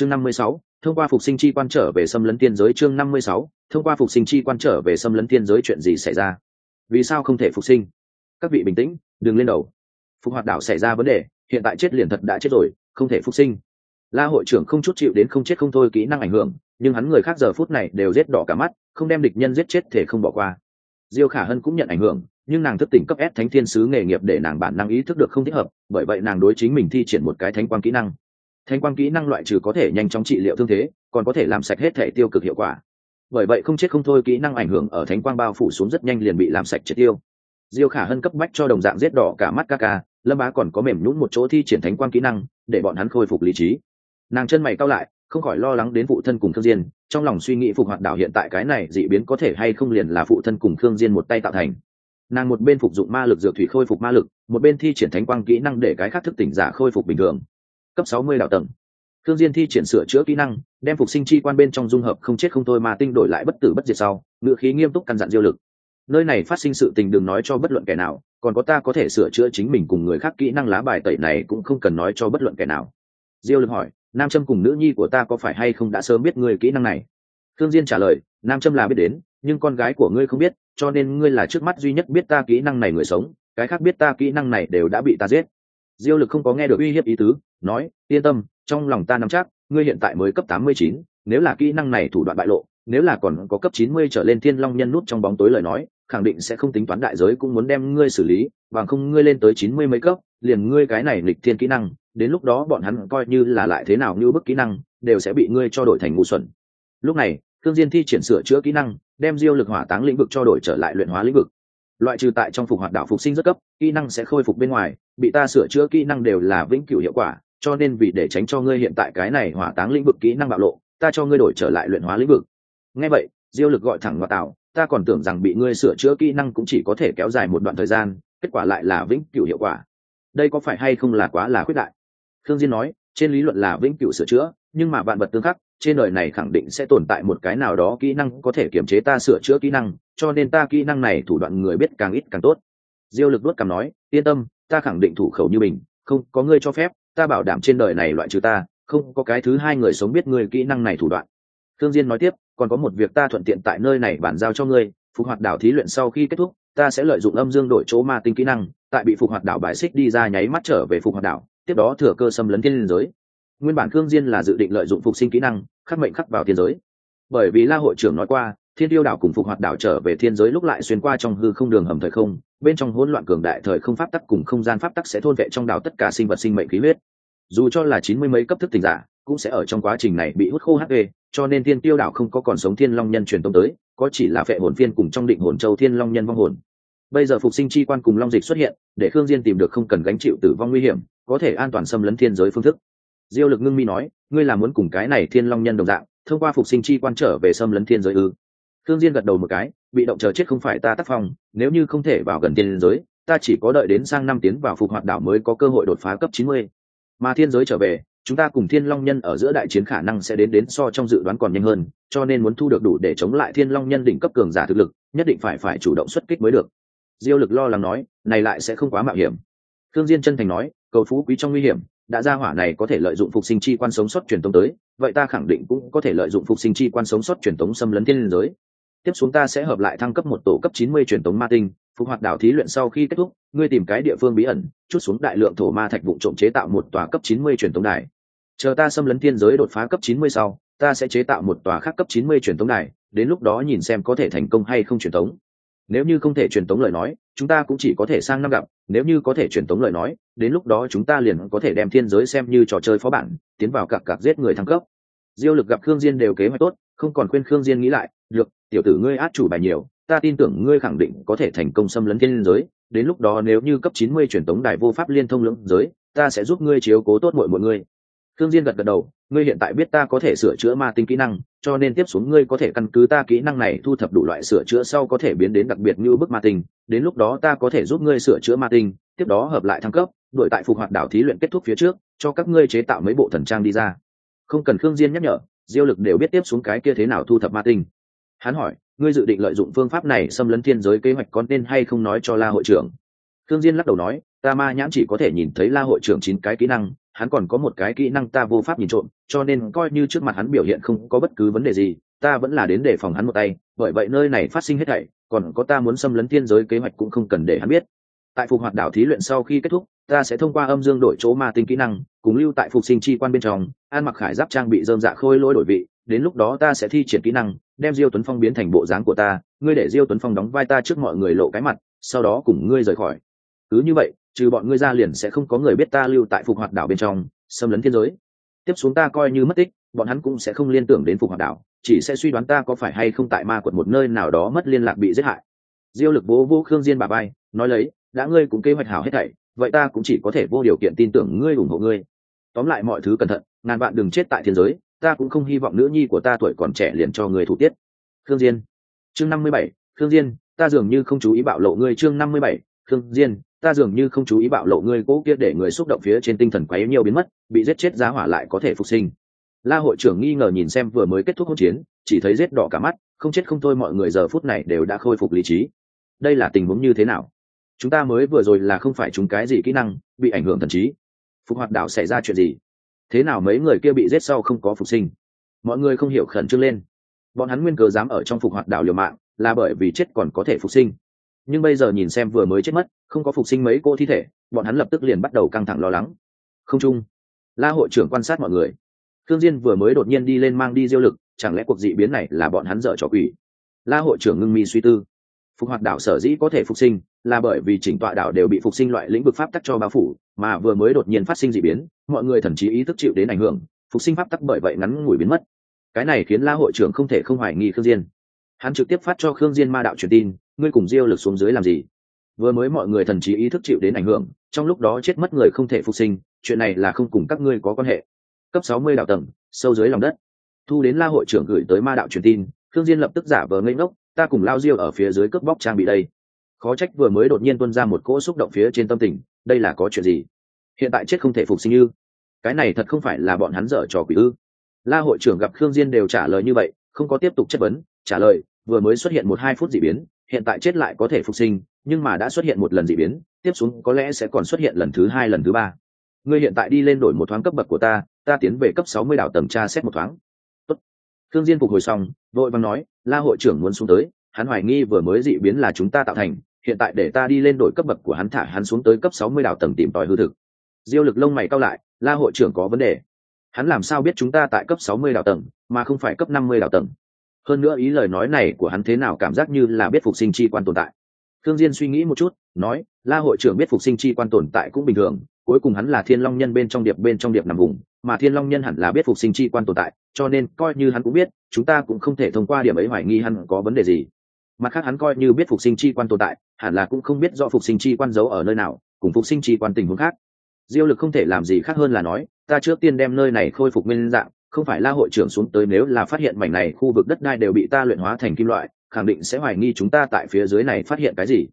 chương năm mươi sáu, thông qua phục sinh chi quan trở về xâm lấn tiên giới chương năm mươi sáu, thông qua phục sinh chi quan trở về xâm lấn tiên giới chuyện gì xảy ra? Vì sao không thể phục sinh? Các vị bình tĩnh, đừng lên đầu. Phục hoạt đảo xảy ra vấn đề, hiện tại chết liền thật đã chết rồi, không thể phục sinh. La hội trưởng không chút chịu đến không chết không thôi kỹ năng ảnh hưởng, nhưng hắn người khác giờ phút này đều giết đỏ cả mắt, không đem địch nhân giết chết thể không bỏ qua. Diêu khả hân cũng nhận ảnh hưởng, nhưng nàng thức tỉnh cấp S thánh thiên sứ nghề nghiệp để nàng bản năng ý thức được không thích hợp, bởi vậy nàng đối chính mình thi triển một cái thánh quang kỹ năng thánh quang kỹ năng loại trừ có thể nhanh chóng trị liệu thương thế, còn có thể làm sạch hết thể tiêu cực hiệu quả. Bởi vậy không chết không thôi, kỹ năng ảnh hưởng ở thánh quang bao phủ xuống rất nhanh liền bị làm sạch triệt tiêu. Diêu khả hân cấp bách cho đồng dạng giết đỏ cả mắt ca ca, lâm bá còn có mềm nhún một chỗ thi triển thánh quang kỹ năng, để bọn hắn khôi phục lý trí. Nàng chân mày cao lại, không khỏi lo lắng đến phụ thân cùng thương diên, trong lòng suy nghĩ phục hoạt đảo hiện tại cái này dị biến có thể hay không liền là phụ thân cùng thương diên một tay tạo thành. Nàng một bên phục dụng ma lực dược thủy khôi phục ma lực, một bên thi triển thánh quang kỹ năng để cái khác thức tỉnh giả khôi phục bình thường cấp sáu mươi đạo tầng. Thương diên thi triển sửa chữa kỹ năng, đem phục sinh chi quan bên trong dung hợp không chết không thôi mà tinh đổi lại bất tử bất diệt sau ngựa khí nghiêm túc căn dặn diêu lực. Nơi này phát sinh sự tình đừng nói cho bất luận kẻ nào, còn có ta có thể sửa chữa chính mình cùng người khác kỹ năng lá bài tẩy này cũng không cần nói cho bất luận kẻ nào. Diêu lực hỏi, nam trâm cùng nữ nhi của ta có phải hay không đã sớm biết người kỹ năng này? Thương diên trả lời, nam trâm là biết đến, nhưng con gái của ngươi không biết, cho nên ngươi là trước mắt duy nhất biết ta kỹ năng này người sống, cái khác biết ta kỹ năng này đều đã bị ta giết. Diêu lực không có nghe được uy hiếp ý tứ nói, yên tâm, trong lòng ta nắm chắc, ngươi hiện tại mới cấp tám mươi chín, nếu là kỹ năng này thủ đoạn bại lộ, nếu là còn có cấp chín mươi trở lên thiên long nhân nút trong bóng tối lời nói, khẳng định sẽ không tính toán đại giới cũng muốn đem ngươi xử lý, bằng không ngươi lên tới chín mươi mấy cấp, liền ngươi cái này lịch thiên kỹ năng, đến lúc đó bọn hắn coi như là lại thế nào như bức kỹ năng, đều sẽ bị ngươi cho đổi thành ngu xuẩn. Lúc này thương diên thi triển sửa chữa kỹ năng, đem diêu lực hỏa táng lĩnh vực cho đổi trở lại luyện hóa lĩnh vực. Loại trừ tại trong phục hoạt đảo phục sinh rất cấp, kỹ năng sẽ khôi phục bên ngoài, bị ta sửa chữa kỹ năng đều là vĩnh cửu hiệu quả cho nên vì để tránh cho ngươi hiện tại cái này hỏa táng lĩnh vực kỹ năng bạo lộ, ta cho ngươi đổi trở lại luyện hóa lĩnh vực. Ngay vậy, diêu lực gọi thẳng vào tạo ta còn tưởng rằng bị ngươi sửa chữa kỹ năng cũng chỉ có thể kéo dài một đoạn thời gian, kết quả lại là vĩnh cửu hiệu quả. Đây có phải hay không là quá là khuyết đại? Thương diên nói, trên lý luận là vĩnh cửu sửa chữa, nhưng mà bạn vật tương khắc, trên đời này khẳng định sẽ tồn tại một cái nào đó kỹ năng có thể kiểm chế ta sửa chữa kỹ năng, cho nên ta kỹ năng này thủ đoạn người biết càng ít càng tốt. Diêu lực đốt cằm nói, yên tâm, ta khẳng định thủ khẩu như mình, không, có ngươi cho phép ta bảo đảm trên đời này loại trừ ta, không có cái thứ hai người sống biết ngươi kỹ năng này thủ đoạn. Thương diên nói tiếp, còn có một việc ta thuận tiện tại nơi này bàn giao cho ngươi, phục hoạt đảo thí luyện sau khi kết thúc, ta sẽ lợi dụng âm dương đổi chỗ ma tinh kỹ năng, tại bị phục hoạt đảo bài xích đi ra nháy mắt trở về phục hoạt đảo, tiếp đó thừa cơ xâm lấn thiên liên giới. Nguyên bản thương diên là dự định lợi dụng phục sinh kỹ năng, khắc mệnh khắc vào thiên giới. Bởi vì la hội trưởng nói qua, thiên tiêu đảo cùng phục hoạt đảo trở về thiên giới lúc lại xuyên qua trong hư không đường hầm thời không bên trong hỗn loạn cường đại thời không pháp tắc cùng không gian pháp tắc sẽ thôn vệ trong đảo tất cả sinh vật sinh mệnh khí huyết. Dù cho là chín mươi mấy cấp thức tình giả, cũng sẽ ở trong quá trình này bị hút khô hp cho nên thiên tiêu đảo không có còn sống thiên long nhân truyền tông tới, có chỉ là phệ hồn phiên cùng trong định hồn châu thiên long nhân vong hồn. Bây giờ phục sinh chi quan cùng long dịch xuất hiện, để khương diên tìm được không cần gánh chịu tử vong nguy hiểm, có thể an toàn xâm lấn thiên giới phương thức. Diêu lực ngưng mi nói, ngươi là muốn cùng cái này thiên long nhân đồng dạng, thông qua phục sinh chi quan trở về xâm lấn thiên giới ư? Thương diên gật đầu một cái, bị động chờ chết không phải ta tác phong, nếu như không thể vào gần thiên giới, ta chỉ có đợi đến sang năm tiến vào phục hoạt đảo mới có cơ hội đột phá cấp chín mươi. Mà thiên giới trở về, chúng ta cùng thiên long nhân ở giữa đại chiến khả năng sẽ đến đến so trong dự đoán còn nhanh hơn, cho nên muốn thu được đủ để chống lại thiên long nhân đỉnh cấp cường giả thực lực, nhất định phải phải chủ động xuất kích mới được. Diêu lực lo lắng nói, này lại sẽ không quá mạo hiểm. Thương diên chân thành nói, cầu phú quý trong nguy hiểm, đã ra hỏa này có thể lợi dụng phục sinh chi quan sống sót truyền tống tới, vậy ta khẳng định cũng có thể lợi dụng phục sinh chi quan sống sót truyền tống xâm lấn thiên giới tiếp xuống ta sẽ hợp lại thăng cấp một tổ cấp chín mươi truyền tống ma tinh, phục hoạt đảo thí luyện sau khi kết thúc, ngươi tìm cái địa phương bí ẩn, chút xuống đại lượng thổ ma thạch vụ trộm chế tạo một tòa cấp chín mươi truyền tống đài. Chờ ta xâm lấn thiên giới đột phá cấp chín mươi sau, ta sẽ chế tạo một tòa khác cấp chín mươi truyền tống đài, đến lúc đó nhìn xem có thể thành công hay không truyền tống. Nếu như không thể truyền tống lời nói, chúng ta cũng chỉ có thể sang năm gặp, nếu như có thể truyền tống lời nói, đến lúc đó chúng ta liền có thể đem thiên giới xem như trò chơi phó bản, tiến vào cặp cặp giết người thăng cấp. Diêu lực gặp khương diên đều kế hoạch tốt, không còn khuyên khương diên nghĩ lại được, tiểu tử ngươi át chủ bài nhiều, ta tin tưởng ngươi khẳng định có thể thành công xâm lấn thiên giới. Đến lúc đó nếu như cấp chín mươi truyền tống đài vô pháp liên thông lưỡng giới, ta sẽ giúp ngươi chiếu cố tốt mọi mọi ngươi Thương diên gật gật đầu, ngươi hiện tại biết ta có thể sửa chữa ma tinh kỹ năng, cho nên tiếp xuống ngươi có thể căn cứ ta kỹ năng này thu thập đủ loại sửa chữa sau có thể biến đến đặc biệt như bức ma tinh. Đến lúc đó ta có thể giúp ngươi sửa chữa ma tinh, tiếp đó hợp lại thăng cấp, đuổi tại phục hoạt đảo thí luyện kết thúc phía trước, cho các ngươi chế tạo mấy bộ thần trang đi ra. Không cần Thương diên nhắc nhở, diêu lực đều biết tiếp xuống cái kia thế nào thu thập ma tinh hắn hỏi, ngươi dự định lợi dụng phương pháp này xâm lấn thiên giới kế hoạch có nên hay không nói cho la hội trưởng? Khương diên lắc đầu nói, ta ma nhãn chỉ có thể nhìn thấy la hội trưởng chín cái kỹ năng, hắn còn có một cái kỹ năng ta vô pháp nhìn trộm, cho nên coi như trước mặt hắn biểu hiện không có bất cứ vấn đề gì, ta vẫn là đến để phòng hắn một tay, bởi vậy nơi này phát sinh hết thảy, còn có ta muốn xâm lấn thiên giới kế hoạch cũng không cần để hắn biết. Tại phục hoạt đảo thí luyện sau khi kết thúc, ta sẽ thông qua âm dương đổi chỗ ma tinh kỹ năng, cùng lưu tại phục sinh chi quan bên trong, an mặc khải giáp trang bị dơm dạ khôi lỗi đổi vị đến lúc đó ta sẽ thi triển kỹ năng, đem diêu tuấn phong biến thành bộ dáng của ta, ngươi để diêu tuấn phong đóng vai ta trước mọi người lộ cái mặt, sau đó cùng ngươi rời khỏi. Cứ như vậy, trừ bọn ngươi ra liền sẽ không có người biết ta lưu tại phục hoạt đảo bên trong, xâm lấn thiên giới. Tiếp xuống ta coi như mất tích, bọn hắn cũng sẽ không liên tưởng đến phục hoạt đảo, chỉ sẽ suy đoán ta có phải hay không tại ma quật một nơi nào đó mất liên lạc bị giết hại. Diêu lực bố vô khương diên bà bay nói lấy, đã ngươi cũng kế hoạch hảo hết thảy, vậy ta cũng chỉ có thể vô điều kiện tin tưởng ngươi ủng hộ ngươi. Tóm lại mọi thứ cẩn thận, ngàn bạn đừng chết tại thiên giới ta cũng không hy vọng nữ nhi của ta tuổi còn trẻ liền cho người thủ tiết. Khương diên, chương năm mươi bảy, khương diên, ta dường như không chú ý bạo lộ ngươi, chương năm mươi bảy, khương diên, ta dường như không chú ý bạo lộ ngươi, cố kia để người xúc động phía trên tinh thần quấy nhiều biến mất, bị giết chết giá hỏa lại có thể phục sinh. La hội trưởng nghi ngờ nhìn xem vừa mới kết thúc hỗn chiến, chỉ thấy rết đỏ cả mắt, không chết không thôi mọi người giờ phút này đều đã khôi phục lý trí. Đây là tình huống như thế nào? Chúng ta mới vừa rồi là không phải chúng cái gì kỹ năng, bị ảnh hưởng thần trí. Phục hoạt đảo xảy ra chuyện gì? Thế nào mấy người kia bị giết sau không có phục sinh? Mọi người không hiểu khẩn trương lên. Bọn hắn nguyên cớ dám ở trong phục hoạt đảo liều mạng, là bởi vì chết còn có thể phục sinh. Nhưng bây giờ nhìn xem vừa mới chết mất, không có phục sinh mấy cô thi thể, bọn hắn lập tức liền bắt đầu căng thẳng lo lắng. Không chung, la hội trưởng quan sát mọi người. Thương diên vừa mới đột nhiên đi lên mang đi diêu lực, chẳng lẽ cuộc dị biến này là bọn hắn dở trò quỷ? La hội trưởng ngưng mi suy tư phục hoạt đảo sở dĩ có thể phục sinh là bởi vì chỉnh tọa đảo đều bị phục sinh loại lĩnh vực pháp tắc cho bao phủ, mà vừa mới đột nhiên phát sinh dị biến, mọi người thần chí ý thức chịu đến ảnh hưởng, phục sinh pháp tắc bởi vậy ngắn ngủi biến mất. Cái này khiến la hội trưởng không thể không hoài nghi khương diên. Hắn trực tiếp phát cho khương diên ma đạo truyền tin, ngươi cùng diêu lực xuống dưới làm gì? Vừa mới mọi người thần trí ý thức chịu đến ảnh hưởng, trong lúc đó chết mất người không thể phục sinh, chuyện này là không cùng các ngươi có quan hệ. Cấp sáu mươi đạo tầng, sâu dưới lòng đất. Thu đến la hội trưởng gửi tới ma đạo truyền tin, khương diên lập tức giả vờ ngây ngốc ta cùng lao diêu ở phía dưới cướp bóc trang bị đây. Khó trách vừa mới đột nhiên tuôn ra một cỗ xúc động phía trên tâm tình đây là có chuyện gì? Hiện tại chết không thể phục sinh ư? Cái này thật không phải là bọn hắn dở trò quỷ ư? La hội trưởng gặp khương diên đều trả lời như vậy không có tiếp tục chất vấn trả lời vừa mới xuất hiện một hai phút dị biến hiện tại chết lại có thể phục sinh nhưng mà đã xuất hiện một lần dị biến tiếp xuống có lẽ sẽ còn xuất hiện lần thứ hai lần thứ ba. Ngươi hiện tại đi lên đổi một thoáng cấp bậc của ta ta tiến về cấp sáu mươi đảo tầng tra xét một thoáng. Tốt. Thương Diên phục hồi xong, vội vàng nói, La hội trưởng muốn xuống tới, hắn hoài nghi vừa mới dị biến là chúng ta tạo thành, hiện tại để ta đi lên đổi cấp bậc của hắn thả hắn xuống tới cấp sáu mươi đảo tầng tìm tòi hư thực. Diêu Lực lông mày cao lại, La hội trưởng có vấn đề. Hắn làm sao biết chúng ta tại cấp sáu mươi đảo tầng, mà không phải cấp năm mươi đảo tầng? Hơn nữa ý lời nói này của hắn thế nào cảm giác như là biết phục sinh chi quan tồn tại. Thương Diên suy nghĩ một chút, nói, La hội trưởng biết phục sinh chi quan tồn tại cũng bình thường, cuối cùng hắn là Thiên Long nhân bên trong điệp bên trong điệp nằm vùng, mà Thiên Long nhân hẳn là biết phục sinh chi quan tồn tại, cho nên coi như hắn cũng biết, chúng ta cũng không thể thông qua điểm ấy hoài nghi hắn có vấn đề gì. Mặt khác hắn coi như biết phục sinh chi quan tồn tại, hẳn là cũng không biết rõ phục sinh chi quan giấu ở nơi nào, cùng phục sinh chi quan tình huống khác. Diêu Lực không thể làm gì khác hơn là nói, ta trước tiên đem nơi này khôi phục nguyên dạng, không phải La hội trưởng xuống tới nếu là phát hiện mảnh này khu vực đất đai đều bị ta luyện hóa thành kim loại, khẳng định sẽ hoài nghi chúng ta tại phía dưới này phát hiện cái gì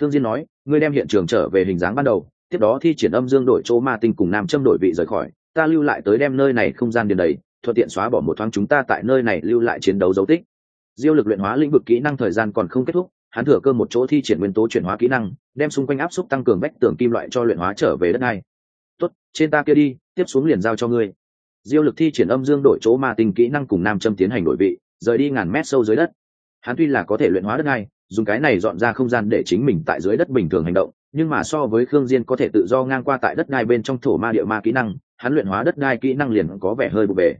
thương diên nói ngươi đem hiện trường trở về hình dáng ban đầu tiếp đó thi triển âm dương đổi chỗ ma tinh cùng nam châm đổi vị rời khỏi, ta lưu lại tới đem nơi này không gian điền đầy, thuận tiện xóa bỏ một thoáng chúng ta tại nơi này lưu lại chiến đấu dấu tích. Diêu lực luyện hóa lĩnh vực kỹ năng thời gian còn không kết thúc, hắn thừa cơ một chỗ thi triển nguyên tố chuyển hóa kỹ năng, đem xung quanh áp suất tăng cường vách tường kim loại cho luyện hóa trở về đất này tốt, trên ta kia đi, tiếp xuống liền giao cho ngươi. Diêu lực thi triển âm dương đổi chỗ ma tinh kỹ năng cùng nam châm tiến hành đổi vị, rời đi ngàn mét sâu dưới đất. Hắn tuy là có thể luyện hóa đất này dùng cái này dọn ra không gian để chính mình tại dưới đất bình thường hành động nhưng mà so với khương diên có thể tự do ngang qua tại đất đai bên trong thổ ma địa ma kỹ năng, hắn luyện hóa đất đai kỹ năng liền có vẻ hơi bục bề.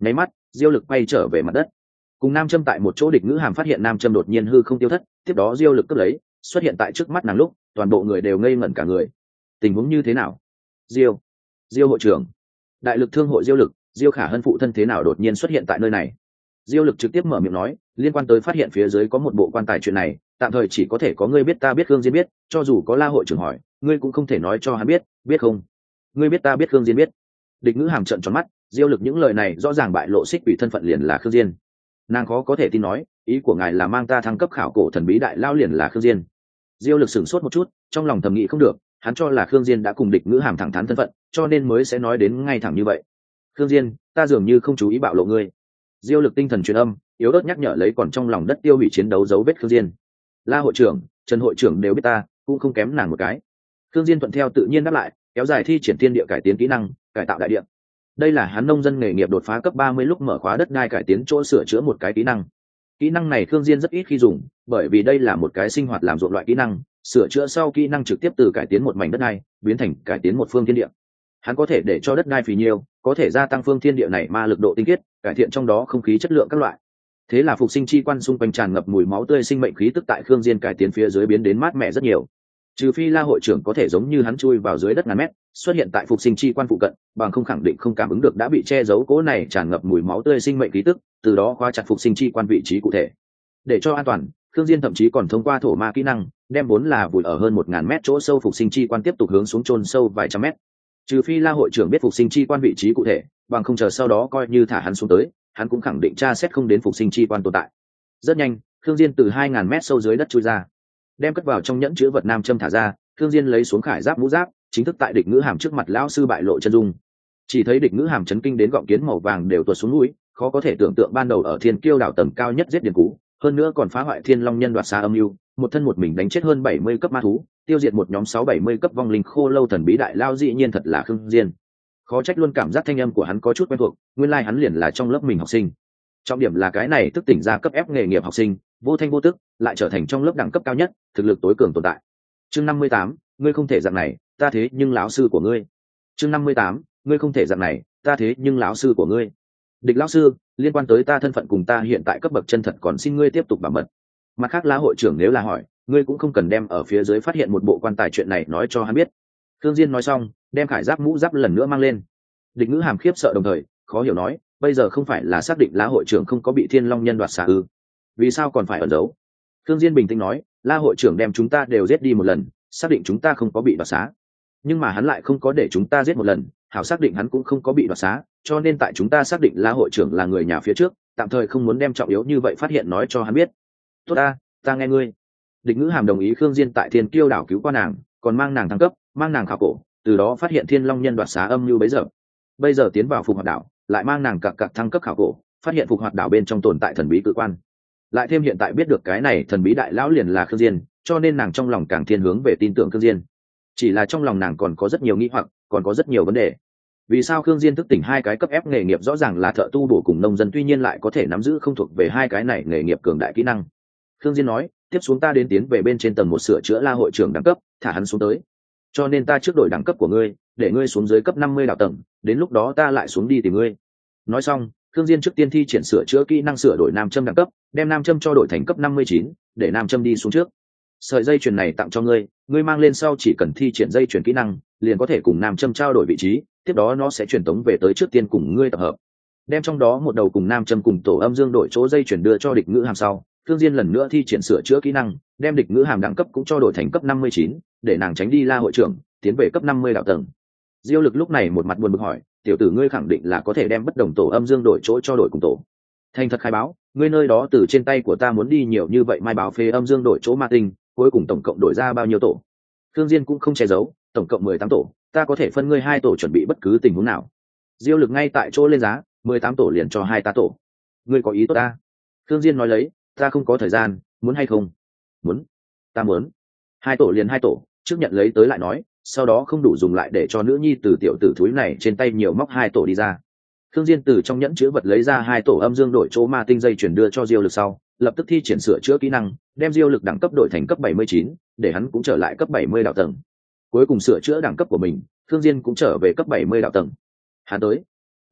Nháy mắt, diêu lực bay trở về mặt đất. Cùng nam châm tại một chỗ địch ngữ hàm phát hiện nam châm đột nhiên hư không tiêu thất, tiếp đó diêu lực cướp lấy, xuất hiện tại trước mắt nàng lúc, toàn bộ người đều ngây ngẩn cả người. Tình huống như thế nào? Diêu diêu hội trưởng. Đại lực thương hội diêu lực, diêu khả hân phụ thân thế nào đột nhiên xuất hiện tại nơi này? Diêu lực trực tiếp mở miệng nói, liên quan tới phát hiện phía dưới có một bộ quan tài chuyện này tạm thời chỉ có thể có ngươi biết ta biết khương diên biết, cho dù có la hội trưởng hỏi, ngươi cũng không thể nói cho hắn biết biết không? Ngươi biết ta biết khương diên biết. Địch ngữ hàm trận tròn mắt, diêu lực những lời này rõ ràng bại lộ xích bị thân phận liền là khương diên. Nàng khó có thể tin nói, ý của ngài là mang ta thăng cấp khảo cổ thần bí đại lao liền là khương diên. Diêu lực sửng sốt một chút, trong lòng thầm nghĩ không được, hắn cho là khương diên đã cùng địch ngữ hàm thẳng thắn thân phận, cho nên mới sẽ nói đến ngay thẳng như vậy. Khương diên, ta dường như không chú ý bạo lộ ngươi. Diêu lực tinh thần truyền âm, yếu ớt nhắc nhở lấy còn trong lòng đất tiêu hủy chiến đấu dấu vết khương diên la hội trưởng, trần hội trưởng đều biết ta, cũng không kém nàng một cái. Thương diên thuận theo tự nhiên đáp lại, kéo dài thi triển thiên địa cải tiến kỹ năng, cải tạo đại địa. Đây là hắn nông dân nghề nghiệp đột phá cấp ba mươi lúc mở khóa đất đai cải tiến chỗ sửa chữa một cái kỹ năng. Kỹ năng này thương diên rất ít khi dùng, bởi vì đây là một cái sinh hoạt làm ruộng loại kỹ năng, sửa chữa sau kỹ năng trực tiếp từ cải tiến một mảnh đất đai, biến thành cải tiến một phương thiên địa. Hắn có thể để cho đất đai phì nhiêu có thể gia tăng phương thiên địa này ma lực độ tinh khiết, cải thiện trong đó không khí chất lượng các loại thế là phục sinh chi quan xung quanh tràn ngập mùi máu tươi sinh mệnh khí tức tại khương diên cải tiến phía dưới biến đến mát mẻ rất nhiều. Trừ phi la hội trưởng có thể giống như hắn chui vào dưới đất ngàn mét, xuất hiện tại phục sinh chi quan phụ cận, bằng không khẳng định không cảm ứng được đã bị che giấu cố này tràn ngập mùi máu tươi sinh mệnh khí tức, từ đó khóa chặt phục sinh chi quan vị trí cụ thể. Để cho an toàn, khương diên thậm chí còn thông qua thổ ma kỹ năng, đem vốn là vùi ở hơn một ngàn mét chỗ sâu phục sinh chi quan tiếp tục hướng xuống chôn sâu vài trăm mét. Trừ phi la hội trưởng biết phục sinh chi quan vị trí cụ thể, bằng không chờ sau đó coi như thả hắn xuống tới hắn cũng khẳng định tra xét không đến phục sinh chi quan tồn tại. Rất nhanh, khương diên từ hai ngàn mét sâu dưới đất chui ra. Đem cất vào trong nhẫn chứa vật nam châm thả ra, khương diên lấy xuống khải giáp mũ giáp, chính thức tại địch ngữ hàm trước mặt lão sư bại lộ chân dung. Chỉ thấy địch ngữ hàm chấn kinh đến gọng kiến màu vàng đều tuột xuống núi, khó có thể tưởng tượng ban đầu ở thiên kiêu đảo tầng cao nhất giết điền cú hơn nữa còn phá hoại thiên long nhân đoạt xa âm mưu, một thân một mình đánh chết hơn bảy mươi cấp ma thú, tiêu diệt một nhóm sáu bảy mươi cấp vong linh khô lâu thần bí đại lao dị nhiên thật là khương diên khó trách luôn cảm giác thanh âm của hắn có chút quen thuộc, nguyên lai hắn liền là trong lớp mình học sinh. Trọng điểm là cái này thức tỉnh ra cấp ép nghề nghiệp học sinh, vô thanh vô tức, lại trở thành trong lớp đẳng cấp cao nhất, thực lực tối cường tồn tại. Chương năm mươi tám, ngươi không thể dạng này, ta thế nhưng lão sư của ngươi. Chương năm mươi tám, ngươi không thể dạng này, ta thế nhưng lão sư của ngươi. Địch lão sư, liên quan tới ta thân phận cùng ta hiện tại cấp bậc chân thật còn xin ngươi tiếp tục bảo mật. Mặt khác la hội trưởng nếu là hỏi, ngươi cũng không cần đem ở phía dưới phát hiện một bộ quan tài chuyện này nói cho hắn biết. Thương diên nói xong đem khải giáp mũ giáp lần nữa mang lên. Địch ngữ hàm khiếp sợ đồng thời, khó hiểu nói, bây giờ không phải là xác định la hội trưởng không có bị thiên long nhân đoạt xả ư? Vì sao còn phải ẩn giấu? Thương diên bình tĩnh nói, la hội trưởng đem chúng ta đều giết đi một lần, xác định chúng ta không có bị đoạt xá. Nhưng mà hắn lại không có để chúng ta giết một lần, hảo xác định hắn cũng không có bị đoạt xá, cho nên tại chúng ta xác định la hội trưởng là người nhà phía trước, tạm thời không muốn đem trọng yếu như vậy phát hiện nói cho hắn biết. Tốt ta ta nghe ngươi. Địch ngữ hàm đồng ý khương diên tại thiên kiêu đảo cứu qua nàng, còn mang nàng thăng cấp, mang nàng khảo cổ từ đó phát hiện thiên long nhân đoạt xá âm như bấy giờ. Bây giờ tiến vào phục hoạt đảo, lại mang nàng cặp cặp thăng cấp khảo cổ, phát hiện phục hoạt đảo bên trong tồn tại thần bí cự quan. Lại thêm hiện tại biết được cái này thần bí đại lão liền là khương diên, cho nên nàng trong lòng càng thiên hướng về tin tưởng khương diên. Chỉ là trong lòng nàng còn có rất nhiều nghi hoặc, còn có rất nhiều vấn đề. Vì sao khương diên thức tỉnh hai cái cấp ép nghề nghiệp rõ ràng là thợ tu bổ cùng nông dân, tuy nhiên lại có thể nắm giữ không thuộc về hai cái này nghề nghiệp cường đại kỹ năng? Khương diên nói, tiếp xuống ta đến tiến về bên trên tầng một sửa chữa la hội trưởng đẳng cấp, thả hắn xuống tới cho nên ta trước đổi đẳng cấp của ngươi, để ngươi xuống dưới cấp năm mươi đạo tầng, đến lúc đó ta lại xuống đi tìm ngươi. Nói xong Thương diên trước tiên thi triển sửa chữa kỹ năng sửa đổi nam châm đẳng cấp, đem nam châm cho đổi thành cấp năm mươi chín, để nam châm đi xuống trước. Sợi dây chuyền này tặng cho ngươi ngươi mang lên sau chỉ cần thi triển dây chuyền kỹ năng, liền có thể cùng nam châm trao đổi vị trí, tiếp đó nó sẽ truyền tống về tới trước tiên cùng ngươi tập hợp. Đem trong đó một đầu cùng nam châm cùng tổ âm dương đổi chỗ dây chuyển đưa cho địch ngữ hàm sau thương diên lần nữa thi triển sửa chữa kỹ năng, đem địch ngữ hàm đẳng cấp cũng cho đổi thành cấp năm mươi chín, để nàng tránh đi la hội trưởng, tiến về cấp năm mươi đạo tầng. Diêu lực lúc này một mặt buồn bực hỏi, tiểu tử ngươi khẳng định là có thể đem bất đồng tổ âm dương đổi chỗ cho đổi cùng tổ. Thành thật khai báo, ngươi nơi đó từ trên tay của ta muốn đi nhiều như vậy mai báo phê âm dương đổi chỗ ma tinh, cuối cùng tổng cộng đổi ra bao nhiêu tổ? Thương diên cũng không che giấu, tổng cộng mười tám tổ, ta có thể phân ngươi hai tổ chuẩn bị bất cứ tình huống nào. Diêu lực ngay tại chỗ lên giá, mười tám tổ liền cho hai ta tổ. Ngươi có ý tốt ta. Thương diên nói lấy ta không có thời gian muốn hay không? Muốn. Ta muốn. Hai tổ liền hai tổ trước nhận lấy tới lại nói sau đó không đủ dùng lại để cho nữ nhi từ tiểu tử thúi này trên tay nhiều móc hai tổ đi ra. Thương diên từ trong nhẫn chứa vật lấy ra hai tổ âm dương đổi chỗ ma tinh dây chuyển đưa cho diêu lực sau lập tức thi triển sửa chữa kỹ năng đem diêu lực đẳng cấp đổi thành cấp 79, để hắn cũng trở lại cấp 70 đạo tầng. Cuối cùng sửa chữa đẳng cấp của mình thương diên cũng trở về cấp 70 đạo tầng. Hắn tới.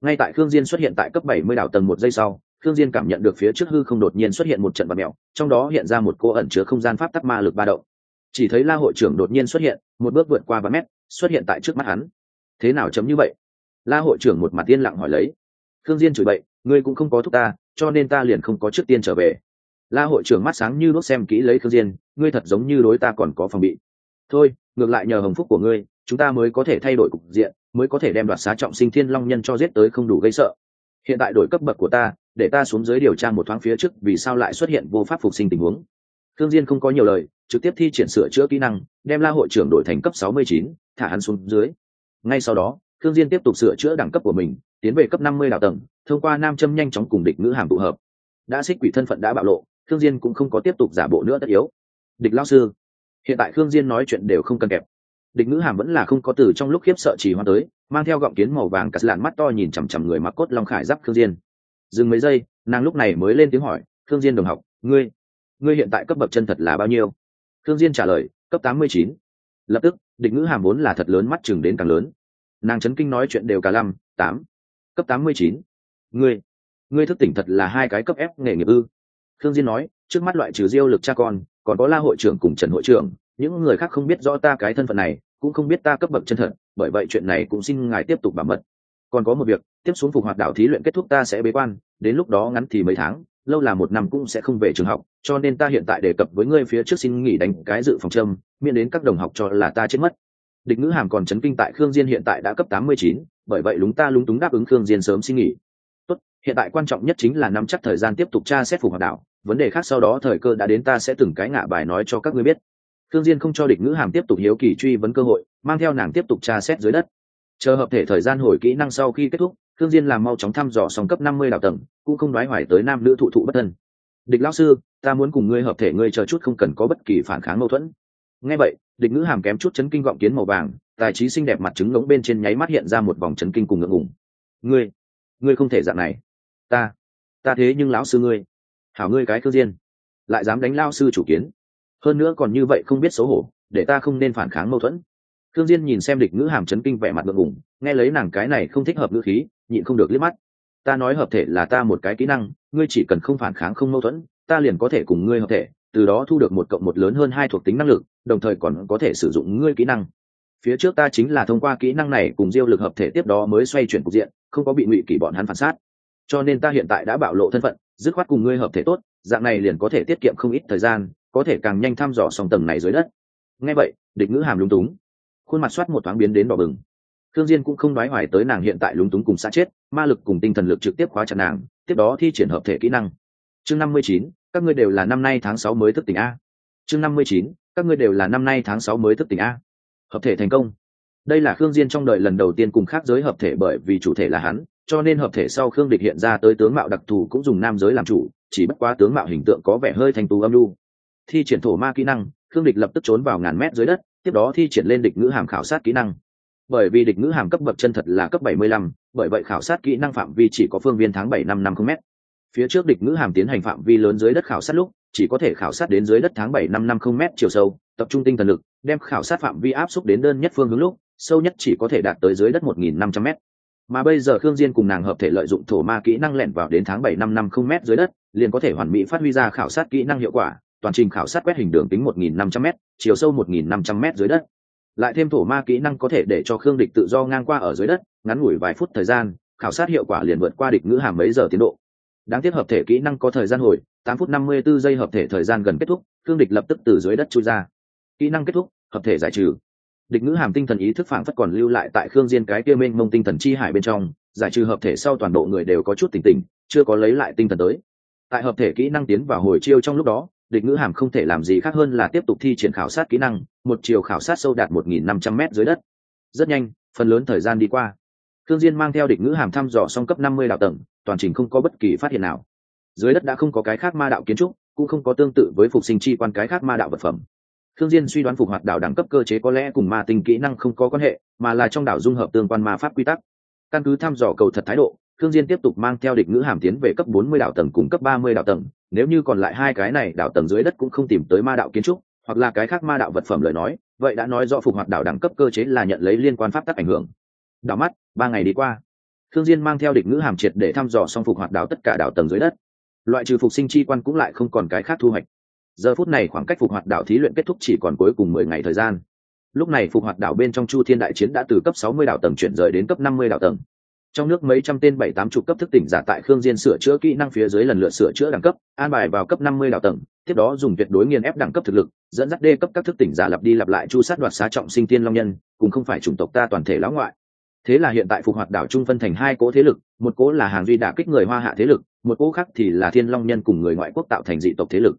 Ngay tại thương diên xuất hiện tại cấp 70 đạo tầng một giây sau thương diên cảm nhận được phía trước hư không đột nhiên xuất hiện một trận bạt mèo, trong đó hiện ra một cô ẩn chứa không gian pháp tắc ma lực ba động. Chỉ thấy la hội trưởng đột nhiên xuất hiện, một bước vượt qua ba mét xuất hiện tại trước mắt hắn. Thế nào chấm như vậy? La hội trưởng một mặt tiên lặng hỏi lấy. Thương diên chửi bậy, ngươi cũng không có thúc ta, cho nên ta liền không có trước tiên trở về. La hội trưởng mắt sáng như đốt xem kỹ lấy thương diên, ngươi thật giống như đối ta còn có phòng bị. Thôi, ngược lại nhờ hồng phúc của ngươi, chúng ta mới có thể thay đổi cục diện, mới có thể đem đoạt xá trọng sinh thiên long nhân cho giết tới không đủ gây sợ. Hiện tại đổi cấp bậc của ta để ta xuống dưới điều tra một thoáng phía trước vì sao lại xuất hiện vô pháp phục sinh tình huống. Thương diên không có nhiều lời trực tiếp thi triển sửa chữa kỹ năng đem la hội trưởng đổi thành cấp 69, thả hắn xuống dưới. Ngay sau đó thương diên tiếp tục sửa chữa đẳng cấp của mình tiến về cấp 50 đạo tầng thông qua nam châm nhanh chóng cùng địch ngữ hàm tụ hợp. Đã xích quỷ thân phận đã bạo lộ thương diên cũng không có tiếp tục giả bộ nữa tất yếu. Địch lão sư hiện tại thương diên nói chuyện đều không cần kẹp. Địch ngữ hàm vẫn là không có từ trong lúc khiếp sợ chỉ hoa tới mang theo gọng kiến màu vàng cắt lạn mắt to nhìn chằm chằm người mặc cốt long khải giáp Thương diên dừng mấy giây, nàng lúc này mới lên tiếng hỏi thương diên đồng học, ngươi ngươi hiện tại cấp bậc chân thật là bao nhiêu? Thương diên trả lời, cấp tám mươi chín. Lập tức, địch ngữ hàm vốn là thật lớn mắt chừng đến càng lớn. Nàng chấn kinh nói chuyện đều cả lăm, tám. Cấp tám mươi chín. Ngươi ngươi thức tỉnh thật là hai cái cấp ép nghề nghiệp ư? Thương diên nói, trước mắt loại trừ diêu lực cha con, còn có la hội trưởng cùng trần hội trưởng, những người khác không biết rõ ta cái thân phận này, cũng không biết ta cấp bậc chân thật, bởi vậy chuyện này cũng xin ngài tiếp tục bảo mật còn có một việc, tiếp xuống phục hoạt đạo thí luyện kết thúc ta sẽ bế quan, đến lúc đó ngắn thì mấy tháng, lâu là một năm cũng sẽ không về trường học, cho nên ta hiện tại đề cập với ngươi phía trước xin nghỉ đánh cái dự phòng châm, miễn đến các đồng học cho là ta chết mất. Địch ngữ hàm còn chấn kinh tại khương diên hiện tại đã cấp tám mươi chín, bởi vậy lúng ta lúng túng đáp ứng khương diên sớm xin nghỉ. Tốt, hiện tại quan trọng nhất chính là nắm chắc thời gian tiếp tục tra xét phục hoạt đạo, vấn đề khác sau đó thời cơ đã đến ta sẽ từng cái ngạ bài nói cho các ngươi biết. Khương diên không cho địch ngữ hàm tiếp tục hiếu kỳ truy vấn cơ hội, mang theo nàng tiếp tục tra xét dưới đất chờ hợp thể thời gian hồi kỹ năng sau khi kết thúc thương diên làm mau chóng thăm dò xong cấp năm mươi đạo tầng, cũng không nói hoài tới nam nữ thụ thụ bất thân. Địch lão sư, ta muốn cùng ngươi hợp thể ngươi chờ chút không cần có bất kỳ phản kháng mâu thuẫn. Nghe vậy, địch ngữ hàm kém chút chấn kinh gọng kiến màu vàng, tài trí xinh đẹp mặt trứng ngỗng bên trên nháy mắt hiện ra một vòng chấn kinh cùng ngượng ngùng. Ngươi ngươi không thể dạng này. Ta ta thế nhưng lão sư ngươi. Hảo ngươi cái thương diên. Lại dám đánh lao sư chủ kiến. Hơn nữa còn như vậy không biết xấu hổ, để ta không nên phản kháng mâu thuẫn thương diên nhìn xem địch ngữ hàm chấn kinh vẻ mặt ngượng ngùng, nghe lấy nàng cái này không thích hợp ngữ khí, nhịn không được liếc mắt. Ta nói hợp thể là ta một cái kỹ năng, ngươi chỉ cần không phản kháng không mâu thuẫn, ta liền có thể cùng ngươi hợp thể, từ đó thu được một cộng một lớn hơn hai thuộc tính năng lực, đồng thời còn có thể sử dụng ngươi kỹ năng. Phía trước ta chính là thông qua kỹ năng này cùng diêu lực hợp thể tiếp đó mới xoay chuyển cục diện, không có bị ngụy kỷ bọn hắn phản sát. Cho nên ta hiện tại đã bạo lộ thân phận, dứt khoát cùng ngươi hợp thể tốt, dạng này liền có thể tiết kiệm không ít thời gian, có thể càng nhanh thăm dò song tầng này dưới đất. Nghe vậy, địch ngữ hàm lúng túng khuôn mặt soát một thoáng biến đến đỏ bừng. Thương diên cũng không nói hoài tới nàng hiện tại lúng túng cùng xã chết, ma lực cùng tinh thần lực trực tiếp khóa chặt nàng, tiếp đó thi triển hợp thể kỹ năng. Chương năm mươi chín, các ngươi đều là năm nay tháng sáu mới thức tỉnh a. Chương năm mươi chín, các ngươi đều là năm nay tháng sáu mới thức tỉnh a. Hợp thể thành công. Đây là khương diên trong đời lần đầu tiên cùng khác giới hợp thể bởi vì chủ thể là hắn, cho nên hợp thể sau khương địch hiện ra tới tướng mạo đặc thù cũng dùng nam giới làm chủ, chỉ bất quá tướng mạo hình tượng có vẻ hơi thành tú âm lưu thi triển thổ ma kỹ năng, khương địch lập tức trốn vào ngàn mét dưới đất tiếp đó thi triển lên địch ngữ hàm khảo sát kỹ năng. Bởi vì địch ngữ hàm cấp bậc chân thật là cấp 75, bởi vậy khảo sát kỹ năng phạm vi chỉ có phương viên tháng 7 năm năm không m phía trước địch ngữ hàm tiến hành phạm vi lớn dưới đất khảo sát lúc chỉ có thể khảo sát đến dưới đất tháng 7 năm năm không m chiều sâu tập trung tinh thần lực đem khảo sát phạm vi áp xúc đến đơn nhất phương hướng lúc sâu nhất chỉ có thể đạt tới dưới đất 1.500 m mà bây giờ khương diên cùng nàng hợp thể lợi dụng thổ ma kỹ năng lẻn vào đến tháng 7 năm năm không m dưới đất liền có thể hoàn mỹ phát huy ra khảo sát kỹ năng hiệu quả toàn trình khảo sát quét hình đường tính 1.500 m chiều sâu 1.500 m dưới đất. Lại thêm thổ ma kỹ năng có thể để cho khương địch tự do ngang qua ở dưới đất, ngắn ngủi vài phút thời gian, khảo sát hiệu quả liền vượt qua địch ngữ hàm mấy giờ tiến độ. Đáng tiếc hợp thể kỹ năng có thời gian hồi 8 phút 54 giây hợp thể thời gian gần kết thúc, khương địch lập tức từ dưới đất chui ra. Kỹ năng kết thúc, hợp thể giải trừ. Địch ngữ hàm tinh thần ý thức phản phất còn lưu lại tại khương diên cái kia mênh mông tinh thần chi hải bên trong, giải trừ hợp thể sau toàn bộ người đều có chút tỉnh tỉnh, chưa có lấy lại tinh thần tới. Tại hợp thể kỹ năng tiến vào hồi chiêu trong lúc đó địch ngữ hàm không thể làm gì khác hơn là tiếp tục thi triển khảo sát kỹ năng, một chiều khảo sát sâu đạt 1.500 m dưới đất. Rất nhanh, phần lớn thời gian đi qua. Thương diên mang theo địch ngữ hàm thăm dò xong cấp 50 đạo tầng, toàn trình không có bất kỳ phát hiện nào. Dưới đất đã không có cái khác ma đạo kiến trúc, cũng không có tương tự với phục sinh chi quan cái khác ma đạo vật phẩm. Thương diên suy đoán phục hoạt đảo đẳng cấp cơ chế có lẽ cùng ma tinh kỹ năng không có quan hệ, mà là trong đảo dung hợp tương quan ma pháp quy tắc. Căn cứ thăm dò cầu thật thái độ thương diên tiếp tục mang theo địch ngữ hàm tiến về cấp 40 đạo tầng cùng cấp 30 đạo tầng, nếu như còn lại hai cái này đạo tầng dưới đất cũng không tìm tới ma đạo kiến trúc, hoặc là cái khác ma đạo vật phẩm lời nói, vậy đã nói rõ phục hoạt đạo đẳng cấp cơ chế là nhận lấy liên quan pháp tắc ảnh hưởng. Đảo mắt, ba ngày đi qua thương diên mang theo địch ngữ hàm triệt để thăm dò xong phục hoạt đạo tất cả đạo tầng dưới đất. Loại trừ phục sinh chi quan cũng lại không còn cái khác thu hoạch. Giờ phút này khoảng cách phục hoạt đạo thí luyện kết thúc chỉ còn cuối cùng mười ngày thời gian. Lúc này phục hoạt đạo bên trong chu thiên đại chiến đã từ cấp sáu mươi đạo tầng chuyển rời đến cấp năm mươi đạo tầng trong nước mấy trăm tên bảy tám chục cấp thức tỉnh giả tại khương diên sửa chữa kỹ năng phía dưới lần lượt sửa chữa đẳng cấp, an bài vào cấp năm mươi đạo tầng, tiếp đó dùng tuyệt đối nghiền ép đẳng cấp thực lực, dẫn dắt đê cấp các thức tỉnh giả lặp đi lặp lại chu sát đoạt xá trọng sinh tiên long nhân cũng không phải chủng tộc ta toàn thể lão ngoại. Thế là hiện tại phục hoạt đảo trung phân thành hai cỗ thế lực, một cỗ là hàng duy đả kích người hoa hạ thế lực, một cỗ khác thì là thiên long nhân cùng người ngoại quốc tạo thành dị tộc thế lực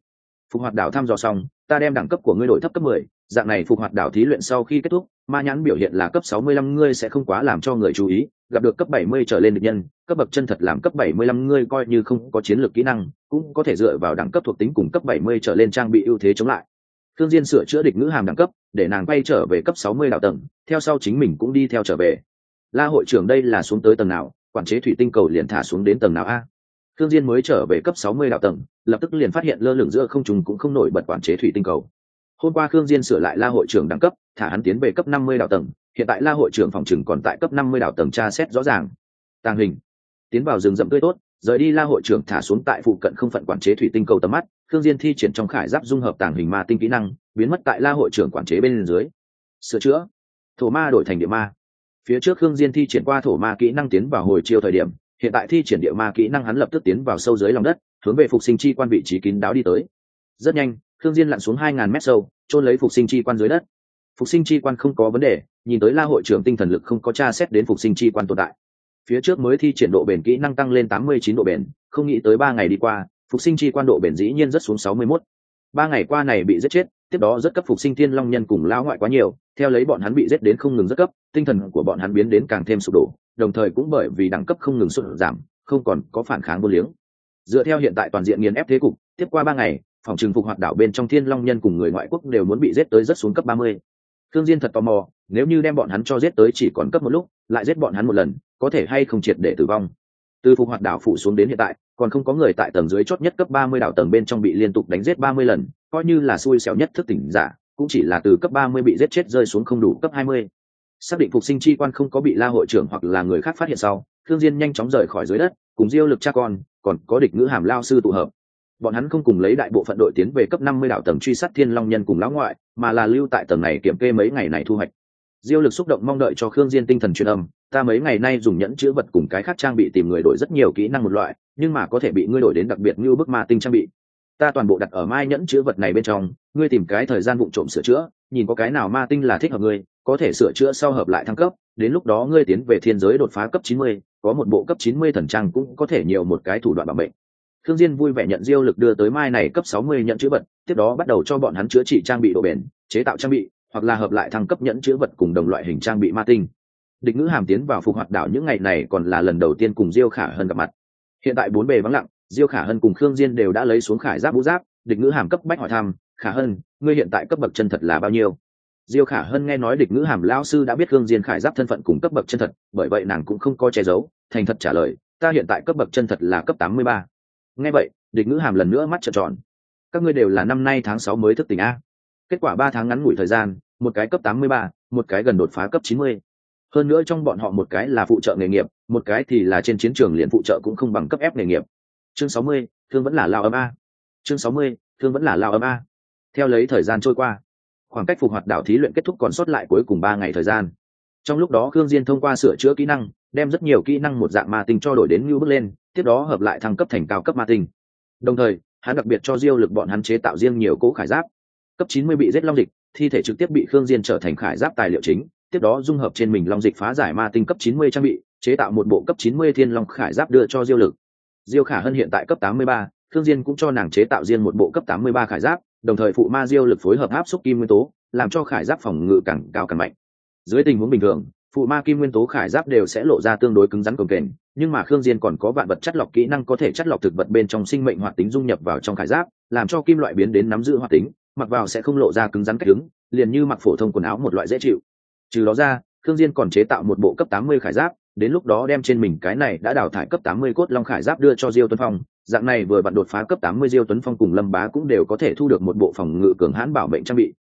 phục hoạt đảo thăm dò xong, ta đem đẳng cấp của ngươi đổi thấp cấp mười. Dạng này phục hoạt đảo thí luyện sau khi kết thúc, ma nhãn biểu hiện là cấp sáu mươi lăm, ngươi sẽ không quá làm cho người chú ý. Gặp được cấp bảy mươi trở lên địch nhân, cấp bậc chân thật làm cấp bảy mươi lăm, ngươi coi như không có chiến lược kỹ năng, cũng có thể dựa vào đẳng cấp thuộc tính cùng cấp bảy mươi trở lên trang bị ưu thế chống lại. Thương diên sửa chữa địch ngữ hàm đẳng cấp, để nàng bay trở về cấp sáu mươi đạo tầng, theo sau chính mình cũng đi theo trở về. La hội trưởng đây là xuống tới tầng nào? Quản chế thủy tinh cầu liền thả xuống đến tầng nào a? Thương diên mới trở về cấp sáu mươi đạo tầng, lập tức liền phát hiện lơ lửng giữa không trung cũng không nổi bật quản chế thủy tinh cầu. Hôm qua khương diên sửa lại la hội trưởng đẳng cấp, thả hắn tiến về cấp năm mươi đạo tầng, hiện tại la hội trưởng phòng trừng còn tại cấp năm mươi đạo tầng tra xét rõ ràng. Tàng hình. Tiến vào rừng rậm tươi tốt, rời đi la hội trưởng thả xuống tại phụ cận không phận quản chế thủy tinh cầu tầm mắt, khương diên thi triển trong khải giáp dung hợp tàng hình ma tinh kỹ năng, biến mất tại la hội trưởng quản chế bên dưới. Sửa chữa. Thổ ma đổi thành địa ma. Phía trước khương diên thi triển qua thổ ma kỹ năng tiến vào hồi chiều thời điểm hiện tại thi triển địa ma kỹ năng hắn lập tức tiến vào sâu dưới lòng đất, hướng về phục sinh chi quan vị trí kín đáo đi tới. Rất nhanh thương diên lặn xuống hai ngàn mét sâu trôn lấy phục sinh chi quan dưới đất. Phục sinh chi quan không có vấn đề, nhìn tới la hội trưởng tinh thần lực không có tra xét đến phục sinh chi quan tồn tại. Phía trước mới thi triển độ bền kỹ năng tăng lên tám mươi chín độ bền, không nghĩ tới ba ngày đi qua, phục sinh chi quan độ bền dĩ nhiên rất xuống sáu mươi 61. ba ngày qua này bị giết chết, tiếp đó rất cấp phục sinh thiên long nhân cùng lao ngoại quá nhiều, theo lấy bọn hắn bị giết đến không ngừng rất cấp, tinh thần của bọn hắn biến đến càng thêm sụp đổ đồng thời cũng bởi vì đẳng cấp không ngừng sụt giảm, không còn có phản kháng vô liếng. Dựa theo hiện tại toàn diện nghiền ép thế cục, tiếp qua ba ngày, phòng trừng phục hoạt đảo bên trong thiên long nhân cùng người ngoại quốc đều muốn bị giết tới rất xuống cấp ba mươi. Thương diên thật tò mò, nếu như đem bọn hắn cho giết tới chỉ còn cấp một lúc, lại giết bọn hắn một lần, có thể hay không triệt để tử vong? Từ phục hoạt đảo phụ xuống đến hiện tại, còn không có người tại tầng dưới chót nhất cấp ba mươi đảo tầng bên trong bị liên tục đánh giết ba mươi lần, coi như là xui xẻo nhất thức tỉnh giả, cũng chỉ là từ cấp ba mươi bị giết chết rơi xuống không đủ cấp hai mươi xác định phục sinh chi quan không có bị la hội trưởng hoặc là người khác phát hiện sau thương diên nhanh chóng rời khỏi dưới đất, cùng diêu lực cha con, còn có địch ngữ hàm lao sư tụ hợp. Bọn hắn không cùng lấy đại bộ phận đội tiến về cấp năm mươi đảo tầng truy sát thiên long nhân cùng lão ngoại, mà là lưu tại tầng này kiểm kê mấy ngày này thu hoạch. Diêu lực xúc động mong đợi cho khương diên tinh thần truyền âm, ta mấy ngày nay dùng nhẫn chữ vật cùng cái khác trang bị tìm người đổi rất nhiều kỹ năng một loại, nhưng mà có thể bị ngươi đổi đến đặc biệt như bức ma tinh trang bị ta toàn bộ đặt ở mai nhẫn chứa vật này bên trong, ngươi tìm cái thời gian vụ trộm sửa chữa, nhìn có cái nào ma tinh là thích hợp ngươi, có thể sửa chữa sau hợp lại thăng cấp, đến lúc đó ngươi tiến về thiên giới đột phá cấp chín mươi, có một bộ cấp chín mươi thần trang cũng có thể nhiều một cái thủ đoạn bảo mệnh. Thương diên vui vẻ nhận diêu lực đưa tới mai này cấp sáu mươi nhận chữ vật, tiếp đó bắt đầu cho bọn hắn chữa trị trang bị độ bền, chế tạo trang bị, hoặc là hợp lại thăng cấp nhẫn chữ vật cùng đồng loại hình trang bị ma tinh. Địch ngữ hàm tiến vào phục hoạt đảo những ngày này còn là lần đầu tiên cùng diêu khả hân gặp mặt. Hiện tại bốn bề vắng lặng diêu khả hân cùng khương diên đều đã lấy xuống khải giáp vũ giáp địch ngữ hàm cấp bách hỏi thăm khả hân ngươi hiện tại cấp bậc chân thật là bao nhiêu? Diêu khả hân nghe nói địch ngữ hàm lão sư đã biết khương diên khải giáp thân phận cùng cấp bậc chân thật bởi vậy nàng cũng không có che giấu thành thật trả lời ta hiện tại cấp bậc chân thật là cấp tám mươi ba. nghe vậy địch ngữ hàm lần nữa mắt trợn tròn. Các ngươi đều là năm nay tháng sáu mới thức tỉnh a. Kết quả ba tháng ngắn ngủi thời gian một cái cấp tám mươi ba, một cái gần đột phá cấp chín mươi. Hơn nữa trong bọn họ một cái là phụ trợ nghề nghiệp một cái thì là trên chiến trường liền phụ trợ cũng không bằng cấp ép nghề nghiệp chương sáu mươi, thương vẫn là lao âm a. Chương sáu mươi, thương vẫn là lao âm a. Theo lấy thời gian trôi qua, khoảng cách phục hoạt đảo thí luyện kết thúc còn sót lại cuối cùng ba ngày thời gian. Trong lúc đó khương diên thông qua sửa chữa kỹ năng, đem rất nhiều kỹ năng một dạng ma tinh cho đổi đến lưu bước lên, tiếp đó hợp lại thăng cấp thành cao cấp ma tinh. Đồng thời, hắn đặc biệt cho diêu lực bọn hắn chế tạo riêng nhiều cỗ khải giáp. Cấp 90 bị giết long dịch, thi thể trực tiếp bị khương diên trở thành khải giáp tài liệu chính, tiếp đó dung hợp trên mình long dịch phá giải ma tinh cấp 90 trang bị, chế tạo một bộ cấp 90 thiên long khải giáp đưa cho diêu lực diêu khả hân hiện tại cấp 83, Thương diên cũng cho nàng chế tạo riêng một bộ cấp 83 khải giáp đồng thời phụ ma diêu lực phối hợp áp xúc kim nguyên tố làm cho khải giáp phòng ngự càng cao càng mạnh. Dưới tình huống bình thường phụ ma kim nguyên tố khải giáp đều sẽ lộ ra tương đối cứng rắn cồng kềnh nhưng mà khương diên còn có vạn vật chất lọc kỹ năng có thể chất lọc thực vật bên trong sinh mệnh hoạt tính dung nhập vào trong khải giáp làm cho kim loại biến đến nắm giữ hoạt tính mặc vào sẽ không lộ ra cứng rắn cách cứng liền như mặc phổ thông quần áo một loại dễ chịu. Trừ đó ra khương diên còn chế tạo một bộ cấp 80 khải giáp đến lúc đó đem trên mình cái này đã đào thải cấp 80 cốt long khải giáp đưa cho diêu tuấn phong. Dạng này vừa bạn đột phá cấp 80 diêu tuấn phong cùng lâm bá cũng đều có thể thu được một bộ phòng ngự cường hãn bảo mệnh trang bị.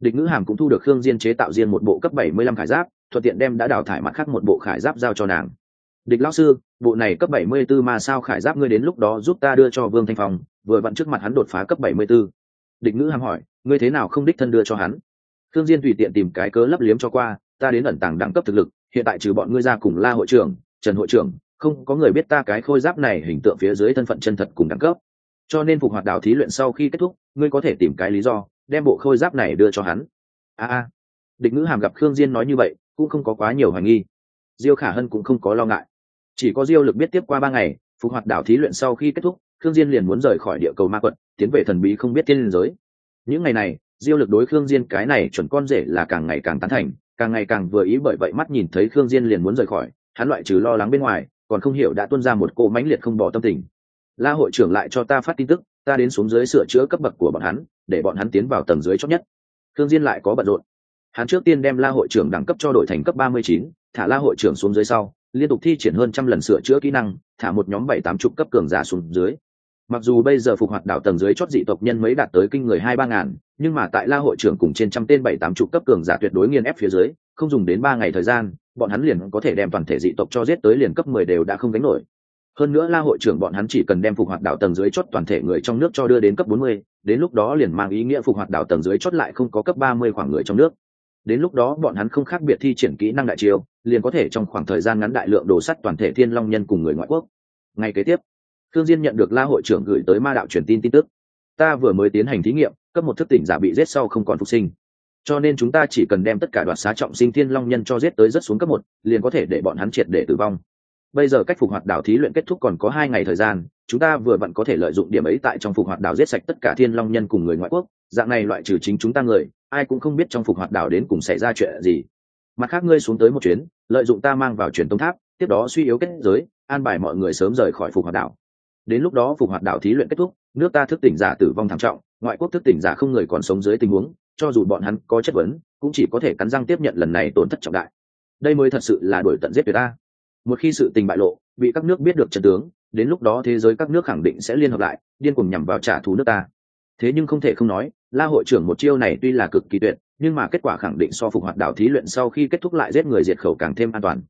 Địch ngữ hàm cũng thu được khương diên chế tạo riêng một bộ cấp 75 khải giáp, thuận tiện đem đã đào thải mặt khác một bộ khải giáp giao cho nàng. Địch lão sư, bộ này cấp 74 mà sao khải giáp ngươi đến lúc đó giúp ta đưa cho vương thanh phong, vừa vặn trước mặt hắn đột phá cấp 74. địch ngữ hàm hỏi, ngươi thế nào không đích thân đưa cho hắn? Khương diên tùy tiện tìm cái cớ lấp liếm cho qua, ta đến ẩn tàng đẳng cấp thực lực hiện tại trừ bọn ngươi ra cùng la hội trưởng, trần hội trưởng, không có người biết ta cái khôi giáp này hình tượng phía dưới thân phận chân thật cùng đẳng cấp. Cho nên phục hoạt đảo thí luyện sau khi kết thúc, ngươi có thể tìm cái lý do, đem bộ khôi giáp này đưa cho hắn. A a. Địch ngữ hàm gặp khương diên nói như vậy, cũng không có quá nhiều hoài nghi. Diêu khả hân cũng không có lo ngại. Chỉ có diêu lực biết tiếp qua ba ngày, phục hoạt đảo thí luyện sau khi kết thúc, khương diên liền muốn rời khỏi địa cầu ma quận tiến về thần bí không biết tiên liên giới. Những ngày này, diêu lực đối khương diên cái này chuẩn con rể là càng ngày càng tán thành càng ngày càng vừa ý bởi vậy mắt nhìn thấy khương diên liền muốn rời khỏi, hắn loại trừ lo lắng bên ngoài, còn không hiểu đã tuôn ra một cô mãnh liệt không bỏ tâm tình. La hội trưởng lại cho ta phát tin tức, ta đến xuống dưới sửa chữa cấp bậc của bọn hắn, để bọn hắn tiến vào tầng dưới chót nhất. Khương diên lại có bận rộn. Hắn trước tiên đem la hội trưởng đẳng cấp cho đổi thành cấp ba mươi chín, thả la hội trưởng xuống dưới sau, liên tục thi triển hơn trăm lần sửa chữa kỹ năng, thả một nhóm bảy tám chục cấp cường giả xuống dưới mặc dù bây giờ phục hoạt đảo tầng dưới chót dị tộc nhân mới đạt tới kinh người hai ba ngàn, nhưng mà tại la hội trưởng cùng trên trăm tên bảy tám chục cấp cường giả tuyệt đối nghiên ép phía dưới, không dùng đến ba ngày thời gian, bọn hắn liền có thể đem toàn thể dị tộc cho giết tới liền cấp mười đều đã không gánh nổi. Hơn nữa la hội trưởng bọn hắn chỉ cần đem phục hoạt đảo tầng dưới chót toàn thể người trong nước cho đưa đến cấp bốn mươi, đến lúc đó liền mang ý nghĩa phục hoạt đảo tầng dưới chót lại không có cấp ba mươi khoảng người trong nước. Đến lúc đó bọn hắn không khác biệt thi triển kỹ năng đại chiêu, liền có thể trong khoảng thời gian ngắn đại lượng đồ sắt toàn thể thiên long nhân cùng người ngoại quốc. Ngay kế tiếp thương diên nhận được la hội trưởng gửi tới ma đạo truyền tin tin tức. Ta vừa mới tiến hành thí nghiệm, cấp một thức tỉnh giả bị giết sau không còn phục sinh. Cho nên chúng ta chỉ cần đem tất cả đoạt xá trọng sinh thiên long nhân cho giết tới rất xuống cấp một, liền có thể để bọn hắn triệt để tử vong. Bây giờ cách phục hoạt đảo thí luyện kết thúc còn có hai ngày thời gian, chúng ta vừa vặn có thể lợi dụng điểm ấy tại trong phục hoạt đảo giết sạch tất cả thiên long nhân cùng người ngoại quốc. Dạng này loại trừ chính chúng ta người, ai cũng không biết trong phục hoạt đảo đến cùng xảy ra chuyện gì. Mặt khác ngươi xuống tới một chuyến, lợi dụng ta mang vào truyền tống tháp, tiếp đó suy yếu kết giới, an bài mọi người sớm rời khỏi phục hoạt đảo đến lúc đó phục hoạt đạo thí luyện kết thúc, nước ta thức tỉnh giả tử vong thảm trọng, ngoại quốc thức tỉnh giả không người còn sống dưới tình huống, cho dù bọn hắn có chất vấn, cũng chỉ có thể cắn răng tiếp nhận lần này tổn thất trọng đại. Đây mới thật sự là đổi tận giết người ta. Một khi sự tình bại lộ, bị các nước biết được trận tướng, đến lúc đó thế giới các nước khẳng định sẽ liên hợp lại, điên cuồng nhằm vào trả thù nước ta. Thế nhưng không thể không nói, la hội trưởng một chiêu này tuy là cực kỳ tuyệt, nhưng mà kết quả khẳng định so phục hoạt đảo thí luyện sau khi kết thúc lại giết người diệt khẩu càng thêm an toàn.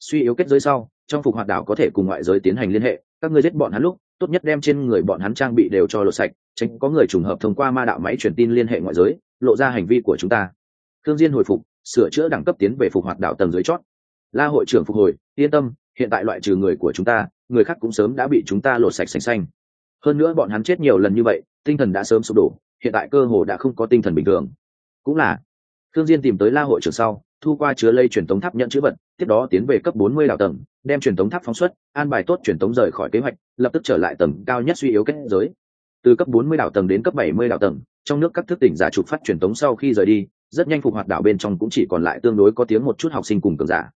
Suy yếu kết giới sau, trong phục hoạt đảo có thể cùng ngoại giới tiến hành liên hệ các ngươi giết bọn hắn lúc, tốt nhất đem trên người bọn hắn trang bị đều cho lộ sạch, tránh có người trùng hợp thông qua ma đạo máy truyền tin liên hệ ngoại giới, lộ ra hành vi của chúng ta. Thương diên hồi phục, sửa chữa đẳng cấp tiến về phục hoạt đạo tầng dưới chót. La hội trưởng phục hồi, yên tâm, hiện tại loại trừ người của chúng ta, người khác cũng sớm đã bị chúng ta lột sạch sành xanh. Hơn nữa bọn hắn chết nhiều lần như vậy, tinh thần đã sớm sụp đổ, hiện tại cơ hồ đã không có tinh thần bình thường. Cũng là thương diên tìm tới la hội trưởng sau thu qua chứa lây truyền tống tháp nhận chữ vật, tiếp đó tiến về cấp 40 đảo tầng, đem truyền tống tháp phóng xuất, an bài tốt truyền tống rời khỏi kế hoạch, lập tức trở lại tầng cao nhất suy yếu kết giới. Từ cấp 40 đảo tầng đến cấp 70 đảo tầng, trong nước các thức tỉnh giả trục phát truyền tống sau khi rời đi, rất nhanh phục hoạt đảo bên trong cũng chỉ còn lại tương đối có tiếng một chút học sinh cùng cường giả.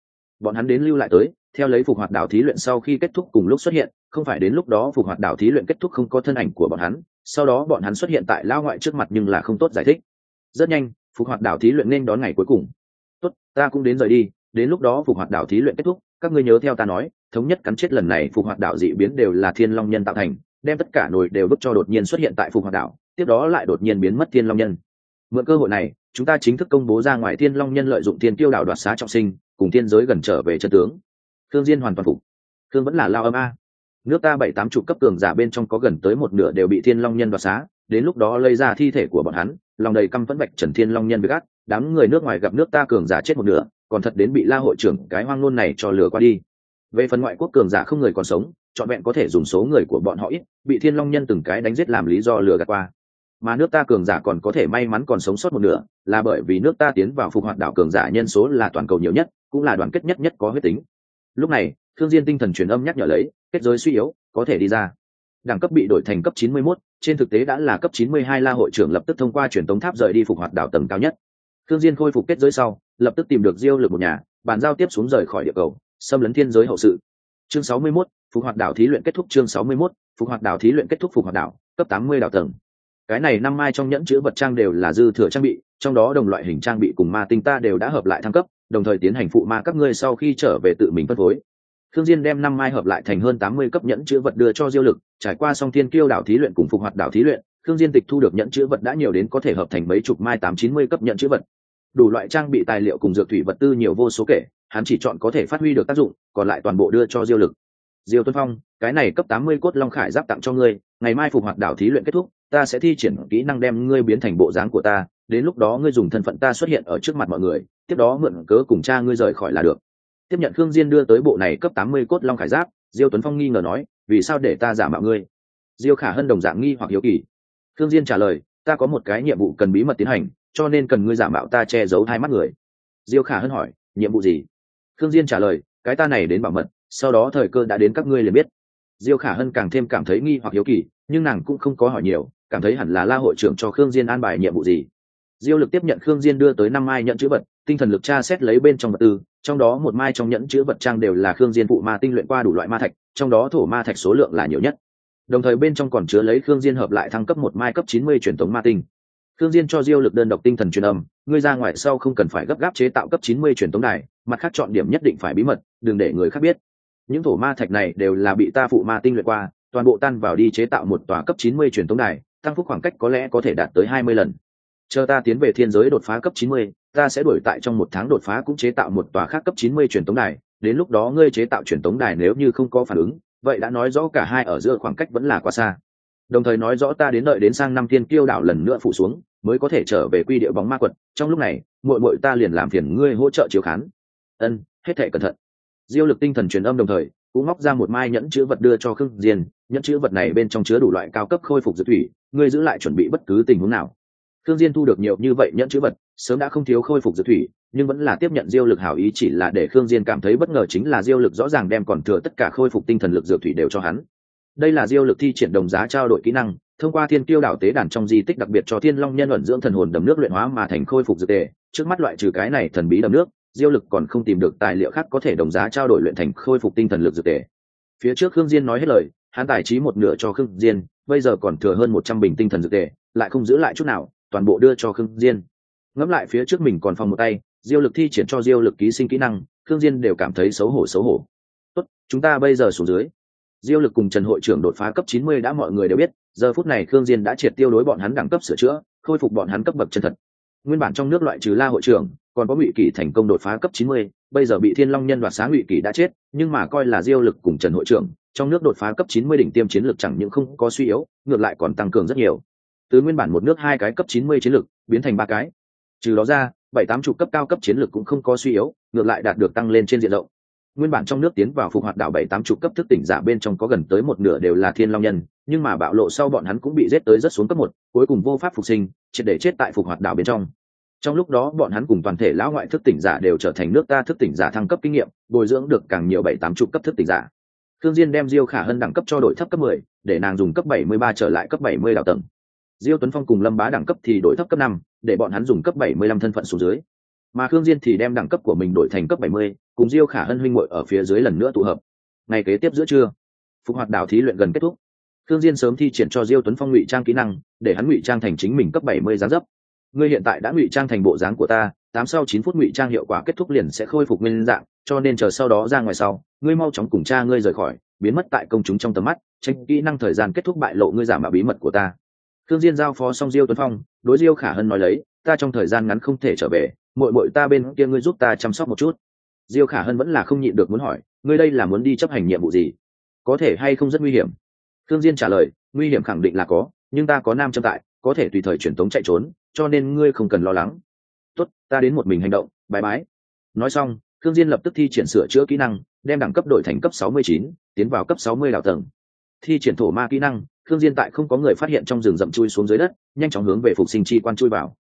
Bọn hắn đến lưu lại tới, theo lấy phục hoạt đảo thí luyện sau khi kết thúc cùng lúc xuất hiện, không phải đến lúc đó phục hoạt đảo thí luyện kết thúc không có thân ảnh của bọn hắn, sau đó bọn hắn xuất hiện tại lao ngoại trước mặt nhưng là không tốt giải thích. Rất nhanh, phục hoạt đảo thí luyện nên đón ngày cuối cùng tốt, ta cũng đến rời đi, đến lúc đó phục hoạt đảo thí luyện kết thúc, các ngươi nhớ theo ta nói, thống nhất cắn chết lần này phục hoạt đảo dị biến đều là thiên long nhân tạo thành, đem tất cả nồi đều bức cho đột nhiên xuất hiện tại phục hoạt đảo, tiếp đó lại đột nhiên biến mất thiên long nhân. Mượn cơ hội này, chúng ta chính thức công bố ra ngoài thiên long nhân lợi dụng thiên tiêu đảo đoạt xá trọng sinh, cùng thiên giới gần trở về chân tướng. Thương diên hoàn toàn phục. Thương vẫn là lao âm a. Nước ta bảy tám chục cấp cường giả bên trong có gần tới một nửa đều bị thiên long nhân đoạt xá, đến lúc đó lấy ra thi thể của bọn hắn, lòng đầy căm phẫn bạch trần thiên long nhân với gắt đám người nước ngoài gặp nước ta cường giả chết một nửa còn thật đến bị la hội trưởng cái hoang nôn này cho lừa qua đi. Về phần ngoại quốc cường giả không người còn sống chọn vẹn có thể dùng số người của bọn họ ít bị thiên long nhân từng cái đánh giết làm lý do lừa gạt qua. Mà nước ta cường giả còn có thể may mắn còn sống sót một nửa là bởi vì nước ta tiến vào phục hoạt đảo cường giả nhân số là toàn cầu nhiều nhất cũng là đoàn kết nhất nhất có huyết tính. Lúc này thương diên tinh thần truyền âm nhắc nhở lấy kết giới suy yếu có thể đi ra. Đẳng cấp bị đổi thành cấp 91, trên thực tế đã là cấp 92 la hội trưởng lập tức thông qua truyền tống tháp rời đi phục hoạt đảo tầng cao nhất thương diên khôi phục kết giới sau lập tức tìm được diêu lực một nhà bàn giao tiếp xuống rời khỏi địa cầu xâm lấn thiên giới hậu sự chương 61, phục hoạt đảo thí luyện kết thúc chương 61, phục hoạt đảo thí luyện kết thúc phục hoạt đảo cấp 80 đảo tầng cái này năm mai trong nhẫn chứa vật trang đều là dư thừa trang bị trong đó đồng loại hình trang bị cùng ma tinh ta đều đã hợp lại thăng cấp đồng thời tiến hành phụ ma các ngươi sau khi trở về tự mình phân phối Thương Diên đem năm mai hợp lại thành hơn tám mươi cấp nhẫn chứa vật đưa cho Diêu Lực, trải qua song thiên kiêu đảo thí luyện cùng phục hoạt đảo thí luyện, Thương Diên tịch thu được nhẫn chứa vật đã nhiều đến có thể hợp thành mấy chục mai tám chín mươi cấp nhẫn chứa vật. Đủ loại trang bị tài liệu cùng dược thủy vật tư nhiều vô số kể, hắn chỉ chọn có thể phát huy được tác dụng, còn lại toàn bộ đưa cho Diêu Lực. Diêu Tuấn Phong, cái này cấp tám mươi cốt long khải giáp tặng cho ngươi, ngày mai phục hoạt đảo thí luyện kết thúc, ta sẽ thi triển kỹ năng đem ngươi biến thành bộ dáng của ta, đến lúc đó ngươi dùng thân phận ta xuất hiện ở trước mặt mọi người, tiếp đó mượn cớ cùng cha ngươi rời khỏi là được. Tiếp nhận khương diên đưa tới bộ này cấp tám mươi cốt long khải giáp diêu tuấn phong nghi ngờ nói vì sao để ta giả mạo ngươi? Diêu khả hân đồng dạng nghi hoặc hiếu kỳ. Khương diên trả lời ta có một cái nhiệm vụ cần bí mật tiến hành cho nên cần ngươi giả mạo ta che giấu hai mắt người. Diêu khả hân hỏi, nhiệm vụ gì? Khương diên trả lời, cái ta này đến bảo mật, sau đó thời cơ đã đến các ngươi liền biết. Diêu khả hân càng thêm cảm thấy nghi hoặc hiếu kỳ, nhưng nàng cũng không có hỏi nhiều, cảm thấy hẳn là la hội trưởng cho khương diên an bài nhiệm vụ gì. Diêu lực tiếp nhận khương diên đưa tới năm mai nhận chữ vật, tinh thần lực tra xét lấy bên trong vật tư, trong đó một mai trong nhẫn chữ vật trang đều là khương diên phụ ma tinh luyện qua đủ loại ma thạch, trong đó thổ ma thạch số lượng là nhiều nhất. Đồng thời bên trong còn chứa lấy khương diên hợp lại thăng cấp một mai cấp chín mươi truyền thống ma tinh thương diên cho diêu lực đơn độc tinh thần truyền âm ngươi ra ngoài sau không cần phải gấp gáp chế tạo cấp 90 truyền tống đài mặt khác chọn điểm nhất định phải bí mật đừng để người khác biết. Những thổ ma thạch này đều là bị ta phụ ma tinh luyện qua toàn bộ tan vào đi chế tạo một tòa cấp 90 truyền tống đài tăng phúc khoảng cách có lẽ có thể đạt tới 20 lần. Chờ ta tiến về thiên giới đột phá cấp 90, ta sẽ đuổi tại trong một tháng đột phá cũng chế tạo một tòa khác cấp 90 truyền tống đài đến lúc đó ngươi chế tạo truyền tống đài nếu như không có phản ứng vậy đã nói rõ cả hai ở giữa khoảng cách vẫn là quá xa đồng thời nói rõ ta đến đợi đến sang năm thiên kiêu đảo lần nữa phụ xuống, mới có thể trở về quy địa bóng ma quật. Trong lúc này, muội muội ta liền làm phiền ngươi hỗ trợ chiếu khán. Ân, hết thể cẩn thận. Diêu lực tinh thần truyền âm đồng thời, cũng móc ra một mai nhẫn chữ vật đưa cho khương diên. Nhẫn chữ vật này bên trong chứa đủ loại cao cấp khôi phục dược thủy, ngươi giữ lại chuẩn bị bất cứ tình huống nào. Khương diên thu được nhiều như vậy nhẫn chữ vật, sớm đã không thiếu khôi phục dược thủy, nhưng vẫn là tiếp nhận diêu lực hảo ý chỉ là để khương diên cảm thấy bất ngờ chính là diêu lực rõ ràng đem còn thừa tất cả khôi phục tinh thần lực dược thủy đều cho hắn đây là diêu lực thi triển đồng giá trao đổi kỹ năng, thông qua thiên tiêu đảo tế đàn trong di tích đặc biệt cho thiên long nhân luận dưỡng thần hồn đầm nước luyện hóa mà thành khôi phục dược tề. Trước mắt loại trừ cái này thần bí đầm nước, diêu lực còn không tìm được tài liệu khác có thể đồng giá trao đổi luyện thành khôi phục tinh thần lực dược tề. Phía trước khương diên nói hết lời, hắn tài trí một nửa cho khương diên, bây giờ còn thừa hơn một trăm bình tinh thần dược tề, lại không giữ lại chút nào, toàn bộ đưa cho khương diên. Ngẫm lại phía trước mình còn phòng một tay, diêu lực thi triển cho diêu lực ký sinh kỹ năng, khương diên đều cảm thấy xấu hổ xấu hổ. Tốt, chúng ta bây giờ xuống dưới diêu lực cùng trần hội trưởng đột phá cấp 90 đã mọi người đều biết giờ phút này khương diên đã triệt tiêu đối bọn hắn đẳng cấp sửa chữa khôi phục bọn hắn cấp bậc chân thật. Nguyên bản trong nước loại trừ la hội trưởng còn có ngụy kỷ thành công đột phá cấp 90, bây giờ bị thiên long nhân đoạt sáng ngụy kỷ đã chết nhưng mà coi là diêu lực cùng trần hội trưởng trong nước đột phá cấp 90 đỉnh tiêm chiến lực chẳng những không có suy yếu ngược lại còn tăng cường rất nhiều. Từ nguyên bản một nước hai cái cấp 90 chiến lực biến thành ba cái. Trừ đó ra bảy tám chục cấp cao cấp chiến lược cũng không có suy yếu ngược lại đạt được tăng lên trên diện rộng nguyên bản trong nước tiến vào phục hoạt đảo bảy tám chục cấp thức tỉnh giả bên trong có gần tới một nửa đều là thiên long nhân, nhưng mà bạo lộ sau bọn hắn cũng bị giết tới rất xuống cấp một, cuối cùng vô pháp phục sinh, triệt để chết tại phục hoạt đảo bên trong. Trong lúc đó bọn hắn cùng toàn thể lão ngoại thức tỉnh giả đều trở thành nước ta thức tỉnh giả thăng cấp kinh nghiệm, bồi dưỡng được càng nhiều bảy tám chục cấp thức tỉnh giả. Thương diên đem diêu khả hân đẳng cấp cho đội thấp cấp mười, để nàng dùng cấp bảy mươi ba trở lại cấp bảy mươi đảo tầng. Diêu tuấn phong cùng lâm bá đẳng cấp thì đổi thấp cấp năm, để bọn hắn dùng cấp bảy mươi lăm thân phận xuống dưới mà khương diên thì đem đẳng cấp của mình đổi thành cấp bảy mươi cùng diêu khả hân huynh muội ở phía dưới lần nữa tụ hợp. Ngày kế tiếp giữa trưa phục hoạt đảo thí luyện gần kết thúc. Khương diên sớm thi triển cho diêu tuấn phong ngụy trang kỹ năng để hắn ngụy trang thành chính mình cấp bảy mươi dáng dấp. Ngươi hiện tại đã ngụy trang thành bộ dáng của ta tám sau chín phút ngụy trang hiệu quả kết thúc liền sẽ khôi phục nguyên dạng cho nên chờ sau đó ra ngoài sau ngươi mau chóng cùng cha ngươi rời khỏi biến mất tại công chúng trong tầm mắt tránh kỹ năng thời gian kết thúc bại lộ ngươi giả mạo bí mật của ta. Thương Diên giao phó xong Diêu Tuấn Phong, đối Diêu Khả Hân nói lấy, ta trong thời gian ngắn không thể trở về, muội muội ta bên kia ngươi giúp ta chăm sóc một chút. Diêu Khả Hân vẫn là không nhịn được muốn hỏi, ngươi đây là muốn đi chấp hành nhiệm vụ gì? Có thể hay không rất nguy hiểm? Thương Diên trả lời, nguy hiểm khẳng định là có, nhưng ta có nam châm tại, có thể tùy thời chuyển tống chạy trốn, cho nên ngươi không cần lo lắng. Tốt, ta đến một mình hành động, bái bái. Nói xong, Thương Diên lập tức thi triển sửa chữa kỹ năng, đem đẳng cấp đổi thành cấp 69, tiến vào cấp 60 đảo tầng. Thi triển thổ ma kỹ năng, Thương Diên tại không có người phát hiện trong rừng rậm chui xuống dưới đất, nhanh chóng hướng về phục sinh chi quan chui vào.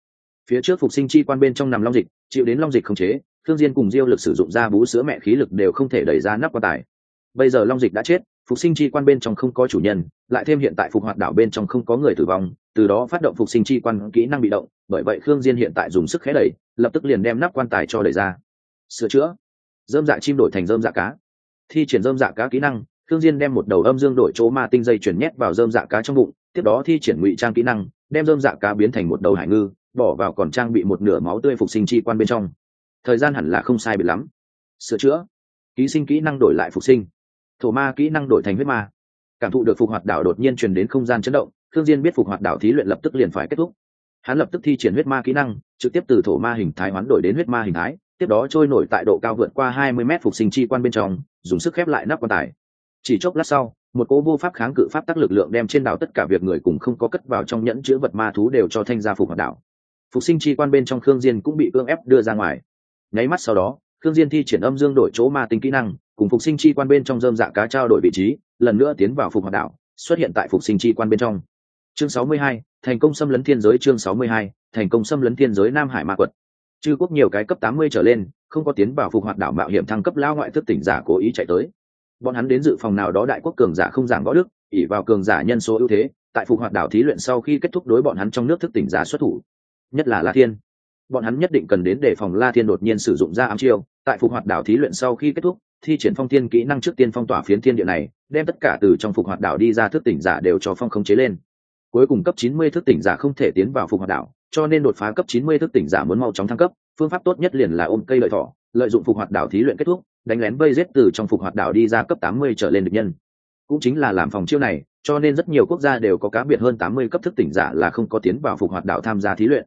Phía trước phục sinh chi quan bên trong nằm long dịch, chịu đến long dịch không chế, thương Diên cùng Diêu lực sử dụng ra bú sữa mẹ khí lực đều không thể đẩy ra nắp quan tài. Bây giờ long dịch đã chết, phục sinh chi quan bên trong không có chủ nhân, lại thêm hiện tại phục hoạt đảo bên trong không có người tử vong, từ đó phát động phục sinh chi quan kỹ năng bị động, bởi vậy Khương Diên hiện tại dùng sức khé đẩy, lập tức liền đem nắp quan tài cho đẩy ra. Sửa chữa. Dơm dạ chim đổi thành dơm dạ cá. Thi triển dơm dạ cá kỹ năng, thương diên đem một đầu âm dương đổi chỗ ma tinh dây chuyển nhét vào dơm dạ cá trong bụng tiếp đó thi triển ngụy trang kỹ năng đem dơm dạ cá biến thành một đầu hải ngư bỏ vào còn trang bị một nửa máu tươi phục sinh chi quan bên trong. Thời gian hẳn là không sai biệt lắm. Sửa chữa. Ký sinh kỹ năng đổi lại phục sinh. Thổ ma kỹ năng đổi thành huyết ma. Cảm thụ được phục hoạt đảo đột nhiên truyền đến không gian chấn động thương diên biết phục hoạt đảo thí luyện lập tức liền phải kết thúc. Hắn lập tức thi triển huyết ma kỹ năng, trực tiếp từ thổ ma hình thái hoán đổi đến huyết ma hình thái, tiếp đó trôi nổi tại độ cao vượt qua 20 mét phục sinh chi quan bên trong, dùng sức khép lại nắp quan tài. Chỉ chốc lát sau, một cỗ vô pháp kháng cự pháp tắc lực lượng đem trên đảo tất cả việc người cùng không có cất vào trong nhẫn chứa vật ma thú đều cho thanh gia phục hoạt đảo phục sinh chi quan bên trong khương diên cũng bị cưỡng ép đưa ra ngoài. Nháy mắt sau đó khương diên thi triển âm dương đổi chỗ ma tinh kỹ năng cùng phục sinh chi quan bên trong dơm dạ cá trao đổi vị trí lần nữa tiến vào phục hoạt đảo xuất hiện tại phục sinh chi quan bên trong. Chương 62, thành công xâm lấn thiên giới chương 62, thành công xâm lấn thiên giới nam hải ma quật. Chư quốc nhiều cái cấp 80 trở lên không có tiến vào phục hoạt đảo mạo hiểm thăng cấp lao ngoại thức tỉnh giả cố ý chạy tới. Bọn hắn đến dự phòng nào đó đại quốc cường giả không giảng võ đức ỉ vào cường giả nhân số ưu thế tại phục hoạt đảo thí luyện sau khi kết thúc đối bọn hắn trong nước thức tỉnh giả xuất thủ nhất là la thiên. Bọn hắn nhất định cần đến để phòng la thiên đột nhiên sử dụng ra ám chiêu, tại phục hoạt đảo thí luyện sau khi kết thúc, thi triển phong thiên kỹ năng trước tiên phong tỏa phiến thiên địa này, đem tất cả từ trong phục hoạt đảo đi ra thức tỉnh giả đều cho phong khống chế lên. Cuối cùng cấp chín mươi thức tỉnh giả không thể tiến vào phục hoạt đảo, cho nên đột phá cấp 90 thức tỉnh giả muốn mau chóng thăng cấp, phương pháp tốt nhất liền là ôm cây lợi thỏ, lợi dụng phục hoạt đảo thí luyện kết thúc, đánh lén vây giết từ trong phục hoạt đảo đi ra cấp 80 trở lên được nhân. Cũng chính là làm phòng chiêu này, cho nên rất nhiều quốc gia đều có cá biệt hơn 80 cấp thức tỉnh giả là không có tiến vào phục hoạt đảo tham gia thí luyện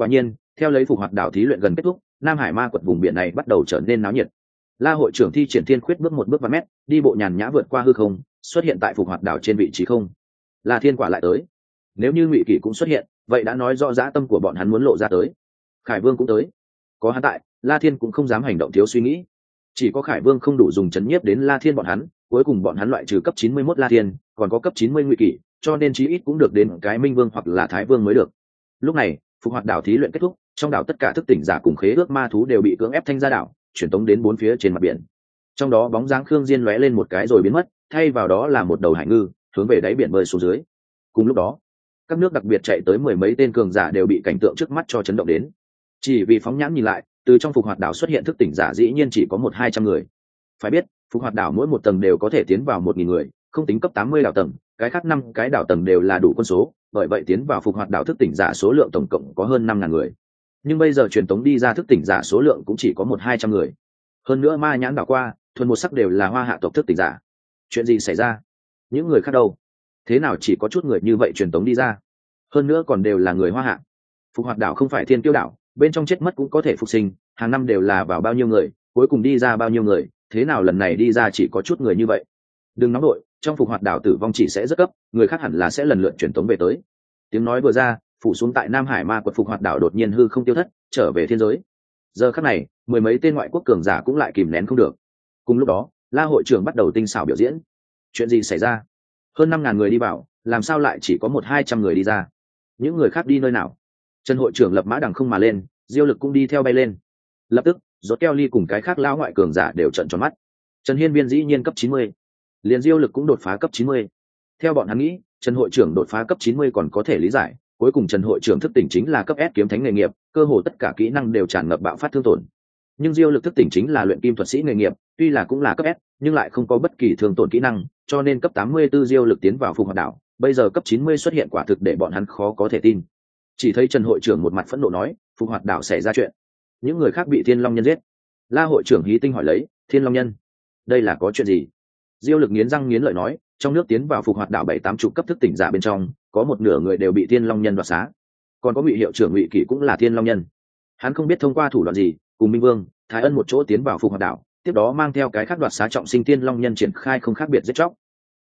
quả nhiên, theo lấy phục hoạt đảo thí luyện gần kết thúc, nam hải ma quật vùng biển này bắt đầu trở nên náo nhiệt. La hội trưởng thi triển thiên khuyết bước một bước và mét, đi bộ nhàn nhã vượt qua hư không, xuất hiện tại phục hoạt đảo trên vị trí không. La thiên quả lại tới. Nếu như ngụy kỷ cũng xuất hiện, vậy đã nói rõ dã tâm của bọn hắn muốn lộ ra tới. Khải vương cũng tới. Có hắn tại, la thiên cũng không dám hành động thiếu suy nghĩ. Chỉ có khải vương không đủ dùng chấn nhiếp đến la thiên bọn hắn, cuối cùng bọn hắn loại trừ cấp chín mươi mốt la thiên, còn có cấp chín mươi ngụy kỷ, cho nên chí ít cũng được đến cái minh vương hoặc là thái vương mới được. Lúc này phục hoạt đảo thí luyện kết thúc, trong đảo tất cả thức tỉnh giả cùng khế ước ma thú đều bị cưỡng ép thanh ra đảo, chuyển tống đến bốn phía trên mặt biển. Trong đó bóng dáng khương diên lóe lên một cái rồi biến mất, thay vào đó là một đầu hải ngư, hướng về đáy biển bơi xuống dưới. Cùng lúc đó, các nước đặc biệt chạy tới mười mấy tên cường giả đều bị cảnh tượng trước mắt cho chấn động đến. Chỉ vì phóng nhãn nhìn lại, từ trong phục hoạt đảo xuất hiện thức tỉnh giả dĩ nhiên chỉ có một hai trăm người. Phải biết, phục hoạt đảo mỗi một tầng đều có thể tiến vào một nghìn người, không tính cấp tám mươi đảo tầng cái khác năm cái đảo tầng đều là đủ quân số, bởi vậy tiến vào phục hoạt đảo thức tỉnh giả số lượng tổng cộng có hơn năm ngàn người. Nhưng bây giờ truyền tống đi ra thức tỉnh giả số lượng cũng chỉ có một hai trăm người. Hơn nữa ma nhãn đảo qua, thuần một sắc đều là hoa hạ tộc thức tỉnh giả. Chuyện gì xảy ra? Những người khác đâu? Thế nào chỉ có chút người như vậy truyền tống đi ra? Hơn nữa còn đều là người hoa hạ. Phục hoạt đảo không phải thiên tiêu đảo, bên trong chết mất cũng có thể phục sinh, hàng năm đều là vào bao nhiêu người, cuối cùng đi ra bao nhiêu người, thế nào lần này đi ra chỉ có chút người như vậy? Đừng nóng đội trong phục hoạt đảo tử vong chỉ sẽ rất cấp, người khác hẳn là sẽ lần lượt truyền tống về tới. Tiếng nói vừa ra, phủ xuống tại nam hải ma quật phục hoạt đảo đột nhiên hư không tiêu thất, trở về thiên giới. Giờ khắc này, mười mấy tên ngoại quốc cường giả cũng lại kìm nén không được. Cùng lúc đó, la hội trưởng bắt đầu tinh xảo biểu diễn. Chuyện gì xảy ra? Hơn năm ngàn người đi vào, làm sao lại chỉ có một hai trăm người đi ra? Những người khác đi nơi nào? Trần hội trưởng lập mã đằng không mà lên, diêu lực cũng đi theo bay lên. Lập tức, rốt keo ly cùng cái khác lão ngoại cường giả đều trận tròn mắt. Trần hiên viên dĩ nhiên cấp chín mươi liền diêu lực cũng đột phá cấp chín mươi. Theo bọn hắn nghĩ, trần hội trưởng đột phá cấp chín mươi còn có thể lý giải, cuối cùng trần hội trưởng thức tỉnh chính là cấp s kiếm thánh nghề nghiệp, cơ hồ tất cả kỹ năng đều tràn ngập bạo phát thương tổn. Nhưng diêu lực thức tỉnh chính là luyện kim thuật sĩ nghề nghiệp, tuy là cũng là cấp s, nhưng lại không có bất kỳ thương tổn kỹ năng, cho nên cấp tám mươi 84 diêu lực tiến vào phục hoạt đảo, bây giờ cấp chín mươi xuất hiện quả thực để bọn hắn khó có thể tin. Chỉ thấy trần hội trưởng một mặt phẫn nộ nói, phục hoạt đảo xảy ra chuyện. Những người khác bị thiên long nhân giết. La hội trưởng hí tinh hỏi lấy, thiên long nhân, đây là có chuyện gì? Diêu lực nghiến răng nghiến lợi nói, trong nước tiến vào phục hoạt đảo bảy tám chục cấp thức tỉnh giả bên trong, có một nửa người đều bị thiên long nhân đoạt xá. Còn có ngụy hiệu trưởng ngụy kỷ cũng là thiên long nhân. Hắn không biết thông qua thủ đoạn gì, cùng minh vương, thái ân một chỗ tiến vào phục hoạt đảo, tiếp đó mang theo cái khác đoạt xá trọng sinh thiên long nhân triển khai không khác biệt giết chóc.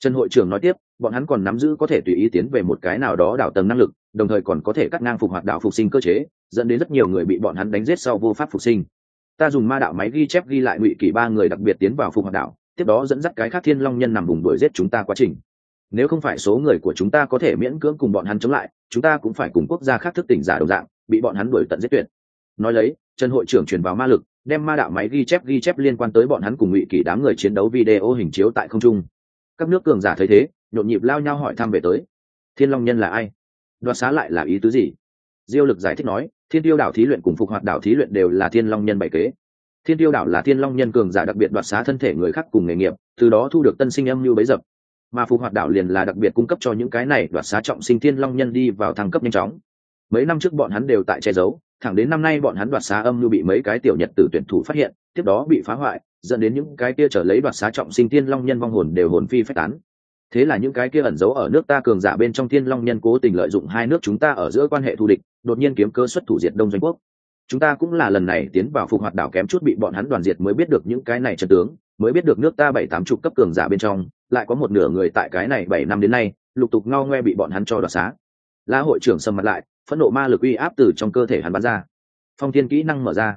Trần hội trưởng nói tiếp, bọn hắn còn nắm giữ có thể tùy ý tiến về một cái nào đó đảo tầng năng lực, đồng thời còn có thể cắt ngang phục hoạt đảo phục sinh cơ chế, dẫn đến rất nhiều người bị bọn hắn đánh giết sau vô pháp phục sinh. Ta dùng ma đạo máy ghi chép ghi lại ngụy kỷ ba người đặc biệt tiến vào phục hoạt đảo tiếp đó dẫn dắt cái khác thiên long nhân nằm vùng đuổi giết chúng ta quá trình. Nếu không phải số người của chúng ta có thể miễn cưỡng cùng bọn hắn chống lại, chúng ta cũng phải cùng quốc gia khác thức tỉnh giả đồng dạng, bị bọn hắn đuổi tận giết tuyệt. Nói lấy, trần hội trưởng truyền vào ma lực, đem ma đạo máy ghi chép ghi chép liên quan tới bọn hắn cùng ngụy kỷ đám người chiến đấu video hình chiếu tại không trung. Các nước cường giả thấy thế, nhộn nhịp lao nhau hỏi thăm về tới. Thiên long nhân là ai? Đoạt xá lại là ý tứ gì? Diêu lực giải thích nói, thiên tiêu đảo thí luyện cùng phục hoạt đảo thí luyện đều là thiên long nhân bảy kế thiên tiêu đảo là thiên long nhân cường giả đặc biệt đoạt xá thân thể người khác cùng nghề nghiệp, từ đó thu được tân sinh âm mưu bấy dập. Mà phục hoạt đảo liền là đặc biệt cung cấp cho những cái này đoạt xá trọng sinh thiên long nhân đi vào thăng cấp nhanh chóng. Mấy năm trước bọn hắn đều tại che giấu, thẳng đến năm nay bọn hắn đoạt xá âm mưu bị mấy cái tiểu nhật tử tuyển thủ phát hiện, tiếp đó bị phá hoại, dẫn đến những cái kia trở lấy đoạt xá trọng sinh thiên long nhân vong hồn đều hồn phi phách tán. Thế là những cái kia ẩn giấu ở nước ta cường giả bên trong thiên long nhân cố tình lợi dụng hai nước chúng ta ở giữa quan hệ thù địch, đột nhiên kiếm cơ xuất thủ diệt đông doanh quốc chúng ta cũng là lần này tiến vào phục hoạt đảo kém chút bị bọn hắn đoàn diệt mới biết được những cái này chân tướng, mới biết được nước ta bảy tám chục cấp cường giả bên trong, lại có một nửa người tại cái này bảy năm đến nay, lục tục ngao ngoe bị bọn hắn cho đoạt xá. La hội trưởng sầm mặt lại, phẫn nộ ma lực uy áp từ trong cơ thể hắn bắn ra. Phong thiên kỹ năng mở ra.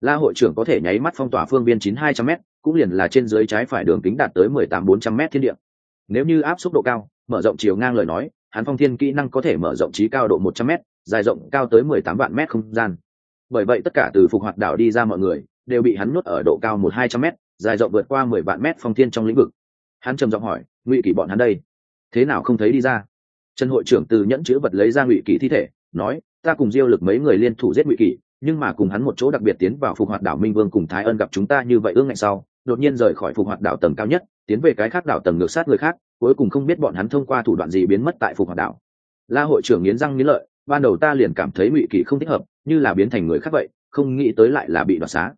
La hội trưởng có thể nháy mắt phong tỏa phương biên chín hai trăm m cũng liền là trên dưới trái phải đường kính đạt tới mười tám bốn trăm m thiên địa. Nếu như áp xúc độ cao, mở rộng chiều ngang lời nói, hắn phong thiên kỹ năng có thể mở rộng trí cao độ một trăm m dài rộng cao tới mười tám vạn m không gian bởi vậy tất cả từ phục hoạt đảo đi ra mọi người đều bị hắn nuốt ở độ cao một hai trăm m dài rộng vượt qua mười vạn m phong thiên trong lĩnh vực. Hắn trầm giọng hỏi, ngụy kỷ bọn hắn đây, thế nào không thấy đi ra? Trần hội trưởng từ nhẫn chữ vật lấy ra ngụy kỷ thi thể, nói, ta cùng diêu lực mấy người liên thủ giết ngụy kỷ, nhưng mà cùng hắn một chỗ đặc biệt tiến vào phục hoạt đảo minh vương cùng thái ân gặp chúng ta như vậy ương ngạnh sau, đột nhiên rời khỏi phục hoạt đảo tầng cao nhất, tiến về cái khác đảo tầng ngược sát người khác, cuối cùng không biết bọn hắn thông qua thủ đoạn gì biến mất tại phục hoạt đảo. La hội trưởng nghiến răng nghiến lợi, ban đầu ta liền cảm thấy ngụy kỷ không thích hợp như là biến thành người khác vậy, không nghĩ tới lại là bị đoạt xá.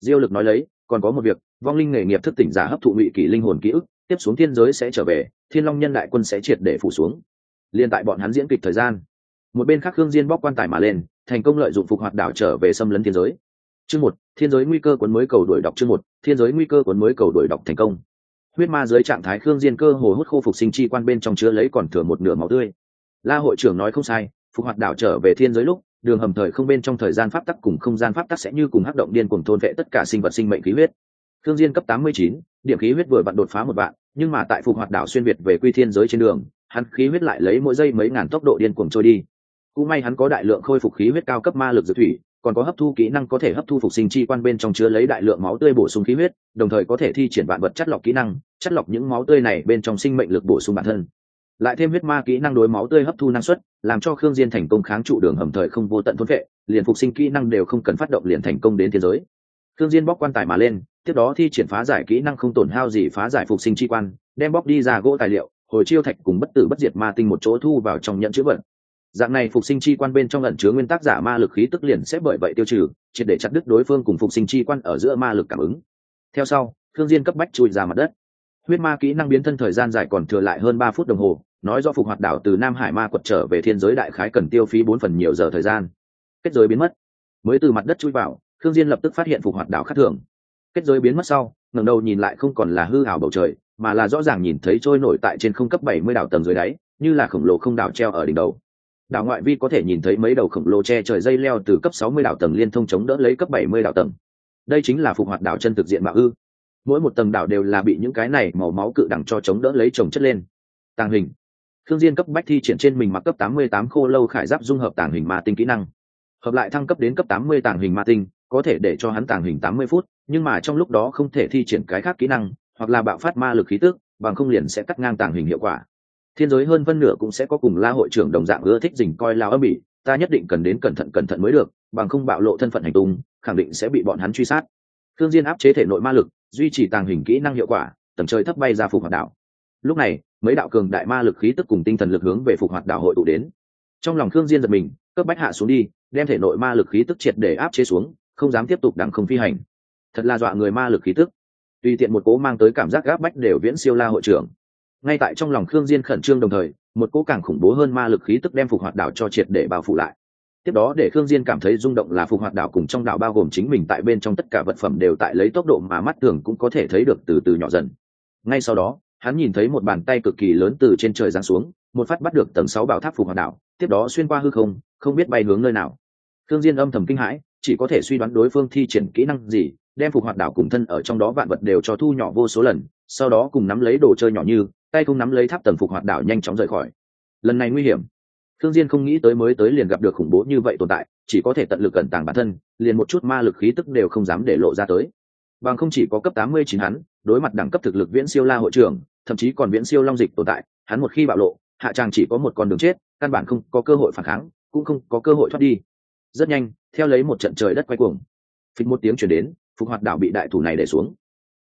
Diêu lực nói lấy, còn có một việc, vong linh nghề nghiệp thức tỉnh giả hấp thụ ngụy kỷ linh hồn ký ức, tiếp xuống thiên giới sẽ trở về, thiên long nhân đại quân sẽ triệt để phủ xuống. Liên tại bọn hắn diễn kịch thời gian, một bên khác khương diên bóc quan tài mà lên, thành công lợi dụng phục hoạt đảo trở về xâm lấn thiên giới. Chương một, thiên giới nguy cơ cuốn mới cầu đuổi đọc chương một, thiên giới nguy cơ cuốn mới cầu đuổi đọc thành công. Huyết ma dưới trạng thái khương diên cơ hồ hút khô phục sinh chi quan bên trong chứa lấy còn thừa một nửa máu tươi. La hội trưởng nói không sai, phục hoạt đảo trở về thiên giới lúc đường hầm thời không bên trong thời gian pháp tắc cùng không gian pháp tắc sẽ như cùng hấp động điên cùng thôn vệ tất cả sinh vật sinh mệnh khí huyết. Thương diên cấp 89, điểm khí huyết vừa vặn đột phá một vạn nhưng mà tại phục hoạt đảo xuyên việt về quy thiên giới trên đường hắn khí huyết lại lấy mỗi giây mấy ngàn tốc độ điên cuồng trôi đi. Cũng may hắn có đại lượng khôi phục khí huyết cao cấp ma lực dược thủy còn có hấp thu kỹ năng có thể hấp thu phục sinh chi quan bên trong chứa lấy đại lượng máu tươi bổ sung khí huyết đồng thời có thể thi triển vạn vật chất lọc kỹ năng chất lọc những máu tươi này bên trong sinh mệnh lực bổ sung bản thân lại thêm huyết ma kỹ năng đối máu tươi hấp thu năng suất, làm cho khương diên thành công kháng trụ đường hầm thời không vô tận thôn vệ, liền phục sinh kỹ năng đều không cần phát động liền thành công đến thế giới. Khương diên bóc quan tài mà lên, tiếp đó thi triển phá giải kỹ năng không tổn hao gì phá giải phục sinh chi quan, đem bóc đi ra gỗ tài liệu, hồi chiêu thạch cùng bất tử bất diệt ma tinh một chỗ thu vào trong nhận chữ vật. Dạng này phục sinh chi quan bên trong ẩn chứa nguyên tắc giả ma lực khí tức liền sẽ bởi vậy tiêu trừ, triệt để chặt đứt đối phương cùng phục sinh chi quan ở giữa ma lực cảm ứng. Theo sau thương diên cấp bách chui ra mặt đất. Huyết ma kỹ năng biến thân thời gian dài còn thừa lại hơn ba phút đồng hồ nói do phục hoạt đảo từ nam hải ma quật trở về thiên giới đại khái cần tiêu phí bốn phần nhiều giờ thời gian. Kết giới biến mất. Mới từ mặt đất chui vào thương diên lập tức phát hiện phục hoạt đảo khác thường. Kết giới biến mất sau, ngẩng đầu nhìn lại không còn là hư ảo bầu trời, mà là rõ ràng nhìn thấy trôi nổi tại trên không cấp bảy mươi đảo tầng dưới đáy, như là khổng lồ không đảo treo ở đỉnh đầu. Đảo ngoại vi có thể nhìn thấy mấy đầu khổng lồ che trời dây leo từ cấp 60 đảo tầng liên thông chống đỡ lấy cấp 70 đảo tầng. Đây chính là phục hoạt đảo chân thực diện mạo ư. Mỗi một tầng đảo đều là bị những cái này màu máu cự đẳng cho chống đỡ lấy trồng chất lên. Tàng hình thương diên cấp bách thi triển trên mình mặc cấp 88 khô lâu khải giáp dung hợp tàng hình ma tinh kỹ năng. Hợp lại thăng cấp đến cấp 80 tàng hình ma tinh, có thể để cho hắn tàng hình 80 phút, nhưng mà trong lúc đó không thể thi triển cái khác kỹ năng, hoặc là bạo phát ma lực khí tức, bằng không liền sẽ cắt ngang tàng hình hiệu quả. Thiên giới hơn phân nửa cũng sẽ có cùng la hội trưởng đồng dạng ưa thích dình coi lao âm bỉ, ta nhất định cần đến cẩn thận cẩn thận mới được, bằng không bạo lộ thân phận hành tung, khẳng định sẽ bị bọn hắn truy sát. Thương diên áp chế thể nội ma lực, duy trì tàng hình kỹ năng hiệu quả, tầng trời thấp bay ra phục hoạt đảo lúc này, mấy đạo cường đại ma lực khí tức cùng tinh thần lực hướng về phục hoạt đảo hội tụ đến. Trong lòng thương diên giật mình, cấp bách hạ xuống đi, đem thể nội ma lực khí tức triệt để áp chế xuống, không dám tiếp tục đằng không phi hành. Thật là dọa người ma lực khí tức. Tùy tiện một cố mang tới cảm giác gáp bách đều viễn siêu la hội trưởng. Ngay tại trong lòng khương diên khẩn trương đồng thời, một cố càng khủng bố hơn ma lực khí tức đem phục hoạt đảo cho triệt để bao phủ lại. Tiếp đó để khương diên cảm thấy rung động là phục hoạt đảo cùng trong đảo bao gồm chính mình tại bên trong tất cả vật phẩm đều tại lấy tốc độ mà mắt thường cũng có thể thấy được từ từ nhỏ dần. Ngay sau đó hắn nhìn thấy một bàn tay cực kỳ lớn từ trên trời giáng xuống, một phát bắt được tầng sáu bảo tháp phục hoàn đảo tiếp đó xuyên qua hư không không biết bay hướng nơi nào. Khương diên âm thầm kinh hãi, chỉ có thể suy đoán đối phương thi triển kỹ năng gì, đem phục hoạt đảo cùng thân ở trong đó vạn vật đều cho thu nhỏ vô số lần, sau đó cùng nắm lấy đồ chơi nhỏ như, tay không nắm lấy tháp tầng phục hoạt đảo nhanh chóng rời khỏi. Lần này nguy hiểm. Thương diên không nghĩ tới mới tới liền gặp được khủng bố như vậy tồn tại, chỉ có thể tận lực cẩn tàng bản thân, liền một chút ma lực khí tức đều không dám để lộ ra tới. Bằng không chỉ có cấp 89 hắn, đối mặt đẳng cấp thực lực viễn siêu la hội trưởng thậm chí còn viễn siêu long dịch tồn tại, hắn một khi bạo lộ, hạ tràng chỉ có một con đường chết, căn bản không có cơ hội phản kháng, cũng không có cơ hội thoát đi. Rất nhanh, theo lấy một trận trời đất quay cuồng, phịch một tiếng chuyển đến, phục hoạt đảo bị đại thủ này để xuống.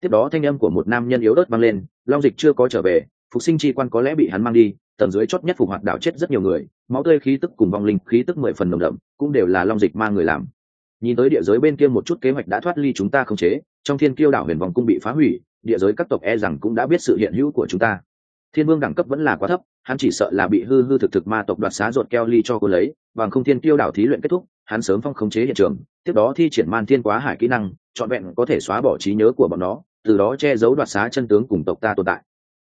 Tiếp đó thanh âm của một nam nhân yếu ớt vang lên, long dịch chưa có trở về, phục sinh chi quan có lẽ bị hắn mang đi, tầng dưới chót nhất phục hoạt đảo chết rất nhiều người, máu tươi khí tức cùng vong linh khí tức mười phần nồng đậm, cũng đều là long dịch mang người làm. Nhìn tới địa giới bên kia một chút kế hoạch đã thoát ly chúng ta không chế, trong thiên kiêu đảo huyền vòng cung bị phá hủy địa giới các tộc e rằng cũng đã biết sự hiện hữu của chúng ta. Thiên vương đẳng cấp vẫn là quá thấp, hắn chỉ sợ là bị hư hư thực thực ma tộc đoạt xá ruột keo ly cho cô lấy, bằng không thiên kiêu đảo thí luyện kết thúc, hắn sớm phong khống chế hiện trường, tiếp đó thi triển man thiên quá hải kỹ năng, trọn vẹn có thể xóa bỏ trí nhớ của bọn nó, từ đó che giấu đoạt xá chân tướng cùng tộc ta tồn tại.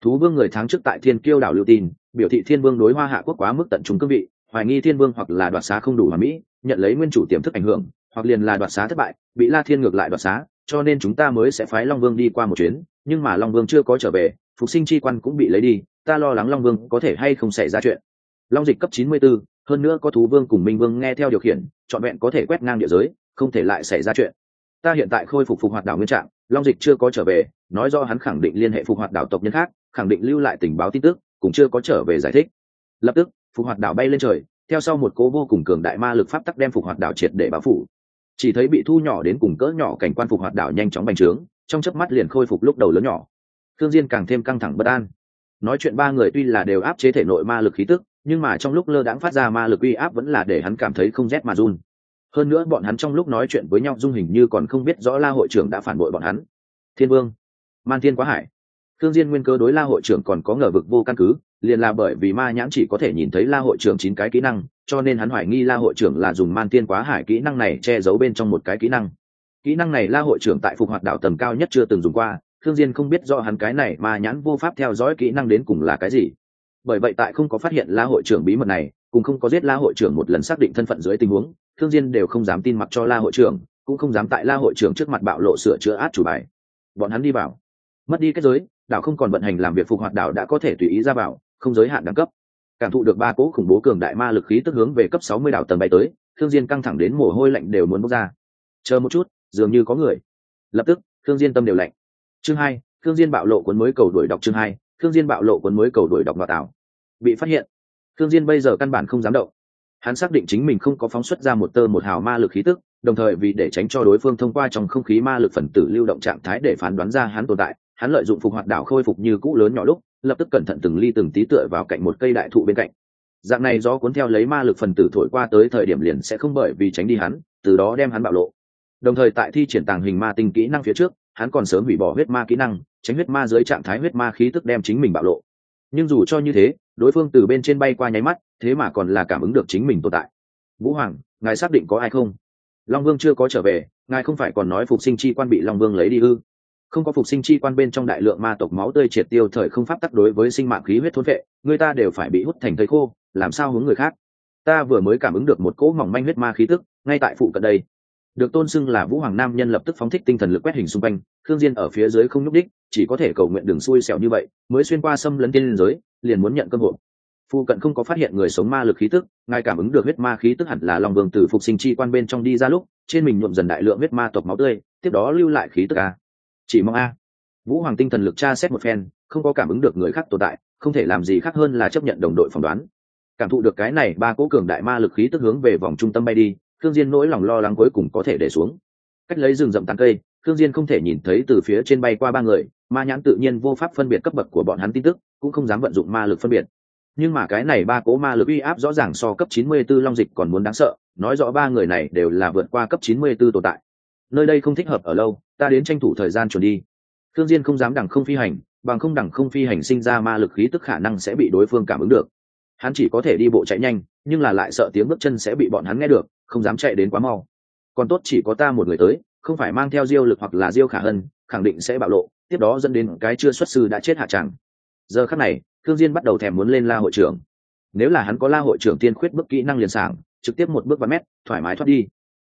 Thú vương người tháng trước tại thiên kiêu đảo lưu tin, biểu thị thiên vương đối hoa hạ quốc quá mức tận trung cương vị, hoài nghi thiên vương hoặc là đoạt xá không đủ hòa mỹ, nhận lấy nguyên chủ tiềm thức ảnh hưởng, hoặc liền là đoạt xá thất bại, bị la thiên ngược lại đoạt xá cho nên chúng ta mới sẽ phái long vương đi qua một chuyến nhưng mà long vương chưa có trở về phục sinh chi quan cũng bị lấy đi ta lo lắng long vương có thể hay không xảy ra chuyện. Long dịch cấp chín mươi 94, hơn nữa có thú vương cùng minh vương nghe theo điều khiển trọn vẹn có thể quét ngang địa giới không thể lại xảy ra chuyện. Ta hiện tại khôi phục phục hoạt đảo nguyên trạng long dịch chưa có trở về nói do hắn khẳng định liên hệ phục hoạt đảo tộc nhân khác khẳng định lưu lại tình báo tin tức cũng chưa có trở về giải thích. Lập tức phục hoạt đảo bay lên trời theo sau một cố vô cùng cường đại ma lực pháp tắc đem phục hoạt đảo triệt để báo phủ chỉ thấy bị thu nhỏ đến cùng cỡ nhỏ cảnh quan phục hoạt đảo nhanh chóng bành trướng, trong chớp mắt liền khôi phục lúc đầu lớn nhỏ. Thương diên càng thêm căng thẳng bất an. Nói chuyện ba người tuy là đều áp chế thể nội ma lực khí tức, nhưng mà trong lúc lơ đãng phát ra ma lực uy áp vẫn là để hắn cảm thấy không rét mà run. Hơn nữa bọn hắn trong lúc nói chuyện với nhau dung hình như còn không biết rõ la hội trưởng đã phản bội bọn hắn. Thiên vương, man thiên quá hải. Thương diên nguyên cơ đối la hội trưởng còn có ngờ vực vô căn cứ, liền là bởi vì ma nhãn chỉ có thể nhìn thấy la hội trưởng chín cái kỹ năng cho nên hắn hoài nghi la hội trưởng là dùng man tiên quá hải kỹ năng này che giấu bên trong một cái kỹ năng. Kỹ năng này la hội trưởng tại phục hoạt đạo tầm cao nhất chưa từng dùng qua thương diên không biết rõ hắn cái này mà nhãn vô pháp theo dõi kỹ năng đến cùng là cái gì. Bởi vậy tại không có phát hiện la hội trưởng bí mật này, cùng không có giết la hội trưởng một lần xác định thân phận dưới tình huống thương diên đều không dám tin mặc cho la hội trưởng, cũng không dám tại la hội trưởng trước mặt bạo lộ sửa chữa át chủ bài. Bọn hắn đi vào. Mất đi kết giới, đảo không còn vận hành làm việc phục hoạt đảo đã có thể tùy ý ra vào, không giới hạn đẳng cấp cảm thụ được ba cỗ khủng bố cường đại ma lực khí tức hướng về cấp sáu mươi đảo tầng bay tới, thương diên căng thẳng đến mồ hôi lạnh đều muốn bốc ra. Chờ một chút, dường như có người. Lập tức, thương diên tâm đều lạnh. Chương hai, thương diên bạo lộ cuốn mới cầu đuổi đọc chương hai, thương diên bạo lộ cuốn mới cầu đuổi đọc vào tảo bị phát hiện. Thương diên bây giờ căn bản không dám động. Hắn xác định chính mình không có phóng xuất ra một tơ một hào ma lực khí tức, đồng thời vì để tránh cho đối phương thông qua trong không khí ma lực phần tử lưu động trạng thái để phán đoán ra hắn tồn tại, hắn lợi dụng phục hoạt đảo khôi phục như cũ lớn nhỏ lúc lập tức cẩn thận từng ly từng tí tựa vào cạnh một cây đại thụ bên cạnh. Dạng này do cuốn theo lấy ma lực phần tử thổi qua tới thời điểm liền sẽ không bởi vì tránh đi hắn, từ đó đem hắn bạo lộ. Đồng thời tại thi triển tàng hình ma tinh kỹ năng phía trước, hắn còn sớm hủy bỏ huyết ma kỹ năng, tránh huyết ma dưới trạng thái huyết ma khí tức đem chính mình bạo lộ. Nhưng dù cho như thế, đối phương từ bên trên bay qua nháy mắt, thế mà còn là cảm ứng được chính mình tồn tại. Vũ hoàng, ngài xác định có ai không? Long vương chưa có trở về, ngài không phải còn nói phục sinh chi quan bị long vương lấy đi ư? Không có phục sinh chi quan bên trong đại lượng ma tộc máu tươi triệt tiêu thời không pháp tắc đối với sinh mạng khí huyết thôn vệ, người ta đều phải bị hút thành thây khô, làm sao hướng người khác? Ta vừa mới cảm ứng được một cỗ mỏng manh huyết ma khí tức, ngay tại phụ cận đây. Được tôn xưng là vũ hoàng nam nhân lập tức phóng thích tinh thần lực quét hình xung quanh thương diên ở phía dưới không nhúc đích chỉ có thể cầu nguyện đường xui xẻo như vậy, mới xuyên qua xâm lấn tiên giới, liền muốn nhận cơ hội. Phụ cận không có phát hiện người sống ma lực khí tức, ngài cảm ứng được huyết ma khí tức hẳn là lòng vương tử phục sinh chi quan bên trong đi ra lúc, trên mình nhuộm dần đại lượng huyết ma tộc máu tươi, tiếp đó lưu lại khí tức a chỉ mong a. Vũ hoàng tinh thần lực tra xét một phen, không có cảm ứng được người khác tồn tại, không thể làm gì khác hơn là chấp nhận đồng đội phỏng đoán. Cảm thụ được cái này, ba cố cường đại ma lực khí tức hướng về vòng trung tâm bay đi thương diên nỗi lòng lo lắng cuối cùng có thể để xuống. Cách lấy rừng rậm tán cây thương diên không thể nhìn thấy từ phía trên bay qua ba người, ma nhãn tự nhiên vô pháp phân biệt cấp bậc của bọn hắn tin tức, cũng không dám vận dụng ma lực phân biệt. Nhưng mà cái này ba cố ma lực uy áp rõ ràng so cấp 94 long dịch còn muốn đáng sợ, nói rõ ba người này đều là vượt qua cấp 94 tồn tại nơi đây không thích hợp ở lâu, ta đến tranh thủ thời gian chuẩn đi. Thương diên không dám đằng không phi hành, bằng không đằng không phi hành sinh ra ma lực khí tức khả năng sẽ bị đối phương cảm ứng được. Hắn chỉ có thể đi bộ chạy nhanh, nhưng là lại sợ tiếng bước chân sẽ bị bọn hắn nghe được, không dám chạy đến quá mau. Còn tốt chỉ có ta một người tới, không phải mang theo diêu lực hoặc là diêu khả hân, khẳng định sẽ bạo lộ, tiếp đó dẫn đến cái chưa xuất sư đã chết hạ chẳng. giờ khắc này thương diên bắt đầu thèm muốn lên la hội trưởng. Nếu là hắn có la hội trưởng tiên khuyết bước kỹ năng liền sảng, trực tiếp một bước vài mét, thoải mái thoát đi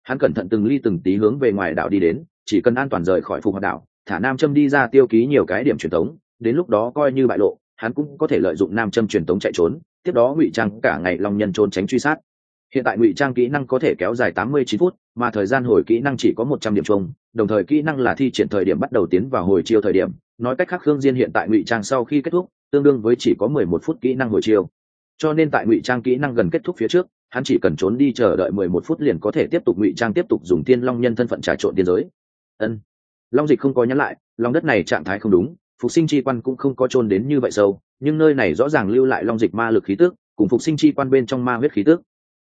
hắn cẩn thận từng ly từng tí hướng về ngoài đảo đi đến chỉ cần an toàn rời khỏi phục hoạt đảo thả nam châm đi ra tiêu ký nhiều cái điểm truyền thống, đến lúc đó coi như bại lộ hắn cũng có thể lợi dụng nam châm truyền thống chạy trốn tiếp đó ngụy trang cả ngày long nhân trốn tránh truy sát. Hiện tại ngụy trang kỹ năng có thể kéo dài 89 phút mà thời gian hồi kỹ năng chỉ có 100 điểm chung đồng thời kỹ năng là thi triển thời điểm bắt đầu tiến vào hồi chiêu thời điểm. Nói cách khác khương diên hiện tại ngụy trang sau khi kết thúc tương đương với chỉ có 11 phút kỹ năng hồi chiêu. Cho nên tại ngụy trang kỹ năng gần kết thúc phía trước hắn chỉ cần trốn đi chờ đợi 11 phút liền có thể tiếp tục ngụy trang tiếp tục dùng tiên long nhân thân phận trà trộn tiên giới. Ân. Long dịch không có nhắn lại long đất này trạng thái không đúng phục sinh chi quan cũng không có trôn đến như vậy sâu nhưng nơi này rõ ràng lưu lại long dịch ma lực khí tức cùng phục sinh chi quan bên trong ma huyết khí tức.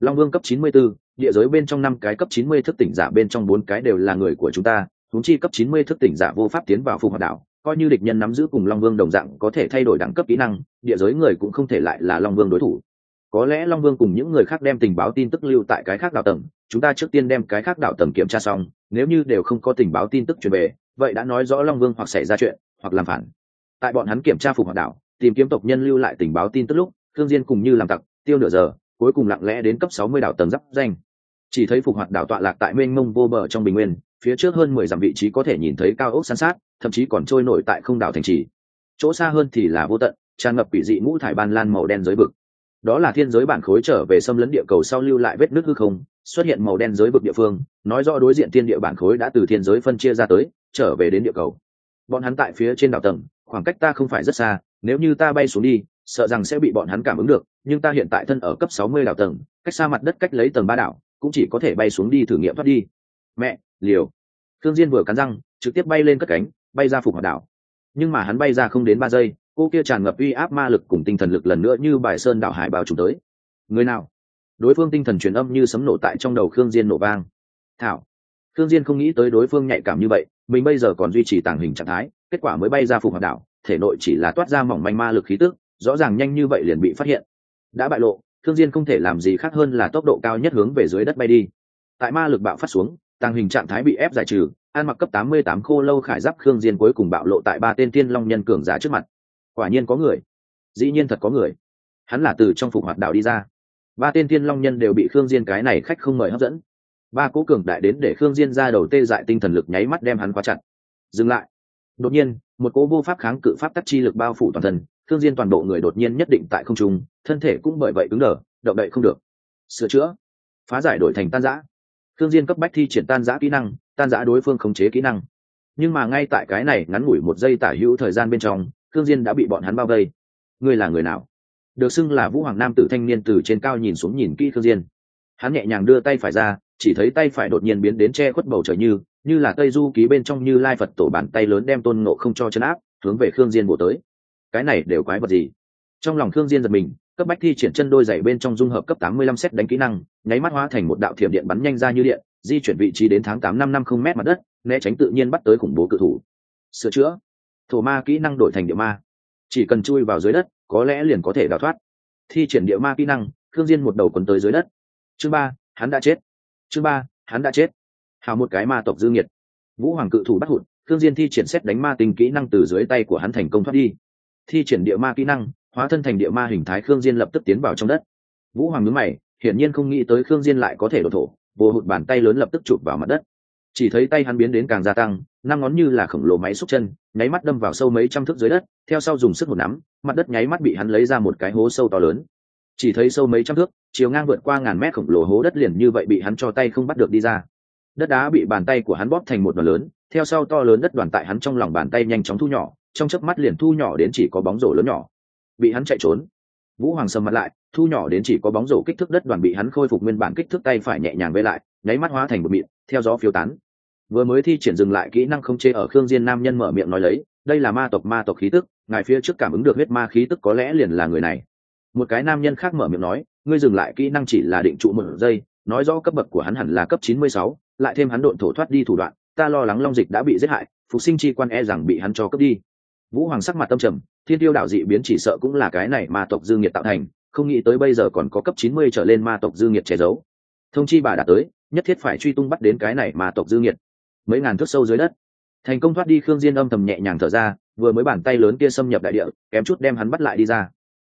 Long vương cấp 94, địa giới bên trong năm cái cấp 90 thức tỉnh giả bên trong bốn cái đều là người của chúng ta huống chi cấp 90 thức tỉnh giả vô pháp tiến vào phục hoạt đảo coi như địch nhân nắm giữ cùng long vương đồng dạng có thể thay đổi đẳng cấp kỹ năng địa giới người cũng không thể lại là long vương đối thủ có lẽ long vương cùng những người khác đem tình báo tin tức lưu tại cái khác đảo tầng, chúng ta trước tiên đem cái khác đảo tầng kiểm tra xong, nếu như đều không có tình báo tin tức truyền về, vậy đã nói rõ long vương hoặc xảy ra chuyện, hoặc làm phản. Tại bọn hắn kiểm tra phục hoạt đảo, tìm kiếm tộc nhân lưu lại tình báo tin tức lúc thương diên cùng như làm tặc, tiêu nửa giờ, cuối cùng lặng lẽ đến cấp 60 đảo tầng giáp danh. Chỉ thấy phục hoạt đảo tọa lạc tại mênh mông vô bờ trong bình nguyên, phía trước hơn mười dặm vị trí có thể nhìn thấy cao ốc san sát, thậm chí còn trôi nổi tại không đảo thành trì. Chỗ xa hơn thì là vô tận, tràn ngập quỷ dị ngũ thải ban lan màu đen dưới vực đó là thiên giới bản khối trở về xâm lấn địa cầu sau lưu lại vết nước hư không, xuất hiện màu đen giới vực địa phương, nói rõ đối diện thiên địa bản khối đã từ thiên giới phân chia ra tới, trở về đến địa cầu. Bọn hắn tại phía trên đảo tầng, khoảng cách ta không phải rất xa, nếu như ta bay xuống đi, sợ rằng sẽ bị bọn hắn cảm ứng được, nhưng ta hiện tại thân ở cấp 60 đảo tầng, cách xa mặt đất cách lấy tầng ba đảo, cũng chỉ có thể bay xuống đi thử nghiệm thoát đi. Mẹ, liều. Thương diên vừa cắn răng, trực tiếp bay lên cất cánh, bay ra phục hỏa đảo. Nhưng mà hắn bay ra không đến ba giây cô kia tràn ngập uy áp ma lực cùng tinh thần lực lần nữa như bài sơn đảo hải bao trùm tới. Người nào? Đối phương tinh thần truyền âm như sấm nổ tại trong đầu khương diên nổ vang. Thảo. Khương diên không nghĩ tới đối phương nhạy cảm như vậy, mình bây giờ còn duy trì tàng hình trạng thái, kết quả mới bay ra phục hoạt đảo, thể nội chỉ là toát ra mỏng manh ma lực khí tức, rõ ràng nhanh như vậy liền bị phát hiện. Đã bại lộ, khương diên không thể làm gì khác hơn là tốc độ cao nhất hướng về dưới đất bay đi. Tại ma lực bạo phát xuống, tàng hình trạng thái bị ép giải trừ, an mặc cấp 88 khô lâu khải giáp khương diên cuối cùng bạo lộ tại ba tên tiên long nhân cường giả trước mặt quả nhiên có người. Dĩ nhiên thật có người. Hắn là từ trong phục hoạt đảo đi ra. Ba tên thiên long nhân đều bị khương diên cái này khách không mời hấp dẫn. Ba cố cường đại đến để khương diên ra đầu tê dại tinh thần lực nháy mắt đem hắn quá chặt. Dừng lại. Đột nhiên, một cố vô pháp kháng cự pháp tắc chi lực bao phủ toàn thân, khương diên toàn bộ người đột nhiên nhất định tại không trung, thân thể cũng bởi vậy cứng đờ, động đậy không được. Sửa chữa. Phá giải đổi thành tan rã khương diên cấp bách thi triển tan rã kỹ năng, tan rã đối phương khống chế kỹ năng. Nhưng mà ngay tại cái này ngắn ngủi một giây tả hữu thời gian bên trong thương diên đã bị bọn hắn bao vây. Ngươi là người nào? Được xưng là vũ hoàng nam tử thanh niên từ trên cao nhìn xuống nhìn kỹ thương diên. Hắn nhẹ nhàng đưa tay phải ra, chỉ thấy tay phải đột nhiên biến đến che khuất bầu trời như như là tây du ký bên trong như lai phật tổ bàn tay lớn đem tôn ngộ không cho chân áp, hướng về khương diên bổ tới. Cái này đều quái vật gì? Trong lòng khương diên giật mình, cấp bách thi triển chân đôi giày bên trong dung hợp cấp 85 set đánh kỹ năng, nháy mắt hóa thành một đạo thiểm điện bắn nhanh ra như điện, di chuyển vị trí đến tháng tám năm năm không mét mặt đất, né tránh tự nhiên bắt tới khủng bố cự thủ. Sửa chữa thổ ma kỹ năng đổi thành địa ma. Chỉ cần chui vào dưới đất, có lẽ liền có thể đào thoát. Thi triển địa ma kỹ năng thương diên một đầu quấn tới dưới đất. Chương ba, hắn đã chết. Chương ba, hắn đã chết. Hào một cái ma tộc dư nghiệt. Vũ hoàng cự thủ bắt hụt thương diên thi triển xét đánh ma tinh kỹ năng từ dưới tay của hắn thành công thoát đi. Thi triển địa ma kỹ năng, hóa thân thành địa ma hình thái khương diên lập tức tiến vào trong đất. Vũ hoàng nhướng mày, hiển nhiên không nghĩ tới khương diên lại có thể đổ thổ, vô hụt bàn tay lớn lập tức chụp vào mặt đất. Chỉ thấy tay hắn biến đến càng gia tăng năm ngón như là khổng lồ máy xúc chân, nháy mắt đâm vào sâu mấy trăm thước dưới đất, theo sau dùng sức một nắm, mặt đất nháy mắt bị hắn lấy ra một cái hố sâu to lớn. Chỉ thấy sâu mấy trăm thước, chiều ngang vượt qua ngàn mét khổng lồ hố đất liền như vậy bị hắn cho tay không bắt được đi ra. Đất đá bị bàn tay của hắn bóp thành một đoàn lớn, theo sau to lớn đất đoàn tại hắn trong lòng bàn tay nhanh chóng thu nhỏ, trong chớp mắt liền thu nhỏ đến chỉ có bóng rổ lớn nhỏ. Bị hắn chạy trốn. Vũ hoàng sầm mặt lại, thu nhỏ đến chỉ có bóng rổ kích thước đất đoàn bị hắn khôi phục nguyên bản kích thước tay phải nhẹ nhàng vây lại, nháy mắt hóa thành một mịn, theo gió phiêu tán vừa mới thi triển dừng lại kỹ năng không chê ở khương diên nam nhân mở miệng nói lấy đây là ma tộc ma tộc khí tức ngài phía trước cảm ứng được huyết ma khí tức có lẽ liền là người này. Một cái nam nhân khác mở miệng nói ngươi dừng lại kỹ năng chỉ là định trụ một giây nói rõ cấp bậc của hắn hẳn là cấp 96, lại thêm hắn độn thổ thoát đi thủ đoạn ta lo lắng long dịch đã bị giết hại phục sinh chi quan e rằng bị hắn cho cấp đi. Vũ hoàng sắc mặt tâm trầm thiên tiêu đạo dị biến chỉ sợ cũng là cái này ma tộc dương nghiệt tạo thành không nghĩ tới bây giờ còn có cấp 90 trở lên ma tộc dương nghiệt che giấu. Thông chi bà đã tới nhất thiết phải truy tung bắt đến cái này ma tộc dương nghiệt mấy ngàn thước sâu dưới đất thành công thoát đi khương diên âm thầm nhẹ nhàng thở ra vừa mới bàn tay lớn kia xâm nhập đại địa kém chút đem hắn bắt lại đi ra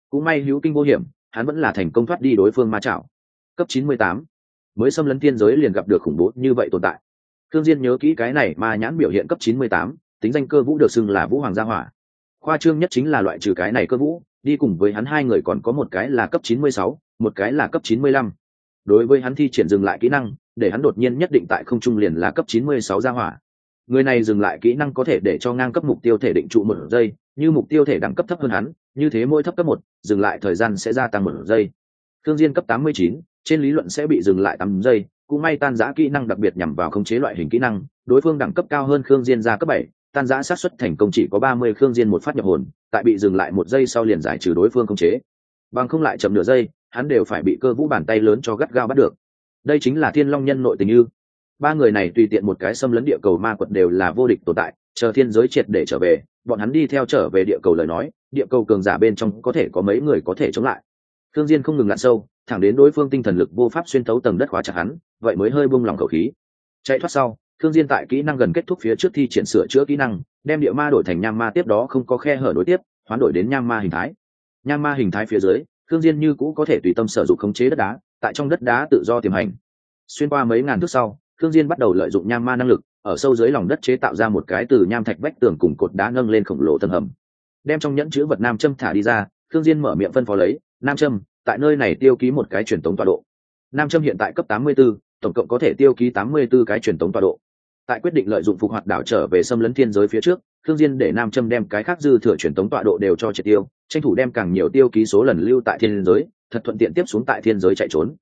cũng may hữu kinh vô hiểm hắn vẫn là thành công thoát đi đối phương ma chảo cấp 98. mới xâm lấn thiên giới liền gặp được khủng bố như vậy tồn tại khương diên nhớ kỹ cái này ma nhãn biểu hiện cấp 98, tính danh cơ vũ được xưng là vũ hoàng gia hỏa khoa trương nhất chính là loại trừ cái này cơ vũ đi cùng với hắn hai người còn có một cái là cấp 96, một cái là cấp 95. đối với hắn thi triển dừng lại kỹ năng để hắn đột nhiên nhất định tại không trung liền là cấp 96 gia hỏa. Người này dừng lại kỹ năng có thể để cho ngang cấp mục tiêu thể định trụ một giây như mục tiêu thể đẳng cấp thấp hơn hắn như thế mỗi thấp cấp một dừng lại thời gian sẽ gia tăng một giây. Thương diên cấp 89, trên lý luận sẽ bị dừng lại 8 giây cũng may tan giã kỹ năng đặc biệt nhằm vào khống chế loại hình kỹ năng đối phương đẳng cấp cao hơn khương diên ra cấp 7, tan giã sát suất thành công chỉ có 30 khương diên một phát nhập hồn tại bị dừng lại một giây sau liền giải trừ đối phương khống chế. Bằng không lại chậm nửa giây hắn đều phải bị cơ vũ bàn tay lớn cho gắt gao bắt được đây chính là thiên long nhân nội tình ư. Ba người này tùy tiện một cái xâm lấn địa cầu ma quật đều là vô địch tồn tại, chờ thiên giới triệt để trở về, bọn hắn đi theo trở về địa cầu lời nói, địa cầu cường giả bên trong có thể có mấy người có thể chống lại. Thương diên không ngừng lặn sâu, thẳng đến đối phương tinh thần lực vô pháp xuyên thấu tầng đất khóa chặt hắn, vậy mới hơi buông lòng khẩu khí. Chạy thoát sau thương diên tại kỹ năng gần kết thúc phía trước thi triển sửa chữa kỹ năng, đem địa ma đổi thành nham ma tiếp đó không có khe hở đối tiếp, hoán đổi đến nham ma hình thái. Nham ma hình thái phía dưới thương diên như cũ có thể tùy tâm sử dụng khống chế đất đá tại trong đất đá tự do tiềm hành. Xuyên qua mấy ngàn thước sau thương diên bắt đầu lợi dụng nham ma năng lực ở sâu dưới lòng đất chế tạo ra một cái từ nham thạch vách tường cùng cột đá nâng lên khổng lồ tầng hầm. Đem trong nhẫn chứa vật nam châm thả đi ra thương diên mở miệng phân phó lấy nam châm tại nơi này tiêu ký một cái truyền tống tọa độ. Nam châm hiện tại cấp 84, tổng cộng có thể tiêu ký 84 cái truyền tống tọa độ. Tại quyết định lợi dụng phục hoạt đảo trở về xâm lấn thiên giới phía trước thương diên để nam châm đem cái khác dư thừa truyền tống tọa độ đều cho triệt tiêu tranh thủ đem càng nhiều tiêu ký số lần lưu tại thiên giới thật thuận tiện tiếp xuống tại thiên giới chạy trốn.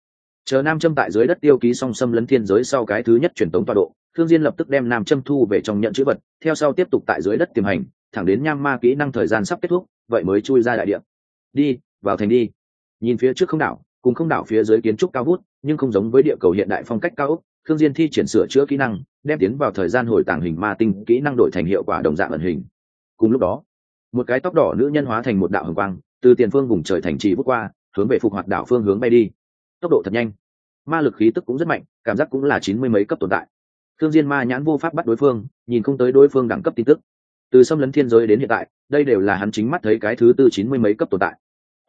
Chờ nam châm tại dưới đất tiêu ký song xâm lấn thiên giới sau cái thứ nhất truyền tống tọa độ, thương diên lập tức đem nam châm thu về trong nhận chữ vật, theo sau tiếp tục tại dưới đất tiềm hành, thẳng đến nham ma kỹ năng thời gian sắp kết thúc, vậy mới chui ra đại địa. Đi, vào thành đi. Nhìn phía trước không đảo, cùng không đảo phía dưới kiến trúc cao vút, nhưng không giống với địa cầu hiện đại phong cách cao ốc, thương diên thi triển sửa chữa kỹ năng, đem tiến vào thời gian hồi tàng hình ma tinh kỹ năng đổi thành hiệu quả đồng dạng ẩn hình. Cùng lúc đó, một cái tóc đỏ nữ nhân hóa thành một đạo hồng quang, từ tiền phương vùng trời thành trì vút qua hướng về phục hoạt đảo phương hướng bay đi. Tốc độ thật nhanh. Ma lực khí tức cũng rất mạnh, cảm giác cũng là chín mươi mấy cấp tồn tại. Thương diên ma nhãn vô pháp bắt đối phương, nhìn không tới đối phương đẳng cấp tin tức. Từ xâm lấn thiên giới đến hiện tại, đây đều là hắn chính mắt thấy cái thứ tư chín mươi mấy cấp tồn tại.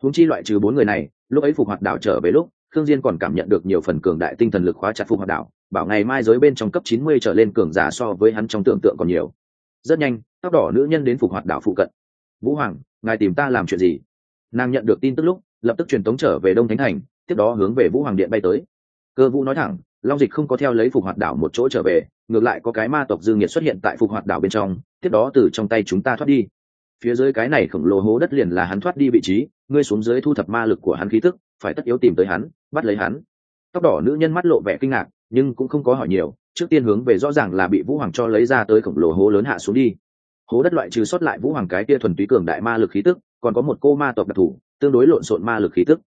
Húng chi loại trừ bốn người này, lúc ấy phục hoạt đảo trở về lúc, thương diên còn cảm nhận được nhiều phần cường đại tinh thần lực khóa chặt phục hoạt đảo, bảo ngày mai giới bên trong cấp chín mươi trở lên cường giả so với hắn trong tưởng tượng còn nhiều. Rất nhanh, tóc đỏ nữ nhân đến phục hoạt đảo phụ cận. Vũ hoàng, ngài tìm ta làm chuyện gì? Nàng nhận được tin tức lúc lập tức truyền tống trở về đông thánh thành, tiếp đó hướng về vũ hoàng điện bay tới. Cơ vũ nói thẳng, long dịch không có theo lấy phục hoạt đảo một chỗ trở về, ngược lại có cái ma tộc dương nhiệt xuất hiện tại phục hoạt đảo bên trong, tiếp đó từ trong tay chúng ta thoát đi. Phía dưới cái này khổng lồ hố đất liền là hắn thoát đi vị trí, ngươi xuống dưới thu thập ma lực của hắn khí tức, phải tất yếu tìm tới hắn, bắt lấy hắn. Tóc đỏ nữ nhân mắt lộ vẻ kinh ngạc, nhưng cũng không có hỏi nhiều, trước tiên hướng về rõ ràng là bị vũ hoàng cho lấy ra tới khổng lồ hố lớn hạ xuống đi. Hố đất loại trừ sót lại vũ hoàng cái kia thuần túy cường đại ma lực khí tức, còn có một cô ma tộc đặc thù tương đối lộn xộn ma lực khí tức.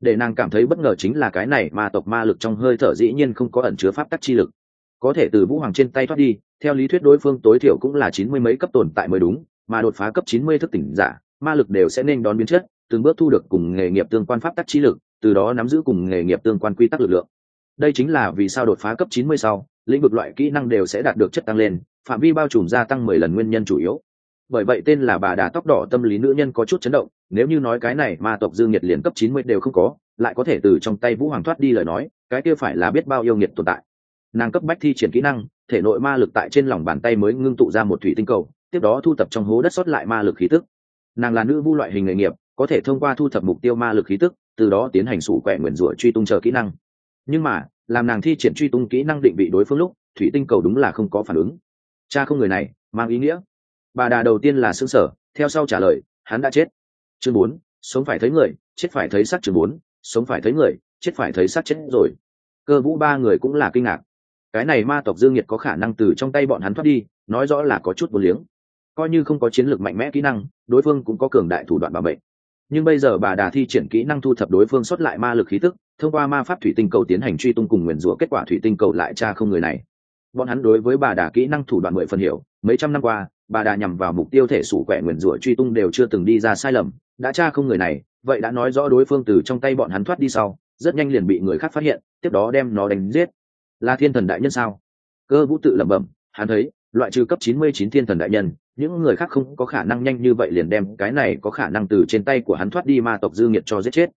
Để nàng cảm thấy bất ngờ chính là cái này ma tộc ma lực trong hơi thở dĩ nhiên không có ẩn chứa pháp tắc chi lực. Có thể từ vũ hoàng trên tay thoát đi, theo lý thuyết đối phương tối thiểu cũng là chín mươi mấy cấp tồn tại mới đúng, mà đột phá cấp chín mươi thức tỉnh giả, ma lực đều sẽ nên đón biến chất, từng bước thu được cùng nghề nghiệp tương quan pháp tắc chi lực, từ đó nắm giữ cùng nghề nghiệp tương quan quy tắc lực lượng. Đây chính là vì sao đột phá cấp chín mươi sau, lĩnh vực loại kỹ năng đều sẽ đạt được chất tăng lên, phạm vi bao trùm gia tăng mười lần nguyên nhân chủ yếu bởi vậy tên là bà đà tóc đỏ tâm lý nữ nhân có chút chấn động, nếu như nói cái này ma tộc dương nhiệt liền cấp chín mươi đều không có, lại có thể từ trong tay vũ hoàng thoát đi lời nói, cái kia phải là biết bao yêu nghiệt tồn tại. Nàng cấp bách thi triển kỹ năng, thể nội ma lực tại trên lòng bàn tay mới ngưng tụ ra một thủy tinh cầu, tiếp đó thu thập trong hố đất sót lại ma lực khí tức. Nàng là nữ vu loại hình nghề nghiệp, có thể thông qua thu thập mục tiêu ma lực khí tức, từ đó tiến hành sủ quẹ nguyền rủa truy tung chờ kỹ năng. Nhưng mà, làm nàng thi triển truy tung kỹ năng định vị đối phương lúc, thủy tinh cầu đúng là không có phản ứng. Cha không người này, mang ý nghĩa bà đà đầu tiên là xương sở, theo sau trả lời, hắn đã chết. Chương bốn, sống phải thấy người, chết phải thấy sắc chương bốn, sống phải thấy người, chết phải thấy sắc chết rồi. Cơ vũ ba người cũng là kinh ngạc. Cái này ma tộc dương nhiệt có khả năng từ trong tay bọn hắn thoát đi, nói rõ là có chút vô liếng. Coi như không có chiến lược mạnh mẽ kỹ năng, đối phương cũng có cường đại thủ đoạn bảo mệnh. Nhưng bây giờ bà đà thi triển kỹ năng thu thập đối phương xuất lại ma lực khí tức, thông qua ma pháp thủy tinh cầu tiến hành truy tung cùng nguyền rủa, kết quả thủy tinh cầu lại tra không người này. Bọn hắn đối với bà đà kỹ năng thủ đoạn mười phần hiểu, mấy trăm năm qua bà đà nhằm vào mục tiêu thể sủ quẻ nguyền rủa truy tung đều chưa từng đi ra sai lầm. Đã tra không người này, vậy đã nói rõ đối phương từ trong tay bọn hắn thoát đi sau, rất nhanh liền bị người khác phát hiện, tiếp đó đem nó đánh giết. Là thiên thần đại nhân sao? Cơ vũ tự lẩm bẩm, hắn thấy, loại trừ cấp chín mươi chín thiên thần đại nhân, những người khác không có khả năng nhanh như vậy liền đem cái này có khả năng từ trên tay của hắn thoát đi ma tộc dư nghiệt cho giết chết.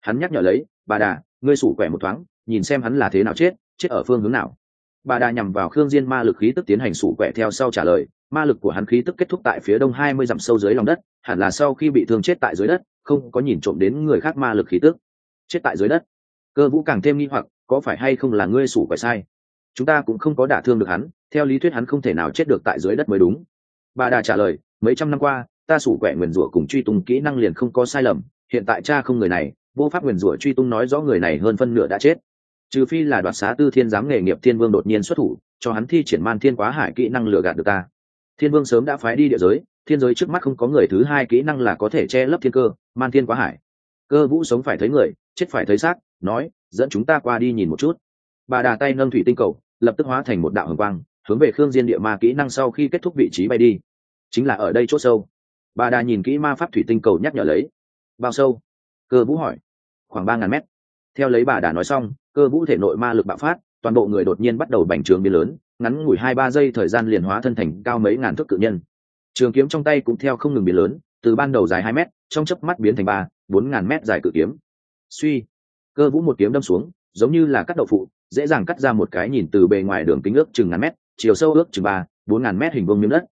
Hắn nhắc nhở lấy, bà đà, ngươi sủ quẻ một thoáng, nhìn xem hắn là thế nào chết chết ở phương hướng nào. Bà đà nhằm vào khương diên ma lực khí tức tiến hành sủ quẻ theo sau trả lời ma lực của hắn khí tức kết thúc tại phía đông hai mươi dặm sâu dưới lòng đất, hẳn là sau khi bị thương chết tại dưới đất, không có nhìn trộm đến người khác ma lực khí tức. Chết tại dưới đất. Cơ vũ càng thêm nghi hoặc, có phải hay không là ngươi sủ quẻ sai? Chúng ta cũng không có đả thương được hắn, theo lý thuyết hắn không thể nào chết được tại dưới đất mới đúng. Bà đà trả lời, mấy trăm năm qua, ta sủ quẻ nguyền rủa cùng truy tung kỹ năng liền không có sai lầm, hiện tại cha không người này, vô pháp nguyền rủa truy tung nói rõ người này hơn phân nửa đã chết. Trừ phi là đoạt xá tư thiên giám nghề nghiệp thiên vương đột nhiên xuất thủ, cho hắn thi triển man thiên quá hải kỹ năng lừa gạt được ta thiên vương sớm đã phái đi địa giới, thiên giới trước mắt không có người thứ hai kỹ năng là có thể che lấp thiên cơ, man thiên quá hải. Cơ vũ sống phải thấy người, chết phải thấy xác, nói, dẫn chúng ta qua đi nhìn một chút. Bà đà tay nâng thủy tinh cầu, lập tức hóa thành một đạo hồng quang, hướng về khương diên địa ma kỹ năng sau khi kết thúc vị trí bay đi. Chính là ở đây chỗ sâu. Bà đà nhìn kỹ ma pháp thủy tinh cầu nhắc nhở lấy. Bao sâu? Cơ vũ hỏi. Khoảng ba ngàn mét. Theo lấy bà đà nói xong, cơ vũ thể nội ma lực bạo phát toàn bộ người đột nhiên bắt đầu bành trướng biến lớn, ngắn ngủi hai ba giây thời gian liền hóa thân thành cao mấy ngàn thước cự nhân. Trường kiếm trong tay cũng theo không ngừng biến lớn, từ ban đầu dài hai mét, trong chớp mắt biến thành ba, bốn ngàn mét dài cự kiếm. Suy, cơ vũ một kiếm đâm xuống, giống như là cắt đậu phụ, dễ dàng cắt ra một cái nhìn từ bề ngoài đường kính ước chừng ngàn mét, chiều sâu ước chừng ba, bốn ngàn mét hình vuông miếng đất.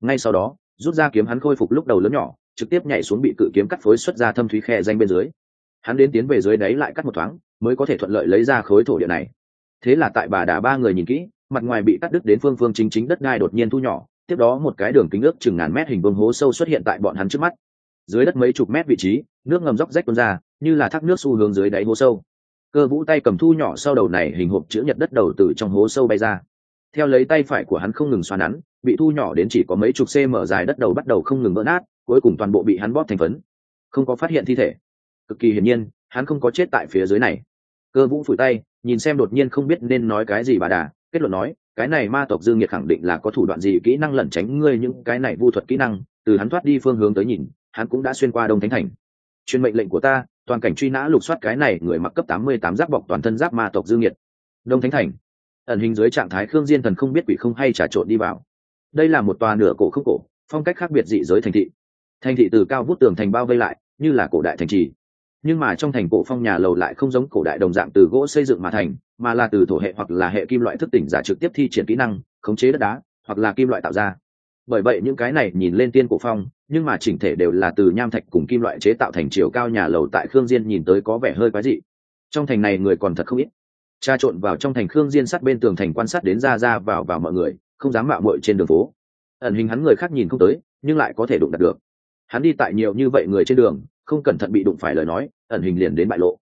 Ngay sau đó, rút ra kiếm hắn khôi phục lúc đầu lớn nhỏ, trực tiếp nhảy xuống bị cự kiếm cắt phối xuất ra thâm thúy khe danh bên dưới. Hắn đến tiến về dưới đáy lại cắt một thoáng, mới có thể thuận lợi lấy ra khối thổ địa này thế là tại bà đà ba người nhìn kỹ, mặt ngoài bị cắt đứt đến phương phương chính chính đất đai đột nhiên thu nhỏ, tiếp đó một cái đường kính ước chừng ngàn mét hình vương hố sâu xuất hiện tại bọn hắn trước mắt. Dưới đất mấy chục mét vị trí, nước ngầm róc rách tuôn ra, như là thác nước xu hướng dưới đáy hố sâu. Cơ vũ tay cầm thu nhỏ sau đầu này hình hộp chữ nhật đất đầu từ trong hố sâu bay ra. Theo lấy tay phải của hắn không ngừng xoa nắn, bị thu nhỏ đến chỉ có mấy chục cm dài đất đầu bắt đầu không ngừng vỡ nát, cuối cùng toàn bộ bị hắn bóp thành phấn. Không có phát hiện thi thể. Cực kỳ hiển nhiên, hắn không có chết tại phía dưới này cơ vũ phủi tay, nhìn xem đột nhiên không biết nên nói cái gì bà đà, kết luận nói, cái này ma tộc dương nhiệt khẳng định là có thủ đoạn gì kỹ năng lẩn tránh ngươi những cái này vu thuật kỹ năng. Từ hắn thoát đi phương hướng tới nhìn, hắn cũng đã xuyên qua đông thánh thành. Chuyên mệnh lệnh của ta, toàn cảnh truy nã lục soát cái này người mặc cấp tám mươi tám giáp bọc toàn thân giáp ma tộc dương nhiệt. Đông thánh thành. Ẩn hình dưới trạng thái khương diên thần không biết quỷ không hay trà trộn đi vào. Đây là một tòa nửa cổ không cổ, phong cách khác biệt dị giới thành thị. Thành thị từ cao vút tường thành bao vây lại, như là cổ đại thành trì nhưng mà trong thành cổ phong nhà lầu lại không giống cổ đại đồng dạng từ gỗ xây dựng mà thành, mà là từ thổ hệ hoặc là hệ kim loại thức tỉnh giả trực tiếp thi triển kỹ năng, khống chế đất đá, hoặc là kim loại tạo ra. Bởi vậy những cái này nhìn lên tiên cổ phong, nhưng mà chỉnh thể đều là từ nham thạch cùng kim loại chế tạo thành chiều cao nhà lầu tại khương diên nhìn tới có vẻ hơi quái dị. Trong thành này người còn thật không ít. Tra trộn vào trong thành khương diên sát bên tường thành quan sát đến ra ra vào vào mọi người, không dám mạo muội trên đường phố. Ẩn hình hắn người khác nhìn không tới, nhưng lại có thể đụng đặt được. Hắn đi tại nhiều như vậy người trên đường không cẩn thận bị đụng phải lời nói, ẩn hình liền đến bại lộ.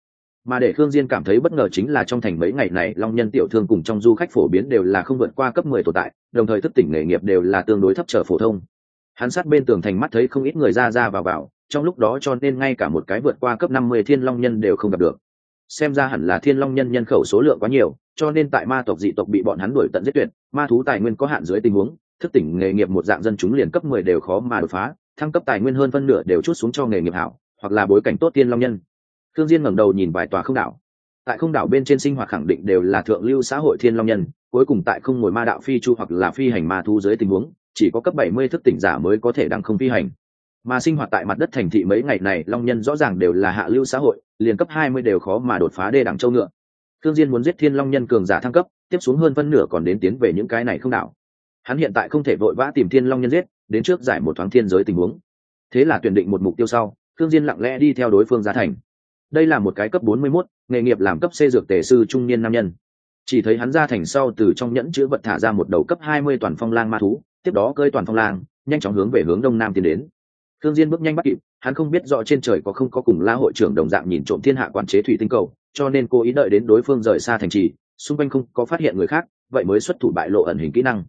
Mà để khương diên cảm thấy bất ngờ chính là trong thành mấy ngày này, long nhân tiểu thương cùng trong du khách phổ biến đều là không vượt qua cấp 10 tồn tại, đồng thời thức tỉnh nghề nghiệp đều là tương đối thấp trở phổ thông. Hắn sát bên tường thành mắt thấy không ít người ra ra vào vào, trong lúc đó cho nên ngay cả một cái vượt qua cấp 50 thiên long nhân đều không gặp được. Xem ra hẳn là thiên long nhân nhân khẩu số lượng quá nhiều, cho nên tại ma tộc dị tộc bị bọn hắn đuổi tận giết tuyệt, ma thú tài nguyên có hạn dưới tình huống, thức tỉnh nghề nghiệp một dạng dân chúng liền cấp 10 đều khó mà đột phá, thăng cấp tài nguyên hơn phân nửa đều chút xuống cho nghề nghiệp hảo hoặc là bối cảnh tốt tiên long nhân. Thương diên ngẩng đầu nhìn vài tòa không đảo. Tại không đảo bên trên sinh hoạt khẳng định đều là thượng lưu xã hội thiên long nhân, cuối cùng tại không ngồi ma đạo phi chu hoặc là phi hành ma thu dưới tình huống, chỉ có cấp 70 thức tỉnh giả mới có thể đăng không phi hành. Mà sinh hoạt tại mặt đất thành thị mấy ngày này, long nhân rõ ràng đều là hạ lưu xã hội, liền cấp 20 đều khó mà đột phá đê đẳng châu ngựa. Thương diên muốn giết thiên long nhân cường giả thăng cấp, tiếp xuống hơn phân nửa còn đến tiến về những cái này không đảo. Hắn hiện tại không thể vội vã tìm thiên long nhân giết, đến trước giải một thoáng thiên giới tình huống. Thế là tuyển định một mục tiêu sau thương diên lặng lẽ đi theo đối phương ra thành. Đây là một cái cấp 41, nghề nghiệp làm cấp C dược tề sư trung niên nam nhân. Chỉ thấy hắn ra thành sau từ trong nhẫn chứa vật thả ra một đầu cấp 20 toàn phong lang ma thú tiếp đó cơi toàn phong lang nhanh chóng hướng về hướng đông nam tiến đến. Thương diên bước nhanh bắt kịp hắn không biết rõ trên trời có không có cùng la hội trưởng đồng dạng nhìn trộm thiên hạ quan chế thủy tinh cầu cho nên cố ý đợi đến đối phương rời xa thành trì xung quanh không có phát hiện người khác vậy mới xuất thủ bại lộ ẩn hình kỹ năng.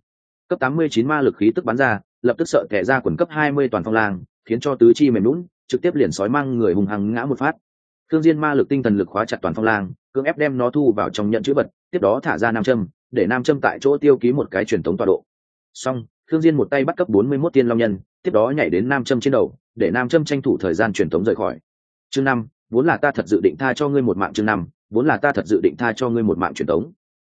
Cấp 89 ma lực khí tức bắn ra lập tức sợ kẻ ra quần cấp 20 toàn phong lang khiến cho tứ chi mềm nhũn, trực tiếp liền sói mang người hùng hăng ngã một phát. Thương diên ma lực tinh thần lực khóa chặt toàn phong lang, cưỡng ép đem nó thu vào trong nhận chữ vật, tiếp đó thả ra nam châm, để nam châm tại chỗ tiêu ký một cái truyền thống tọa độ. Xong thương diên một tay bắt cấp 41 tiên long nhân, tiếp đó nhảy đến nam châm trên đầu, để nam châm tranh thủ thời gian truyền thống rời khỏi. Chương năm, vốn là ta thật dự định tha cho ngươi một mạng chương năm, vốn là ta thật dự định tha cho ngươi một mạng truyền thống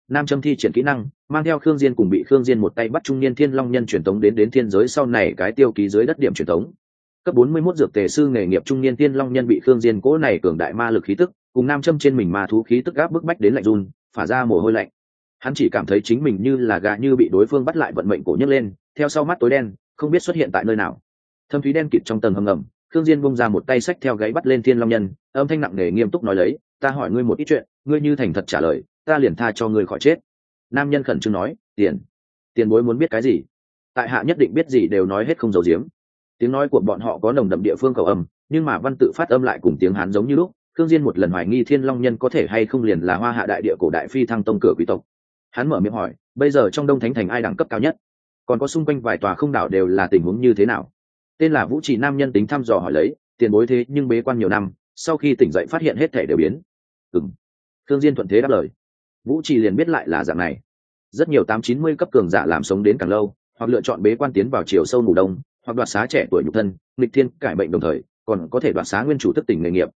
nam châm thi triển kỹ năng, mang theo khương diên cùng bị khương diên một tay bắt trung niên thiên long nhân truyền tống đến đến thiên giới sau này cái tiêu ký dưới đất điểm truyền tống cấp 41 dược tề sư nghề nghiệp trung niên tiên long nhân bị khương diên cố này cường đại ma lực khí tức, cùng nam châm trên mình ma thú khí tức gáp bức bách đến lạnh run, phả ra mồ hôi lạnh. Hắn chỉ cảm thấy chính mình như là gà như bị đối phương bắt lại vận mệnh cổ nhấc lên, theo sau mắt tối đen, không biết xuất hiện tại nơi nào. Thâm thúy đen kịt trong tầng hầm ngầm, khương diên bung ra một tay sách theo gáy bắt lên thiên long nhân, âm thanh nặng nề nghiêm túc nói lấy, ta hỏi ngươi một ít chuyện, ngươi như thành thật trả lời, ta liền tha cho ngươi khỏi chết. Nam nhân khẩn trương nói, tiền tiền bối muốn biết cái gì? Tại hạ nhất định biết gì đều nói hết không giấu giếm tiếng nói của bọn họ có nồng đậm địa phương cầu âm, nhưng mà văn tự phát âm lại cùng tiếng hán giống như lúc. Thương diên một lần hoài nghi thiên long nhân có thể hay không liền là hoa hạ đại địa cổ đại phi thăng tông cửa quý tộc. Hắn mở miệng hỏi, bây giờ trong đông thánh thành ai đẳng cấp cao nhất? Còn có xung quanh vài tòa không đảo đều là tình huống như thế nào? Tên là vũ trì nam nhân tính thăm dò hỏi lấy, tiền bối thế nhưng bế quan nhiều năm, sau khi tỉnh dậy phát hiện hết thể đều biến. Ừm. thương diên thuận thế đáp lời. Vũ trì liền biết lại là dạng này. Rất nhiều tám chín mươi cấp cường giả làm sống đến càng lâu, hoặc lựa chọn bế quan tiến vào chiều sâu ngủ đông hoặc đoạt xá trẻ tuổi nhục thân, nghịch thiên cải bệnh đồng thời, còn có thể đoạt xá nguyên chủ thức tỉnh nghề nghiệp.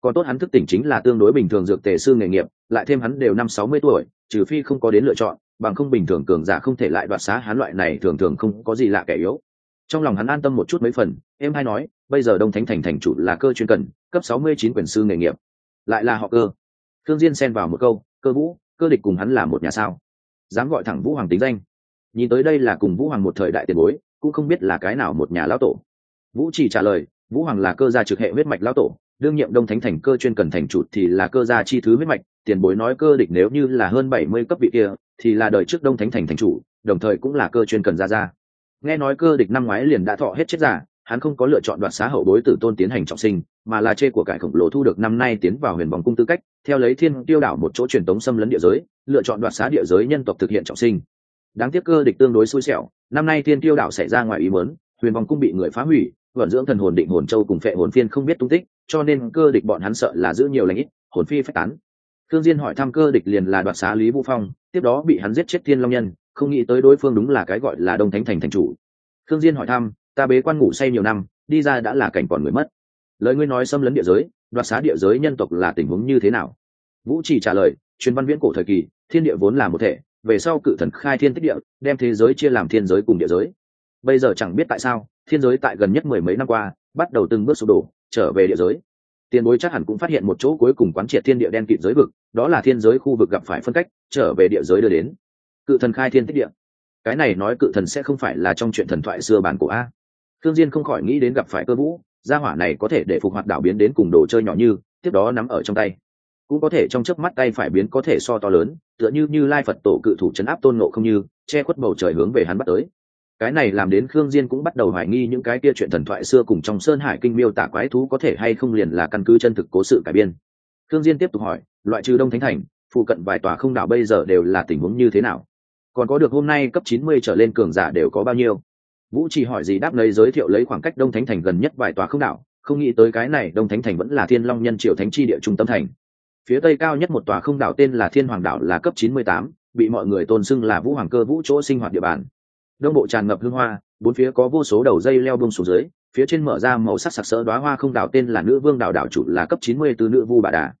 Còn tốt hắn thức tỉnh chính là tương đối bình thường dược tề sư nghề nghiệp, lại thêm hắn đều năm sáu mươi tuổi, trừ phi không có đến lựa chọn, bằng không bình thường cường giả không thể lại đoạt xá hắn loại này thường thường không có gì lạ kẻ yếu. Trong lòng hắn an tâm một chút mấy phần, em hay nói, bây giờ đông thánh thành thành chủ là cơ chuyên cần, cấp sáu mươi chín quyền sư nghề nghiệp. Lại là họ cơ. Thương diên xen vào một câu, cơ vũ, cơ địch cùng hắn là một nhà sao? Dám gọi thẳng vũ hoàng tính danh. Nhìn tới đây là cùng vũ hoàng một thời đại tiền bối cũng không biết là cái nào một nhà lão tổ. Vũ chỉ trả lời, vũ hoàng là cơ gia trực hệ huyết mạch lão tổ, đương nhiệm đông thánh thành cơ chuyên cần thành chủ thì là cơ gia chi thứ huyết mạch, tiền bối nói cơ địch nếu như là hơn bảy mươi cấp vị kia, thì là đời trước đông thánh thành thành chủ, đồng thời cũng là cơ chuyên cần gia gia. Nghe nói cơ địch năm ngoái liền đã thọ hết chết giả, hắn không có lựa chọn đoạt xá hậu bối tử tôn tiến hành trọng sinh, mà là chê của cải khổng lồ thu được năm nay tiến vào huyền vòng cung tư cách, theo lấy thiên tiêu đảo một chỗ truyền tống xâm lấn địa giới, lựa chọn đoạt xá địa giới nhân tộc thực hiện trọng sinh đáng tiếc cơ địch tương đối xui xẻo, năm nay thiên tiêu đảo xảy ra ngoài ý mớn huyền vòng cung bị người phá hủy, vận dưỡng thần hồn định hồn châu cùng phệ hồn phiên không biết tung tích, cho nên cơ địch bọn hắn sợ là giữ nhiều lãnh ít, hồn phi phách tán. Thương diên hỏi thăm cơ địch liền là đoạt xá lý vũ phong, tiếp đó bị hắn giết chết thiên long nhân, không nghĩ tới đối phương đúng là cái gọi là đông thánh thành thành chủ. Thương diên hỏi thăm, ta bế quan ngủ say nhiều năm, đi ra đã là cảnh còn người mất. Lời ngươi nói xâm lấn địa giới, đoạt xá địa giới nhân tộc là tình huống như thế nào? Vũ chỉ trả lời, truyền văn viễn cổ thời kỳ, thiên địa vốn là một thể về sau cự thần khai thiên tích địa, đem thế giới chia làm thiên giới cùng địa giới. Bây giờ chẳng biết tại sao, thiên giới tại gần nhất mười mấy năm qua, bắt đầu từng bước sụp đổ, trở về địa giới. Tiền bối chắc hẳn cũng phát hiện một chỗ cuối cùng quán triệt thiên địa đen kịt giới vực, đó là thiên giới khu vực gặp phải phân cách, trở về địa giới đưa đến. Cự thần khai thiên tích địa. Cái này nói cự thần sẽ không phải là trong chuyện thần thoại xưa bản của a. Thương diên không khỏi nghĩ đến gặp phải cơ vũ, gia hỏa này có thể để phục hoạt đảo biến đến cùng đồ chơi nhỏ như, tiếp đó nắm ở trong tay cũng có thể trong chớp mắt tay phải biến có thể so to lớn, tựa như như lai phật tổ cự thủ chấn áp tôn ngộ không như, che khuất bầu trời hướng về hắn bắt tới. Cái này làm đến khương diên cũng bắt đầu hoài nghi những cái kia chuyện thần thoại xưa cùng trong sơn hải kinh miêu tả quái thú có thể hay không liền là căn cứ chân thực cố sự cải biên. Khương diên tiếp tục hỏi, loại trừ đông thánh thành, phụ cận vài tòa không đảo bây giờ đều là tình huống như thế nào? Còn có được hôm nay cấp 90 trở lên cường giả đều có bao nhiêu? Vũ chỉ hỏi gì đáp lấy giới thiệu lấy khoảng cách đông thánh thành gần nhất vài tòa không đảo, không nghĩ tới cái này đông thánh thành vẫn là thiên long nhân triều thánh chi địa trung tâm thành phía tây cao nhất một tòa không đảo tên là thiên hoàng đảo là cấp 98, bị mọi người tôn xưng là vũ hoàng cơ vũ chỗ sinh hoạt địa bàn. Đông bộ tràn ngập hương hoa bốn phía có vô số đầu dây leo bông xuống dưới phía trên mở ra màu sắc sặc sỡ đoá hoa không đảo tên là nữ vương đảo đảo chủ là cấp 90 từ nữ vu bà đà.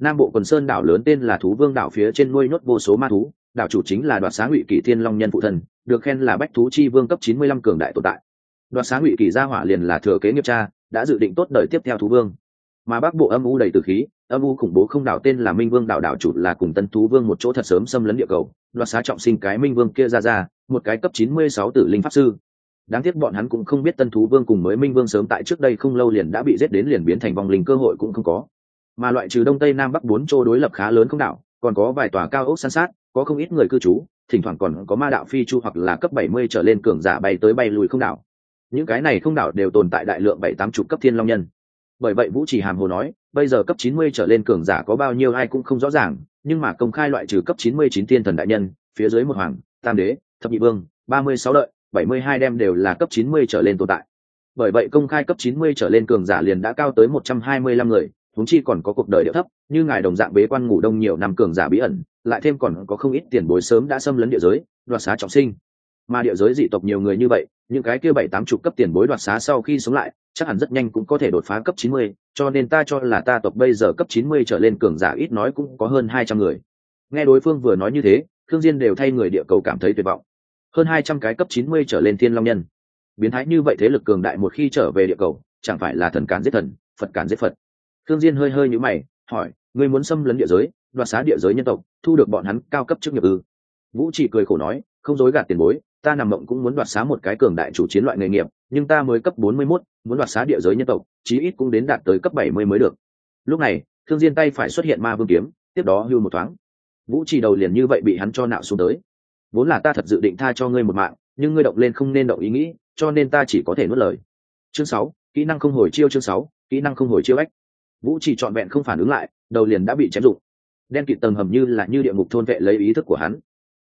Nam bộ quần sơn đảo lớn tên là thú vương đảo phía trên nuôi nhốt vô số ma thú đảo chủ chính là đoạt xá ngụy kỷ thiên long nhân phụ thần được khen là bách thú chi vương cấp 95 cường đại tồn tại. Đoạt xá ngụy kỷ gia hỏa liền là thừa kế nghiệp cha đã dự định tốt đời tiếp theo thú vương. Mà bắc bộ âm u đầy từ khí âm u khủng bố không đảo tên là minh vương đảo đảo chủ là cùng tân thú vương một chỗ thật sớm xâm lấn địa cầu, đoạt xá trọng sinh cái minh vương kia ra ra, một cái cấp 96 tử linh pháp sư. Đáng tiếc bọn hắn cũng không biết tân thú vương cùng mới minh vương sớm tại trước đây không lâu liền đã bị giết đến liền biến thành vòng linh cơ hội cũng không có. Mà loại trừ đông tây nam bắc bốn chỗ đối lập khá lớn không đảo, còn có vài tòa cao ốc san sát, có không ít người cư trú, thỉnh thoảng còn có ma đạo phi chu hoặc là cấp 70 trở lên cường giả bay tới bay lùi không đảo. Những cái này không đảo đều tồn tại đại lượng bảy tám chục cấp thiên long nhân bởi vậy vũ chỉ hàm hồ nói, bây giờ cấp 90 trở lên cường giả có bao nhiêu ai cũng không rõ ràng, nhưng mà công khai loại trừ cấp 99 tiên thần đại nhân, phía dưới một hoàng, tam đế, thập nhị vương 36 đợi 72 đem đều là cấp 90 trở lên tồn tại. Bởi vậy công khai cấp 90 trở lên cường giả liền đã cao tới 125 người, huống chi còn có cuộc đời địa thấp, như ngài đồng dạng bế quan ngủ đông nhiều năm cường giả bí ẩn, lại thêm còn có không ít tiền bối sớm đã xâm lấn địa giới, đoạt xá trọng sinh mà địa giới dị tộc nhiều người như vậy, những cái kia bảy tám chục cấp tiền bối đoạt xá sau khi sống lại, chắc hẳn rất nhanh cũng có thể đột phá cấp chín mươi, cho nên ta cho là ta tộc bây giờ cấp chín mươi trở lên cường giả ít nói cũng có hơn hai trăm người. Nghe đối phương vừa nói như thế thương diên đều thay người địa cầu cảm thấy tuyệt vọng. Hơn hai trăm cái cấp chín mươi trở lên thiên long nhân. Biến thái như vậy thế lực cường đại một khi trở về địa cầu, chẳng phải là thần cản giết thần, phật cản giết phật. Thương diên hơi hơi nhíu mày, hỏi, ngươi muốn xâm lấn địa giới, đoạt xá địa giới nhân tộc, thu được bọn hắn cao cấp chức nghiệp ư? Vũ chỉ cười khổ nói, không dối gạt tiền bối ta nằm mộng cũng muốn đoạt xá một cái cường đại chủ chiến loại nghề nghiệp nhưng ta mới cấp bốn mươi 41, muốn đoạt xá địa giới nhân tộc chí ít cũng đến đạt tới cấp bảy mươi mới được. Lúc này thương diên tay phải xuất hiện ma vương kiếm tiếp đó hưu một thoáng. Vũ chỉ đầu liền như vậy bị hắn cho nạo xuống tới. Vốn là ta thật dự định tha cho ngươi một mạng nhưng ngươi động lên không nên động ý nghĩ cho nên ta chỉ có thể nuốt lời. Chương sáu kỹ năng không hồi chiêu chương sáu kỹ năng không hồi chiêu ách. vũ chỉ trọn vẹn không phản ứng lại đầu liền đã bị chém rụng. Đen kịt tầng hầm như là như địa ngục thôn vệ lấy ý thức của hắn.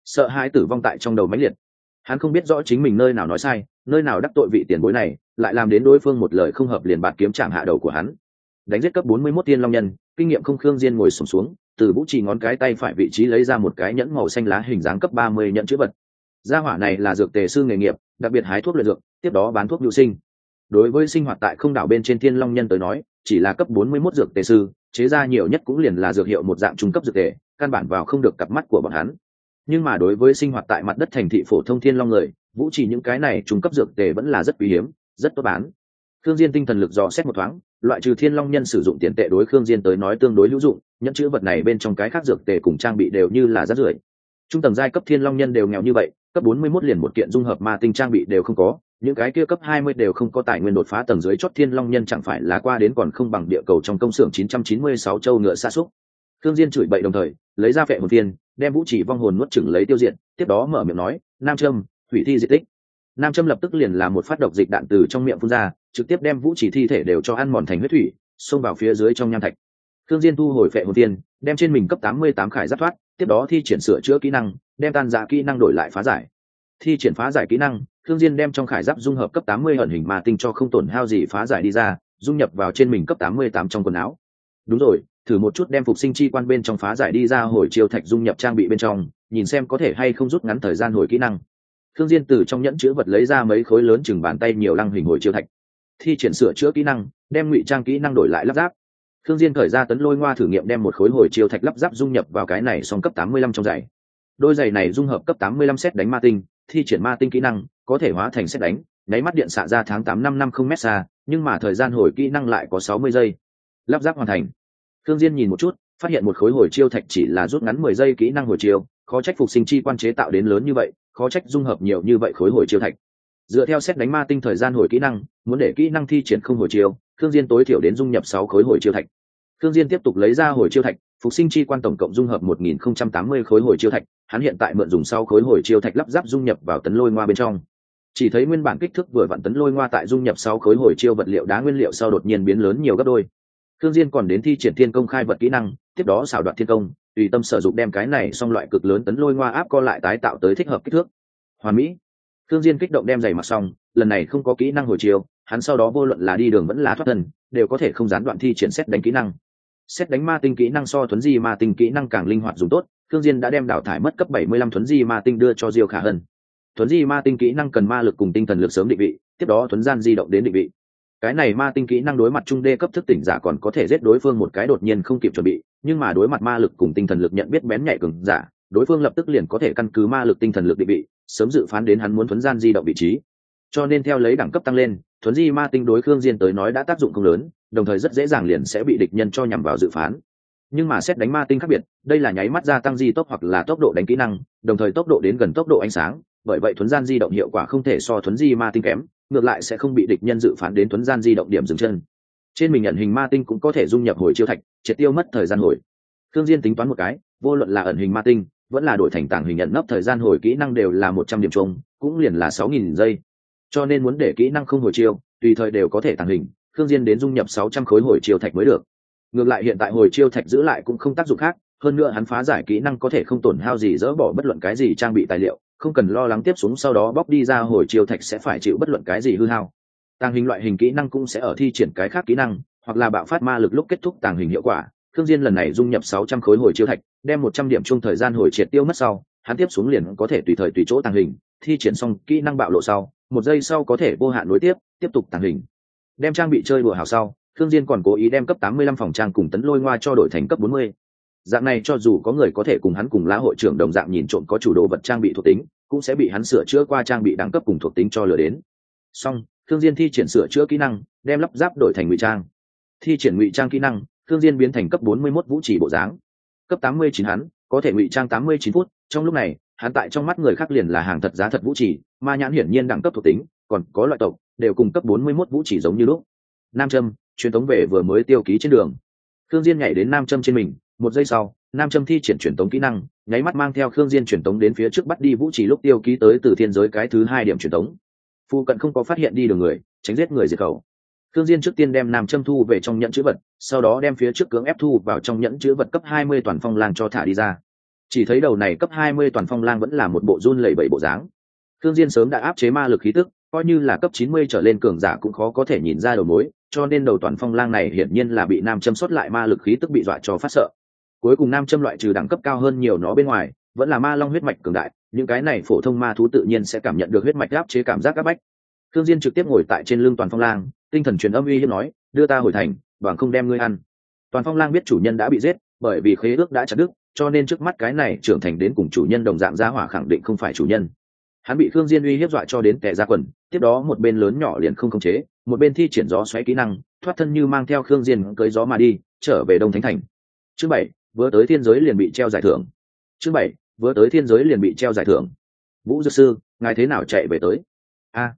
Sợ hãi tử vong tại trong đầu máy liệt hắn không biết rõ chính mình nơi nào nói sai nơi nào đắc tội vị tiền bối này lại làm đến đối phương một lời không hợp liền bạt kiếm chạm hạ đầu của hắn. Đánh giết cấp bốn mươi 41 tiên long nhân kinh nghiệm không khương diên ngồi sùng xuống, xuống từ vũ trì ngón cái tay phải vị trí lấy ra một cái nhẫn màu xanh lá hình dáng cấp ba mươi nhẫn chữ vật. Gia hỏa này là dược tề sư nghề nghiệp đặc biệt hái thuốc luyện dược tiếp đó bán thuốc nhu sinh. Đối với sinh hoạt tại không đảo bên trên thiên long nhân tới nói chỉ là cấp bốn mươi 41 dược tề sư chế ra nhiều nhất cũng liền là dược hiệu một dạng trung cấp dược tề căn bản vào không được cặp mắt của bọn hắn nhưng mà đối với sinh hoạt tại mặt đất thành thị phổ thông thiên long người, vũ chỉ những cái này trung cấp dược tề vẫn là rất quý hiếm, rất tốt bán. Khương diên tinh thần lực dò xét một thoáng, loại trừ thiên long nhân sử dụng tiền tệ đối khương diên tới nói tương đối hữu dụng nhận chữ vật này bên trong cái khác dược tề cùng trang bị đều như là rất rưởi. Trung tầng giai cấp thiên long nhân đều nghèo như vậy, cấp 41 liền một kiện dung hợp ma tinh trang bị đều không có, những cái kia cấp 20 đều không có tài nguyên đột phá tầng dưới chót thiên long nhân chẳng phải là qua đến còn không bằng địa cầu trong công xưởng 996 châu ngựa xa xúc khương Diên chửi bậy đồng thời, lấy ra phệ hồn tiên, đem vũ chỉ vong hồn nuốt chửng lấy tiêu diệt, tiếp đó mở miệng nói, "Nam Trâm, hủy thi diệt tích." Nam Trâm lập tức liền làm một phát độc dịch đạn từ trong miệng phun ra, trực tiếp đem vũ chỉ thi thể đều cho ăn mòn thành huyết thủy, xông vào phía dưới trong nham thạch. khương Diên thu hồi phệ hồn tiên, đem trên mình cấp 88 khải giáp thoát, tiếp đó thi triển sửa chữa kỹ năng, đem tan dạ kỹ năng đổi lại phá giải. thi triển phá giải kỹ năng khương diên đem trong khải giáp dung hợp cấp 80 ẩn hình ma tinh cho không tổn hao gì phá giải đi ra dung nhập vào trên mình cấp 88 trong quần áo đúng rồi thử một chút đem phục sinh chi quan bên trong phá giải đi ra hồi chiêu thạch dung nhập trang bị bên trong, nhìn xem có thể hay không rút ngắn thời gian hồi kỹ năng. Thương diên từ trong nhẫn chứa vật lấy ra mấy khối lớn chừng bàn tay nhiều lăng hình hồi chiêu thạch. Thi triển sửa chữa kỹ năng, đem ngụy trang kỹ năng đổi lại lắp ráp. Thương diên thời ra tấn lôi ngoa thử nghiệm đem một khối hồi chiêu thạch lắp ráp dung nhập vào cái này song cấp 85 trong giày. Đôi giày này dung hợp cấp 85 xét đánh ma tinh, thi triển ma tinh kỹ năng, có thể hóa thành xét đánh, nháy mắt điện xạ ra tháng tám năm năm không mét xa, nhưng mà thời gian hồi kỹ năng lại có sáu mươi giây. Lắp ráp hoàn thành thương diên nhìn một chút phát hiện một khối hồi chiêu thạch chỉ là rút ngắn mười giây kỹ năng hồi chiêu khó trách phục sinh chi quan chế tạo đến lớn như vậy khó trách dung hợp nhiều như vậy khối hồi chiêu thạch dựa theo xét đánh ma tinh thời gian hồi kỹ năng muốn để kỹ năng thi triển không hồi chiêu thương diên tối thiểu đến dung nhập sáu khối hồi chiêu thạch thương diên tiếp tục lấy ra hồi chiêu thạch phục sinh chi quan tổng cộng dung hợp 1080 khối hồi chiêu thạch, hắn hiện tại mượn dùng sau khối hồi chiêu thạch lắp ráp dung nhập vào tấn lôi ngoa bên trong. Chỉ thấy nguyên bản kích thước vừa vặn tấn lôi ngoa tại dung nhập sau khối hồi chiêu vật liệu đá nguyên liệu sau đột nhiên biến lớn nhiều gấp đôi. Thương Diên còn đến thi triển thiên công khai vật kỹ năng, tiếp đó xảo đoạt thiên công, tùy tâm sở dụng đem cái này xong loại cực lớn tấn lôi ngoa áp co lại tái tạo tới thích hợp kích thước. Hoàn mỹ. Thương Diên kích động đem giày mặc xong, lần này không có kỹ năng hồi chiêu, hắn sau đó vô luận là đi đường vẫn là thoát thân, đều có thể không gián đoạn thi triển xét đánh kỹ năng xét đánh ma tinh kỹ năng so thuấn di ma tinh kỹ năng càng linh hoạt dùng tốt thương diên đã đem đào thải mất cấp 75 thuấn di ma tinh đưa cho diêu khả hân thuấn di ma tinh kỹ năng cần ma lực cùng tinh thần lực sớm định vị tiếp đó thuấn gian di động đến định vị cái này ma tinh kỹ năng đối mặt trung đê cấp thức tỉnh giả còn có thể giết đối phương một cái đột nhiên không kịp chuẩn bị, nhưng mà đối mặt ma lực cùng tinh thần lực nhận biết bén nhạy cường giả, đối phương lập tức liền có thể căn cứ ma lực tinh thần lực định vị, sớm dự phán đến hắn muốn thuấn gian di động vị trí. Cho nên theo lấy đẳng cấp tăng lên, thuấn di ma tinh đối khương diên tới nói đã tác dụng không lớn, đồng thời rất dễ dàng liền sẽ bị địch nhân cho nhằm vào dự phán. Nhưng mà xét đánh ma tinh khác biệt, đây là nháy mắt gia tăng di tốc hoặc là tốc độ đánh kỹ năng, đồng thời tốc độ đến gần tốc độ ánh sáng, bởi vậy thuấn gian di động hiệu quả không thể so thuấn di ma tinh kém ngược lại sẽ không bị địch nhân dự phán đến thuấn gian di động điểm dừng chân. Trên mình nhận hình ma tinh cũng có thể dung nhập hồi chiêu thạch, triệt tiêu mất thời gian hồi. Thương diên tính toán một cái, vô luận là ẩn hình ma tinh, vẫn là đổi thành tảng hình nhận nấp thời gian hồi kỹ năng đều là một trăm điểm chung, cũng liền là sáu nghìn giây. Cho nên muốn để kỹ năng không hồi chiêu, tùy thời đều có thể tàng hình thương diên đến dung nhập sáu trăm khối hồi chiêu thạch mới được. Ngược lại hiện tại hồi chiêu thạch giữ lại cũng không tác dụng khác, hơn nữa hắn phá giải kỹ năng có thể không tổn hao gì dỡ bỏ bất luận cái gì trang bị tài liệu không cần lo lắng tiếp xuống sau đó bóc đi ra hồi chiêu thạch sẽ phải chịu bất luận cái gì hư hao. Tàng hình loại hình kỹ năng cũng sẽ ở thi triển cái khác kỹ năng hoặc là bạo phát ma lực lúc kết thúc tàng hình hiệu quả. Thương Diên lần này dung nhập 600 khối hồi chiêu thạch, đem 100 điểm chung thời gian hồi triệt tiêu mất sau, hắn tiếp xuống liền có thể tùy thời tùy chỗ tàng hình, thi triển xong kỹ năng bạo lộ sau, một giây sau có thể vô hạn nối tiếp, tiếp tục tàng hình. Đem trang bị chơi đùa hào sau thương diên còn cố ý đem cấp 85 phòng trang cùng tấn lôi ngoa cho đổi thành cấp 40 dạng này cho dù có người có thể cùng hắn cùng lá hội trưởng đồng dạng nhìn trộm có chủ đồ vật trang bị thuộc tính cũng sẽ bị hắn sửa chữa qua trang bị đẳng cấp cùng thuộc tính cho lừa đến. Song, thương diên thi triển sửa chữa kỹ năng đem lắp ráp đổi thành ngụy trang. Thi triển ngụy trang kỹ năng thương diên biến thành cấp 41 vũ trì bộ dáng. Cấp 89 hắn có thể ngụy trang 89 phút trong lúc này hắn tại trong mắt người khác liền là hàng thật giá thật vũ trì ma nhãn hiển nhiên đẳng cấp thuộc tính còn có loại tộc đều cùng cấp 41 vũ chỉ giống như lúc. Nam châm truyền thống về vừa mới tiêu ký trên đường. Thương diên nhảy đến nam châm trên mình một giây sau nam châm thi triển truyền tống kỹ năng nháy mắt mang theo khương diên truyền tống đến phía trước bắt đi vũ chỉ lúc tiêu ký tới từ thiên giới cái thứ hai điểm truyền tống. Phu cận không có phát hiện đi đường người tránh giết người diệt khẩu. Khương diên trước tiên đem nam châm thu về trong nhẫn chữ vật sau đó đem phía trước cưỡng ép thu vào trong nhẫn chữ vật cấp 20 toàn phong lang cho thả đi ra. Chỉ thấy đầu này cấp 20 toàn phong lang vẫn là một bộ run lẩy bẩy bộ dáng. Thương Diên sớm đã áp chế ma lực khí tức, coi như là cấp 90 trở lên cường giả cũng khó có thể nhìn ra đầu mối, cho nên đầu toàn phong lang này hiển nhiên là bị nam châm xuất lại ma lực khí tức bị dọa cho phát sợ. Cuối cùng nam châm loại trừ đẳng cấp cao hơn nhiều nó bên ngoài, vẫn là ma long huyết mạch cường đại, những cái này phổ thông ma thú tự nhiên sẽ cảm nhận được huyết mạch áp chế cảm giác áp bách. Thương Diên trực tiếp ngồi tại trên lưng toàn phong lang, tinh thần truyền âm uy hiếp nói, đưa ta hồi thành, bằng không đem ngươi ăn. Toàn phong lang biết chủ nhân đã bị giết, bởi vì khế ước đã chặt đứt, cho nên trước mắt cái này trưởng thành đến cùng chủ nhân đồng dạng gia hỏa khẳng định không phải chủ nhân hắn bị thương diên uy hiếp dọa cho đến kẻ ra quần tiếp đó một bên lớn nhỏ liền không khống chế một bên thi triển gió xoáy kỹ năng thoát thân như mang theo khương diên cưới gió mà đi trở về đông thánh thành chương bảy vừa tới thiên giới liền bị treo giải thưởng. Chương bảy, vừa tới thiên giới liền bị treo giải thưởng. Vũ dược sư, ngài thế nào chạy về tới? A,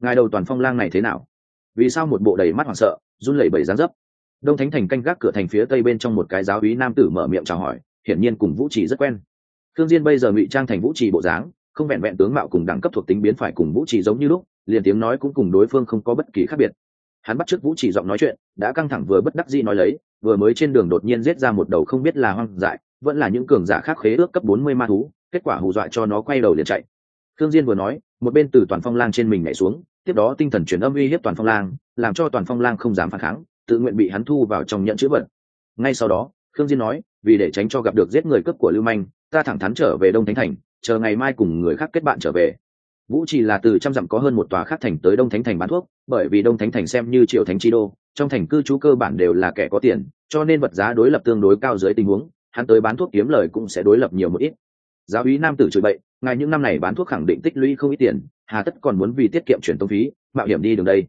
ngài đầu toàn phong lang này thế nào? Vì sao một bộ đầy mắt hoảng sợ, run lẩy bẩy dán dấp? Đông thánh thành canh gác cửa thành phía tây bên trong một cái giáo úy nam tử mở miệng chào hỏi, hiển nhiên cùng vũ trì rất quen. Thương diên bây giờ ngụy trang thành vũ trì bộ dáng, không vẹn vẹn tướng mạo cùng đẳng cấp thuộc tính biến phải cùng vũ trì giống như lúc, liền tiếng nói cũng cùng đối phương không có bất kỳ khác biệt hắn bắt t r ư ớ c vũ chỉ giọng nói chuyện, đã căng thẳng vừa bất đắc dĩ nói lấy, vừa mới trên đường đột nhiên giết ra một đầu không biết là hoang dại, vẫn là những cường giả khác khế ước cấp bốn mươi ma thú, kết quả hù dọa cho nó quay đầu liền chạy. Thương diên vừa nói, một bên từ toàn phong lang trên mình nhảy xuống, tiếp đó tinh thần truyền âm uy hiếp toàn phong lang, làm cho toàn phong lang không dám phản kháng, tự nguyện bị hắn thu vào trong nhận chữ vật. Ngay sau đó thương diên nói, vì để tránh cho gặp được giết người cướp của lưu manh, ta thẳng thắn trở về đông thánh thành, chờ ngày mai cùng người khác kết bạn trở về vũ chỉ là từ trăm dặm có hơn một tòa khác thành tới đông thánh thành bán thuốc, bởi vì đông thánh thành xem như triệu thánh chi đô, trong thành cư trú cơ bản đều là kẻ có tiền, cho nên vật giá đối lập tương đối cao dưới tình huống, hắn tới bán thuốc kiếm lời cũng sẽ đối lập nhiều một ít. Giáo úy nam tử chửi bậy, ngài những năm này bán thuốc khẳng định tích lũy không ít tiền, hà tất còn muốn vì tiết kiệm truyền tống phí, mạo hiểm đi đường đây.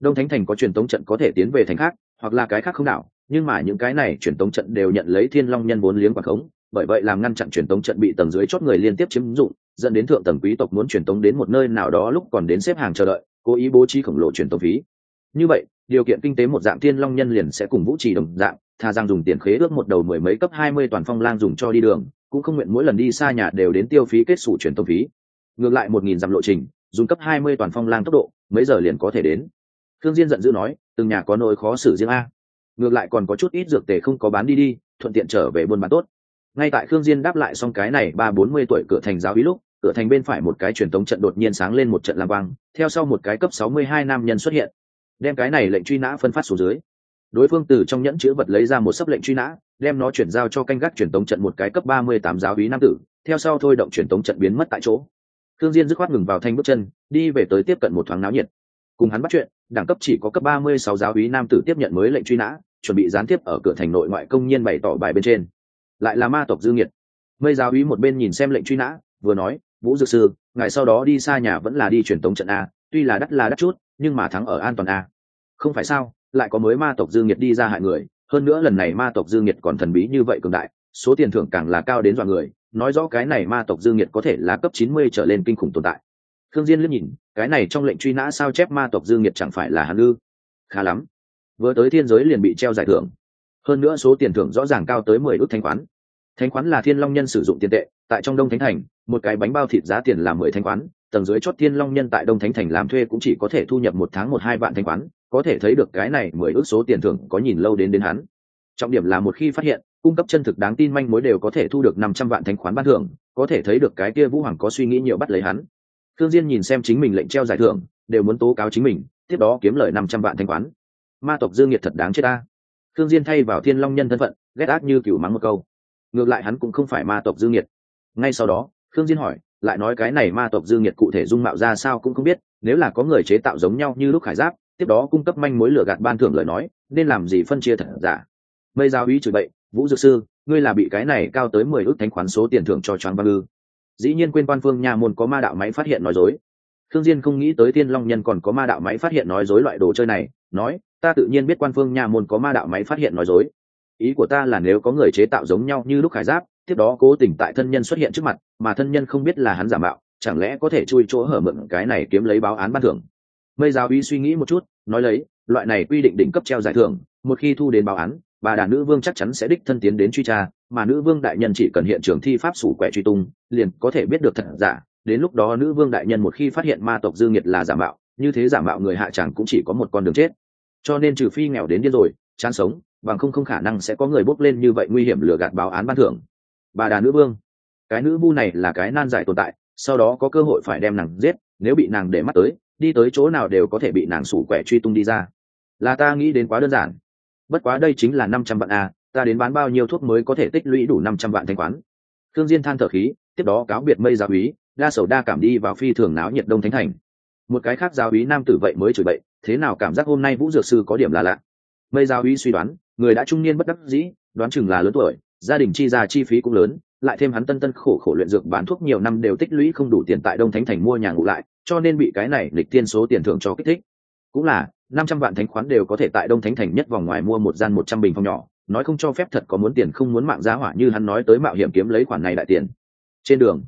Đông thánh thành có truyền tống trận có thể tiến về thành khác, hoặc là cái khác không đảo, nhưng mà những cái này truyền tống trận đều nhận lấy thiên long nhân vốn liếng quảng khống, bởi vậy làm ngăn chặn truyền tống trận bị tầng dưới chót người liên tiếp chiếm dụng dẫn đến thượng tầng quý tộc muốn truyền tống đến một nơi nào đó lúc còn đến xếp hàng chờ đợi, cố ý bố trí khổng lồ truyền tống phí. Như vậy, điều kiện kinh tế một dạng thiên long nhân liền sẽ cùng vũ trì đồng dạng thà rằng dùng tiền khế ước một đầu mười mấy cấp hai mươi toàn phong lang dùng cho đi đường, cũng không nguyện mỗi lần đi xa nhà đều đến tiêu phí kết sủ truyền tống phí. Ngược lại một nghìn dặm lộ trình, dùng cấp hai mươi toàn phong lang tốc độ, mấy giờ liền có thể đến. Thương diên giận dữ nói, từng nhà có nỗi khó xử riêng a. Ngược lại còn có chút ít dược tề không có bán đi đi, thuận tiện trở về buôn bán tốt. Ngay tại khương diên đáp lại xong cái này ba bốn mươi tuổi cửa thành giáo ý lúc cửa thành bên phải một cái truyền tống trận đột nhiên sáng lên một trận lam quang theo sau một cái cấp sáu mươi hai nam nhân xuất hiện đem cái này lệnh truy nã phân phát xuống dưới đối phương từ trong nhẫn chứa vật lấy ra một sấp lệnh truy nã đem nó chuyển giao cho canh gác truyền tống trận một cái cấp ba mươi tám giáo úy nam tử theo sau thôi động truyền tống trận biến mất tại chỗ Thương Diên dứt khoát ngừng vào thanh bước chân, đi về tới tiếp cận một thoáng náo nhiệt. Cùng hắn bắt chuyện, đẳng cấp chỉ có cấp ba mươi sáu giáo úy nam tử tiếp nhận mới lệnh truy nã, chuẩn bị gián tiếp ở cửa thành nội ngoại công nhiên bày tỏ bài bên trên. Lại là ma tộc dư nghiệt. Mây giáo úy một bên nhìn xem lệnh truy nã, vừa nói, "Vũ dược sư, ngày sau đó đi xa nhà vẫn là đi truyền tống trận a, tuy là đắt là đắt chút, nhưng mà thắng ở an toàn a." Không phải sao, lại có mới ma tộc dương nghiệt đi ra hại người, hơn nữa lần này ma tộc dương nghiệt còn thần bí như vậy cường đại, số tiền thưởng càng là cao đến dọa người, nói rõ cái này ma tộc dương nhiệt có thể là cấp chín mươi trở lên kinh khủng tồn tại. Thương diên liếc nhìn cái này trong lệnh truy nã sao chép ma tộc dương nhiệt chẳng phải là hàn ư? Khá lắm. Vừa tới thiên giới liền bị treo giải thưởng. Hơn nữa số tiền thưởng rõ ràng cao tới mười ước thanh khoán. Thanh khoán là thiên long nhân sử dụng tiền tệ tại trong đông thánh thành, một cái bánh bao thịt giá tiền là mười thanh quán. tầng dưới chót thiên long nhân tại đông thánh thành làm thuê cũng chỉ có thể thu nhập một tháng một hai vạn thanh quán. có thể thấy được cái này mười ước số tiền thưởng có nhìn lâu đến đến hắn trọng điểm là một khi phát hiện, cung cấp chân thực đáng tin manh mối đều có thể thu được năm trăm vạn thanh khoán ban thưởng, có thể thấy được cái kia vũ hoàng có suy nghĩ nhiều bắt lấy hắn thương diên nhìn xem chính mình lệnh treo giải thưởng, đều muốn tố cáo chính mình, tiếp đó kiếm lời năm trăm vạn thanh khoán ma tộc dương nhiệt thật đáng chết ta thương diên thay vào thiên long nhân thân phận, ghét ác như cửu mắng một câu ngược lại hắn cũng không phải ma tộc dương nhiệt ngay sau đó thương diên hỏi, lại nói cái này ma tộc dương nhiệt cụ thể dung mạo ra sao cũng không biết, nếu là có người chế tạo giống nhau như lúc khải giáp, tiếp đó cung cấp manh mối lừa gạt ban thưởng lời nói, nên làm gì phân chia thật giả? Mây giáo úy chửi bậy, vũ dược sư, ngươi là bị cái này cao tới mười ước thánh khoán số tiền thưởng cho choáng băng ư? Dĩ nhiên quên quan phương nhà môn có ma đạo máy phát hiện nói dối. Thương diên không nghĩ tới tiên long nhân còn có ma đạo máy phát hiện nói dối loại đồ chơi này, nói, ta tự nhiên biết quan phương nhà môn có ma đạo máy phát hiện nói dối. Ý của ta là nếu có người chế tạo giống nhau như lúc khải giáp tiếp đó cố tình tại thân nhân xuất hiện trước mặt, mà thân nhân không biết là hắn giả mạo, chẳng lẽ có thể chui chỗ hở mượn cái này kiếm lấy báo án ban thưởng? Mây giáo uy suy nghĩ một chút, nói lấy, loại này quy định đỉnh cấp treo giải thưởng, một khi thu đến báo án, bà đà nữ vương chắc chắn sẽ đích thân tiến đến truy tra, mà nữ vương đại nhân chỉ cần hiện trường thi pháp sủ quẻ truy tung, liền có thể biết được thật giả. Đến lúc đó nữ vương đại nhân một khi phát hiện ma tộc dương nhiệt là giả mạo, như thế giả mạo người hạ chẳng cũng chỉ có một con đường chết. Cho nên trừ phi nghèo đến điên rồi, chán sống, bằng không không khả năng sẽ có người bốc lên như vậy nguy hiểm lừa gạt báo án ban thưởng bà đà nữ vương. Cái nữ vu này là cái nan giải tồn tại, sau đó có cơ hội phải đem nàng giết, nếu bị nàng để mắt tới, đi tới chỗ nào đều có thể bị nàng sủ quẻ truy tung đi ra. Là ta nghĩ đến quá đơn giản. Bất quá đây chính là năm trăm vạn a, ta đến bán bao nhiêu thuốc mới có thể tích lũy đủ năm trăm vạn thanh khoán. Thương diên than thở khí, tiếp đó cáo biệt mây giáo úy, đa sầu đa cảm đi vào phi thường náo nhiệt đông thánh thành. Một cái khác giáo úy nam tử vậy mới chửi bậy, thế nào cảm giác hôm nay vũ dược sư có điểm là lạ. Mây giáo úy suy đoán, người đã trung niên bất đắc dĩ, đoán chừng là lớn tuổi gia đình chi ra chi phí cũng lớn, lại thêm hắn tân tân khổ khổ luyện dược bán thuốc nhiều năm đều tích lũy không đủ tiền tại đông thánh thành mua nhà ngủ lại, cho nên bị cái này lịch tiên số tiền thưởng cho kích thích. Cũng là, năm trăm vạn thánh khoán đều có thể tại đông thánh thành nhất vòng ngoài mua một gian một trăm bình phòng nhỏ, nói không cho phép thật có muốn tiền không muốn mạng giá hỏa như hắn nói tới mạo hiểm kiếm lấy khoản này đại tiền. Trên đường,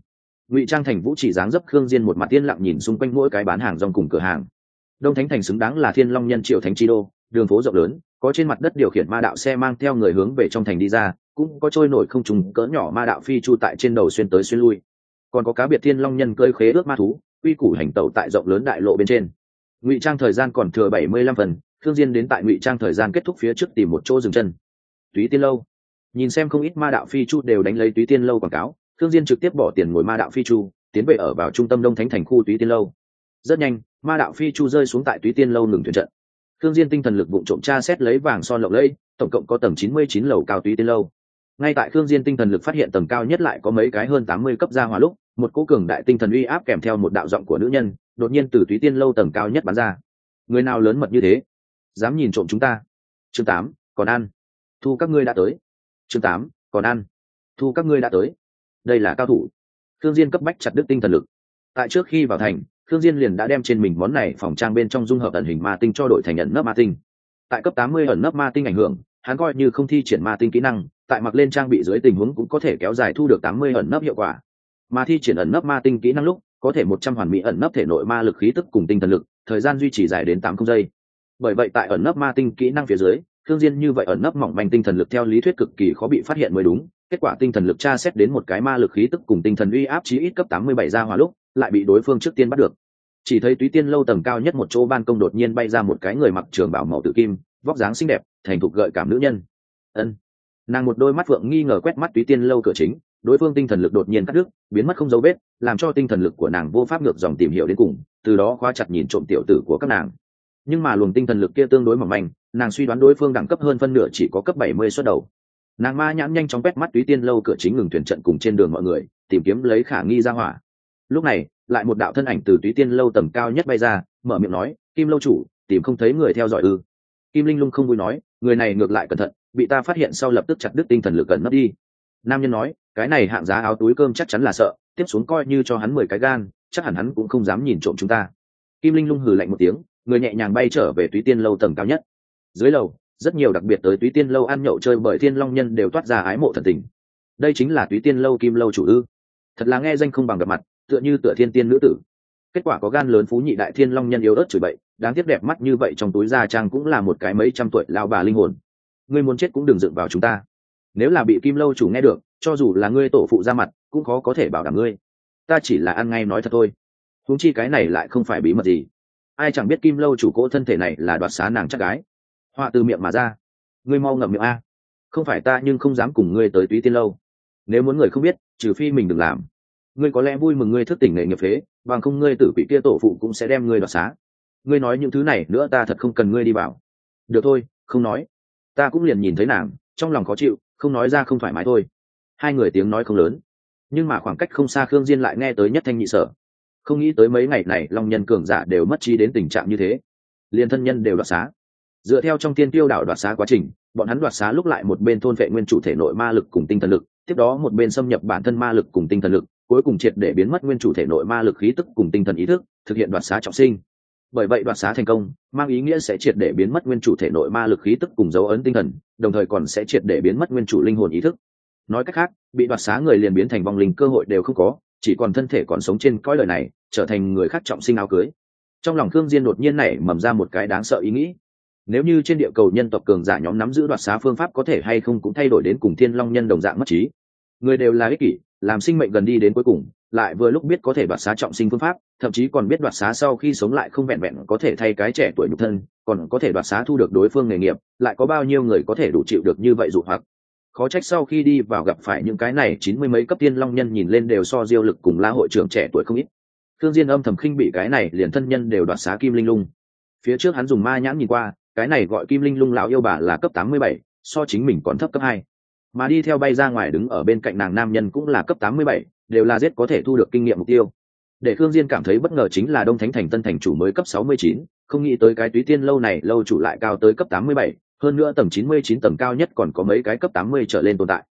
ngụy trang thành vũ chỉ dáng dấp khương diên một mặt tiên lặng nhìn xung quanh mỗi cái bán hàng rong cùng cửa hàng. Đông thánh thành xứng đáng là thiên long nhân triệu thánh chi đô, đường phố rộng lớn, có trên mặt đất điều khiển ma đạo xe mang theo người hướng về trong thành đi ra cũng có trôi nổi không trùng cỡ nhỏ ma đạo phi chu tại trên đầu xuyên tới xuyên lui. Còn có cá biệt thiên long nhân cơi khế ước ma thú uy củ hành tẩu tại rộng lớn đại lộ bên trên. Ngụy trang thời gian còn thừa bảy mươi lăm phần, thương diên đến tại ngụy trang thời gian kết thúc phía trước tìm một chỗ dừng chân. Túy tiên lâu. Nhìn xem không ít ma đạo phi chu đều đánh lấy túy tiên lâu quảng cáo, thương diên trực tiếp bỏ tiền ngồi ma đạo phi chu, tiến về ở vào trung tâm đông thánh thành khu túy tiên lâu. Rất nhanh, ma đạo phi chu rơi xuống tại túy tiên lâu ngừng thuyền trận. Thương diên tinh thần lực vụ trộm tra xét lấy vàng son lộng lẫy, tổng cộng có tầng chín mươi chín lầu cao túy tiên lâu ngay tại thương diên tinh thần lực phát hiện tầng cao nhất lại có mấy cái hơn tám mươi cấp gia hỏa lúc, một cỗ cường đại tinh thần uy áp kèm theo một đạo giọng của nữ nhân, đột nhiên từ túy tiên lâu tầng cao nhất bắn ra. Người nào lớn mật như thế? Dám nhìn trộm chúng ta. Chương tám, còn ăn. Thu các ngươi đã tới. Chương tám, còn ăn. Thu các ngươi đã tới. Đây là cao thủ. Thương diên cấp bách chặt đứt tinh thần lực. Tại trước khi vào thành thương diên liền đã đem trên mình món này phòng trang bên trong dung hợp ẩn hình ma tinh cho đội thành ẩn nấp ma tinh. Tại cấp tám mươi ẩn nấp ma tinh ảnh hưởng, hắn coi như không thi triển ma tinh kỹ năng tại mặc lên trang bị dưới tình huống cũng có thể kéo dài thu được tám mươi ẩn nấp hiệu quả. Mà thi triển ẩn nấp ma tinh kỹ năng lúc, có thể một trăm hoàn mỹ ẩn nấp thể nội ma lực khí tức cùng tinh thần lực, thời gian duy trì dài đến tám không giây. Bởi vậy tại ẩn nấp ma tinh kỹ năng phía dưới, thương diên như vậy ẩn nấp mỏng manh tinh thần lực theo lý thuyết cực kỳ khó bị phát hiện mới đúng. Kết quả tinh thần lực tra xét đến một cái ma lực khí tức cùng tinh thần uy áp chí ít cấp tám mươi bảy ra hòa lúc, lại bị đối phương trước tiên bắt được. Chỉ thấy túy tiên lâu tầng cao nhất một chỗ ban công đột nhiên bay ra một cái người mặc trường bảo màu tử kim, vóc dáng xinh đẹp, thành thục gợi cảm nữ nhân. Ân nàng một đôi mắt phượng nghi ngờ quét mắt túy tiên lâu cửa chính, đối phương tinh thần lực đột nhiên cắt đứt, biến mất không dấu vết, làm cho tinh thần lực của nàng vô pháp ngược dòng tìm hiểu đến cùng, từ đó khóa chặt nhìn trộm tiểu tử của các nàng. Nhưng mà luồng tinh thần lực kia tương đối mỏng manh, nàng suy đoán đối phương đẳng cấp hơn phân nửa chỉ có cấp bảy mươi xuất đầu. Nàng ma nhãn nhanh chóng quét mắt túy tiên lâu cửa chính ngừng thuyền trận cùng trên đường mọi người, tìm kiếm lấy khả nghi ra hỏa. Lúc này, lại một đạo thân ảnh từ túy tiên lâu tầm cao nhất bay ra, mở miệng nói, kim lâu chủ, tìm không thấy người theo dõi ư? Kim linh lung không vui nói, người này ngược lại cẩn thận bị ta phát hiện sau lập tức chặt đứt tinh thần lực gần nấp đi. Nam nhân nói, cái này hạng giá áo túi cơm chắc chắn là sợ, tiếp xuống coi như cho hắn mười cái gan, chắc hẳn hắn cũng không dám nhìn trộm chúng ta. Kim linh lung hừ lạnh một tiếng, người nhẹ nhàng bay trở về túy tiên lâu tầng cao nhất. Dưới lầu, rất nhiều đặc biệt tới túy tiên lâu ăn nhậu chơi bởi thiên long nhân đều toát ra ái mộ thần tình. Đây chính là túy tiên lâu kim lâu chủ ư? Thật là nghe danh không bằng gặp mặt, tựa như tựa thiên tiên nữ tử. Kết quả có gan lớn phú nhị đại thiên long nhân yếu ớt chửi bậy, đáng tiếc đẹp mắt như vậy trong túi da trang cũng là một cái mấy trăm tuổi lao bà linh hồn ngươi muốn chết cũng đừng dựng vào chúng ta. Nếu là bị kim lâu chủ nghe được, cho dù là ngươi tổ phụ ra mặt, cũng khó có thể bảo đảm ngươi. Ta chỉ là ăn ngay nói thật thôi. Huống chi cái này lại không phải bí mật gì. Ai chẳng biết kim lâu chủ cỗ thân thể này là đoạt xá nàng chắc gái. Họa từ miệng mà ra. Ngươi mau ngậm miệng a. Không phải ta nhưng không dám cùng ngươi tới túy tiên lâu. Nếu muốn người không biết, trừ phi mình đừng làm. Ngươi có lẽ vui mừng ngươi thức tỉnh nghề nghiệp phế, bằng không ngươi tử quỷ kia tổ phụ cũng sẽ đem ngươi đoạt xá. Ngươi nói những thứ này nữa ta thật không cần ngươi đi bảo. Được thôi, không nói ta cũng liền nhìn thấy nàng, trong lòng khó chịu, không nói ra không thoải mái thôi. Hai người tiếng nói không lớn, nhưng mà khoảng cách không xa khương diên lại nghe tới nhất thanh nhị sở. Không nghĩ tới mấy ngày này long nhân cường giả đều mất trí đến tình trạng như thế. Liền thân nhân đều đoạt xá. Dựa theo trong tiên tiêu đảo đoạt xá quá trình, bọn hắn đoạt xá lúc lại một bên thôn vệ nguyên chủ thể nội ma lực cùng tinh thần lực, tiếp đó một bên xâm nhập bản thân ma lực cùng tinh thần lực, cuối cùng triệt để biến mất nguyên chủ thể nội ma lực khí tức cùng tinh thần ý thức, thực hiện đoạt xá trọng sinh bởi vậy đoạt xá thành công, mang ý nghĩa sẽ triệt để biến mất nguyên chủ thể nội ma lực khí tức cùng dấu ấn tinh thần, đồng thời còn sẽ triệt để biến mất nguyên chủ linh hồn ý thức. Nói cách khác, bị đoạt xá người liền biến thành vong linh cơ hội đều không có, chỉ còn thân thể còn sống trên cõi lời này, trở thành người khác trọng sinh áo cưới. Trong lòng thương diên đột nhiên này mầm ra một cái đáng sợ ý nghĩ. Nếu như trên địa cầu nhân tộc cường giả nhóm nắm giữ đoạt xá phương pháp có thể hay không cũng thay đổi đến cùng thiên long nhân đồng dạng mất trí người đều là ích kỷ, làm sinh mệnh gần đi đến cuối cùng, lại vừa lúc biết có thể đoạt xá trọng sinh phương pháp, thậm chí còn biết đoạt xá sau khi sống lại không vẹn vẹn có thể thay cái trẻ tuổi nhục thân, còn có thể đoạt xá thu được đối phương nghề nghiệp, lại có bao nhiêu người có thể đủ chịu được như vậy dụ hoặc. Khó trách sau khi đi vào gặp phải những cái này chín mươi mấy cấp tiên long nhân nhìn lên đều so diêu lực cùng la hội trưởng trẻ tuổi không ít. Thương diên âm thầm khinh bị cái này liền thân nhân đều đoạt xá kim linh lung. Phía trước hắn dùng ma nhãn nhìn qua, cái này gọi kim linh lung lão yêu bà là cấp tám mươi bảy, so chính mình còn thấp cấp hai mà đi theo bay ra ngoài đứng ở bên cạnh nàng nam nhân cũng là cấp tám mươi bảy, đều là giết có thể thu được kinh nghiệm mục tiêu. Để khương diên cảm thấy bất ngờ chính là đông thánh thành tân thành chủ mới cấp sáu mươi chín, không nghĩ tới cái túy tiên lâu này lâu chủ lại cao tới cấp tám mươi bảy, hơn nữa tầng chín mươi chín tầng cao nhất còn có mấy cái cấp tám mươi trở lên tồn tại.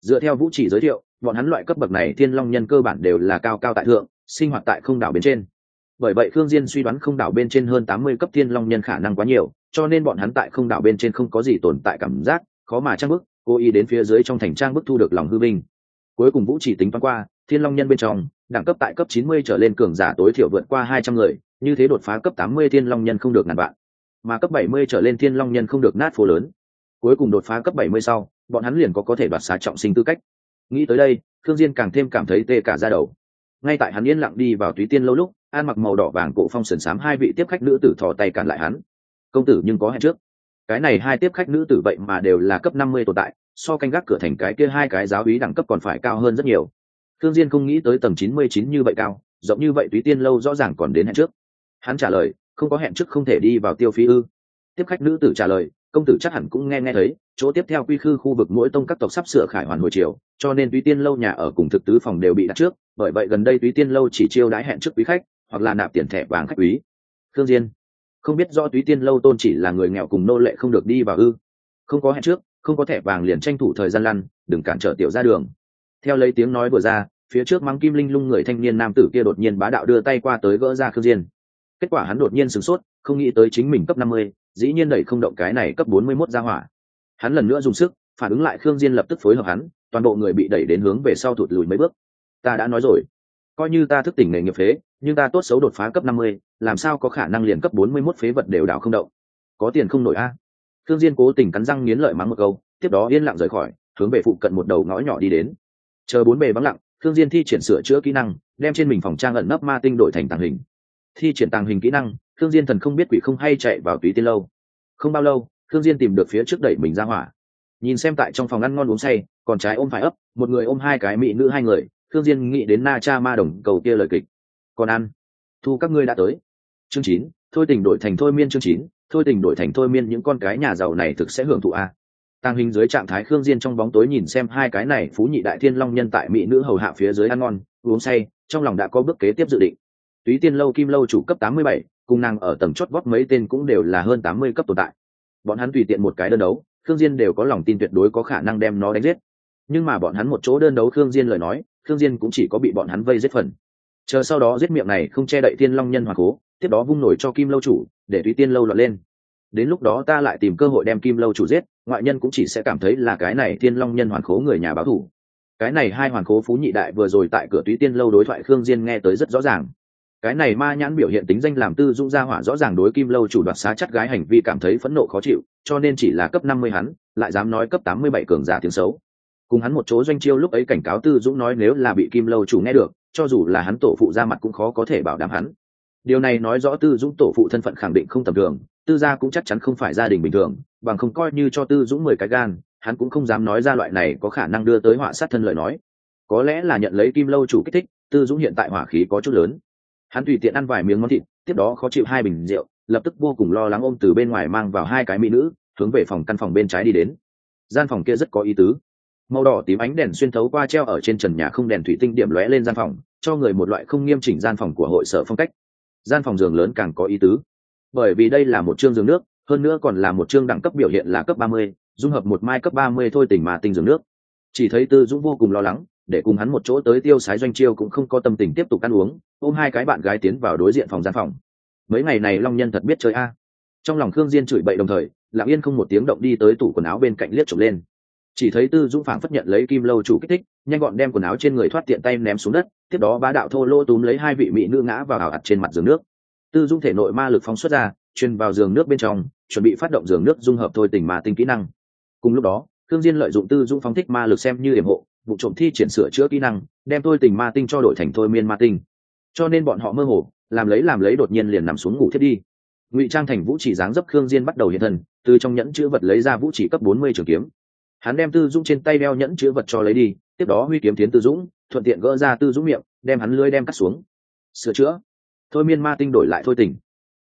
Dựa theo vũ chỉ giới thiệu, bọn hắn loại cấp bậc này thiên long nhân cơ bản đều là cao cao tại thượng, sinh hoạt tại không đảo bên trên. Bởi vậy khương diên suy đoán không đảo bên trên hơn tám mươi cấp thiên long nhân khả năng quá nhiều, cho nên bọn hắn tại không đảo bên trên không có gì tồn tại cảm giác, khó mà trang bức cố ý đến phía dưới trong thành trang bức thu được lòng hư binh. Cuối cùng vũ chỉ tính toán qua, thiên long nhân bên trong, đẳng cấp tại cấp chín mươi trở lên cường giả tối thiểu vượt qua hai trăm người, như thế đột phá cấp tám mươi thiên long nhân không được ngàn vạn. Mà cấp bảy mươi trở lên thiên long nhân không được nát phố lớn. Cuối cùng đột phá cấp bảy mươi sau, bọn hắn liền có có thể đoạt xá trọng sinh tư cách. Nghĩ tới đây thương diên càng thêm cảm thấy tê cả da đầu. Ngay tại hắn yên lặng đi vào túy tiên lâu lúc an mặc màu đỏ vàng cổ phong sườn xám hai vị tiếp khách nữ tử thò tay cản lại hắn. Công tử nhưng có hẹn trước cái này hai tiếp khách nữ tử vậy mà đều là cấp năm mươi tồn tại, so canh gác cửa thành cái kia hai cái giáo úy đẳng cấp còn phải cao hơn rất nhiều. Thương diên không nghĩ tới tầng chín mươi chín như vậy cao, rộng như vậy túy tiên lâu rõ ràng còn đến hẹn trước. Hắn trả lời, không có hẹn trước không thể đi vào tiêu phí ư. Tiếp khách nữ tử trả lời, công tử chắc hẳn cũng nghe nghe thấy, chỗ tiếp theo quy khư khu vực mỗi tông các tộc sắp sửa khải hoàn hồi chiều cho nên túy tiên lâu nhà ở cùng thực tứ phòng đều bị đặt trước, bởi vậy gần đây túy tiên lâu chỉ chiêu đãi hẹn trước quý khách, hoặc là nạp tiền thẻ vàng khách quý. Thương diên không biết do túy tiên lâu tôn chỉ là người nghèo cùng nô lệ không được đi vào ư. Không có hẹn trước, không có thẻ vàng liền tranh thủ thời gian lăn, đừng cản trở tiểu ra đường. Theo lấy tiếng nói vừa ra, phía trước mắng kim linh lung người thanh niên nam tử kia đột nhiên bá đạo đưa tay qua tới gỡ ra khương diên. Kết quả hắn đột nhiên sửng sốt, không nghĩ tới chính mình cấp năm mươi, dĩ nhiên đẩy không động cái này cấp bốn mươi 41 ra hỏa. Hắn lần nữa dùng sức, phản ứng lại khương diên lập tức phối hợp hắn, toàn bộ người bị đẩy đến hướng về sau thụt lùi mấy bước. Ta đã nói rồi. Coi như ta thức tỉnh nghề nghiệp phế, nhưng ta tốt xấu đột phá cấp năm mươi làm sao có khả năng liền cấp bốn mươi 41 phế vật đều đảo không động? Có tiền không nổi a. Thương diên cố tình cắn răng nghiến lợi mắng một câu, tiếp đó yên lặng rời khỏi, hướng về phụ cận một đầu ngõ nhỏ đi đến. Chờ bốn bề vắng lặng thương diên thi triển sửa chữa kỹ năng, đem trên mình phòng trang ẩn nấp ma tinh đổi thành tàng hình. Thi triển tàng hình kỹ năng thương diên thần không biết quỷ không hay chạy vào túy tiên lâu. Không bao lâu thương diên tìm được phía trước đẩy mình ra hỏa. Nhìn xem tại trong phòng ăn ngon uống say, còn trái ôm phải ấp, một người ôm hai cái mỹ nữ hai người thương diên nghĩ đến na cha ma đồng cầu kia lời kịch. Còn ăn. Thu các ngươi đã tới chương chín thôi tình đổi thành thôi miên chương chín thôi tình đổi thành thôi miên những con cái nhà giàu này thực sẽ hưởng thụ a. À. tăng hình dưới trạng thái khương diên trong bóng tối nhìn xem hai cái này phú nhị đại thiên long nhân tại mỹ nữ hầu hạ phía dưới ăn ngon uống say trong lòng đã có bước kế tiếp dự định. Túy tiên lâu kim lâu chủ cấp tám mươi bảy, cùng nàng ở tầng chót vót mấy tên cũng đều là hơn tám mươi cấp tồn tại. Bọn hắn tùy tiện một cái đơn đấu khương diên đều có lòng tin tuyệt đối có khả năng đem nó đánh giết. Nhưng mà bọn hắn một chỗ đơn đấu khương diên lời nói khương diên cũng chỉ có bị bọn hắn vây giết phần chờ sau đó giết miệng này không che đậy tiên long nhân hòa cố, tiếp đó vung nổi cho kim lâu chủ, để tùy tiên lâu lọt lên. Đến lúc đó ta lại tìm cơ hội đem kim lâu chủ giết, ngoại nhân cũng chỉ sẽ cảm thấy là cái này tiên long nhân hoàn khố người nhà báo thủ. Cái này hai hoàn khố phú nhị đại vừa rồi tại cửa túy tiên lâu đối thoại khương diên nghe tới rất rõ ràng. Cái này ma nhãn biểu hiện tính danh làm tư dũng gia hỏa rõ ràng đối kim lâu chủ đoạt xá chắt gái hành vi cảm thấy phẫn nộ khó chịu, cho nên chỉ là cấp năm mươi hắn, lại dám nói cấp tám mươi bảy cường giả tiếng xấu. Cùng hắn một chỗ doanh chiêu lúc ấy cảnh cáo tư dũng nói nếu là bị kim lâu chủ nghe được cho dù là hắn tổ phụ ra mặt cũng khó có thể bảo đảm hắn. Điều này nói rõ tư dũng tổ phụ thân phận khẳng định không tầm thường, tư gia cũng chắc chắn không phải gia đình bình thường, bằng không coi như cho tư dũng mười cái gan, hắn cũng không dám nói ra loại này có khả năng đưa tới họa sát thân lời nói. Có lẽ là nhận lấy kim lâu chủ kích thích, tư dũng hiện tại hỏa khí có chút lớn. Hắn tùy tiện ăn vài miếng món thịt, tiếp đó khó chịu hai bình rượu, lập tức vô cùng lo lắng ôm từ bên ngoài mang vào hai cái mỹ nữ, hướng về phòng căn phòng bên trái đi đến. Gian phòng kia rất có ý tứ màu đỏ tím ánh đèn xuyên thấu qua treo ở trên trần nhà không đèn thủy tinh điểm lóe lên gian phòng, cho người một loại không nghiêm chỉnh gian phòng của hội sở phong cách. Gian phòng giường lớn càng có ý tứ. Bởi vì đây là một chương giường nước, hơn nữa còn là một chương đẳng cấp biểu hiện là cấp ba mươi, dung hợp một mai cấp ba mươi thôi tỉnh mà tinh giường nước. Chỉ thấy tư dũng vô cùng lo lắng, để cùng hắn một chỗ tới tiêu sái doanh chiêu cũng không có tâm tình tiếp tục ăn uống, ôm hai cái bạn gái tiến vào đối diện phòng gian phòng. Mấy ngày này long nhân thật biết chơi a. Trong lòng khương diên chửi bậy đồng thời, lặng yên không một tiếng động đi tới tủ quần áo bên cạnh liếc chụp lên chỉ thấy tư dũng phảng phất nhận lấy kim lâu chủ kích thích, nhanh gọn đem quần áo trên người thoát tiện tay ném xuống đất, tiếp đó bá đạo thô lô túm lấy hai vị mỹ nữ ngã vào ảo ạt trên mặt giường nước. Tư dung thể nội ma lực phóng xuất ra, truyền vào giường nước bên trong, chuẩn bị phát động giường nước dung hợp thôi tình mà tinh kỹ năng. Cùng lúc đó thương diên lợi dụng tư dung phóng thích ma lực xem như hiểm hộ, vụ trộm thi triển sửa chữa kỹ năng, đem thôi tình ma tinh cho đổi thành thôi miên ma tinh. Cho nên bọn họ mơ hồ, làm lấy làm lấy đột nhiên liền nằm xuống ngủ thiết đi. Ngụy trang thành vũ chỉ dáng dấp khương diên bắt đầu hiện thần từ trong nhẫn chữ vật lấy ra vũ chỉ cấp 40 trường kiếm hắn đem tư dũng trên tay đeo nhẫn chữ vật cho lấy đi, tiếp đó huy kiếm tiến tư dũng, thuận tiện gỡ ra tư dũng miệng, đem hắn lưới đem cắt xuống. Sửa chữa. Thôi miên ma tinh đổi lại thôi tỉnh.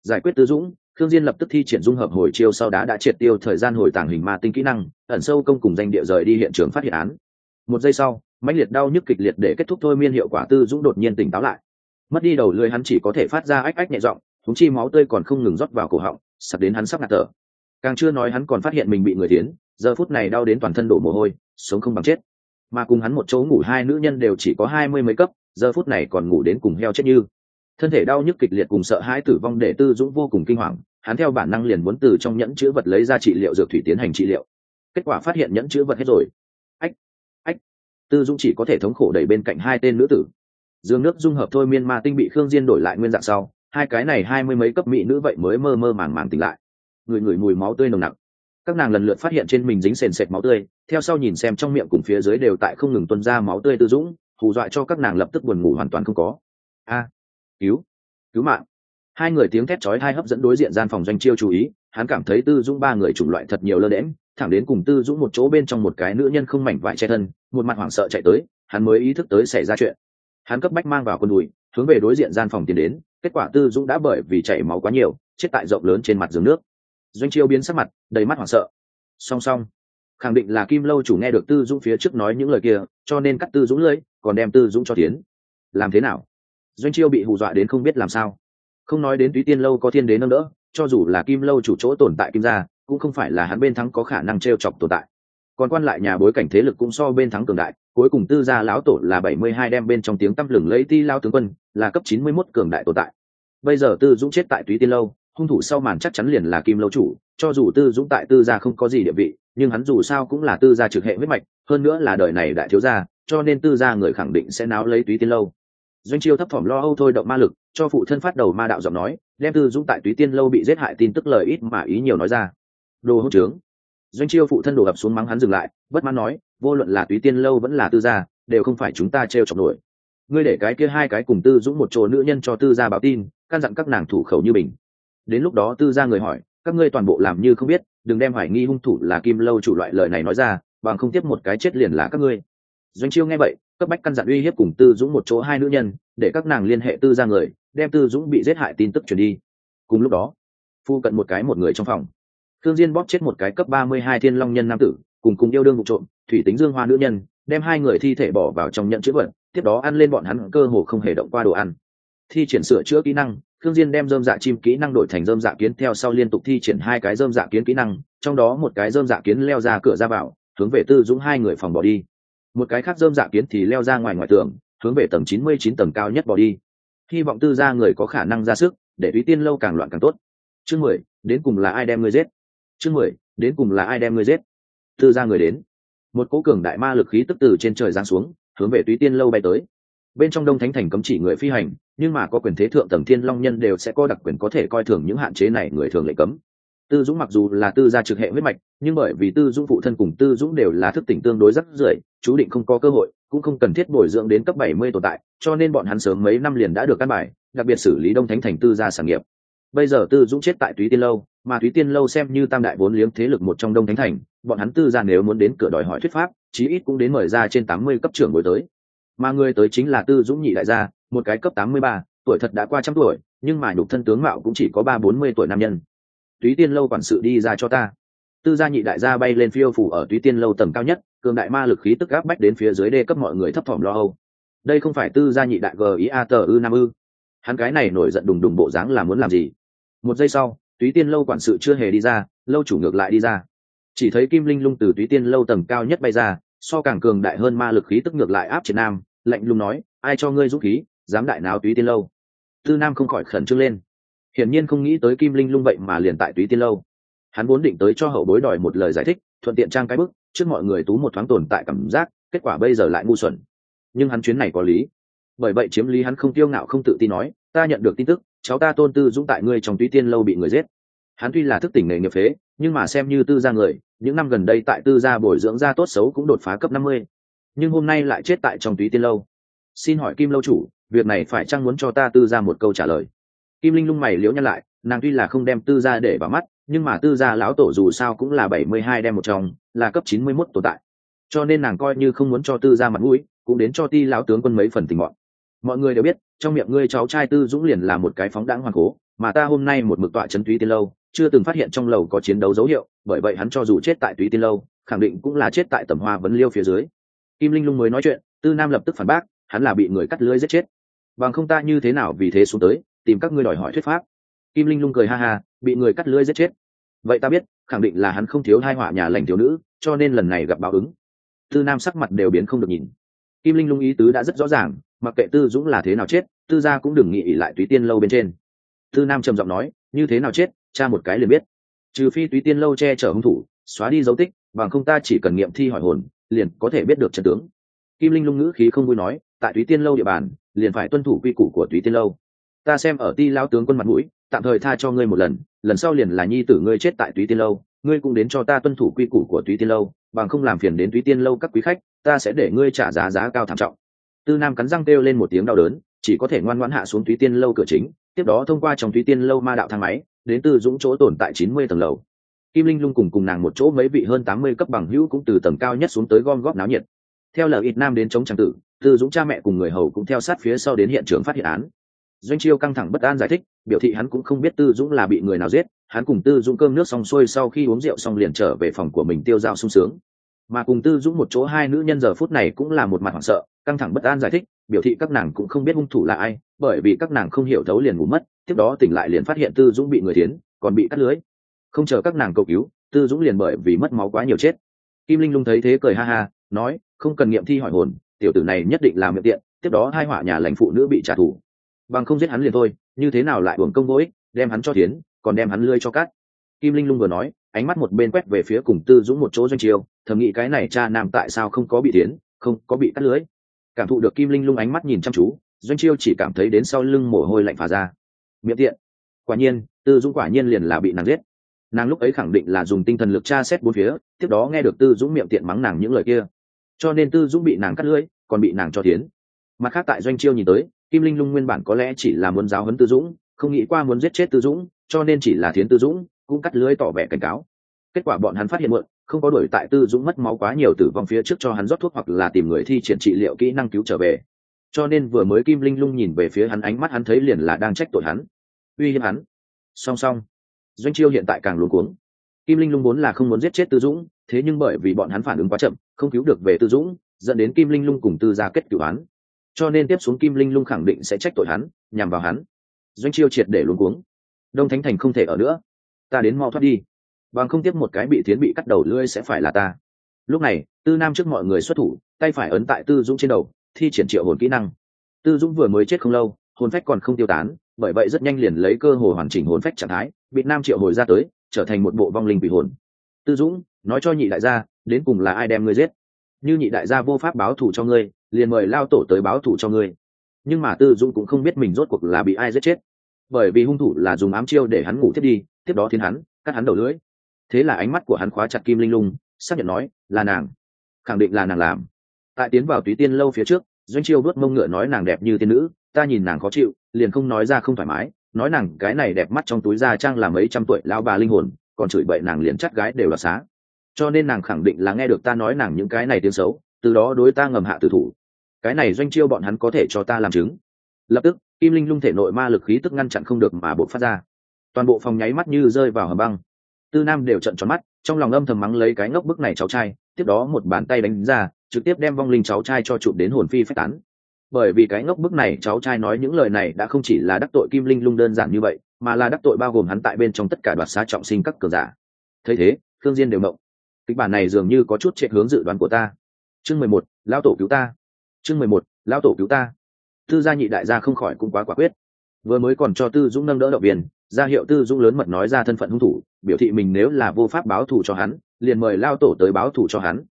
Giải quyết tư dũng thương diên lập tức thi triển dung hợp hồi chiêu sau đó đã triệt tiêu thời gian hồi tàng hình ma tinh kỹ năng, ẩn sâu công cùng danh địa rời đi hiện trường phát hiện án. Một giây sau, mãnh liệt đau nhức kịch liệt để kết thúc thôi miên hiệu quả tư dũng đột nhiên tỉnh táo lại. Mất đi đầu lưỡi hắn chỉ có thể phát ra ách ách nhẹ giọng, thúng chi máu tươi còn không ngừng rót vào cổ họng, sặc đến hắn sắp ngạt thở. Càng chưa nói hắn còn phát hiện mình bị người tiến giờ phút này đau đến toàn thân đổ mồ hôi, sống không bằng chết. Mà cùng hắn một chỗ ngủ hai nữ nhân đều chỉ có hai mươi mấy cấp, giờ phút này còn ngủ đến cùng heo chết như. Thân thể đau nhức kịch liệt cùng sợ hãi tử vong để tư dũng vô cùng kinh hoàng, hắn theo bản năng liền muốn từ trong nhẫn chữ vật lấy ra trị liệu dược thủy tiến hành trị liệu. Kết quả phát hiện nhẫn chữ vật hết rồi. Ách ách. Tư dũng chỉ có thể thống khổ đẩy bên cạnh hai tên nữ tử. Dương nước dung hợp thôi miên ma tinh bị khương diên đổi lại nguyên dạng sau, hai cái này hai mươi mấy cấp mỹ nữ vậy mới mơ mơ màng màng tỉnh lại. Người người mùi máu tươi nồng nặc các nàng lần lượt phát hiện trên mình dính sền sệt máu tươi, theo sau nhìn xem trong miệng cùng phía dưới đều tại không ngừng tuân ra máu tươi tư dũng, hù dọa cho các nàng lập tức buồn ngủ hoàn toàn không có. A, cứu cứu mạng. Hai người tiếng thét chói hai hấp dẫn đối diện gian phòng doanh chiêu chú ý, hắn cảm thấy tư dũng ba người chủng loại thật nhiều lơ đễm thẳng đến cùng tư dũng một chỗ bên trong một cái nữ nhân không mảnh vải che thân, một mặt hoảng sợ chạy tới, hắn mới ý thức tới xảy ra chuyện. Hắn cấp bách mang vào con đùi, hướng về đối diện gian phòng tiến đến, kết quả tư dũng đã bởi vì chảy máu quá nhiều, chết tại rộng lớn trên mặt giường nước doanh chiêu biến sắc mặt, đầy mắt hoảng sợ. Song song, khẳng định là kim lâu chủ nghe được tư dũng phía trước nói những lời kia, cho nên cắt tư dũng lưỡi, còn đem tư dũng cho tiến. Làm thế nào? Doanh chiêu bị hù dọa đến không biết làm sao. Không nói đến túy tiên lâu có thiên đế nâng đỡ, cho dù là kim lâu chủ chỗ tồn tại kim gia, cũng không phải là hắn bên thắng có khả năng t r e o chọc tồn tại. Còn quan lại nhà bối cảnh thế lực cũng so bên thắng cường đại, cuối cùng tư gia lão tổ là bảy mươi hai đem bên trong tiếng tăm lửng lấy ti lao tướng quân, là cấp chín mươi mốt cường đại tồn tại. Bây giờ tư dũng chết tại túy tiên lâu hung thủ sau màn chắc chắn liền là kim lâu chủ, cho dù tư dũng tại tư gia không có gì địa vị, nhưng hắn dù sao cũng là tư gia trực hệ huyết mạch, hơn nữa là đời này đại thiếu gia, cho nên tư gia người khẳng định sẽ náo lấy túy tiên lâu. Doanh chiêu thấp thỏm lo âu thôi động ma lực, cho phụ thân phát đầu ma đạo giọng nói, đem tư dũng tại túy tiên lâu bị giết hại tin tức lời ít mà ý nhiều nói ra. Đồ hỗn trướng. Doanh chiêu phụ thân đổ ập xuống mắng hắn dừng lại, bất mãn nói, vô luận là túy tiên lâu vẫn là tư gia, đều không phải chúng ta t r chọc nổi. Ngươi để cái kia hai cái cùng tư dũng một chỗ nữ nhân cho tư gia báo tin, căn dặn các nàng thủ khẩu như mình đến lúc đó tư gia người hỏi, các ngươi toàn bộ làm như không biết, đừng đem hoài nghi hung thủ là kim lâu chủ loại lời này nói ra, bằng không tiếp một cái chết liền là các ngươi. Doanh chiêu nghe vậy, cấp bách căn dặn uy hiếp cùng tư dũng một chỗ hai nữ nhân, để các nàng liên hệ tư ra người, đem tư dũng bị giết hại tin tức truyền đi. Cùng lúc đó, phu cận một cái một người trong phòng. Thương diên bóp chết một cái cấp ba mươi hai thiên long nhân nam tử, cùng cùng yêu đương vụ trộm, thủy tính dương hoa nữ nhân, đem hai người thi thể bỏ vào trong nhận chữ vật, tiếp đó ăn lên bọn hắn cơ hồ không hề động qua đồ ăn. Thi triển sửa chữa kỹ năng Khương diên đem dơm dạ chim kỹ năng đổi thành dơm dạ kiến theo sau liên tục thi triển hai cái dơm dạ kiến kỹ năng, trong đó một cái dơm dạ kiến leo ra cửa ra vào, hướng về tư dũng hai người phòng bỏ đi. Một cái khác dơm dạ kiến thì leo ra ngoài ngoài tường, hướng về tầng chín mươi chín tầng cao nhất bỏ đi. Hy vọng tư gia người có khả năng ra sức, để túy tiên lâu càng loạn càng tốt. Chương mười, đến cùng là ai đem ngươi giết? Chương mười, đến cùng là ai đem ngươi giết? Tư gia người đến. Một cỗ cường đại ma lực khí tức từ trên trời giáng xuống, hướng về túy tiên lâu bay tới. Bên trong đông thánh thành cấm chỉ người phi hành nhưng mà có quyền thế thượng tầng thiên long nhân đều sẽ có đặc quyền có thể coi thường những hạn chế này người thường lệ cấm. Tư dũng mặc dù là tư gia trực hệ huyết mạch nhưng bởi vì tư dũng phụ thân cùng tư dũng đều là thức tỉnh tương đối rất rưỡi, chú định không có cơ hội cũng không cần thiết bồi dưỡng đến cấp bảy mươi tồn tại cho nên bọn hắn sớm mấy năm liền đã được căn bài đặc biệt xử lý đông thánh thành tư gia sản nghiệp. Bây giờ tư dũng chết tại túy tiên lâu mà túy tiên lâu xem như tam đại vốn liếng thế lực một trong đông thánh thành bọn hắn tư gia nếu muốn đến cửa đòi hỏi thuyết pháp chí ít cũng đến mời ra trên tám mươi cấp trưởng bồi tới. Mà người tới chính là tư dũng nhị đại gia một cái cấp tám mươi ba, tuổi thật đã qua trăm tuổi, nhưng mà nhục thân tướng mạo cũng chỉ có ba bốn mươi tuổi nam nhân. Túy tiên lâu quản sự đi ra cho ta. Tư gia nhị đại gia bay lên phiêu phủ ở túy tiên lâu tầng cao nhất, cường đại ma lực khí tức gáp bách đến phía dưới đê cấp mọi người thấp thỏm lo âu. Đây không phải tư gia nhị đại g i a tờ ư nam ư. Hắn cái này nổi giận đùng đùng bộ dáng là muốn làm gì? Một giây sau, túy tiên lâu quản sự chưa hề đi ra, lâu chủ ngược lại đi ra. Chỉ thấy kim linh lung từ túy tiên lâu tầng cao nhất bay ra, so càng cường đại hơn ma lực khí tức ngược lại áp triệt nam, lạnh lùng nói, ai cho ngươi dũng khí? Dám đại náo túy tiên lâu. Tư nam không khỏi khẩn trương lên. Hiển nhiên không nghĩ tới kim linh lung vậy mà liền tại túy tiên lâu. Hắn vốn định tới cho hậu bối đòi một lời giải thích, thuận tiện trang cái bức, trước mọi người tú một thoáng tồn tại cảm giác, kết quả bây giờ lại ngu xuẩn. Nhưng hắn chuyến này có lý. Bởi vậy chiếm lý hắn không tiêu ngạo không tự tin nói, ta nhận được tin tức, cháu ta tôn tư dũng tại ngươi trong túy tiên lâu bị người giết. Hắn tuy là thức tỉnh nghề nghiệp phế, nhưng mà xem như tư gia người, những năm gần đây tại tư gia bồi dưỡng gia tốt xấu cũng đột phá cấp năm mươi. Nhưng hôm nay lại chết tại trong túy tiên lâu. Xin hỏi kim lâu chủ việc này phải chăng muốn cho ta tư ra một câu trả lời? Kim linh lung mày liễu nhăn lại, nàng tuy là không đem tư ra để vào mắt, nhưng mà tư gia lão tổ dù sao cũng là bảy mươi hai đem một trong là cấp chín mươi mốt tồn tại. Cho nên nàng coi như không muốn cho tư gia mặt mũi, cũng đến cho ti lão tướng quân mấy phần tình bọn. mọi người đều biết, trong miệng ngươi cháu trai tư dũng liền là một cái phóng đãng hoàng cố, mà ta hôm nay một mực tọa chấn túy tiên lâu, chưa từng phát hiện trong lầu có chiến đấu dấu hiệu, bởi vậy hắn cho dù chết tại túy tiên lâu, khẳng định cũng là chết tại tầm hoa vấn liêu phía dưới. Kim linh lung mới nói chuyện, tư nam lập tức phản bác, hắn là bị người cắt lưới giết chết bằng không ta như thế nào vì thế xuống tới, tìm các ngươi đòi hỏi thuyết pháp. Kim linh lung cười ha ha, bị người cắt lưỡi giết chết. Vậy ta biết, khẳng định là hắn không thiếu hai họa nhà lành thiếu nữ, cho nên lần này gặp báo ứng. Tư nam sắc mặt đều biến không được nhìn. Kim linh lung ý tứ đã rất rõ ràng, mặc kệ tư dũng là thế nào chết, tư gia cũng đừng nghĩ ỉ lại túy tiên lâu bên trên. Tư nam trầm giọng nói, như thế nào chết, cha một cái liền biết. Trừ phi túy tiên lâu che chở hung thủ, xóa đi dấu tích, bằng không ta chỉ cần nghiệm thi hỏi hồn, liền có thể biết được trận tướng. Kim linh lung ngữ khí không vui nói, tại túy tiên lâu địa bàn liền phải tuân thủ quy củ của túy tiên lâu. Ta xem ở ti lao tướng quân mặt mũi, tạm thời tha cho ngươi một lần lần sau liền là nhi tử ngươi chết tại túy tiên lâu, ngươi cũng đến cho ta tuân thủ quy củ của túy tiên lâu, bằng không làm phiền đến túy tiên lâu các quý khách, ta sẽ để ngươi trả giá giá cao thảm trọng. Tư nam cắn răng kêu lên một tiếng đau đớn, chỉ có thể ngoan ngoãn hạ xuống túy tiên lâu cửa chính, tiếp đó thông qua trong túy tiên lâu ma đạo thang máy, đến từ dũng chỗ tồn tại chín mươi tầng lầu. Kim linh lung cùng cùng nàng một chỗ mấy vị hơn tám mươi cấp bằng hữu cũng từ tầng cao nhất xuống tới gom góp náo nhiệt. Theo lời ít nam đến chống tràng tử tư dũng cha mẹ cùng người hầu cũng theo sát phía sau đến hiện trường phát hiện án. Doanh chiêu căng thẳng bất an giải thích, biểu thị hắn cũng không biết tư dũng là bị người nào giết, hắn cùng tư dũng cơm nước xong xuôi sau khi uống rượu xong liền trở về phòng của mình tiêu dao sung sướng. Mà cùng tư dũng một chỗ hai nữ nhân giờ phút này cũng là một mặt hoảng sợ, căng thẳng bất an giải thích, biểu thị các nàng cũng không biết hung thủ là ai, bởi vì các nàng không hiểu thấu liền ngủ mất, tiếp đó tỉnh lại liền phát hiện tư dũng bị người tiến còn bị cắt lưới. Không chờ các nàng cầu cứu, tư dũng liền bởi vì mất máu quá nhiều chết. Kim linh lung thấy thế cười ha ha, nói, không cần nghiệm thi hỏi hồn tiểu tử này nhất định làm miệng tiện, tiếp đó hai họa nhà lãnh phụ nữ bị trả thù. Bằng không giết hắn liền thôi, như thế nào lại uổng công vô ích, đem hắn cho tiến còn đem hắn lươi cho Cát. kim linh lung vừa nói, ánh mắt một bên quét về phía cùng tư dũng một chỗ doanh chiêu thầm nghĩ cái này cha nam tại sao không có bị tiến không có bị cắt lưới. Cảm thụ được kim linh lung ánh mắt nhìn chăm chú, doanh chiêu chỉ cảm thấy đến sau lưng mồ hôi lạnh phà ra. Miệng tiện. Quả nhiên, tư dũng quả nhiên liền là bị nàng giết. Nàng lúc ấy khẳng định là dùng tinh thần lực tra xét bốn phía, tiếp đó nghe được tư dũng miệng tiện mắng nàng những lời kia cho nên tư dũng bị nàng cắt lưỡi, còn bị nàng cho tiến. Mặt khác tại doanh chiêu nhìn tới, kim linh lung nguyên bản có lẽ chỉ là muốn giáo huấn tư dũng, không nghĩ qua muốn giết chết tư dũng, cho nên chỉ là thiến tư dũng, cũng cắt lưới tỏ vẻ cảnh cáo. Kết quả bọn hắn phát hiện muộn, không có đuổi tại tư dũng mất máu quá nhiều tử vong phía trước cho hắn rót thuốc hoặc là tìm người thi triển trị liệu kỹ năng cứu trở về. Cho nên vừa mới kim linh lung nhìn về phía hắn ánh mắt hắn thấy liền là đang trách tội hắn. Uy hiếp hắn. Song song, doanh chiêu hiện tại càng luống cuống. Kim linh lung vốn là không muốn giết chết tư dũng thế nhưng bởi vì bọn hắn phản ứng quá chậm, không cứu được về tư dũng, dẫn đến kim linh lung cùng tư gia kết cửu hắn cho nên tiếp xuống kim linh lung khẳng định sẽ trách tội hắn, nhằm vào hắn. Doanh chiêu triệt để luống cuống. Đông thánh thành không thể ở nữa. Ta đến mau thoát đi. Bằng không tiếp một cái bị thiến bị cắt đầu lưỡi sẽ phải là ta. Lúc này, tư nam trước mọi người xuất thủ, tay phải ấn tại tư dũng trên đầu, thi triển triệu hồn kỹ năng. Tư dũng vừa mới chết không lâu, hồn phách còn không tiêu tán, bởi vậy rất nhanh liền lấy cơ hồ hoàn chỉnh hồn phách trạng thái, bị nam triệu hồi ra tới, trở thành một bộ vong linh bị hồn tư dũng, nói cho nhị đại gia, đến cùng là ai đem ngươi giết? Như nhị đại gia vô pháp báo thù cho ngươi, liền mời lao tổ tới báo thù cho ngươi. Nhưng mà tư dũng cũng không biết mình rốt cuộc là bị ai giết chết. Bởi vì hung thủ là dùng ám chiêu để hắn ngủ thiết đi, tiếp đó thiên hắn, cắt hắn đầu lưỡi. Thế là ánh mắt của hắn khóa chặt kim linh lung, xác nhận nói, là nàng. Khẳng định là nàng làm. Tại tiến vào túy tiên lâu phía trước, doanh chiêu vớt mông ngựa nói nàng đẹp như tiên nữ, ta nhìn nàng khó chịu, liền không nói ra không thoải mái, nói nàng cái này đẹp mắt trong túi da trang là mấy trăm tuổi lão bà linh hồn còn chửi bậy nàng liền chắc gái đều là xá. Cho nên nàng khẳng định là nghe được ta nói nàng những cái này tiếng xấu, từ đó đối ta ngầm hạ tử thủ. Cái này doanh chiêu bọn hắn có thể cho ta làm chứng. Lập tức, kim linh lung thể nội ma lực khí tức ngăn chặn không được mà bột phát ra. Toàn bộ phòng nháy mắt như rơi vào hầm băng. Tư nam đều trận tròn mắt, trong lòng âm thầm mắng lấy cái ngốc bức này cháu trai, tiếp đó một bàn tay đánh ra, trực tiếp đem vong linh cháu trai cho chụp đến hồn phi phách tán bởi vì cái ngốc bức này, cháu trai nói những lời này đã không chỉ là đắc tội kim linh lung đơn giản như vậy, mà là đắc tội bao gồm hắn tại bên trong tất cả đoạt xá trọng sinh các cờ giả. Thấy thế thương diên đều mộng kịch bản này dường như có chút trệ hướng dự đoán của ta. Chương mười một lão tổ cứu ta. Chương mười một lão tổ cứu ta. Tư gia nhị đại gia không khỏi cũng quá quả quyết. Vừa mới còn cho tư dũng nâng đỡ động viên, ra hiệu tư dũng lớn mật nói ra thân phận hung thủ, biểu thị mình nếu là vô pháp báo thù cho hắn, liền mời lao tổ tới báo thù cho hắn.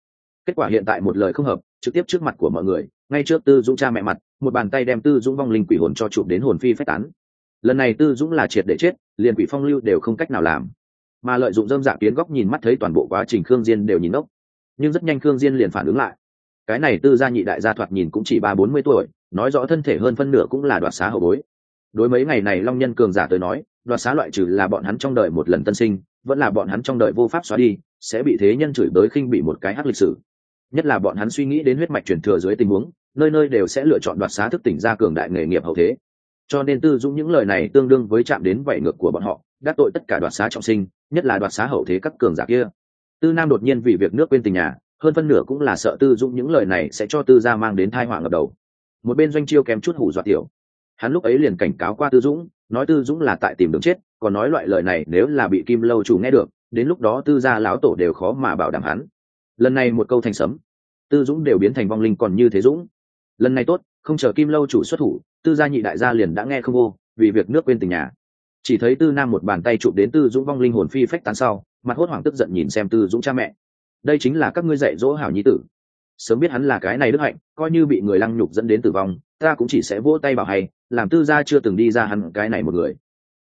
Kết quả hiện tại một lời không hợp, trực tiếp trước mặt của mọi người ngay trước tư dũng cha mẹ mặt, một bàn tay đem tư dũng vong linh quỷ hồn cho chụp đến hồn phi phách tán. Lần này tư dũng là triệt để chết, liền quỷ phong lưu đều không cách nào làm. Mà lợi dụng dâm dạ kiến góc nhìn mắt thấy toàn bộ quá trình khương diên đều nhìn ốc nhưng rất nhanh khương diên liền phản ứng lại. Cái này tư gia nhị đại gia thoạt nhìn cũng chỉ ba bốn mươi tuổi, nói rõ thân thể hơn phân nửa cũng là đoạt xá hậu bối. Đối mấy ngày này long nhân cường giả tới nói, đoạt xá loại trừ là bọn hắn trong đời một lần tân sinh, vẫn là bọn hắn trong đời vô pháp xóa đi, sẽ bị thế nhân chửi bới khinh bị một cái hắc lịch sử nhất là bọn hắn suy nghĩ đến huyết mạch truyền thừa dưới tình huống, nơi nơi đều sẽ lựa chọn đoạt xá thức tỉnh ra cường đại nghề nghiệp hậu thế. Cho nên tư dũng những lời này tương đương với chạm đến vảy ngược của bọn họ, đắc tội tất cả đoạt xá trọng sinh, nhất là đoạt xá hậu thế các cường giả kia. Tư nam đột nhiên vì việc nước quên tình nhà, hơn phân nửa cũng là sợ tư dũng những lời này sẽ cho tư gia mang đến thai họa ngập đầu. Một bên doanh chiêu kém chút hủ dọa tiểu. Hắn lúc ấy liền cảnh cáo qua tư dũng, nói tư dũng là tại tìm đường chết, còn nói loại lời này nếu là bị kim lâu chủ nghe được, đến lúc đó tư gia lão tổ đều khó mà bảo đảm hắn lần này một câu thành sấm, tư dũng đều biến thành vong linh còn như thế dũng. Lần này tốt, không chờ kim lâu chủ xuất thủ, tư gia nhị đại gia liền đã nghe không vô, vì việc nước quên tình nhà. Chỉ thấy tư nam một bàn tay chụp đến tư dũng vong linh hồn phi phách tán sau, mặt hốt hoảng tức giận nhìn xem tư dũng cha mẹ. Đây chính là các ngươi dạy dỗ hảo nhi tử. Sớm biết hắn là cái này đức hạnh, coi như bị người lăng nhục dẫn đến tử vong, ta cũng chỉ sẽ vỗ tay bảo hay, làm tư gia chưa từng đi ra hắn cái này một người.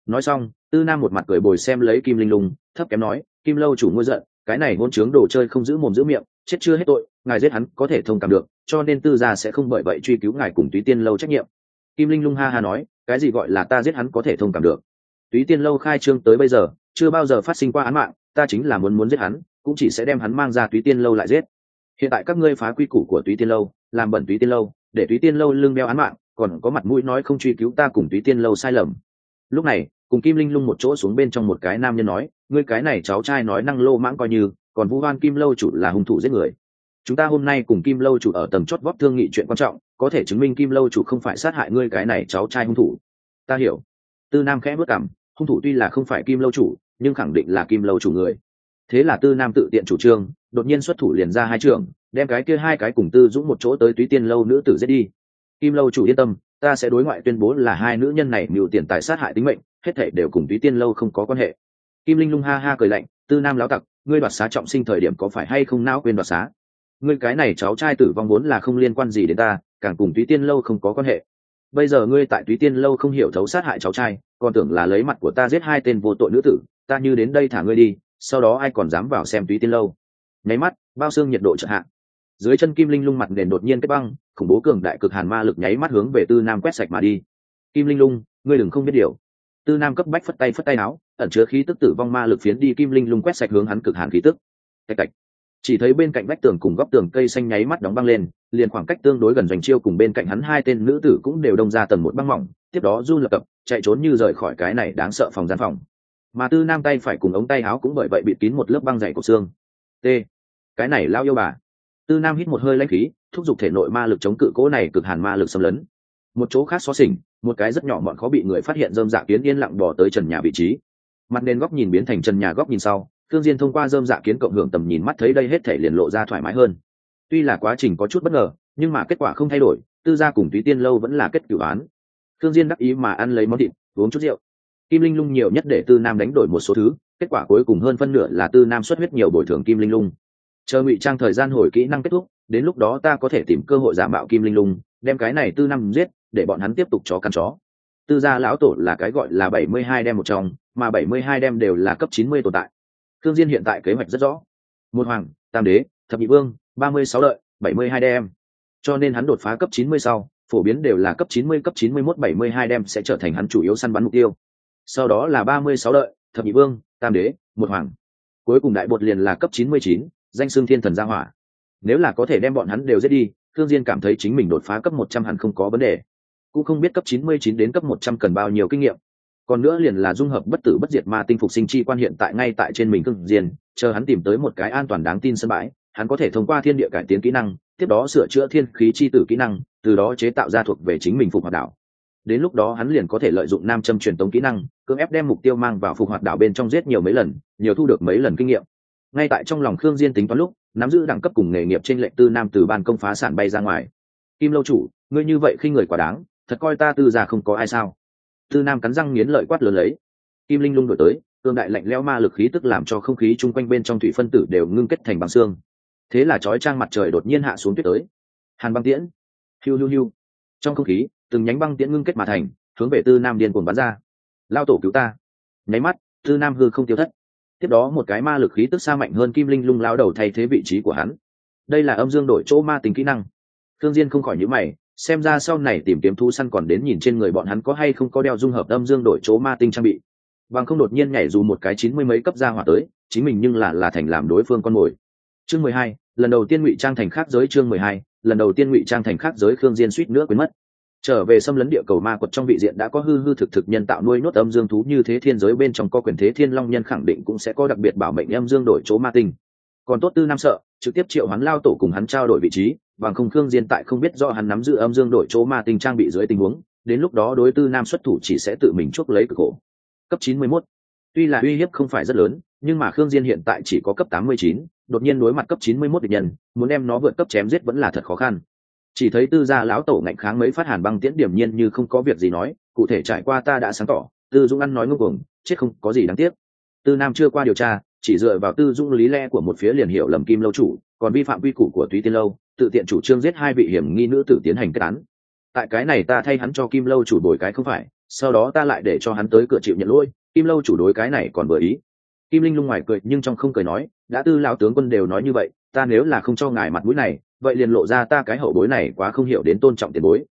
Nói xong, tư nam một mặt cười bồi xem lấy kim linh lung, thấp kém nói, kim lâu chủ ngôi giận cái này hôn chướng đồ chơi không giữ mồm giữ miệng, chết chưa hết tội, ngài giết hắn có thể thông cảm được, cho nên tư gia sẽ không bởi vậy truy cứu ngài cùng túy tiên lâu trách nhiệm. Kim linh lung ha ha nói, cái gì gọi là ta giết hắn có thể thông cảm được? Túy tiên lâu khai trương tới bây giờ, chưa bao giờ phát sinh qua án mạng, ta chính là muốn muốn giết hắn, cũng chỉ sẽ đem hắn mang ra túy tiên lâu lại giết. Hiện tại các ngươi phá quy củ của túy tiên lâu, làm bẩn túy tiên lâu, để túy tiên lâu lưng đeo án mạng, còn có mặt mũi nói không truy cứu ta cùng túy tiên lâu sai lầm. Lúc này cùng kim linh lung một chỗ xuống bên trong một cái nam nhân nói, ngươi cái này cháu trai nói năng lô mãng coi như, còn vũ hoan kim lâu chủ là hung thủ giết người. Chúng ta hôm nay cùng kim lâu chủ ở tầm chót vót thương nghị chuyện quan trọng, có thể chứng minh kim lâu chủ không phải sát hại ngươi cái này cháu trai hung thủ. Ta hiểu. Tư nam khẽ bước cảm hung thủ tuy là không phải kim lâu chủ, nhưng khẳng định là kim lâu chủ người. Thế là tư nam tự tiện chủ trương, đột nhiên xuất thủ liền ra hai trường, đem cái kia hai cái cùng tư dũng một chỗ tới túy tiên lâu nữ tử giết đi. Kim lâu chủ yên tâm, ta sẽ đối ngoại tuyên bố là hai nữ nhân này mưu tiền tài sát hại tính mệnh hết thể đều cùng túy tiên lâu không có quan hệ. Kim linh lung ha ha cười lạnh, tư nam lão tặc, ngươi đoạt xá trọng sinh thời điểm có phải hay không não quên đoạt xá? Ngươi cái này cháu trai tử vong vốn là không liên quan gì đến ta, càng cùng túy tiên lâu không có quan hệ. Bây giờ ngươi tại túy tiên lâu không hiểu thấu sát hại cháu trai, còn tưởng là lấy mặt của ta giết hai tên vô tội nữ tử, ta như đến đây thả ngươi đi, sau đó ai còn dám vào xem túy tiên lâu? Nháy mắt, bao xương nhiệt độ chợt hạ. Dưới chân kim linh lung mặt nền đột nhiên kết băng, khủng bố cường đại cực hàn ma lực nháy mắt hướng về tư nam quét sạch mà đi. Kim linh lung, ngươi đừng không biết điều tư nam cấp bách phất tay phất tay áo, ẩn chứa khí tức tử vong ma lực phiến đi kim linh lung quét sạch hướng hắn cực hàn khí tức. Tạch tạch. Chỉ thấy bên cạnh vách tường cùng góc tường cây xanh nháy mắt đóng băng lên, liền khoảng cách tương đối gần doanh chiêu cùng bên cạnh hắn hai tên nữ tử cũng đều đông ra tầng một băng mỏng, tiếp đó run lập cập chạy trốn như rời khỏi cái này đáng sợ phòng gian phòng. Mà tư nam tay phải cùng ống tay áo cũng bởi vậy bị kín một lớp băng dày của xương. T. Cái này lao yêu bà. Tư nam hít một hơi lãnh khí, thúc giục thể nội ma lực chống cự cố này cực hàn ma lực xâm lấn. Một chỗ khác xó xỉnh một cái rất nhỏ bọn khó bị người phát hiện dơm dạ kiến yên lặng bỏ tới trần nhà vị trí. Mặt nền góc nhìn biến thành trần nhà góc nhìn sau thương diên thông qua dơm dạ kiến cộng hưởng tầm nhìn mắt thấy đây hết thể liền lộ ra thoải mái hơn. Tuy là quá trình có chút bất ngờ, nhưng mà kết quả không thay đổi, tư gia cùng túy tiên lâu vẫn là kết cửu án. Thương diên đắc ý mà ăn lấy món thịt, uống chút rượu. Kim linh lung nhiều nhất để tư nam đánh đổi một số thứ, kết quả cuối cùng hơn phân nửa là tư nam xuất huyết nhiều bồi thường kim linh lung. Chờ ngụy trang thời gian hồi kỹ năng kết thúc, đến lúc đó ta có thể tìm cơ hội giả mạo kim linh lung đem cái này tư năm giết, để bọn hắn tiếp tục chó cắn chó. Tư gia lão tổ là cái gọi là bảy mươi hai đem một trong, mà bảy mươi hai đem đều là cấp chín mươi tồn tại. Thương diên hiện tại kế hoạch rất rõ. Một hoàng, tam đế, thập nhị vương, ba mươi sáu đợi bảy mươi hai đem. Cho nên hắn đột phá cấp chín mươi sau, phổ biến đều là cấp chín mươi, cấp chín mươi mốt, bảy mươi hai đem sẽ trở thành hắn chủ yếu săn bắn mục tiêu. Sau đó là ba mươi sáu đợi thập nhị vương, tam đế, một hoàng. Cuối cùng đại bột liền là cấp chín mươi chín, danh xương thiên thần gia hỏa. Nếu là có thể đem bọn hắn đều giết đi thương diên cảm thấy chính mình đột phá cấp một trăm hẳn không có vấn đề. Cũng không biết cấp chín mươi chín đến cấp một trăm cần bao nhiêu kinh nghiệm. Còn nữa liền là dung hợp bất tử bất diệt ma tinh phục sinh chi quan hiện tại ngay tại trên mình thương diên, chờ hắn tìm tới một cái an toàn đáng tin sân bãi, hắn có thể thông qua thiên địa cải tiến kỹ năng, tiếp đó sửa chữa thiên khí chi tử kỹ năng, từ đó chế tạo ra thuộc về chính mình phục hoạt đảo. Đến lúc đó hắn liền có thể lợi dụng nam châm truyền tống kỹ năng, cưỡng ép đem mục tiêu mang vào phục hoạt đảo bên trong giết nhiều mấy lần, nhiều thu được mấy lần kinh nghiệm. Ngay tại trong lòng khương diên tính toán lúc nắm giữ đẳng cấp cùng nghề nghiệp trên lệnh tư nam từ ban công phá sản bay ra ngoài. Kim lâu chủ, ngươi như vậy khi người quá đáng, thật coi ta tư gia không có ai sao? Tư nam cắn răng nghiến lợi quát lớn lấy. Kim linh lung đổi tới tương đại lạnh lẽo ma lực khí tức làm cho không khí chung quanh bên trong thủy phân tử đều ngưng kết thành băng xương. Thế là chói trang mặt trời đột nhiên hạ xuống tuyết tới. Hàn băng tiễn. Hiu hiu hiu. Trong không khí, từng nhánh băng tiễn ngưng kết mà thành, hướng về tư nam điên cuồng bắn ra. Lao tổ cứu ta. Nháy mắt, tư nam hư không tiêu thất tiếp đó một cái ma lực khí tức xa mạnh hơn kim linh lung lao đầu thay thế vị trí của hắn. Đây là âm dương đổi chỗ ma tính kỹ năng. Thương diên không khỏi nhíu mày, xem ra sau này tìm kiếm thu săn còn đến nhìn trên người bọn hắn có hay không có đeo dung hợp âm dương đổi chỗ ma tinh trang bị. Bằng không đột nhiên nhảy dù một cái chín mươi mấy cấp ra hỏa tới, chính mình nhưng là là thành làm đối phương con mồi. Chương mười hai, lần đầu tiên ngụy trang thành khác giới chương mười hai, lần đầu tiên ngụy trang thành khác giới khương diên suýt nữa quên mất trở về xâm lấn địa cầu ma quật trong vị diện đã có hư hư thực thực nhân tạo nuôi nốt âm dương thú như thế thiên giới bên trong có quyền thế thiên long nhân khẳng định cũng sẽ có đặc biệt bảo mệnh âm dương đổi chỗ ma tinh. Còn tốt tư nam sợ trực tiếp triệu hắn lao tổ cùng hắn trao đổi vị trí bằng không khương diên tại không biết do hắn nắm giữ âm dương đổi chỗ ma tinh trang bị dưới tình huống đến lúc đó đối tư nam xuất thủ chỉ sẽ tự mình chuốc lấy cực khổ. Cấp 91. tuy là uy hiếp không phải rất lớn nhưng mà khương diên hiện tại chỉ có cấp 89, đột nhiên đối mặt cấp 91 địch nhân muốn đem nó vượt cấp chém giết vẫn là thật khó khăn chỉ thấy tư gia lão tổ ngạnh kháng mấy phát hàn băng tiễn điểm nhiên như không có việc gì nói, cụ thể trải qua ta đã sáng tỏ, tư dũng ăn nói ngưng cuồng, chết không có gì đáng tiếc. Tư nam chưa qua điều tra, chỉ dựa vào tư dũng lý lẽ của một phía liền hiểu lầm kim lâu chủ, còn vi phạm quy củ của túy tiên lâu, tự tiện chủ trương giết hai vị hiểm nghi nữ tử tiến hành kết án. Tại cái này ta thay hắn cho kim lâu chủ đổi cái không phải, sau đó ta lại để cho hắn tới cửa chịu nhận lỗi, kim lâu chủ đối cái này còn vừa ý. Kim linh lung ngoài cười, nhưng trong không cười nói, đã tư lão tướng quân đều nói như vậy, ta nếu là không cho ngài mặt mũi này vậy liền lộ ra ta cái hậu bối này quá không hiểu đến tôn trọng tiền bối.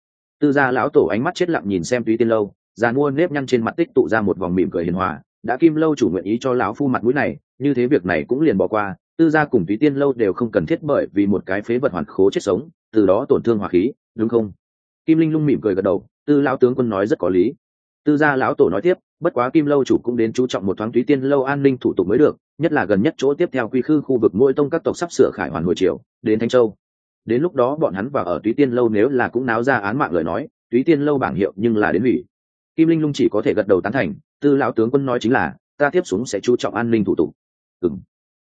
Tư gia lão tổ ánh mắt chết lặng nhìn xem túy tiên lâu, già mua nếp nhăn trên mặt tích tụ ra một vòng mỉm cười hiền hòa, đã kim lâu chủ nguyện ý cho lão phu mặt mũi này, như thế việc này cũng liền bỏ qua, tư gia cùng túy tiên lâu đều không cần thiết bởi vì một cái phế vật hoàn khố chết sống, từ đó tổn thương hỏa khí, đúng không? Kim linh lung mỉm cười gật đầu, tư lão tướng quân nói rất có lý. Tư gia lão tổ nói tiếp, bất quá kim lâu chủ cũng đến chú trọng một thoáng túy tiên lâu an ninh thủ tục mới được, nhất là gần nhất chỗ tiếp theo quy khư khu vực mỗi tông các tộc sắp sửa khải hoàn hồi triều, đến thanh châu đến lúc đó bọn hắn vào ở túy tiên lâu nếu là cũng náo ra án mạng lời nói, túy tiên lâu bảng hiệu nhưng là đến hủy. Kim linh lung chỉ có thể gật đầu tán thành, tư lão tướng quân nói chính là, ta tiếp xuống sẽ chú trọng an ninh thủ tục. Ừng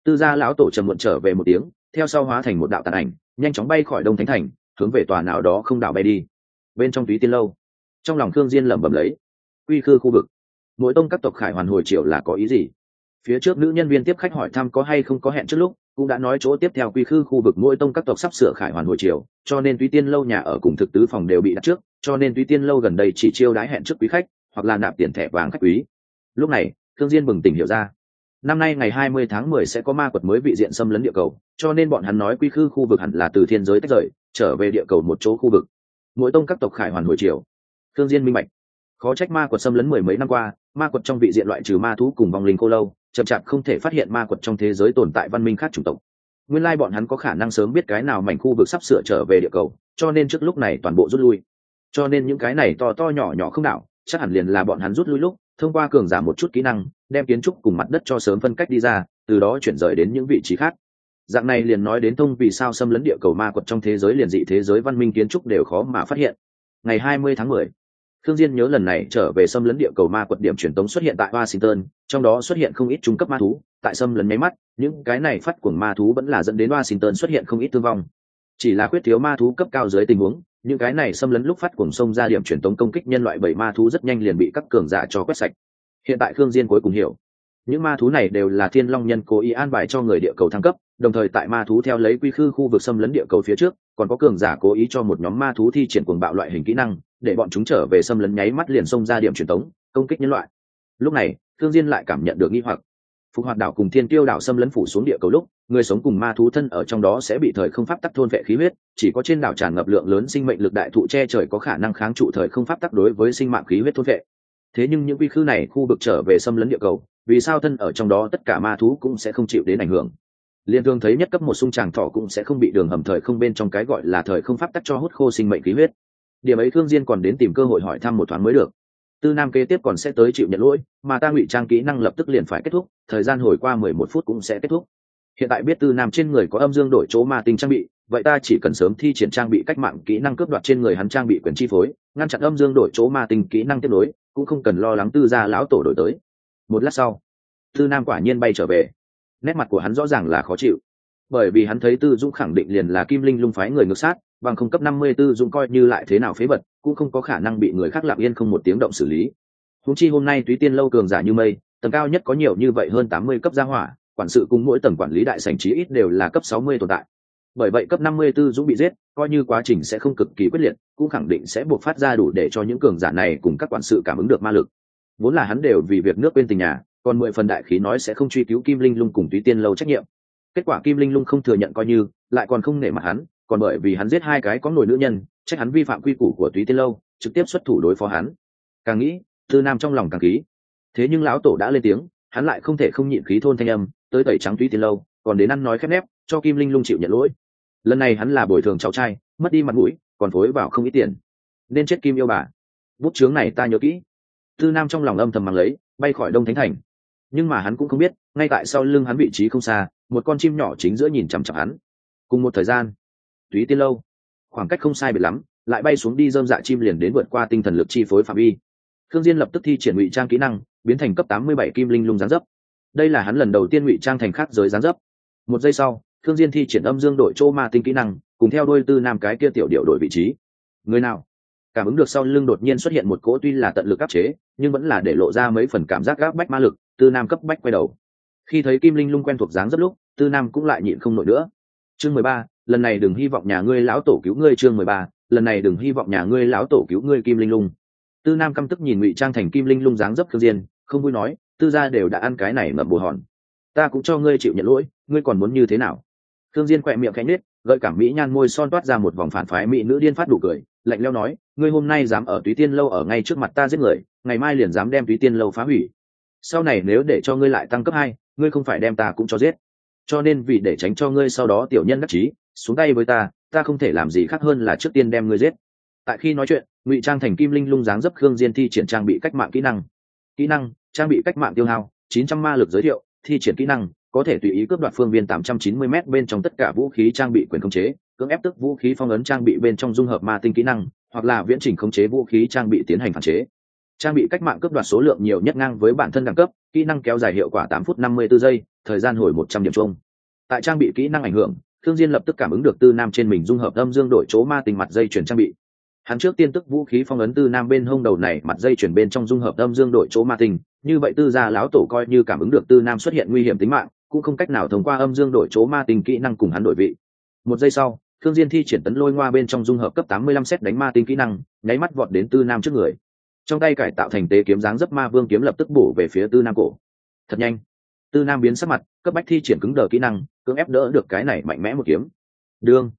tư gia lão tổ trầm muộn trở về một tiếng, theo sau hóa thành một đạo tàn ảnh, nhanh chóng bay khỏi đông thánh thành, hướng về tòa nào đó không đảo bay đi. Bên trong túy tiên lâu, trong lòng Thương diên lẩm bẩm lấy, quy khư khu vực, mỗi tông các tộc khải hoàn hồi triệu là có ý gì? Phía trước nữ nhân viên tiếp khách hỏi thăm có hay không có hẹn trước lúc, cũng đã nói chỗ tiếp theo quy khư khu vực mỗi tông các tộc sắp sửa khải hoàn hồi chiều, cho nên tuy tiên lâu nhà ở cùng thực tứ phòng đều bị đặt trước, cho nên tuy tiên lâu gần đây chỉ chiêu đãi hẹn trước quý khách, hoặc là nạp tiền thẻ vàng khách quý. Lúc này, thương diên bừng tỉnh hiểu ra. Năm nay ngày 20 tháng 10 sẽ có ma quật mới vị diện xâm lấn địa cầu, cho nên bọn hắn nói quy khư khu vực hẳn là từ thiên giới tách rời, trở về địa cầu một chỗ khu vực. Mỗi tông các tộc khải hoàn hồi chiều. Thương diên minh bạch. Khó trách ma quật xâm lấn mười mấy năm qua, ma quật trong vị diện loại trừ ma thú cùng vòng linh cô lâu chậm chạp không thể phát hiện ma quật trong thế giới tồn tại văn minh khác chủng tộc. Nguyên lai bọn hắn có khả năng sớm biết cái nào mảnh khu vực sắp sửa trở về địa cầu cho nên trước lúc này toàn bộ rút lui. Cho nên những cái này to to nhỏ nhỏ không nào, chắc hẳn liền là bọn hắn rút lui lúc thông qua cường giảm một chút kỹ năng đem kiến trúc cùng mặt đất cho sớm phân cách đi ra từ đó chuyển rời đến những vị trí khác. Dạng này liền nói đến thông vì sao xâm lấn địa cầu ma quật trong thế giới liền dị thế giới văn minh kiến trúc đều khó mà phát hiện. Ngày 20 tháng 10, Thương Diên nhớ lần này trở về xâm lấn địa cầu ma quật điểm truyền tống xuất hiện tại Washington, trong đó xuất hiện không ít trung cấp ma thú, tại xâm lấn mấy mắt, những cái này phát cuồng ma thú vẫn là dẫn đến Washington xuất hiện không ít thương vong. Chỉ là khuyết thiếu ma thú cấp cao dưới tình huống, những cái này xâm lấn lúc phát cuồng xông ra điểm truyền tống công kích nhân loại bảy ma thú rất nhanh liền bị các cường giả cho quét sạch. Hiện tại Thương Diên cuối cùng hiểu, những ma thú này đều là Thiên Long nhân cố ý an bài cho người địa cầu thăng cấp, đồng thời tại ma thú theo lấy quy khư khu vực xâm lấn địa cầu phía trước, còn có cường giả cố ý cho một nhóm ma thú thi triển cuồng bạo loại hình kỹ năng, để bọn chúng trở về xâm lấn nháy mắt liền xông ra điểm truyền tống, công kích nhân loại. Lúc này thương diên lại cảm nhận được nghi hoặc. Phục hoạt đảo cùng thiên tiêu đảo xâm lấn phủ xuống địa cầu lúc, người sống cùng ma thú thân ở trong đó sẽ bị thời không pháp tắc thôn vệ khí huyết, chỉ có trên đảo tràn ngập lượng lớn sinh mệnh lực đại thụ che trời có khả năng kháng trụ thời không pháp tắc đối với sinh mạng khí huyết thôn vệ. Thế nhưng những quy khư này khu vực trở về xâm lấn địa cầu, vì sao thân ở trong đó tất cả ma thú cũng sẽ không chịu đến ảnh hưởng? Liên thương thấy nhất cấp một sung tràng thọ cũng sẽ không bị đường hầm thời không bên trong cái gọi là thời không pháp tắc cho hút khô sinh mệnh khí huyết điểm ấy thương diên còn đến tìm cơ hội hỏi thăm một thoáng mới được. Tư nam kế tiếp còn sẽ tới chịu nhận lỗi, mà ta ngụy trang kỹ năng lập tức liền phải kết thúc, thời gian hồi qua mười một phút cũng sẽ kết thúc. Hiện tại biết tư nam trên người có âm dương đổi chỗ ma tinh trang bị, vậy ta chỉ cần sớm thi triển trang bị cách mạng kỹ năng cướp đoạt trên người hắn trang bị quyền chi phối, ngăn chặn âm dương đổi chỗ ma tinh kỹ năng tiếp nối, cũng không cần lo lắng tư gia lão tổ đổi tới. Một lát sau, tư nam quả nhiên bay trở về. Nét mặt của hắn rõ ràng là khó chịu bởi vì hắn thấy tư dũng khẳng định liền là kim linh lung phái người ngược sát bằng không cấp năm mươi 54 dũng coi như lại thế nào phế vật, cũng không có khả năng bị người khác lặng yên không một tiếng động xử lý. húng chi hôm nay Túy Tiên lâu cường giả như mây, tầng cao nhất có nhiều như vậy hơn tám mươi cấp gia hỏa, quản sự cùng mỗi tầng quản lý đại sảnh chí ít đều là cấp sáu mươi tồn tại. Bởi vậy cấp năm mươi 54 dũng bị giết, coi như quá trình sẽ không cực kỳ quyết liệt, cũng khẳng định sẽ buộc phát ra đủ để cho những cường giả này cùng các quản sự cảm ứng được ma lực. Vốn là hắn đều vì việc nước bên tình nhà, còn mười phần đại khí nói sẽ không truy cứu Kim Linh Lung cùng Túy Tiên lâu trách nhiệm. Kết quả Kim Linh Lung không thừa nhận coi như, lại còn không nể mặt hắn, còn bởi vì hắn giết hai cái có nổi nữ nhân trách hắn vi phạm quy củ của túy tiên lâu trực tiếp xuất thủ đối phó hắn. Càng nghĩ tư nam trong lòng càng khí thế nhưng lão tổ đã lên tiếng hắn lại không thể không nhịn khí thôn thanh âm tới tẩy trắng túy tiên lâu còn đến ăn nói khép nép cho kim linh lung chịu nhận lỗi. Lần này hắn là bồi thường cháu trai mất đi mặt mũi còn phối vào không ít tiền. Nên chết kim yêu bà. Bút chướng này ta nhớ kỹ. Tư nam trong lòng âm thầm mắng lấy bay khỏi đông thánh thành. Nhưng mà hắn cũng không biết ngay tại sau lưng hắn vị trí không xa một con chim nhỏ chính giữa nhìn chằm chằm hắn. Cùng một thời gian, túy tiên lâu, khoảng cách không sai biệt lắm, lại bay xuống đi dơm dạ chim liền đến vượt qua tinh thần lực chi phối phạm vi. Thương diên lập tức thi triển ngụy trang kỹ năng, biến thành cấp tám mươi bảy kim linh lung giáng dấp. Đây là hắn lần đầu tiên ngụy trang thành khác giới giáng dấp. Một giây sau thương diên thi triển âm dương đội châu ma tinh kỹ năng, cùng theo đôi tư nam cái kia tiểu điệu đổi vị trí. Người nào? Cảm ứng được sau lưng đột nhiên xuất hiện một cỗ tuy là tận lực áp chế, nhưng vẫn là để lộ ra mấy phần cảm giác gáp bách ma lực, tư nam cấp bách quay đầu. Khi thấy kim linh lung quen thuộc dáng rất lúc tư nam cũng lại nhịn không nổi nữa. Chương mười ba, lần này đừng hy vọng nhà ngươi lão tổ cứu ngươi. Chương mười ba, lần này đừng hy vọng nhà ngươi lão tổ cứu ngươi, kim linh lung. Tư nam căm tức nhìn ngụy trang thành kim linh lung dáng dấp thương diên, không vui nói, tư gia đều đã ăn cái này mập bồ hòn. Ta cũng cho ngươi chịu nhận lỗi, ngươi còn muốn như thế nào? Thương diên quẹt miệng khẽ nết gợi cảm mỹ nhan môi son toát ra một vòng phản phái mỹ nữ điên phát đủ cười, lạnh leo nói, ngươi hôm nay dám ở túy tiên lâu ở ngay trước mặt ta giết người, ngày mai liền dám đem túy tiên lâu phá hủy. Sau này nếu để cho ngươi lại tăng cấp hai, ngươi không phải đem ta cũng cho giết cho nên vì để tránh cho ngươi sau đó tiểu nhân đắc chí, xuống tay với ta ta không thể làm gì khác hơn là trước tiên đem ngươi giết. Tại khi nói chuyện, ngụy trang thành kim linh lung dáng dấp khương diên thi triển trang bị cách mạng kỹ năng. Kỹ năng, trang bị cách mạng tiêu hao 900 ma lực giới thiệu, thi triển kỹ năng, có thể tùy ý cướp đoạt phương viên 890 m bên trong tất cả vũ khí trang bị quyền khống chế, cưỡng ép tức vũ khí phong ấn trang bị bên trong dung hợp ma tinh kỹ năng, hoặc là viễn trình khống chế vũ khí trang bị tiến hành phản chế trang bị cách mạng cướp đoạt số lượng nhiều nhất ngang với bản thân đẳng cấp kỹ năng kéo dài hiệu quả 8 phút 54 giây thời gian hồi 100 điểm chung. Tại trang bị kỹ năng ảnh hưởng thương diên lập tức cảm ứng được tư nam trên mình dung hợp âm dương đổi chỗ ma tình mặt dây chuyển trang bị. Hắn trước tiên tức vũ khí phong ấn tư nam bên hông đầu này mặt dây chuyển bên trong dung hợp âm dương đổi chỗ ma tình, như vậy tư gia lão tổ coi như cảm ứng được tư nam xuất hiện nguy hiểm tính mạng cũng không cách nào thông qua âm dương đổi chỗ ma tình kỹ năng cùng hắn đổi vị. Một giây sau thương diên thi triển tấn lôi ngoa bên trong dung hợp cấp 85 xét đánh ma tinh kỹ năng nháy mắt vọt đến tư nam trước người trong tay cải tạo thành tế kiếm dáng dấp ma vương kiếm lập tức bổ về phía tư nam cổ. Thật nhanh. Tư nam biến sắc mặt, cấp bách thi triển cứng đờ kỹ năng, cưỡng ép đỡ được cái này mạnh mẽ một kiếm. Đương.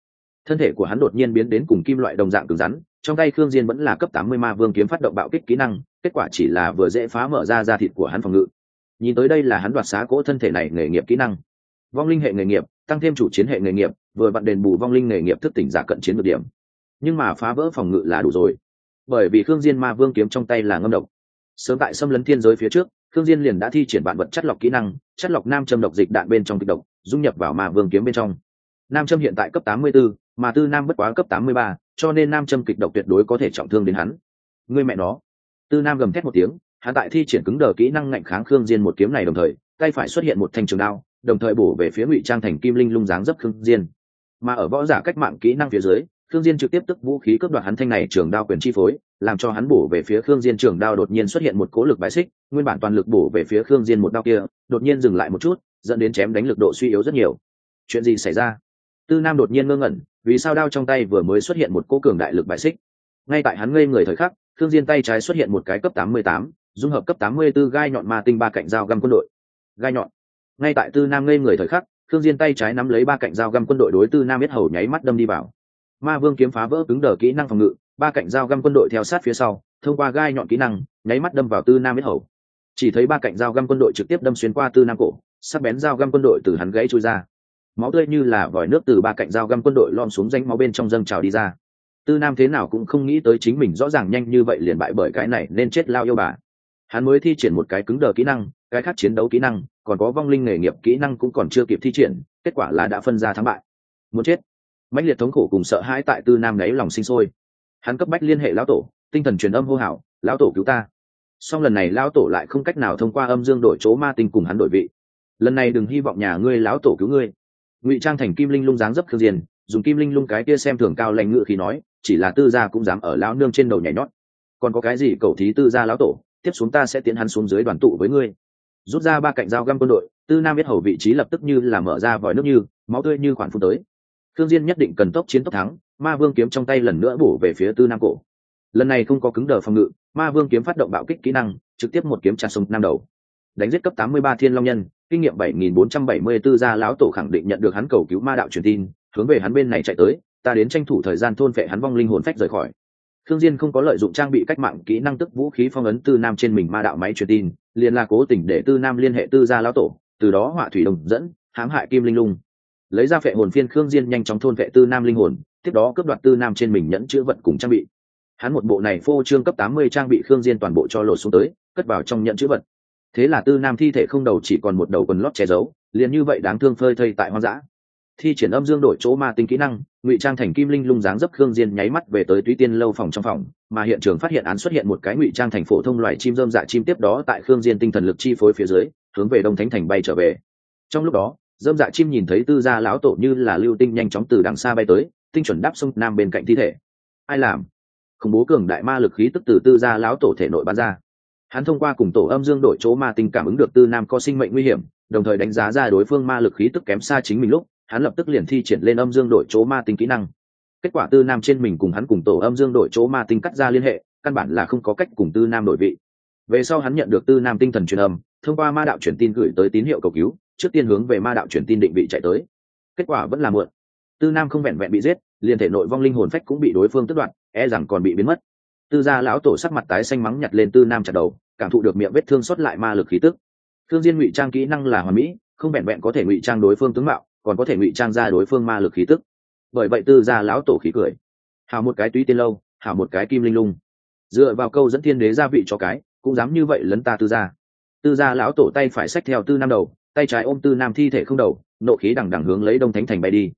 Thân thể của hắn đột nhiên biến đến cùng kim loại đồng dạng cứng rắn, trong tay khương diên vẫn là cấp 80 ma vương kiếm phát động bạo kích kỹ năng, kết quả chỉ là vừa dễ phá mở ra da thịt của hắn phòng ngự. Nhìn tới đây là hắn đoạt xá cỗ thân thể này nghề nghiệp kỹ năng. Vong linh hệ nghề nghiệp, tăng thêm chủ chiến hệ nghề nghiệp, vừa vặn đền bù vong linh nghề nghiệp thức tỉnh giả cận chiến được điểm. Nhưng mà phá vỡ phòng ngự là đủ rồi bởi vì khương diên ma vương kiếm trong tay là ngâm độc. Sớm tại xâm lấn thiên giới phía trước khương diên liền đã thi triển bản vật chất lọc kỹ năng chất lọc nam châm độc dịch đạn bên trong kịch độc dung nhập vào ma vương kiếm bên trong. Nam châm hiện tại cấp 84, mà tư nam bất quá cấp 83, cho nên nam châm kịch độc tuyệt đối có thể trọng thương đến hắn. Người mẹ nó. Tư nam gầm thét một tiếng hắn tại thi triển cứng đờ kỹ năng ngạnh kháng khương diên một kiếm này đồng thời tay phải xuất hiện một thanh trường đao đồng thời bổ về phía ngụy trang thành kim linh lung dáng dấp khương diên. Mà ở võ giả cách mạng kỹ năng phía dưới khương diên trực tiếp tức vũ khí cướp đoạt hắn thanh này trường đao quyền chi phối làm cho hắn bổ về phía khương diên trường đao đột nhiên xuất hiện một cố lực bãi xích nguyên bản toàn lực bổ về phía khương diên một đao kia đột nhiên dừng lại một chút dẫn đến chém đánh lực độ suy yếu rất nhiều. Chuyện gì xảy ra? Tư nam đột nhiên ngơ ngẩn vì sao đao trong tay vừa mới xuất hiện một cố cường đại lực bãi xích? Ngay tại hắn ngây người thời khắc khương diên tay trái xuất hiện một cái cấp 88, dung hợp cấp 84 gai nhọn ma tinh ba cạnh dao găm quân đội. Gai nhọn. Ngay tại tư nam ngây người thời khắc khương diên tay trái nắm lấy ba cạnh dao găm quân đội đối tư nam biết hầu nháy mắt đâm đi vào ma vương kiếm phá vỡ cứng đờ kỹ năng phòng ngự, ba cạnh dao găm quân đội theo sát phía sau, thông qua gai nhọn kỹ năng, nháy mắt đâm vào tư nam biết hầu. Chỉ thấy ba cạnh dao găm quân đội trực tiếp đâm xuyên qua tư nam cổ, sắc bén dao găm quân đội từ hắn gãy trôi ra. Máu tươi như là vòi nước từ ba cạnh dao găm quân đội lom xuống danh máu bên trong dâng trào đi ra. Tư nam thế nào cũng không nghĩ tới chính mình rõ ràng nhanh như vậy liền bại bởi cái này nên chết lao yêu bà. Hắn mới thi triển một cái cứng đờ kỹ năng, cái khác chiến đấu kỹ năng, còn có vong linh nghề nghiệp kỹ năng cũng còn chưa kịp thi triển, kết quả là đã phân ra thắng bại. Muốn chết mãnh liệt thống khổ cùng sợ hãi tại tư nam đáy lòng sinh sôi. Hắn cấp bách liên hệ lão tổ, tinh thần truyền âm hô hào, lão tổ cứu ta. Song lần này lão tổ lại không cách nào thông qua âm dương đổi chỗ ma tinh cùng hắn đổi vị. Lần này đừng hy vọng nhà ngươi lão tổ cứu ngươi. Ngụy trang thành kim linh lung dáng dấp khương diền, dùng kim linh lung cái kia xem thường cao lành ngự khi nói, chỉ là tư gia cũng dám ở lão nương trên đầu nhảy nhót. Còn có cái gì cầu thí tư gia lão tổ, tiếp xuống ta sẽ tiến hắn xuống dưới đoàn tụ với ngươi. Rút ra ba cạnh dao găm quân đội, tư nam biết hầu vị trí lập tức như là mở ra vòi nước như, máu tươi như khoản phun tới thương diên nhất định cần tốc chiến tốc thắng ma vương kiếm trong tay lần nữa bổ về phía tư nam cổ. Lần này không có cứng đờ phòng ngự ma vương kiếm phát động bạo kích kỹ năng trực tiếp một kiếm chặt sông nam đầu. Đánh giết cấp 83 thiên long nhân kinh nghiệm 7474 gia lão tổ khẳng định nhận được hắn cầu cứu ma đạo truyền tin hướng về hắn bên này chạy tới ta đến tranh thủ thời gian thôn phệ hắn vong linh hồn phách rời khỏi. Thương Diên không có lợi dụng trang bị cách mạng kỹ năng tức vũ khí phong ấn Tư Nam trên mình ma đạo máy truyền tin, liền là cố tình để Tư Nam liên hệ Tư gia lão tổ, từ đó họa thủy đồng dẫn, hãm hại Kim Linh Lung. Lấy ra phệ hồn phiên Khương Diên nhanh chóng thôn vệ Tư Nam linh hồn, tiếp đó cướp đoạt Tư Nam trên mình nhẫn chứa vật cùng trang bị. Hắn một bộ này phô trương cấp 80 trang bị Khương Diên toàn bộ cho lột xuống tới, cất vào trong nhẫn chứa vật. Thế là Tư Nam thi thể không đầu chỉ còn một đầu quần lót che giấu, liền như vậy đáng thương phơi thây tại hoang dã thi triển âm dương đổi chỗ ma tinh kỹ năng ngụy trang thành kim linh lung dáng dấp khương diên nháy mắt về tới túy tiên lâu phòng trong phòng mà hiện trường phát hiện án xuất hiện một cái ngụy trang thành phổ thông loài chim rơm dạ chim tiếp đó tại khương diên tinh thần lực chi phối phía dưới hướng về đông thánh thành bay trở về trong lúc đó dâm dạ chim nhìn thấy tư gia lão tổ như là lưu tinh nhanh chóng từ đằng xa bay tới, tinh chuẩn đáp sông nam bên cạnh thi thể. Ai làm? Khủng bố cường đại ma lực khí tức từ tư gia lão tổ thể nội bán ra. Hắn thông qua cùng tổ âm dương đổi chỗ ma tinh cảm ứng được tư nam có sinh mệnh nguy hiểm, đồng thời đánh giá ra đối phương ma lực khí tức kém xa chính mình lúc, hắn lập tức liền thi triển lên âm dương đổi chỗ ma tinh kỹ năng. Kết quả tư nam trên mình cùng hắn cùng tổ âm dương đổi chỗ ma tinh cắt ra liên hệ, căn bản là không có cách cùng tư nam đổi vị. Về sau hắn nhận được tư nam tinh thần truyền âm, thông qua ma đạo truyền tin gửi tới tín hiệu cầu cứu trước tiên hướng về ma đạo truyền tin định vị chạy tới. Kết quả vẫn là muộn. Tư nam không vẹn vẹn bị giết, liền thể nội vong linh hồn phách cũng bị đối phương tước đoạt e rằng còn bị biến mất. Tư gia lão tổ sắc mặt tái xanh mắng nhặt lên tư nam chặt đầu, cảm thụ được miệng vết thương xuất lại ma lực khí tức. Thương diên ngụy trang kỹ năng là hoàn mỹ, không vẹn vẹn có thể ngụy trang đối phương tướng mạo, còn có thể ngụy trang ra đối phương ma lực khí tức. Bởi vậy tư gia lão tổ khí cười. Hào một cái túy tiên lâu hào một cái kim linh lung. Dựa vào câu dẫn thiên đế gia vị cho cái, cũng dám như vậy lấn ta tư gia. Tư gia lão tổ tay phải xách theo tư nam đầu tay trái ôm tư nam thi thể không đầu, nộ khí đằng đằng hướng lấy đông thánh thành bay đi.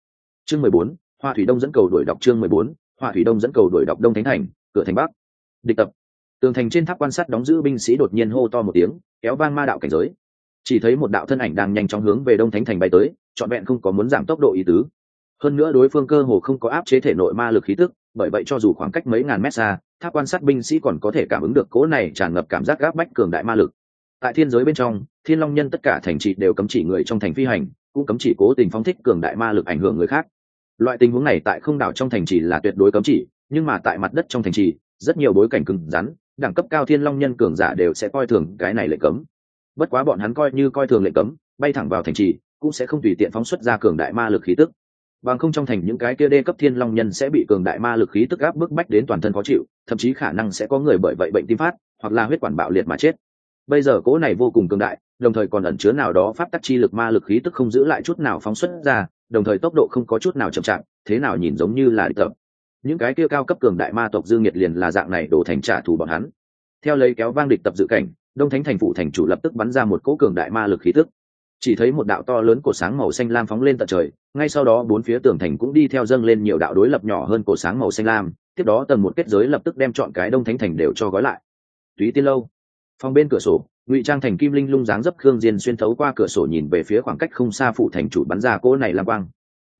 Chương mười bốn, hoa thủy đông dẫn cầu đuổi đọc chương mười bốn, hoa thủy đông dẫn cầu đuổi đọc đông thánh thành, cửa thành bắc. Địch tập. Tường thành trên tháp quan sát đóng giữ binh sĩ đột nhiên hô to một tiếng, kéo vang ma đạo cảnh giới. Chỉ thấy một đạo thân ảnh đang nhanh chóng hướng về đông thánh thành bay tới, trọn vẹn không có muốn giảm tốc độ ý tứ. Hơn nữa đối phương cơ hồ không có áp chế thể nội ma lực khí tức, bởi vậy cho dù khoảng cách mấy ngàn mét xa, tháp quan sát binh sĩ còn có thể cảm ứng được cố này tràn ngập cảm giác gáp bách cường đại ma lực tại thiên giới bên trong, thiên long nhân tất cả thành trì đều cấm chỉ người trong thành phi hành, cũng cấm chỉ cố tình phóng thích cường đại ma lực ảnh hưởng người khác. Loại tình huống này tại không đảo trong thành trì là tuyệt đối cấm chỉ, nhưng mà tại mặt đất trong thành trì, rất nhiều bối cảnh cứng rắn, đẳng cấp cao thiên long nhân cường giả đều sẽ coi thường cái này lệnh cấm. Bất quá bọn hắn coi như coi thường lệnh cấm, bay thẳng vào thành trì, cũng sẽ không tùy tiện phóng xuất ra cường đại ma lực khí tức. Bằng không trong thành những cái kia đê cấp thiên long nhân sẽ bị cường đại ma lực khí tức áp bức bách đến toàn thân khó chịu, thậm chí khả năng sẽ có người bởi vậy bệnh tim phát, hoặc là huyết quản bạo liệt mà chết bây giờ cỗ này vô cùng cường đại, đồng thời còn ẩn chứa nào đó pháp tắc chi lực ma lực khí tức không giữ lại chút nào phóng xuất ra, đồng thời tốc độ không có chút nào chậm chạp, thế nào nhìn giống như là địch tập. Những cái kia cao cấp cường đại ma tộc dương nhiệt liền là dạng này đổ thành trả thù bọn hắn. Theo lấy kéo vang địch tập dự cảnh, đông thánh thành phủ thành chủ lập tức bắn ra một cỗ cường đại ma lực khí tức. Chỉ thấy một đạo to lớn cổ sáng màu xanh lam phóng lên tận trời, ngay sau đó bốn phía tường thành cũng đi theo dâng lên nhiều đạo đối lập nhỏ hơn cổ sáng màu xanh lam, tiếp đó tầng một kết giới lập tức đem chọn cái đông thánh thành đều cho gói lại. Túy tiên lâu phòng bên cửa sổ, ngụy trang thành kim linh lung dáng dấp khương diên xuyên thấu qua cửa sổ nhìn về phía khoảng cách không xa phụ thành chủ bắn ra cỗ này lam quang.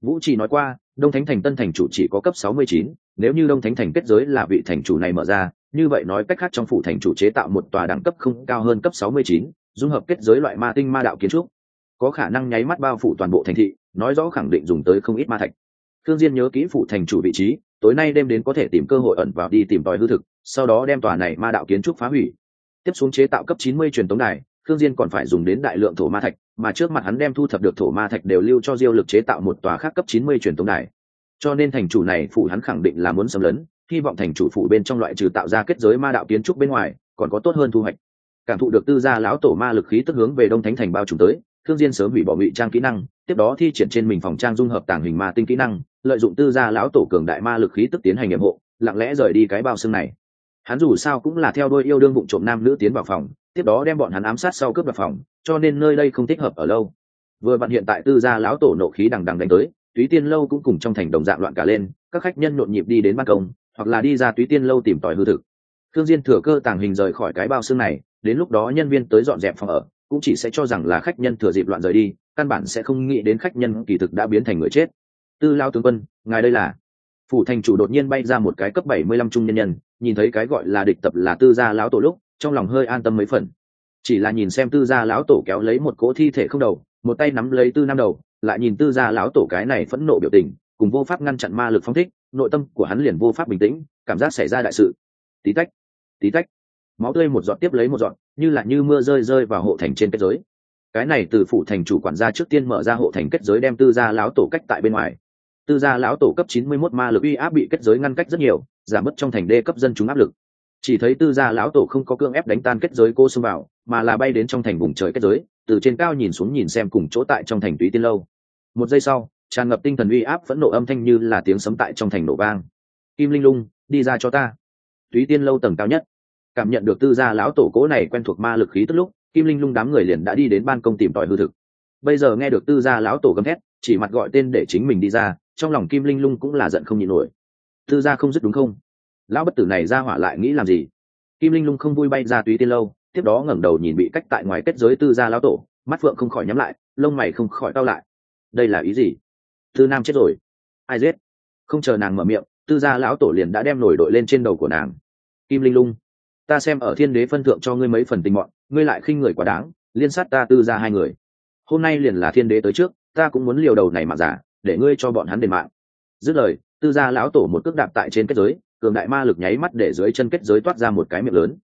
Vũ chỉ nói qua, đông thánh thành tân thành chủ chỉ có cấp sáu mươi chín, nếu như đông thánh thành kết giới là vị thành chủ này mở ra, như vậy nói cách khác trong phủ thành chủ chế tạo một tòa đẳng cấp không cao hơn cấp sáu mươi chín, dung hợp kết giới loại ma tinh ma đạo kiến trúc. Có khả năng nháy mắt bao phủ toàn bộ thành thị, nói rõ khẳng định dùng tới không ít ma thạch. Thương diên nhớ kỹ phủ thành chủ vị trí, tối nay đêm đến có thể tìm cơ hội ẩn vào đi tìm tòi hư thực, sau đó đem tòa này ma đạo kiến trúc phá hủy tiếp xuống chế tạo cấp 90 truyền tống đài thương diên còn phải dùng đến đại lượng thổ ma thạch, mà trước mặt hắn đem thu thập được thổ ma thạch đều lưu cho diêu lực chế tạo một tòa khác cấp 90 truyền tống đài. Cho nên thành chủ này phụ hắn khẳng định là muốn xâm lấn, hy vọng thành chủ phụ bên trong loại trừ tạo ra kết giới ma đạo kiến trúc bên ngoài, còn có tốt hơn thu hoạch. Cảm thụ được tư gia lão tổ ma lực khí tức hướng về đông thánh thành bao trùm tới thương diên sớm hủy bỏ ngụy trang kỹ năng, tiếp đó thi triển trên mình phòng trang dung hợp tàng hình ma tinh kỹ năng, lợi dụng tư gia lão tổ cường đại ma lực khí tức tiến hành nghiệm hộ, lặng lẽ rời đi cái bao xương này hắn dù sao cũng là theo đôi yêu đương bụng trộm nam nữ tiến vào phòng, tiếp đó đem bọn hắn ám sát sau cướp vào phòng, cho nên nơi đây không thích hợp ở lâu. Vừa bạn hiện tại tư gia lão tổ nộ khí đằng đằng đánh tới, túy tiên lâu cũng cùng trong thành đồng dạng loạn cả lên, các khách nhân nhộn nhịp đi đến ban công, hoặc là đi ra túy tiên lâu tìm tòi hư thực. Thương diên thừa cơ tàng hình rời khỏi cái bao xương này, đến lúc đó nhân viên tới dọn dẹp phòng ở, cũng chỉ sẽ cho rằng là khách nhân thừa dịp loạn rời đi, căn bản sẽ không nghĩ đến khách nhân kỳ thực đã biến thành người chết. Tư lao tướng quân, ngài đây là? Phủ thành chủ đột nhiên bay ra một cái cấp bảy mươi lăm trung nhân nhân nhìn thấy cái gọi là địch tập là tư gia lão tổ lúc, trong lòng hơi an tâm mấy phần. Chỉ là nhìn xem tư gia lão tổ kéo lấy một cỗ thi thể không đầu, một tay nắm lấy tư năm đầu, lại nhìn tư gia lão tổ cái này phẫn nộ biểu tình, cùng vô pháp ngăn chặn ma lực phong thích, nội tâm của hắn liền vô pháp bình tĩnh, cảm giác xảy ra đại sự. Tí tách tí tách. Máu tươi một giọt tiếp lấy một giọt, như là như mưa rơi rơi vào hộ thành trên kết giới. Cái này từ phủ thành chủ quản gia trước tiên mở ra hộ thành kết giới đem tư gia lão tổ cách tại bên ngoài. Tư gia lão tổ cấp chín mươi 91 ma lực uy áp bị kết giới ngăn cách rất nhiều giảm bớt trong thành đê cấp dân chúng áp lực. Chỉ thấy tư gia lão tổ không có cương ép đánh tan kết giới cô xông vào, mà là bay đến trong thành vùng trời kết giới, từ trên cao nhìn xuống nhìn xem cùng chỗ tại trong thành túy tiên lâu. Một giây sau, tràn ngập tinh thần uy áp phẫn nộ âm thanh như là tiếng sấm tại trong thành nổ vang. Kim linh lung, đi ra cho ta. Túy tiên lâu tầng cao nhất. Cảm nhận được tư gia lão tổ cố này quen thuộc ma lực khí tức lúc, kim linh lung đám người liền đã đi đến ban công tìm tòi hư thực. Bây giờ nghe được tư gia lão tổ gầm thét, chỉ mặt gọi tên để chính mình đi ra, trong lòng kim linh lung cũng là giận không nhịn nổi tư gia không dứt đúng không? Lão bất tử này ra hỏa lại nghĩ làm gì? Kim linh lung không vui bay ra túy tiên lâu, tiếp đó ngẩng đầu nhìn bị cách tại ngoài kết giới tư gia lão tổ, mắt phượng không khỏi nhắm lại, lông mày không khỏi cao lại. Đây là ý gì? Tư nam chết rồi. Ai giết? Không chờ nàng mở miệng, tư gia lão tổ liền đã đem nổi đội lên trên đầu của nàng. Kim linh lung, ta xem ở thiên đế phân thượng cho ngươi mấy phần tình mọn, ngươi lại khinh người quá đáng, liên sát ta tư ra hai người. Hôm nay liền là thiên đế tới trước, ta cũng muốn liều đầu này mà giả, để ngươi cho bọn hắn đền mạng. Dứt lời tư gia lão tổ một cước đạp tại trên kết giới, cường đại ma lực nháy mắt để dưới chân kết giới toát ra một cái miệng lớn.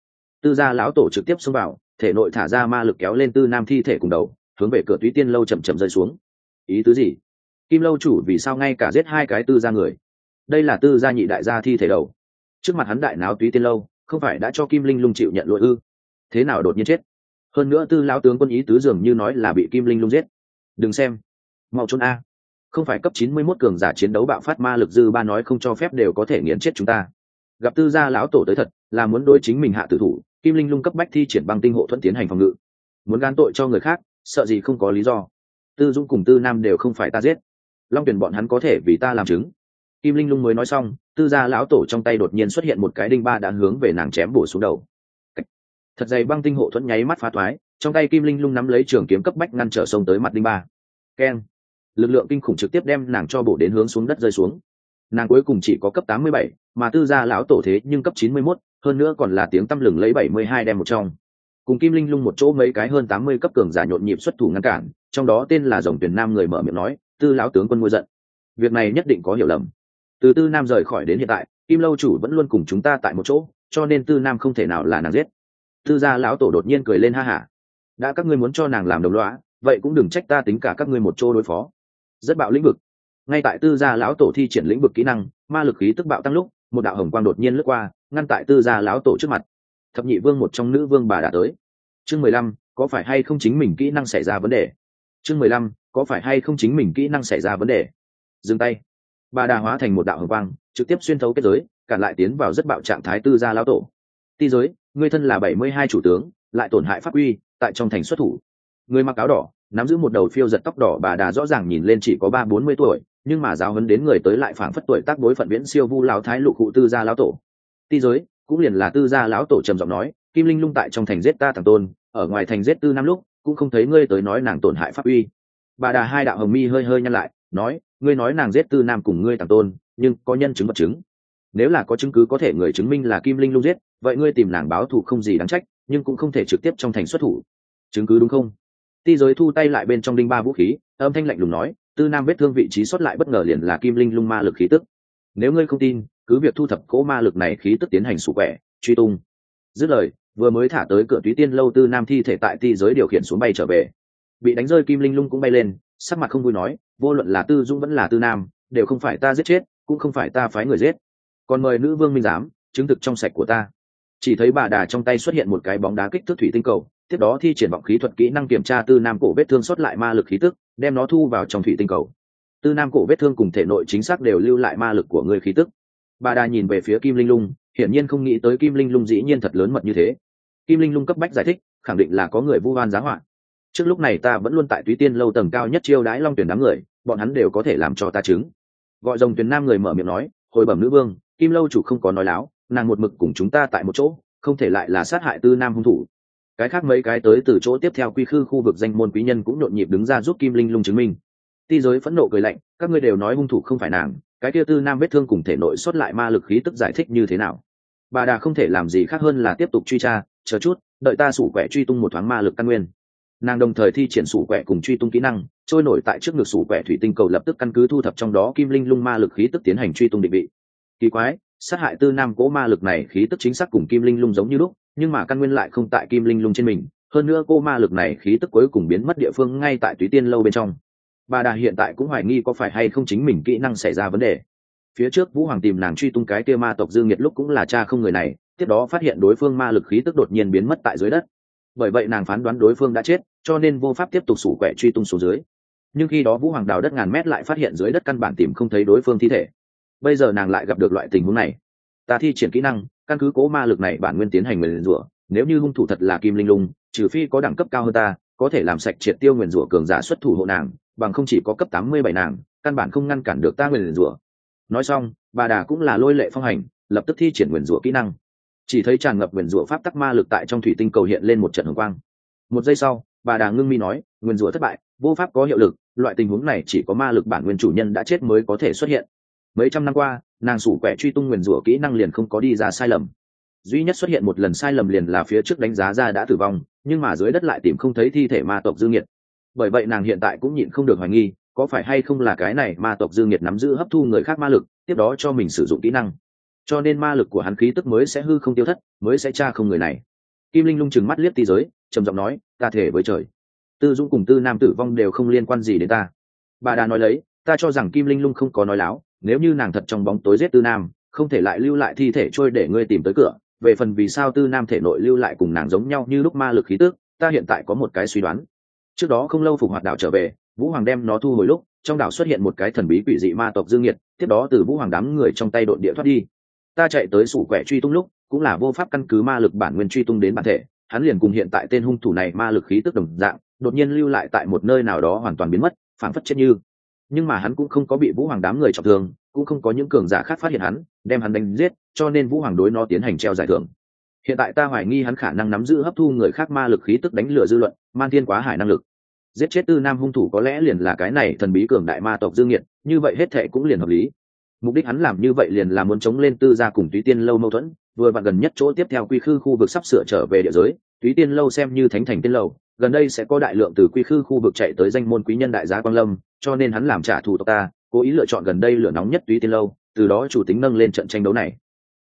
Tư gia lão tổ trực tiếp xông vào, thể nội thả ra ma lực kéo lên tư nam thi thể cùng đầu, hướng về cửa túy tiên lâu chậm chậm rơi xuống. Ý tứ gì? Kim lâu chủ vì sao ngay cả giết hai cái tư gia người? Đây là tư gia nhị đại gia thi thể đầu. Trước mặt hắn đại náo túy tiên lâu, không phải đã cho kim linh lung chịu nhận lỗi ư? Thế nào đột nhiên chết? Hơn nữa tư lão tướng quân ý tứ dường như nói là bị kim linh lung giết. Đừng xem. Mau trốn a không phải cấp chín mươi 91 cường giả chiến đấu bạo phát ma lực dư ba nói không cho phép đều có thể nghiền chết chúng ta. Gặp tư gia lão tổ tới thật, là muốn đối chính mình hạ tử thủ, kim linh lung cấp bách thi triển băng tinh hộ thuẫn tiến hành phòng ngự. Muốn gan tội cho người khác, sợ gì không có lý do. Tư dũng cùng tư nam đều không phải ta giết. Long tuyển bọn hắn có thể vì ta làm chứng. Kim linh lung mới nói xong, tư gia lão tổ trong tay đột nhiên xuất hiện một cái đinh ba đã hướng về nàng chém bổ xuống đầu. Thật dày băng tinh hộ thuẫn nháy mắt phá thoái, trong tay kim linh lung nắm lấy trường kiếm cấp bách ngăn trở sông tới mặt đinh ba. Keng lực lượng kinh khủng trực tiếp đem nàng cho bổ đến hướng xuống đất rơi xuống. Nàng cuối cùng chỉ có cấp tám mươi bảy mà tư gia lão tổ thế nhưng cấp chín mươi 91, hơn nữa còn là tiếng tăm lừng lấy bảy mươi hai đem một trong. Cùng kim linh lung một chỗ mấy cái hơn tám mươi cấp cường giả nhộn nhịp xuất thủ ngăn cản trong đó tên là dòng tuyển nam người mở miệng nói tư lão tướng quân ngôi giận. Việc này nhất định có hiểu lầm. Từ tư nam rời khỏi đến hiện tại kim lâu chủ vẫn luôn cùng chúng ta tại một chỗ cho nên tư nam không thể nào là nàng giết. Tư gia lão tổ đột nhiên cười lên ha hả. Đã các ngươi muốn cho nàng làm đồng lõa, vậy cũng đừng trách ta tính cả các ngươi một chỗ đối phó rất bạo lĩnh vực. Ngay tại tư gia lão tổ thi triển lĩnh vực kỹ năng, ma lực khí tức bạo tăng lúc, một đạo hồng quang đột nhiên lướt qua, ngăn tại tư gia lão tổ trước mặt. Thập nhị vương một trong nữ vương bà đã tới. Chương mười lăm, có phải hay không chính mình kỹ năng xảy ra vấn đề? Chương mười lăm, có phải hay không chính mình kỹ năng xảy ra vấn đề? Dừng tay. Bà đà hóa thành một đạo hồng quang, trực tiếp xuyên thấu kết giới cản lại tiến vào rất bạo trạng thái tư gia lão tổ. Ti giới, người thân là bảy mươi hai chủ tướng, lại tổn hại pháp uy, tại trong thành xuất thủ. Người mặc áo đỏ nắm giữ một đầu phiêu giật tóc đỏ, bà đà rõ ràng nhìn lên chỉ có ba bốn mươi tuổi, nhưng mà giáo hấn đến người tới lại phảng phất tuổi tác đối phận viễn siêu vu lão thái lục cụ tư gia lão tổ. Ti giới, cũng liền là tư gia lão tổ trầm giọng nói, kim linh lung tại trong thành giết ta thằng tôn, ở ngoài thành giết tư năm lúc, cũng không thấy ngươi tới nói nàng tổn hại pháp uy. Bà đà hai đạo hồng mi hơi hơi nhăn lại, nói, ngươi nói nàng giết tư nam cùng ngươi thằng tôn, nhưng có nhân chứng vật chứng. Nếu là có chứng cứ có thể người chứng minh là kim linh lung giết, vậy ngươi tìm nàng báo thù không gì đáng trách, nhưng cũng không thể trực tiếp trong thành xuất thủ. Chứng cứ đúng không? Ti giới thu tay lại bên trong đinh ba vũ khí, âm thanh lạnh lùng nói, tư nam vết thương vị trí xuất lại bất ngờ liền là kim linh lung ma lực khí tức. Nếu ngươi không tin, cứ việc thu thập cỗ ma lực này khí tức tiến hành sụ quẻ, truy tung. Dứt lời, vừa mới thả tới cửa túy tiên lâu tư nam thi thể tại ti giới điều khiển xuống bay trở về. Bị đánh rơi kim linh lung cũng bay lên, sắc mặt không vui nói, vô luận là tư dung vẫn là tư nam, đều không phải ta giết chết, cũng không phải ta phái người giết. Còn mời nữ vương minh giám, chứng thực trong sạch của ta. Chỉ thấy bà đà trong tay xuất hiện một cái bóng đá kích thước thủy tinh cầu tiếp đó thi triển vọng khí thuật kỹ năng kiểm tra tư nam cổ vết thương xuất lại ma lực khí tức, đem nó thu vào trong thủy tinh cầu. Tư nam cổ vết thương cùng thể nội chính xác đều lưu lại ma lực của người khí tức. Bà đà nhìn về phía kim linh lung, hiển nhiên không nghĩ tới kim linh lung dĩ nhiên thật lớn mật như thế. Kim linh lung cấp bách giải thích, khẳng định là có người vu oan giá họa. Trước lúc này ta vẫn luôn tại túy tiên lâu tầng cao nhất chiêu đãi long tuyển đám người, bọn hắn đều có thể làm cho ta chứng. Gọi dòng tuyển nam người mở miệng nói, hồi bẩm nữ vương, kim lâu chủ không có nói láo, nàng một mực cùng chúng ta tại một chỗ, không thể lại là sát hại tư nam hung thủ cái khác mấy cái tới từ chỗ tiếp theo quy khư khu vực danh môn quý nhân cũng nhộn nhịp đứng ra giúp kim linh lung chứng minh. Ti giới phẫn nộ cười lạnh, các ngươi đều nói hung thủ không phải nàng, cái kia tư nam vết thương cùng thể nội xuất lại ma lực khí tức giải thích như thế nào? Bà đà không thể làm gì khác hơn là tiếp tục truy tra, chờ chút, đợi ta sủ quẻ truy tung một thoáng ma lực căn nguyên. Nàng đồng thời thi triển sủ quẻ cùng truy tung kỹ năng, trôi nổi tại trước ngực sủ quẻ thủy tinh cầu lập tức căn cứ thu thập trong đó kim linh lung ma lực khí tức tiến hành truy tung định vị. Kỳ quái, sát hại tư nam cố ma lực này khí tức chính xác cùng kim linh lung giống như lúc nhưng mà căn nguyên lại không tại kim linh lung trên mình, hơn nữa cô ma lực này khí tức cuối cùng biến mất địa phương ngay tại túy tiên lâu bên trong. Bà đà hiện tại cũng hoài nghi có phải hay không chính mình kỹ năng xảy ra vấn đề. Phía trước vũ hoàng tìm nàng truy tung cái kia ma tộc dương nhiệt lúc cũng là cha không người này, tiếp đó phát hiện đối phương ma lực khí tức đột nhiên biến mất tại dưới đất. Bởi vậy nàng phán đoán đối phương đã chết, cho nên vô pháp tiếp tục sủ quẹ truy tung xuống dưới. Nhưng khi đó vũ hoàng đào đất ngàn mét lại phát hiện dưới đất căn bản tìm không thấy đối phương thi thể. Bây giờ nàng lại gặp được loại tình huống này. Ta thi triển kỹ năng căn cứ cố ma lực này bản nguyên tiến hành nguyền rủa, nếu như hung thủ thật là kim linh lung, trừ phi có đẳng cấp cao hơn ta, có thể làm sạch triệt tiêu nguyền rủa cường giả xuất thủ hộ nàng, bằng không chỉ có cấp tám mươi bảy nàng, căn bản không ngăn cản được ta nguyền rủa. Nói xong, bà đà cũng là lôi lệ phong hành, lập tức thi triển nguyền rủa kỹ năng. Chỉ thấy tràn ngập nguyền rủa pháp tắc ma lực tại trong thủy tinh cầu hiện lên một trận hồng quang. Một giây sau, bà đà ngưng mi nói, nguyền rủa thất bại, vô pháp có hiệu lực, loại tình huống này chỉ có ma lực bản nguyên chủ nhân đã chết mới có thể xuất hiện. Mấy trăm năm qua nàng sủ quẻ truy tung nguyền rủa kỹ năng liền không có đi ra sai lầm. Duy nhất xuất hiện một lần sai lầm liền là phía trước đánh giá ra đã tử vong, nhưng mà dưới đất lại tìm không thấy thi thể ma tộc dương nhiệt bởi vậy nàng hiện tại cũng nhịn không được hoài nghi, có phải hay không là cái này ma tộc dương nhiệt nắm giữ hấp thu người khác ma lực, tiếp đó cho mình sử dụng kỹ năng. Cho nên ma lực của hắn khí tức mới sẽ hư không tiêu thất, mới sẽ tra không người này. Kim linh lung chừng mắt liếc ti giới, trầm giọng nói, ta thể với trời. Tư dũng cùng tư nam tử vong đều không liên quan gì đến ta. Bà đà nói lấy, ta cho rằng kim linh lung không có nói láo nếu như nàng thật trong bóng tối giết tư nam, không thể lại lưu lại thi thể trôi để ngươi tìm tới cửa. Về phần vì sao tư nam thể nội lưu lại cùng nàng giống nhau như lúc ma lực khí tức, ta hiện tại có một cái suy đoán. Trước đó không lâu phục hoạt đảo trở về, vũ hoàng đem nó thu hồi lúc, trong đảo xuất hiện một cái thần bí quỷ dị ma tộc dương nhiệt, tiếp đó từ vũ hoàng đám người trong tay đội địa thoát đi. Ta chạy tới sủ quẻ truy tung lúc, cũng là vô pháp căn cứ ma lực bản nguyên truy tung đến bản thể, hắn liền cùng hiện tại tên hung thủ này ma lực khí tức đồng dạng, đột nhiên lưu lại tại một nơi nào đó hoàn toàn biến mất phản phất chết như nhưng mà hắn cũng không có bị vũ hoàng đám người trọng thương, cũng không có những cường giả khác phát hiện hắn, đem hắn đánh giết, cho nên vũ hoàng đối nó tiến hành treo giải thưởng. Hiện tại ta hoài nghi hắn khả năng nắm giữ hấp thu người khác ma lực khí tức đánh lừa dư luận man thiên quá hải năng lực. Giết chết tư nam hung thủ có lẽ liền là cái này thần bí cường đại ma tộc dương nghiệt, như vậy hết thệ cũng liền hợp lý. Mục đích hắn làm như vậy liền là muốn chống lên tư gia cùng túy tiên lâu mâu thuẫn, vừa vặn gần nhất chỗ tiếp theo quy khư khu vực sắp sửa trở về địa giới, túy tiên lâu xem như thánh thành tiên lâu gần đây sẽ có đại lượng từ quy khư khu vực chạy tới danh môn quý nhân đại gia quang lâm, cho nên hắn làm trả thù tộc ta, cố ý lựa chọn gần đây lửa nóng nhất túy tiên lâu, từ đó chủ tính nâng lên trận tranh đấu này.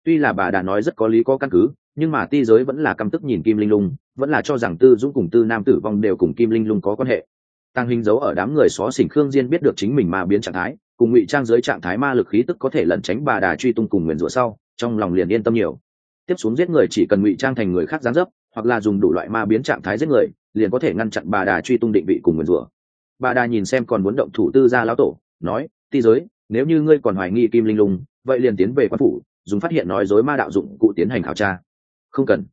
Tuy là bà đã nói rất có lý có căn cứ, nhưng mà ti giới vẫn là căm tức nhìn kim linh lung, vẫn là cho rằng tư dũng cùng tư nam tử vong đều cùng kim linh lung có quan hệ. Tăng hình dấu ở đám người xó xỉnh khương diên biết được chính mình ma biến trạng thái, cùng ngụy trang dưới trạng thái ma lực khí tức có thể lẩn tránh bà đà truy tung cùng nguyền rủa sau, trong lòng liền yên tâm nhiều. Tiếp xuống giết người chỉ cần ngụy trang thành người khác gián dấp, hoặc là dùng đủ loại ma biến trạng thái giết người liền có thể ngăn chặn bà đà truy tung định vị cùng nguyền rủa. Bà đà nhìn xem còn muốn động thủ tư gia lão tổ, nói, ti giới, nếu như ngươi còn hoài nghi kim linh lung, vậy liền tiến về quan phủ, dùng phát hiện nói dối ma đạo dụng cụ tiến hành khảo tra. Không cần.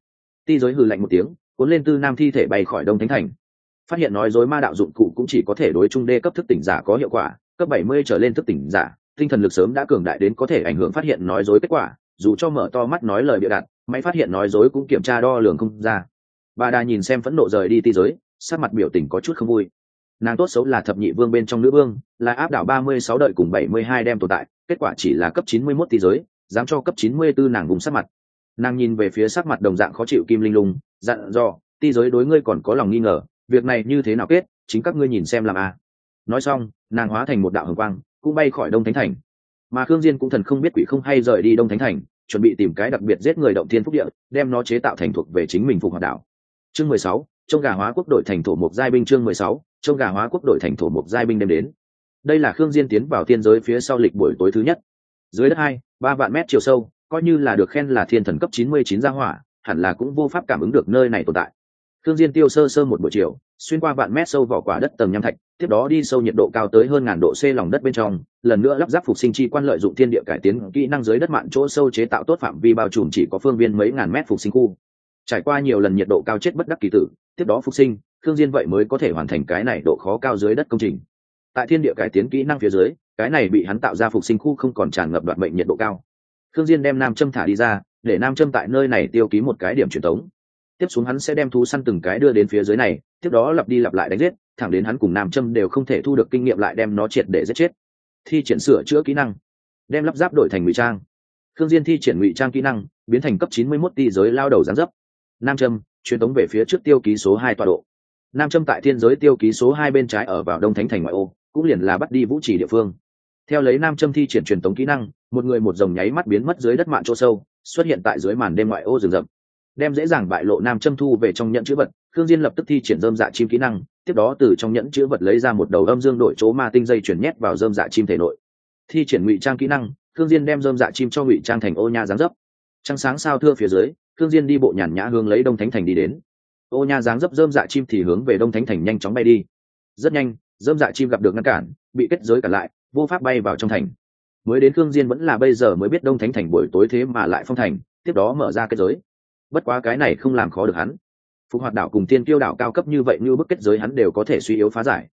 Ti giới hừ lạnh một tiếng, cuốn lên tư nam thi thể bay khỏi đông thánh thành. Phát hiện nói dối ma đạo dụng cụ cũng chỉ có thể đối trung đê cấp thức tỉnh giả có hiệu quả, cấp bảy mươi trở lên thức tỉnh giả, tinh thần lực sớm đã cường đại đến có thể ảnh hưởng phát hiện nói dối kết quả, dù cho mở to mắt nói lời bịa đặt, máy phát hiện nói dối cũng kiểm tra đo lường không ra bà đà nhìn xem phẫn nộ rời đi ti giới, sắc mặt biểu tình có chút không vui. Nàng tốt xấu là thập nhị vương bên trong nữ vương, là áp đảo ba mươi sáu đợi cùng bảy mươi hai đem tồn tại, kết quả chỉ là cấp chín mươi mốt ti giới, dám cho cấp chín mươi bốn nàng vùng sắc mặt. Nàng nhìn về phía sắc mặt đồng dạng khó chịu kim linh lung, dặn dò, ti giới đối ngươi còn có lòng nghi ngờ, việc này như thế nào kết, chính các ngươi nhìn xem làm a à. nói xong, nàng hóa thành một đạo hồng quang, cũng bay khỏi đông thánh thành. Mà khương diên cũng thần không biết quỷ không hay rời đi đông thánh thành, chuẩn bị tìm cái đặc biệt giết người động thiên phúc địa, đem nó chế tạo thành thuộc về chính mình phục hoạt đảo chương mười sáu trông gà hóa quốc đội thành thổ mục giai binh chương mười sáu trông gà hóa quốc đội thành thổ mục giai binh đem đến. Đây là khương diên tiến vào thiên giới phía sau lịch buổi tối thứ nhất. Dưới đất hai ba vạn mét chiều sâu coi như là được khen là thiên thần cấp chín mươi chín gia hỏa hẳn là cũng vô pháp cảm ứng được nơi này tồn tại. Thương Diên tiêu sơ sơ một buổi chiều, xuyên qua vạn mét sâu vỏ quả đất tầng nham thạch, tiếp đó đi sâu nhiệt độ cao tới hơn ngàn độ C lòng đất bên trong, lần nữa lắp ráp phục sinh chi quan lợi dụng thiên địa cải tiến kỹ năng dưới đất mạn chỗ sâu chế tạo tốt phạm vi bao trùm chỉ có phương viên mấy ngàn mét phục sinh khu. Trải qua nhiều lần nhiệt độ cao chết bất đắc kỳ tử, tiếp đó phục sinh, Thương Diên vậy mới có thể hoàn thành cái này độ khó cao dưới đất công trình. Tại thiên địa cải tiến kỹ năng phía dưới, cái này bị hắn tạo ra phục sinh khu không còn tràn ngập đoạn mệnh nhiệt độ cao. Thương Diên đem nam châm thả đi ra, để nam châm tại nơi này tiêu ký một cái điểm truyền tống tiếp xuống hắn sẽ đem thú săn từng cái đưa đến phía dưới này tiếp đó lặp đi lặp lại đánh giết thẳng đến hắn cùng nam châm đều không thể thu được kinh nghiệm lại đem nó triệt để giết chết. Thi triển sửa chữa kỹ năng. Đem lắp ráp đổi thành ngụy trang. Thương diên thi triển ngụy trang kỹ năng biến thành cấp chín mươi 91 tỷ giới lao đầu gián dấp nam châm, truyền tống về phía trước tiêu ký số hai tọa độ. Nam châm tại thiên giới tiêu ký số hai bên trái ở vào đông thánh thành ngoại ô, cũng liền là bắt đi vũ trì địa phương. Theo lấy nam châm thi triển truyền tống kỹ năng, một người một dòng nháy mắt biến mất dưới đất mạng chỗ sâu, xuất hiện tại dưới màn đêm ngoại ô rừng rậm. Đem dễ dàng bại lộ nam châm thu về trong nhẫn chữ vật, khương diên lập tức thi triển dơm dạ chim kỹ năng, tiếp đó từ trong nhẫn chữ vật lấy ra một đầu âm dương đội chỗ ma tinh dây chuyển nhét vào dơm dạ chim thể nội. Thi triển ngụy trang kỹ năng, khương diên đem dơm dạ chim cho ngụy trang thành ô nha dáng dấp. Trăng sáng sao thưa phía dưới thương diên đi bộ nhàn nhã hướng lấy đông thánh thành đi đến. Ô nha dáng dấp dơm dạ chim thì hướng về đông thánh thành nhanh chóng bay đi. Rất nhanh dơm dạ chim gặp được ngăn cản, bị kết giới cản lại, vô pháp bay vào trong thành. Mới đến thương diên vẫn là bây giờ mới biết đông thánh thành buổi tối thế mà lại phong thành, tiếp đó mở ra kết giới. Bất quá cái này không làm khó được hắn. Phục hoạt đảo cùng tiên kiêu đảo cao cấp như vậy như bức kết giới hắn đều có thể suy yếu phá giải.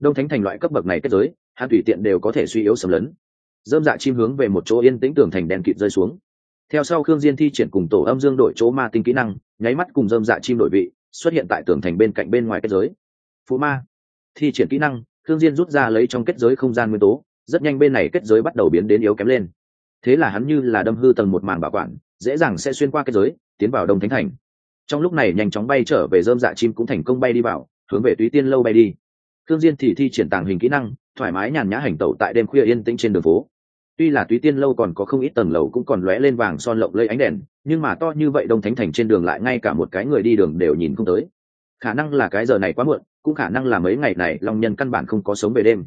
Đông thánh thành loại cấp bậc này kết giới, hắn tùy tiện đều có thể suy yếu sầm lấn. Dơm dạ chim hướng về một chỗ yên tĩnh tường thành đèn kịt rơi xuống theo sau khương diên thi triển cùng tổ âm dương đổi chỗ ma tinh kỹ năng, nháy mắt cùng dơm dạ chim đổi vị, xuất hiện tại tường thành bên cạnh bên ngoài kết giới. Phú ma. Thi triển kỹ năng, khương diên rút ra lấy trong kết giới không gian nguyên tố, rất nhanh bên này kết giới bắt đầu biến đến yếu kém lên. Thế là hắn như là đâm hư tầng một màn bảo quản, dễ dàng sẽ xuyên qua kết giới, tiến vào đông thánh thành. Trong lúc này nhanh chóng bay trở về dơm dạ chim cũng thành công bay đi vào, hướng về túy tiên lâu bay đi. Thương diên thì thi triển tàng hình kỹ năng, thoải mái nhàn nhã hành tẩu tại đêm khuya yên tĩnh trên đường phố tuy là túy tiên lâu còn có không ít tầng lầu cũng còn lóe lên vàng son lộng lây ánh đèn, nhưng mà to như vậy đông thánh thành trên đường lại ngay cả một cái người đi đường đều nhìn không tới. Khả năng là cái giờ này quá muộn, cũng khả năng là mấy ngày này long nhân căn bản không có sống về đêm.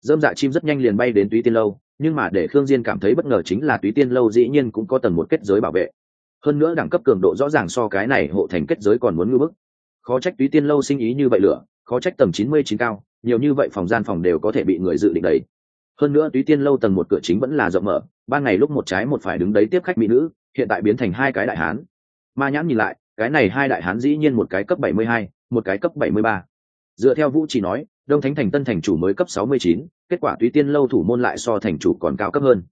Dơm dạ chim rất nhanh liền bay đến túy tiên lâu, nhưng mà để khương diên cảm thấy bất ngờ chính là túy tiên lâu dĩ nhiên cũng có tầng một kết giới bảo vệ. Hơn nữa đẳng cấp cường độ rõ ràng so cái này hộ thành kết giới còn muốn ngưỡng bức. Khó trách túy tiên lâu sinh ý như vậy lửa, khó trách tầm chín mươi chín cao, nhiều như vậy phòng gian phòng đều có thể bị người dự định đầy hơn nữa túy tiên lâu tầng một cửa chính vẫn là rộng mở, ban ngày lúc một trái một phải đứng đấy tiếp khách mỹ nữ, hiện tại biến thành hai cái đại hán. Ma nhãn nhìn lại, cái này hai đại hán dĩ nhiên một cái cấp bảy mươi hai, một cái cấp bảy mươi ba. Dựa theo vũ chỉ nói, đông thánh thành tân thành chủ mới cấp sáu mươi chín, kết quả túy tiên lâu thủ môn lại so thành chủ còn cao cấp hơn.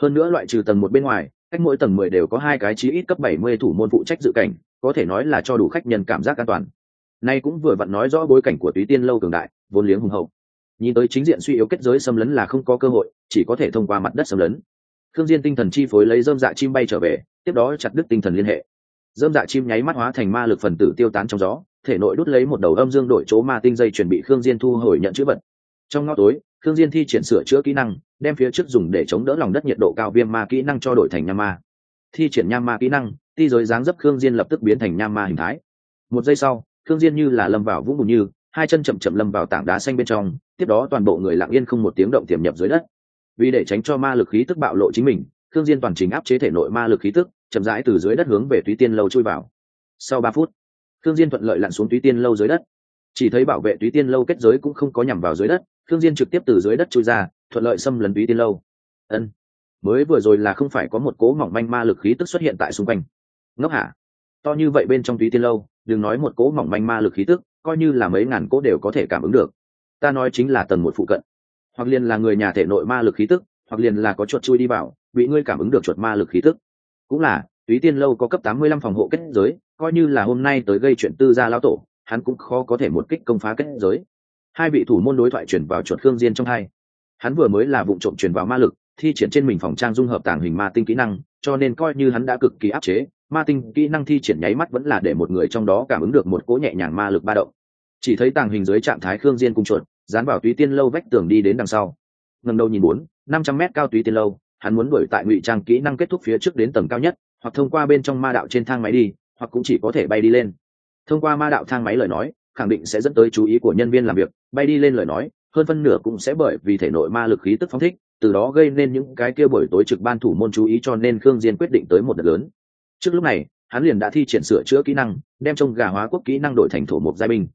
Hơn nữa loại trừ tầng một bên ngoài, cách mỗi tầng mười đều có hai cái chí ít cấp bảy mươi thủ môn phụ trách dự cảnh, có thể nói là cho đủ khách nhân cảm giác an toàn. Nay cũng vừa vặn nói rõ bối cảnh của túy tiên lâu cường đại, vốn liếng hùng hậu nhìn tới chính diện suy yếu kết giới xâm lấn là không có cơ hội, chỉ có thể thông qua mặt đất xâm lấn. Thương diên tinh thần chi phối lấy dơm dạ chim bay trở về, tiếp đó chặt đứt tinh thần liên hệ. Dơm dạ chim nháy mắt hóa thành ma lực phần tử tiêu tán trong gió, thể nội đút lấy một đầu âm dương đổi chỗ ma tinh dây chuẩn bị khương diên thu hồi nhận chữ vật. Trong ngõ tối, khương diên thi triển sửa chữa kỹ năng, đem phía trước dùng để chống đỡ lòng đất nhiệt độ cao viêm ma kỹ năng cho đổi thành nham ma. Thi triển nham ma kỹ năng, ti giới dáng dấp khương diên lập tức biến thành nham ma hình thái. Một giây sau, khương diên như là lâm vào vũng bùn như hai chân chậm chậm lâm vào tảng đá xanh bên trong, tiếp đó toàn bộ người lặng yên không một tiếng động tiềm nhập dưới đất. Vì để tránh cho ma lực khí tức bạo lộ chính mình thương diên toàn trình áp chế thể nội ma lực khí tức, chậm rãi từ dưới đất hướng về túy tiên lâu chui vào. Sau ba phút thương diên thuận lợi lặn xuống túy tiên lâu dưới đất. Chỉ thấy bảo vệ túy tiên lâu kết giới cũng không có nhằm vào dưới đất thương diên trực tiếp từ dưới đất chui ra, thuận lợi xâm lấn túy tiên lâu. Ân, mới vừa rồi là không phải có một cỗ mỏng manh ma lực khí tức xuất hiện tại xung quanh. Ngốc hả? To như vậy bên trong túy tiên lâu, đừng nói một cỗ mỏng manh ma lực khí tức coi như là mấy ngàn cỗ đều có thể cảm ứng được. Ta nói chính là tầng một phụ cận. Hoặc liền là người nhà thể nội ma lực khí tức, hoặc liền là có chuột chui đi vào, bị ngươi cảm ứng được chuột ma lực khí tức. Cũng là, túy tiên lâu có cấp tám mươi lăm phòng hộ kết giới, coi như là hôm nay tới gây chuyện tư gia lão tổ, hắn cũng khó có thể một kích công phá kết giới. Hai vị thủ môn đối thoại chuyển vào chuột khương diên trong hai. Hắn vừa mới là vụ trộm truyền vào ma lực, thi triển trên mình phòng trang dung hợp tàng hình ma tinh kỹ năng, cho nên coi như hắn đã cực kỳ áp chế ma tinh kỹ năng thi triển nháy mắt vẫn là để một người trong đó cảm ứng được một cỗ nhẹ nhàng ma lực ba động. Chỉ thấy tàng hình dưới trạng thái khương diên cung chuột, dán vào túy tiên lâu vách tường đi đến đằng sau. Ngần đầu nhìn bốn, năm trăm mét cao túy tiên lâu, hắn muốn đuổi tại ngụy trang kỹ năng kết thúc phía trước đến tầng cao nhất, hoặc thông qua bên trong ma đạo trên thang máy đi, hoặc cũng chỉ có thể bay đi lên. Thông qua ma đạo thang máy lời nói, khẳng định sẽ dẫn tới chú ý của nhân viên làm việc, bay đi lên lời nói, hơn phân nửa cũng sẽ bởi vì thể nội ma lực khí tức phóng thích, từ đó gây nên những cái kia buổi tối trực ban thủ môn chú ý cho nên khương diên quyết định tới một đợt lớn trước lúc này, hắn liền đã thi triển sửa chữa kỹ năng, đem trông gà hóa quốc kỹ năng đổi thành thổ mục giai binh.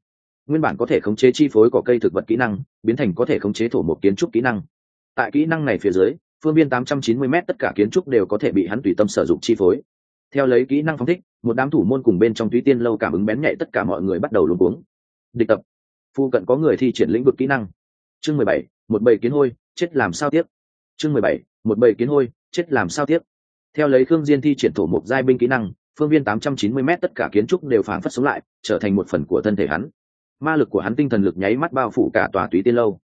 Nguyên bản có thể khống chế chi phối cỏ cây thực vật kỹ năng, biến thành có thể khống chế thổ mục kiến trúc kỹ năng. Tại kỹ năng này phía dưới, phương biên 890 m tất cả kiến trúc đều có thể bị hắn tùy tâm sử dụng chi phối. Theo lấy kỹ năng phóng thích, một đám thủ môn cùng bên trong túy tiên lâu cảm ứng bén nhạy tất cả mọi người bắt đầu luôn cuống. Địch tập. Phu cận có người thi triển lĩnh vực kỹ năng. Chương mười bảy, một bầy kiến hôi, chết làm sao tiếp? Chương mười bảy, một bầy kiến hôi, chết làm sao tiếp? Theo lấy khương diên thi triển thổ mục giai binh kỹ năng, phương viên tám trăm chín mươi m tất cả kiến trúc đều phảng phất sống lại, trở thành một phần của thân thể hắn. Ma lực của hắn tinh thần lực nháy mắt bao phủ cả tòa túy tiên lâu.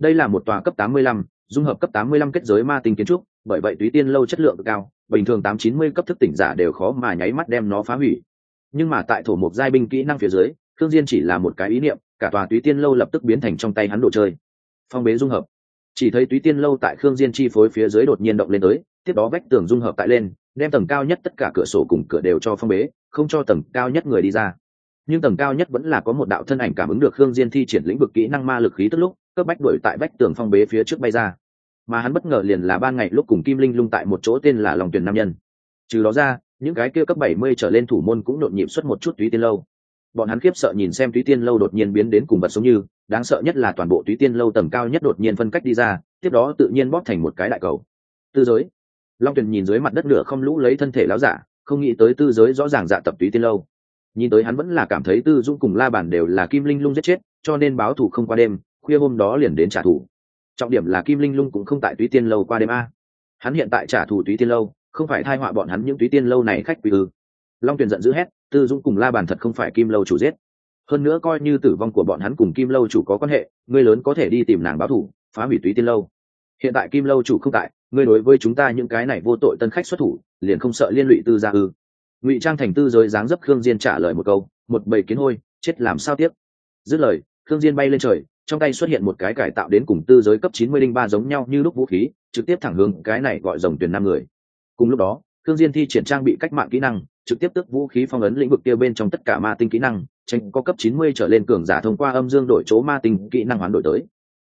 Đây là một tòa cấp tám mươi lăm, dung hợp cấp tám mươi lăm kết giới ma tinh kiến trúc, bởi vậy túy tiên lâu chất lượng cao, bình thường tám chín mươi cấp thức tỉnh giả đều khó mà nháy mắt đem nó phá hủy. Nhưng mà tại thổ mục giai binh kỹ năng phía dưới thương diên chỉ là một cái ý niệm, cả tòa túy tiên lâu lập tức biến thành trong tay hắn đồ chơi. Phong bế dung hợp. Chỉ thấy túy tiên lâu tại khương diên chi phối phía dưới đột nhiên động lên tới tiếp đó vách tường dung hợp tại lên, đem tầng cao nhất tất cả cửa sổ cùng cửa đều cho phong bế, không cho tầng cao nhất người đi ra. Nhưng tầng cao nhất vẫn là có một đạo thân ảnh cảm ứng được khương diên thi triển lĩnh vực kỹ năng ma lực khí tức lúc, cấp bách đuổi tại vách tường phong bế phía trước bay ra. Mà hắn bất ngờ liền là ban ngày lúc cùng kim linh lung tại một chỗ tên là lòng tuyển nam nhân. Trừ đó ra, những cái kia cấp bảy mươi trở lên thủ môn cũng nhộn nhịp xuất một chút túy tiên lâu. Bọn hắn khiếp sợ nhìn xem túy tiên lâu đột nhiên biến đến cùng vật sống như, đáng sợ nhất là toàn bộ túy tiên lâu tầng cao nhất đột nhiên phân cách đi ra, tiếp đó tự nhiên bóp thành một cái đại cầu. Tư giới long tuyền nhìn dưới mặt đất nửa không lũ lấy thân thể láo giả, không nghĩ tới tư giới rõ ràng dạ tập túy tiên lâu. Nhìn tới hắn vẫn là cảm thấy tư dũng cùng la bản đều là kim linh lung giết chết, cho nên báo thù không qua đêm, khuya hôm đó liền đến trả thù. Trọng điểm là kim linh lung cũng không tại túy tiên lâu qua đêm a. Hắn hiện tại trả thù túy tiên lâu, không phải thai họa bọn hắn những túy tiên lâu này khách quý ư. Long tuyền giận dữ hét, tư dũng cùng la bàn thật không phải kim lâu chủ giết. Hơn nữa coi như tử vong của bọn hắn cùng kim lâu chủ có quan hệ, người lớn có thể đi tìm nàng báo thủ phá hủy túy tiên lâu hiện tại kim lâu chủ không tại, ngươi đối với chúng ta những cái này vô tội tân khách xuất thủ, liền không sợ liên lụy tư gia ư? Ngụy trang thành tư giới dáng dấp khương diên trả lời một câu, một bầy kiến hôi, chết làm sao tiếp? Dứt lời, khương diên bay lên trời, trong tay xuất hiện một cái cải tạo đến cùng tư giới cấp chín mươi linh ba giống nhau như lúc vũ khí, trực tiếp thẳng hướng cái này gọi rồng tuyển năm người. Cùng lúc đó, khương diên thi triển trang bị cách mạng kỹ năng, trực tiếp tức vũ khí phong ấn lĩnh vực kia bên trong tất cả ma tinh kỹ năng, tránh có cấp chín mươi trở lên cường giả thông qua âm dương đổi chỗ ma tinh kỹ năng hoán đổi tới.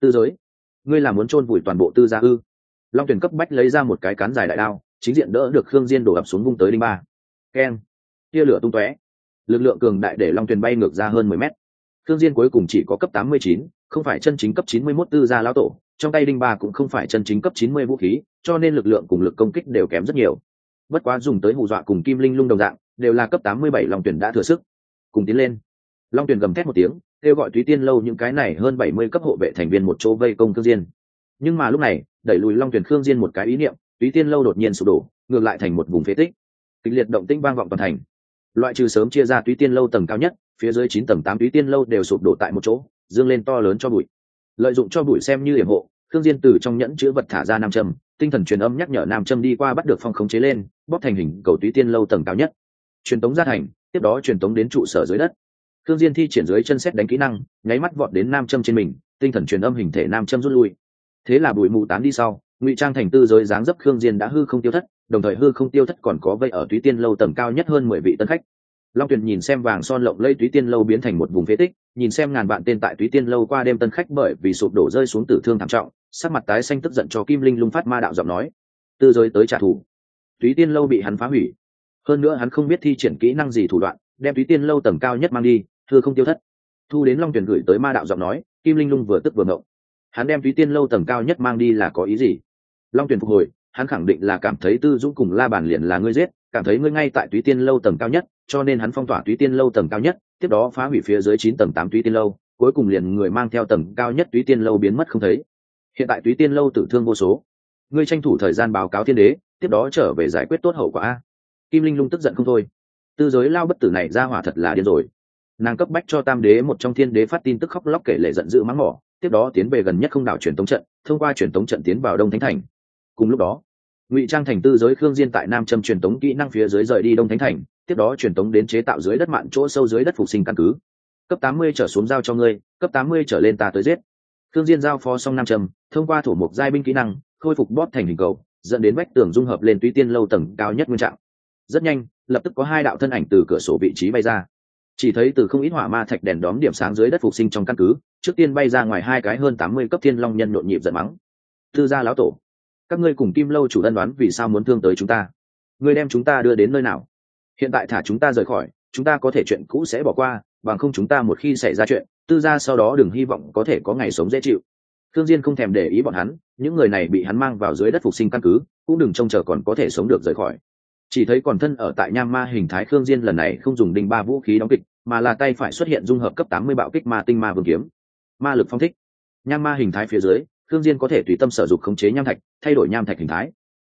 Tư giới ngươi là muốn chôn vùi toàn bộ tư gia ư? Long tuyển cấp bách lấy ra một cái cán dài đại đao, chính diện đỡ được khương diên đổ ập xuống vung tới linh ba. Keng. Tia lửa tung tóe. Lực lượng cường đại để long tuyển bay ngược ra hơn mười mét. Thương diên cuối cùng chỉ có cấp tám mươi chín, không phải chân chính cấp chín mươi 91 tư gia lão tổ, trong tay đinh ba cũng không phải chân chính cấp chín mươi vũ khí, cho nên lực lượng cùng lực công kích đều kém rất nhiều. Bất quá dùng tới hù dọa cùng kim linh lung đồng dạng, đều là cấp tám mươi bảy long tuyển đã thừa sức. Cùng tiến lên. Long tuyển gầm thét một tiếng kêu gọi túy tiên lâu những cái này hơn bảy mươi cấp hộ vệ thành viên một chỗ vây công thương diên. Nhưng mà lúc này, đẩy lùi long tuyển khương diên một cái ý niệm túy tiên lâu đột nhiên sụp đổ, ngược lại thành một vùng phế tích. Kịch liệt động tĩnh vang vọng toàn thành. Loại trừ sớm chia ra túy tiên lâu tầng cao nhất, phía dưới chín tầng tám túy tiên lâu đều sụp đổ tại một chỗ, dương lên to lớn cho bụi. Lợi dụng cho bụi xem như hiểm hộ thương diên từ trong nhẫn chứa vật thả ra nam châm, tinh thần truyền âm nhắc nhở nam châm đi qua bắt được phong khống chế lên, bóp thành hình cầu túy tiên lâu tầng cao nhất. Truyền tống ra thành, tiếp đó truyền tống đến trụ sở dưới đất thương diên thi triển dưới chân xét đánh kỹ năng, nháy mắt vọt đến nam châm trên mình, tinh thần truyền âm hình thể nam châm rút lui. Thế là bụi mù tán đi sau, ngụy trang thành tư giới dáng dấp khương diên đã hư không tiêu thất, đồng thời hư không tiêu thất còn có vây ở túy tiên lâu tầng cao nhất hơn mười vị tân khách. Long tuyền nhìn xem vàng son lộng lây túy tiên lâu biến thành một vùng phế tích, nhìn xem ngàn vạn tên tại túy tiên lâu qua đêm tân khách bởi vì sụp đổ rơi xuống tử thương thảm trọng, sắc mặt tái xanh tức giận cho kim linh lung phát ma đạo giọng nói. Tư giới tới trả thù. Túy tiên lâu bị hắn phá hủy. Hơn nữa hắn không biết thi triển kỹ năng gì thủ đoạn, đem túy tiên lâu tầng cao nhất mang đi thưa không tiêu thất. Thu đến long tuyển gửi tới ma đạo giọng nói, kim linh lung vừa tức vừa ngộng. Hắn đem túy tiên lâu tầng cao nhất mang đi là có ý gì? Long tuyển phục hồi, hắn khẳng định là cảm thấy tư dũng cùng la Bàn liền là ngươi giết, cảm thấy ngươi ngay tại túy tiên lâu tầng cao nhất, cho nên hắn phong tỏa túy tiên lâu tầng cao nhất, tiếp đó phá hủy phía dưới chín tầng tám túy tiên lâu, cuối cùng liền người mang theo tầng cao nhất túy tiên lâu biến mất không thấy. Hiện tại túy tiên lâu tử thương vô số. Ngươi tranh thủ thời gian báo cáo thiên đế, tiếp đó trở về giải quyết tốt hậu quả kim linh lung tức giận không thôi. Tư giới lao bất tử này ra hỏa thật là điên rồi nàng cấp bách cho tam đế một trong thiên đế phát tin tức khóc lóc kể lệ giận dữ mắng mỏ, tiếp đó tiến về gần nhất không đảo truyền tống trận, thông qua truyền tống trận tiến vào đông thánh thành. Cùng lúc đó, ngụy trang thành tư giới khương diên tại nam châm truyền tống kỹ năng phía dưới rời đi đông thánh thành, tiếp đó truyền tống đến chế tạo dưới đất mạn chỗ sâu dưới đất phục sinh căn cứ. Cấp tám mươi trở xuống giao cho ngươi, cấp tám mươi trở lên ta tới giết. Khương diên giao phó xong nam châm, thông qua thủ mục giai binh kỹ năng, khôi phục bóp thành hình cầu, dẫn đến vách tường dung hợp lên túy tiên lâu tầng cao nhất nguyên trạng. Rất nhanh, lập tức có hai đạo thân ảnh từ cửa sổ vị trí bay ra chỉ thấy từ không ít hỏa ma thạch đèn đóm điểm sáng dưới đất phục sinh trong căn cứ, trước tiên bay ra ngoài hai cái hơn tám mươi cấp thiên long nhân nhộn nhịp giận mắng. Thư gia lão tổ, các ngươi cùng kim lâu chủ ân đoán vì sao muốn thương tới chúng ta? Ngươi đem chúng ta đưa đến nơi nào? Hiện tại thả chúng ta rời khỏi, chúng ta có thể chuyện cũ sẽ bỏ qua, bằng không chúng ta một khi xảy ra chuyện, tư gia sau đó đừng hy vọng có thể có ngày sống dễ chịu. Thương diên không thèm để ý bọn hắn, những người này bị hắn mang vào dưới đất phục sinh căn cứ, cũng đừng trông chờ còn có thể sống được rời khỏi. Chỉ thấy còn thân ở tại nham ma hình thái khương diên lần này không dùng đinh ba vũ khí đóng kịch mà là tay phải xuất hiện dung hợp cấp tám mươi bạo kích ma tinh ma vương kiếm. Ma lực phong thích. Nham ma hình thái phía dưới, khương diên có thể tùy tâm sở dụng khống chế nham thạch, thay đổi nham thạch hình thái.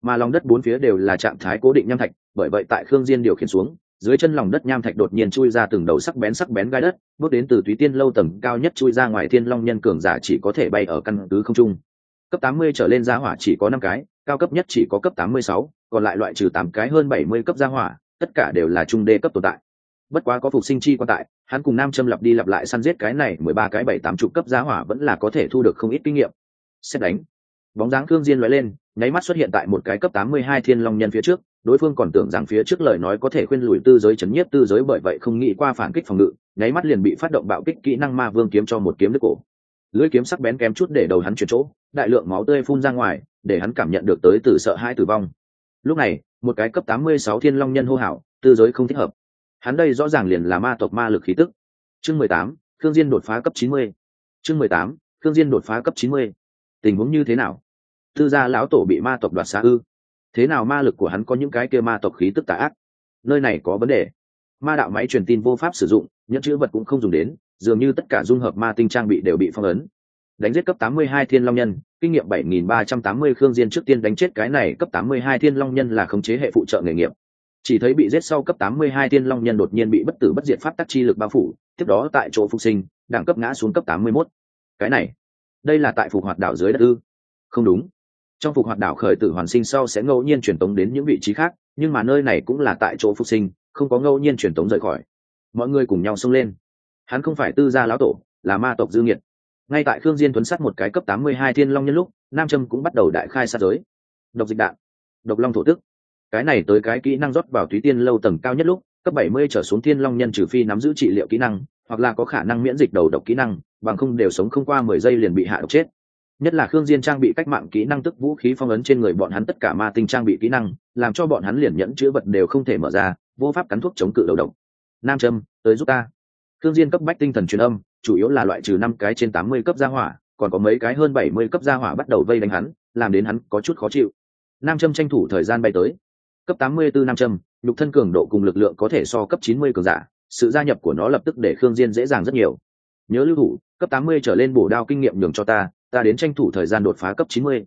Mà lòng đất bốn phía đều là trạng thái cố định nham thạch, bởi vậy tại khương diên điều khiển xuống, dưới chân lòng đất nham thạch đột nhiên chui ra từng đầu sắc bén sắc bén gai đất, bước đến từ túy tiên lâu tầng cao nhất chui ra ngoài thiên long nhân cường giả chỉ có thể bay ở căn cứ không trung. Cấp tám mươi trở lên gia hỏa chỉ có năm cái, cao cấp nhất chỉ có cấp tám mươi sáu, còn lại loại trừ tám cái hơn bảy mươi cấp gia hỏa, tất cả đều là trung đê cấp tồn tại bất quá có phục sinh chi quan tại, hắn cùng nam châm lặp đi lặp lại săn giết cái này mười ba cái bảy tám chục cấp giá hỏa vẫn là có thể thu được không ít kinh nghiệm. Xét đánh, bóng dáng thương diên lóe lên, nháy mắt xuất hiện tại một cái cấp tám mươi hai thiên long nhân phía trước, đối phương còn tưởng rằng phía trước lời nói có thể khuyên lùi tư giới chấn nhiếp tư giới bởi vậy không nghĩ qua phản kích phòng ngự, nháy mắt liền bị phát động bạo kích kỹ năng ma vương kiếm cho một kiếm đứt cổ. Lưỡi kiếm sắc bén kém chút để đầu hắn chuyển chỗ, đại lượng máu tươi phun ra ngoài, để hắn cảm nhận được tới từ sợ hãi tử vong. Lúc này, một cái cấp tám mươi sáu thiên long nhân hô hào, tư giới không thích hợp hắn đây rõ ràng liền là ma tộc ma lực khí tức. Chương mười tám thương diên đột phá cấp chín mươi. Chương mười tám thương diên đột phá cấp chín mươi. Tình huống như thế nào? Tư gia lão tổ bị ma tộc đoạt xa ư? Thế nào ma lực của hắn có những cái kia ma tộc khí tức tà ác? Nơi này có vấn đề. Ma đạo máy truyền tin vô pháp sử dụng nhận chữ vật cũng không dùng đến, dường như tất cả dung hợp ma tinh trang bị đều bị phong ấn. Đánh giết cấp 82 thiên long nhân, kinh nghiệm 7.380 khương diên trước tiên đánh chết cái này cấp 82 thiên long nhân là khống chế hệ phụ trợ nghề nghiệp chỉ thấy bị giết sau cấp 82 thiên long nhân đột nhiên bị bất tử bất diệt pháp tắc chi lực bao phủ, tiếp đó tại chỗ phục sinh, đẳng cấp ngã xuống cấp 81. cái này, đây là tại phục hoạt đảo dưới đất ư? Không đúng. Trong phục hoạt đảo khởi tử hoàn sinh sau sẽ ngẫu nhiên truyền tống đến những vị trí khác, nhưng mà nơi này cũng là tại chỗ phục sinh, không có ngẫu nhiên truyền tống rời khỏi. Mọi người cùng nhau xông lên. Hắn không phải tư gia lão tổ, là ma tộc dư nghiệt. Ngay tại khương diên tuấn sát một cái cấp tám mươi hai thiên long nhân lúc, nam trâm cũng bắt đầu đại khai sát giới. Độc dịch đạn, độc long thổ tức cái này tới cái kỹ năng rót vào túy tiên lâu tầng cao nhất lúc, cấp bảy mươi trở xuống thiên long nhân trừ phi nắm giữ trị liệu kỹ năng, hoặc là có khả năng miễn dịch đầu độc kỹ năng, bằng không đều sống không qua mười giây liền bị hạ độc chết. Nhất là khương diên trang bị cách mạng kỹ năng tức vũ khí phong ấn trên người bọn hắn tất cả ma tinh trang bị kỹ năng, làm cho bọn hắn liền nhẫn chữa vật đều không thể mở ra, vô pháp cắn thuốc chống cự đầu độc. Nam trâm, tới giúp ta. Khương diên cấp bách tinh thần truyền âm, chủ yếu là loại trừ năm cái trên tám mươi cấp gia hỏa, còn có mấy cái hơn bảy mươi cấp gia hỏa bắt đầu vây đánh hắn, làm đến hắn có chút khó chịu. Nam trâm tranh thủ thời gian bay tới cấp tám mươi bốn nam châm, nhục thân cường độ cùng lực lượng có thể so cấp chín mươi cường giả, sự gia nhập của nó lập tức để khương diên dễ dàng rất nhiều. Nhớ lưu thủ, cấp tám mươi trở lên bổ đao kinh nghiệm nhường cho ta ta đến tranh thủ thời gian đột phá cấp chín mươi.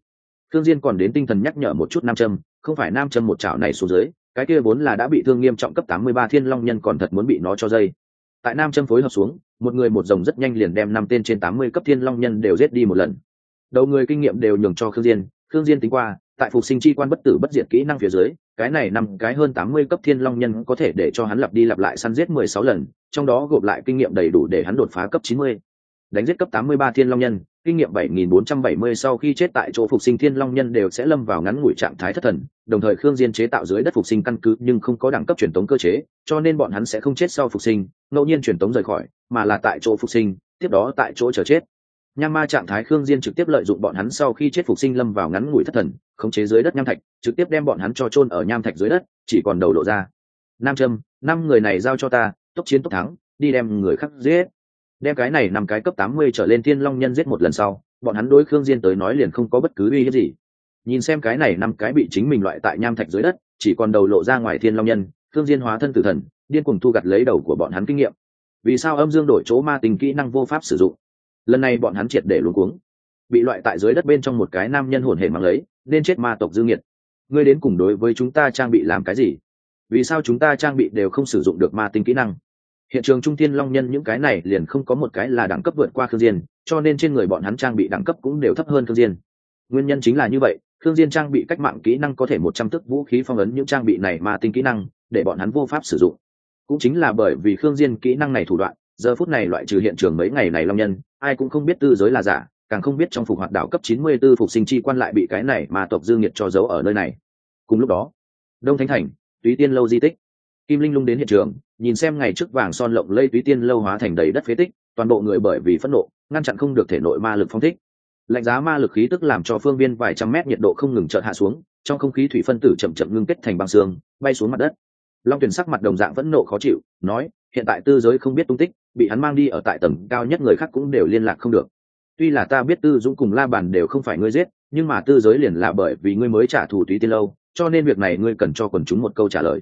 Khương diên còn đến tinh thần nhắc nhở một chút nam châm, không phải nam châm một chảo này xuống dưới, cái kia vốn là đã bị thương nghiêm trọng cấp tám mươi ba thiên long nhân còn thật muốn bị nó cho dây. Tại nam châm phối hợp xuống, một người một rồng rất nhanh liền đem năm tên trên tám mươi cấp thiên long nhân đều giết đi một lần. Đầu người kinh nghiệm đều nhường cho khương diên khương diên tính qua tại phục sinh chi quan bất tử bất diệt kỹ năng phía dưới cái này nằm cái hơn tám mươi cấp thiên long nhân có thể để cho hắn lặp đi lặp lại săn giết mười sáu lần trong đó gộp lại kinh nghiệm đầy đủ để hắn đột phá cấp chín mươi đánh giết cấp tám mươi ba thiên long nhân kinh nghiệm 7470 sau khi chết tại chỗ phục sinh thiên long nhân đều sẽ lâm vào ngắn ngủi trạng thái thất thần, đồng thời Khương Diên chế tạo dưới đất phục sinh căn cứ nhưng không có đẳng cấp truyền tống cơ chế, cho nên bọn hắn sẽ không chết sau phục sinh, ngẫu nhiên truyền tống rời khỏi, mà là tại chỗ phục sinh, tiếp đó tại chỗ chờ chết. Nham ma trạng thái Khương Diên trực tiếp lợi dụng bọn hắn sau khi chết phục sinh lâm vào ngắn ngủi thất thần, khống chế dưới đất nham thạch, trực tiếp đem bọn hắn cho chôn ở nham thạch dưới đất, chỉ còn đầu lộ ra. Nam Trâm, năm người này giao cho ta, tốc chiến tốc thắng, đi đem người khác giết. Đem cái này nằm cái cấp tám mươi trở lên thiên long nhân giết một lần sau bọn hắn đối khương diên tới nói liền không có bất cứ uy hiếp gì. Nhìn xem cái này năm cái bị chính mình loại tại nham thạch dưới đất chỉ còn đầu lộ ra ngoài thiên long nhân khương diên hóa thân tử thần điên cuồng thu gặt lấy đầu của bọn hắn kinh nghiệm. Vì sao âm dương đổi chỗ ma tình kỹ năng vô pháp sử dụng? Lần này bọn hắn triệt để luống cuống. Bị loại tại dưới đất bên trong một cái nam nhân hồn hề mang lấy, nên chết ma tộc dương nhiệt ngươi đến cùng đối với chúng ta trang bị làm cái gì? Vì sao chúng ta trang bị đều không sử dụng được ma tinh kỹ năng? Hiện trường trung tiên long nhân những cái này liền không có một cái là đẳng cấp vượt qua khương diên, cho nên trên người bọn hắn trang bị đẳng cấp cũng đều thấp hơn khương diên. Nguyên nhân chính là như vậy, khương diên trang bị cách mạng kỹ năng có thể một trăm tức vũ khí phong ấn những trang bị này ma tinh kỹ năng, để bọn hắn vô pháp sử dụng. Cũng chính là bởi vì khương diên kỹ năng này thủ đoạn giờ phút này loại trừ hiện trường mấy ngày này long nhân, ai cũng không biết tư giới là giả, càng không biết trong phục hoạt đảo cấp 94 phục sinh chi quan lại bị cái này mà tộc dương nhiệt cho giấu ở nơi này. Cùng lúc đó, đông thánh thành, túy tiên lâu di tích. Kim linh lung đến hiện trường, nhìn xem ngày trước vàng son lộng lây túy tiên lâu hóa thành đầy đất phế tích, toàn bộ người bởi vì phẫn nộ, ngăn chặn không được thể nội ma lực phong thích. Lạnh giá ma lực khí tức làm cho phương viên vài trăm mét nhiệt độ không ngừng chợt hạ xuống, trong không khí thủy phân tử chậm chậm ngưng kết thành băng xương, bay xuống mặt đất. Long tuyển sắc mặt đồng dạng vẫn nộ khó chịu, nói, hiện tại tư giới không biết tung tích bị hắn mang đi ở tại tầng cao nhất người khác cũng đều liên lạc không được. Tuy là ta biết tư dũng cùng la bàn đều không phải ngươi giết, nhưng mà tư giới liền là bởi vì ngươi mới trả thù túy tiên lâu, cho nên việc này ngươi cần cho quần chúng một câu trả lời.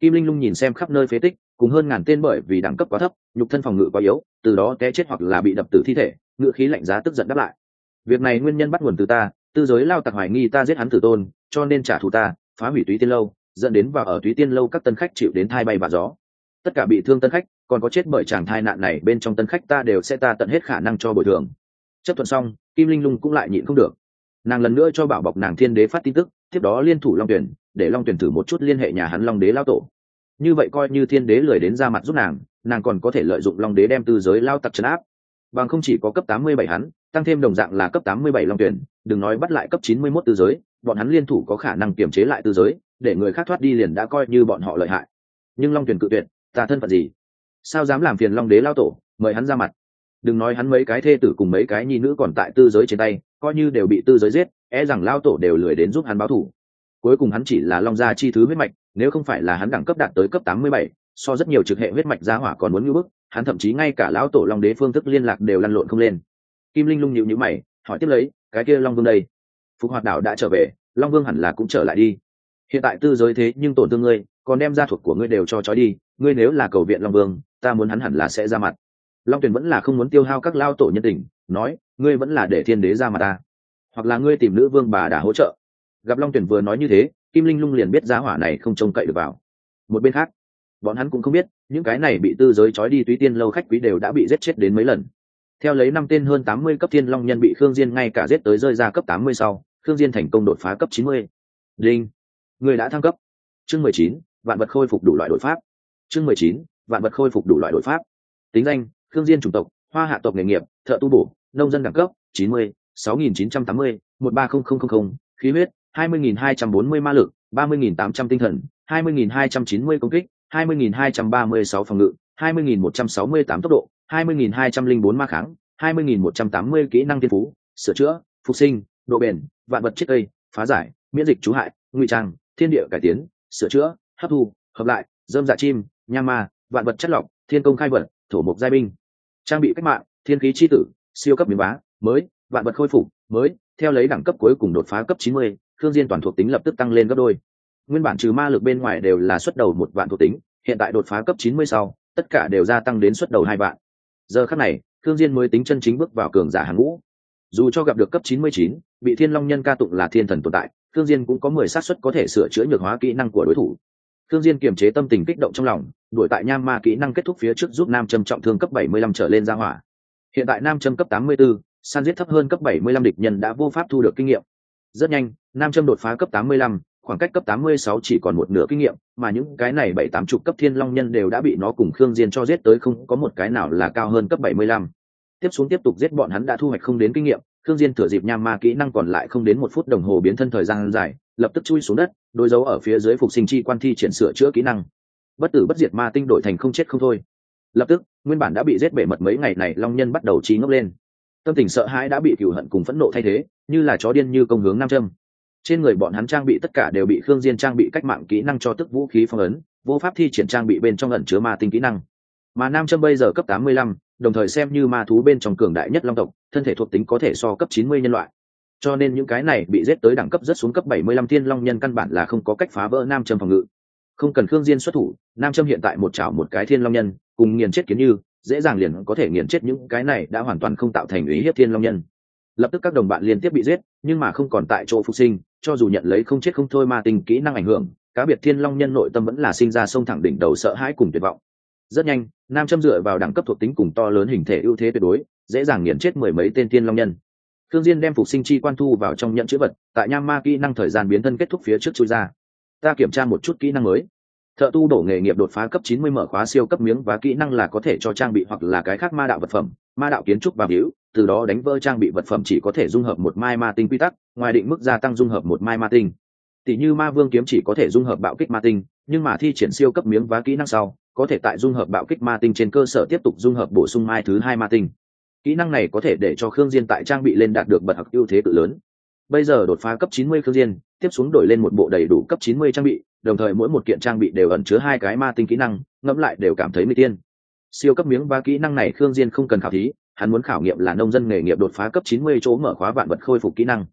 Kim linh lung nhìn xem khắp nơi phế tích, cùng hơn ngàn tên bởi vì đẳng cấp quá thấp, nhục thân phòng ngự quá yếu, từ đó té chết hoặc là bị đập tử thi thể, ngựa khí lạnh giá tức giận đáp lại. Việc này nguyên nhân bắt nguồn từ ta, tư giới lao tặc hoài nghi ta giết hắn tử tôn, cho nên trả thù ta, phá hủy túy tiên lâu, dẫn đến vào ở túy tiên lâu các tân khách chịu đến thai bay bà gió tất cả bị thương tân khách, còn có chết bởi chàng thai nạn này, bên trong tân khách ta đều sẽ ta tận hết khả năng cho bồi thường. Chấp thuận xong, kim linh lung cũng lại nhịn không được. Nàng lần nữa cho bảo bọc nàng thiên đế phát tin tức, tiếp đó liên thủ long tuyển, để long tuyển thử một chút liên hệ nhà hắn long đế lao tổ. Như vậy coi như thiên đế lười đến ra mặt giúp nàng nàng còn có thể lợi dụng long đế đem tư giới lao tặc trấn áp. Bằng không chỉ có cấp tám mươi bảy hắn, tăng thêm đồng dạng là cấp tám mươi bảy long tuyển, đừng nói bắt lại cấp chín mươi mốt tư giới, bọn hắn liên thủ có khả năng kiềm chế lại tư giới, để người khác thoát đi liền đã coi như bọn họ lợi hại. Nhưng long tuyển cự tuyệt ta thân phận gì? Sao dám làm phiền long đế lao tổ? Mời hắn ra mặt. Đừng nói hắn mấy cái thê tử cùng mấy cái nhi nữ còn tại tư giới trên tay, coi như đều bị tư giới giết e rằng lao tổ đều lười đến giúp hắn báo thủ cuối cùng hắn chỉ là long gia chi thứ huyết mạch, nếu không phải là hắn đẳng cấp đạt tới cấp tám mươi bảy, so rất nhiều trực hệ huyết mạch gia hỏa còn muốn ngưỡng bức, hắn thậm chí ngay cả lão tổ long đế phương thức liên lạc đều lăn lộn không lên. Kim linh lung nhịu nhữ mày, hỏi tiếp lấy, cái kia long vương đây? Phục hoạt đảo đã trở về, long vương hẳn là cũng trở lại đi hiện tại tư giới thế nhưng tổn thương ngươi, còn đem gia thuộc của ngươi đều cho trói đi, ngươi nếu là cầu viện long vương, ta muốn hắn hẳn là sẽ ra mặt. Long tuyền vẫn là không muốn tiêu hao các lao tổ nhân tình, nói, ngươi vẫn là để thiên đế ra mặt ta. Hoặc là ngươi tìm nữ vương bà đã hỗ trợ. Gặp long tuyền vừa nói như thế, kim linh lung liền biết giá hỏa này không trông cậy được vào. Một bên khác, bọn hắn cũng không biết, những cái này bị tư giới trói đi túy tiên lâu khách quý đều đã bị giết chết đến mấy lần. Theo lấy năm tên hơn tám mươi cấp thiên long nhân bị khương diên ngay cả giết tới rơi ra cấp tám mươi sau, khương diên thành công đột phá cấp chín mươi. Đinh người đã thăng cấp. Chương mười chín vạn vật khôi phục đủ loại đội pháp. Chương mười chín vạn vật khôi phục đủ loại đội pháp. Tính danh khương diên chủng tộc hoa hạ tộc nghề nghiệp thợ tu bổ nông dân đẳng cấp chín mươi sáu nghìn chín trăm tám mươi một ba không không không không, khí huyết 20.240 ma lực, 30.800 tinh thần, 20.290 công kích, 20.236 phòng ngự, 20.168 tốc độ, 20.204 ma kháng, 20.180 kỹ năng tiên phú, sửa chữa, phục sinh, độ bền, vạn vật chiết cây, phá giải, miễn dịch chú hại, ngụy trang, thiên địa cải tiến, sửa chữa, hấp thu, hợp lại, dơm dạ chim, nham ma, vạn vật chất lọc, thiên công khai vật, thổ mục giai binh. trang bị cách mạng thiên khí chi tử siêu cấp miếng bá mới vạn vật khôi phục mới theo lấy đẳng cấp cuối cùng đột phá cấp 90, thương diên toàn thuộc tính lập tức tăng lên gấp đôi. Nguyên bản trừ ma lực bên ngoài đều là xuất đầu một vạn thuộc tính hiện tại đột phá cấp 90 sau tất cả đều gia tăng đến xuất đầu hai vạn. Giờ khắc này thương diên mới tính chân chính bước vào cường giả hàng ngũ. Dù cho gặp được cấp 99, bị thiên long nhân ca tụng là thiên thần tồn tại thương diên cũng có 10 xác suất có thể sửa chữa nhược hóa kỹ năng của đối thủ. Thương diên kiềm chế tâm tình kích động trong lòng đuổi tại nham ma kỹ năng kết thúc phía trước giúp nam châm trọng thương cấp 75 trở lên ra hỏa. Hiện tại nam châm cấp 84, san giết thấp hơn cấp 75 địch nhân đã vô pháp thu được kinh nghiệm. Rất nhanh nam châm đột phá cấp 85, khoảng cách cấp 86 chỉ còn một nửa kinh nghiệm mà những cái này bảy tám chục cấp thiên long nhân đều đã bị nó cùng khương diên cho giết tới không có một cái nào là cao hơn cấp 75 tiếp xuống tiếp tục giết bọn hắn đã thu hoạch không đến kinh nghiệm Thương diên thừa dịp nham ma kỹ năng còn lại không đến một phút đồng hồ biến thân thời gian dài lập tức chui xuống đất đối dấu ở phía dưới phục sinh chi quan thi triển sửa chữa kỹ năng. Bất tử bất diệt ma tinh đổi thành không chết không thôi. Lập tức nguyên bản đã bị giết bể mật mấy ngày này long nhân bắt đầu trí ngốc lên. Tâm tình sợ hãi đã bị kiều hận cùng phẫn nộ thay thế như là chó điên như công hướng nam châm. Trên người bọn hắn trang bị tất cả đều bị khương diên trang bị cách mạng kỹ năng cho tức vũ khí phong ấn vô pháp thi triển trang bị bên trong ẩn chứa ma tinh kỹ năng. Mà nam châm bây giờ cấp 85, đồng thời xem như ma thú bên trong cường đại nhất long tộc, thân thể thuộc tính có thể so cấp 90 nhân loại. Cho nên những cái này bị giết tới đẳng cấp rất xuống cấp 75 thiên long nhân căn bản là không có cách phá vỡ nam châm phòng ngự. Không cần khương diên xuất thủ, nam châm hiện tại một chảo một cái thiên long nhân, cùng nghiền chết kiến như, dễ dàng liền có thể nghiền chết những cái này đã hoàn toàn không tạo thành ý hiếp thiên long nhân. Lập tức các đồng bạn liên tiếp bị giết, nhưng mà không còn tại chỗ phục sinh, cho dù nhận lấy không chết không thôi mà tình kỹ năng ảnh hưởng, cá biệt thiên long nhân nội tâm vẫn là sinh ra sông thẳng đỉnh đầu sợ hãi cùng tuyệt vọng rất nhanh nam châm dựa vào đẳng cấp thuộc tính cùng to lớn hình thể ưu thế tuyệt đối dễ dàng nghiền chết mười mấy tên thiên long nhân. Thương diên đem phục sinh chi quan thu vào trong nhận chữ vật tại nham ma kỹ năng thời gian biến thân kết thúc phía trước chui ra. Ta kiểm tra một chút kỹ năng mới. Thợ tu đổ nghề nghiệp đột phá cấp 90 mở khóa siêu cấp miếng và kỹ năng là có thể cho trang bị hoặc là cái khác ma đạo vật phẩm ma đạo kiến trúc và hữu, từ đó đánh vỡ trang bị vật phẩm chỉ có thể dung hợp một mai ma tinh quy tắc ngoài định mức gia tăng dung hợp một mai ma tinh. Tỷ như ma vương kiếm chỉ có thể dung hợp bạo kích ma tinh nhưng mà thi triển siêu cấp miếng vá kỹ năng sau, có thể tại dung hợp bạo kích ma tinh trên cơ sở tiếp tục dung hợp bổ sung mai thứ hai ma tinh. Kỹ năng này có thể để cho khương diên tại trang bị lên đạt được bật học ưu thế cự lớn. Bây giờ đột phá cấp 90 khương diên, tiếp xuống đổi lên một bộ đầy đủ cấp 90 trang bị, đồng thời mỗi một kiện trang bị đều ẩn chứa hai cái ma tinh kỹ năng, ngẫm lại đều cảm thấy mỹ tiên. Siêu cấp miếng và kỹ năng này khương diên không cần khảo thí, hắn muốn khảo nghiệm là nông dân nghề nghiệp đột phá cấp 90 chỗ mở khóa vạn vật khôi phục kỹ năng.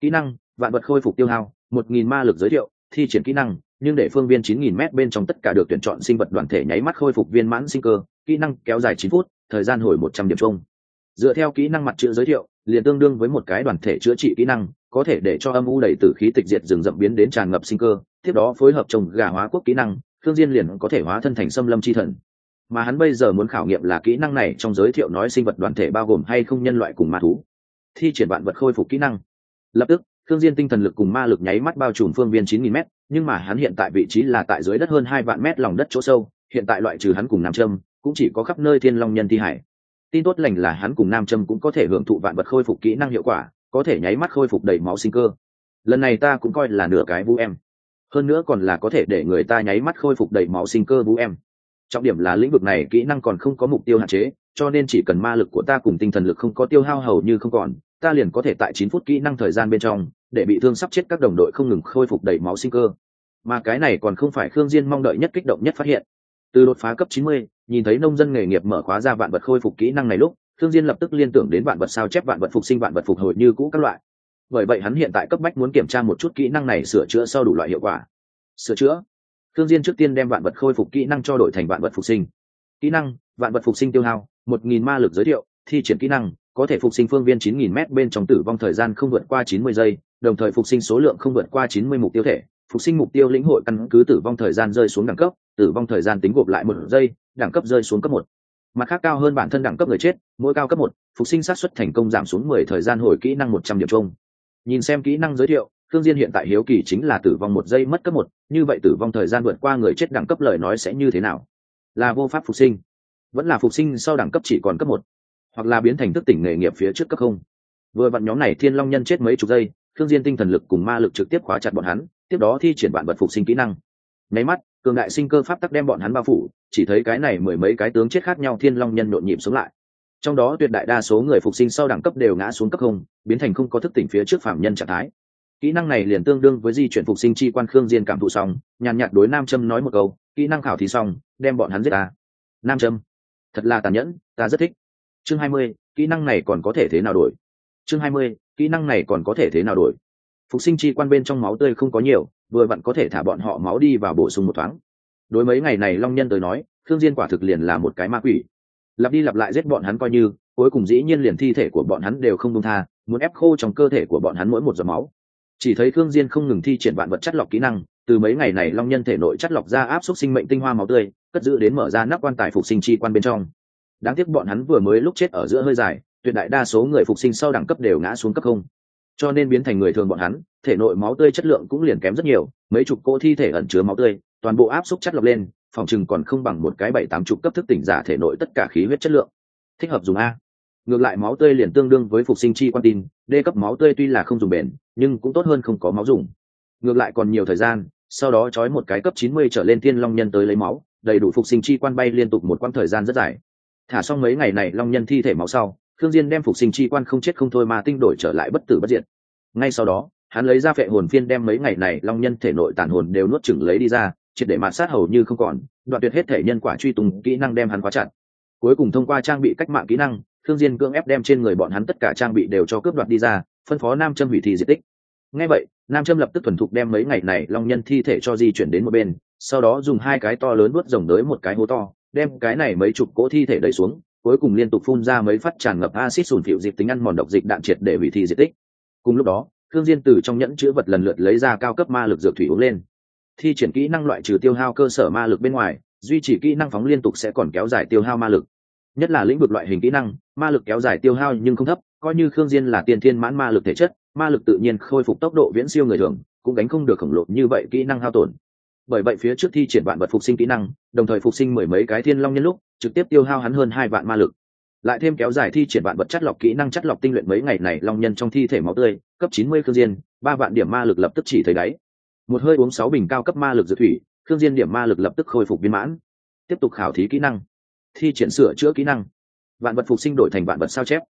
Kỹ năng, vạn vật khôi phục tiêu hao 1.000 ma lực giới thiệu, thi triển kỹ năng nhưng để phương viên 9000m bên trong tất cả được tuyển chọn sinh vật đoàn thể nháy mắt khôi phục viên mãn sinh cơ kỹ năng kéo dài 9 phút thời gian hồi 100 điểm chung. Dựa theo kỹ năng mặt chữ giới thiệu liền tương đương với một cái đoàn thể chữa trị kỹ năng có thể để cho âm u đầy tử khí tịch diệt rừng rậm biến đến tràn ngập sinh cơ tiếp đó phối hợp trồng gà hóa quốc kỹ năng thương diên liền có thể hóa thân thành xâm lâm chi thần. Mà hắn bây giờ muốn khảo nghiệm là kỹ năng này trong giới thiệu nói sinh vật đoàn thể bao gồm hay không nhân loại cùng ma thú. Thi triển bạn vật khôi phục kỹ năng. Lập tức thương diên tinh thần lực cùng ma lực nháy mắt bao trùm phương viên 9000m, nhưng mà hắn hiện tại vị trí là tại dưới đất hơn hai vạn mét lòng đất chỗ sâu, hiện tại loại trừ hắn cùng nam Trâm, cũng chỉ có khắp nơi thiên long nhân thi hải. Tin tốt lành là hắn cùng nam Trâm cũng có thể hưởng thụ vạn vật khôi phục kỹ năng hiệu quả, có thể nháy mắt khôi phục đầy máu sinh cơ. Lần này ta cũng coi là nửa cái vũ em. Hơn nữa còn là có thể để người ta nháy mắt khôi phục đầy máu sinh cơ vũ em trọng điểm là lĩnh vực này kỹ năng còn không có mục tiêu hạn chế cho nên chỉ cần ma lực của ta cùng tinh thần lực không có tiêu hao hầu như không còn ta liền có thể tại chín phút kỹ năng thời gian bên trong để bị thương sắp chết các đồng đội không ngừng khôi phục đầy máu sinh cơ. Mà cái này còn không phải khương diên mong đợi nhất kích động nhất phát hiện. Từ đột phá cấp 90, nhìn thấy nông dân nghề nghiệp mở khóa ra vạn vật khôi phục kỹ năng này lúc thương diên lập tức liên tưởng đến vạn vật sao chép vạn vật phục sinh vạn vật phục hồi như cũ các loại. Bởi vậy hắn hiện tại cấp bách muốn kiểm tra một chút kỹ năng này sửa chữa sau đủ loại hiệu quả. Sửa chữa? Thương diên trước tiên đem vạn vật khôi phục kỹ năng cho đổi thành vạn vật phục sinh. Kỹ năng, vạn vật phục sinh tiêu hao, một nghìn ma lực giới thiệu, thi triển kỹ năng, có thể phục sinh phương viên 9.000 m bên trong tử vong thời gian không vượt qua 90 giây, đồng thời phục sinh số lượng không vượt qua 90 mục tiêu thể. Phục sinh mục tiêu lĩnh hội căn cứ tử vong thời gian rơi xuống đẳng cấp, tử vong thời gian tính gộp lại một giây, đẳng cấp rơi xuống cấp một. Mặt khác cao hơn bản thân đẳng cấp người chết, mỗi cao cấp một, phục sinh sát xuất thành công giảm xuống mười thời gian hồi kỹ năng một trăm điểm chung. Nhìn xem kỹ năng giới thiệu thương diên hiện tại hiếu kỳ chính là tử vong một giây mất cấp một, như vậy tử vong thời gian vượt qua người chết đẳng cấp lời nói sẽ như thế nào? Là vô pháp phục sinh. Vẫn là phục sinh sau đẳng cấp chỉ còn cấp một, hoặc là biến thành thức tỉnh nghề nghiệp phía trước cấp không. Vừa vặn nhóm này thiên long nhân chết mấy chục giây thương diên tinh thần lực cùng ma lực trực tiếp khóa chặt bọn hắn, tiếp đó thi triển bản vật phục sinh kỹ năng. Nháy mắt, cường đại sinh cơ pháp tắc đem bọn hắn bao phủ, chỉ thấy cái này mười mấy cái tướng chết khác nhau thiên long nhân nhộn nhịp xuống lại. Trong đó tuyệt đại đa số người phục sinh sau đẳng cấp đều ngã xuống cấp không, biến thành không có thức tỉnh phía trước phạm nhân trạng thái kỹ năng này liền tương đương với di chuyển phục sinh chi quan khương diên cảm thụ xong, nhàn nhạt đối nam châm nói một câu, kỹ năng khảo thí xong, đem bọn hắn giết ta. Nam châm, thật là tàn nhẫn, ta rất thích. Chương hai mươi, kỹ năng này còn có thể thế nào đổi? Chương hai mươi, kỹ năng này còn có thể thế nào đổi? Phục sinh chi quan bên trong máu tươi không có nhiều, vừa vặn có thể thả bọn họ máu đi vào bổ sung một thoáng. Đối mấy ngày này long nhân tới nói thương diên quả thực liền là một cái ma quỷ. Lặp đi lặp lại giết bọn hắn coi như, cuối cùng dĩ nhiên liền thi thể của bọn hắn đều không đông tha, muốn ép khô trong cơ thể của bọn hắn mỗi một giọt máu chỉ thấy thương diên không ngừng thi triển vạn vật chất lọc kỹ năng, từ mấy ngày này long nhân thể nội chất lọc ra áp suất sinh mệnh tinh hoa máu tươi, cất giữ đến mở ra nắp quan tài phục sinh chi quan bên trong. Đáng tiếc bọn hắn vừa mới lúc chết ở giữa hơi dài, tuyệt đại đa số người phục sinh sau đẳng cấp đều ngã xuống cấp không. Cho nên biến thành người thường bọn hắn, thể nội máu tươi chất lượng cũng liền kém rất nhiều, mấy chục cỗ thi thể ẩn chứa máu tươi, toàn bộ áp suất chất lọc lên, phòng chừng còn không bằng một cái bảy tám chục cấp thức tỉnh giả thể nội tất cả khí huyết chất lượng. Thích hợp dùng a ngược lại máu tươi liền tương đương với phục sinh chi quan tin đê cấp máu tươi tuy là không dùng bền, nhưng cũng tốt hơn không có máu dùng. Ngược lại còn nhiều thời gian, sau đó trói một cái cấp chín mươi trở lên thiên long nhân tới lấy máu, đầy đủ phục sinh chi quan bay liên tục một quãng thời gian rất dài. Thả xong mấy ngày này long nhân thi thể máu sau thương diên đem phục sinh chi quan không chết không thôi mà tinh đổi trở lại bất tử bất diệt. Ngay sau đó, hắn lấy ra phệ hồn phiên đem mấy ngày này long nhân thể nội tàn hồn đều nuốt chửng lấy đi ra, triệt để mạt sát hầu như không còn, đoạn tuyệt hết thể nhân quả truy tùng kỹ năng đem hắn khóa chặt. Cuối cùng thông qua trang bị cách mạng kỹ năng thương diên cưỡng ép đem trên người bọn hắn tất cả trang bị đều cho cướp đoạt đi ra, phân phó nam châm hủy thi diệt tích. Ngay vậy, nam châm lập tức thuần thục đem mấy ngày này long nhân thi thể cho di chuyển đến một bên, sau đó dùng hai cái to lớn vớt rồng tới một cái hố to, đem cái này mấy chục cỗ thi thể đẩy xuống, cuối cùng liên tục phun ra mấy phát tràn ngập axit sùn phịu diệt tính ăn mòn độc dịch đạn triệt để hủy thi diệt tích. Cùng lúc đó thương diên từ trong nhẫn chứa vật lần lượt lấy ra cao cấp ma lực dược thủy uống lên. Thi triển kỹ năng loại trừ tiêu hao cơ sở ma lực bên ngoài, duy trì kỹ năng phóng liên tục sẽ còn kéo dài tiêu hao ma lực nhất là lĩnh vực loại hình kỹ năng, ma lực kéo dài tiêu hao nhưng không thấp, coi như khương diên là tiên thiên mãn ma lực thể chất, ma lực tự nhiên khôi phục tốc độ viễn siêu người thường, cũng đánh không được khổng lồ như vậy kỹ năng hao tổn. Bởi vậy phía trước thi triển vạn vật phục sinh kỹ năng, đồng thời phục sinh mười mấy cái thiên long nhân lúc, trực tiếp tiêu hao hắn hơn hai vạn ma lực. Lại thêm kéo dài thi triển vạn vật chất lọc kỹ năng chất lọc tinh luyện mấy ngày này, long nhân trong thi thể máu tươi, cấp chín mươi khương diên, ba vạn điểm ma lực lập tức chỉ thấy đáy. Một hơi uống sáu bình cao cấp ma lực dự thủy, khương diên điểm ma lực lập tức khôi phục viên mãn. Tiếp tục khảo thí kỹ năng thi triển sửa chữa kỹ năng. Vạn vật phục sinh đổi thành vạn vật sao chép.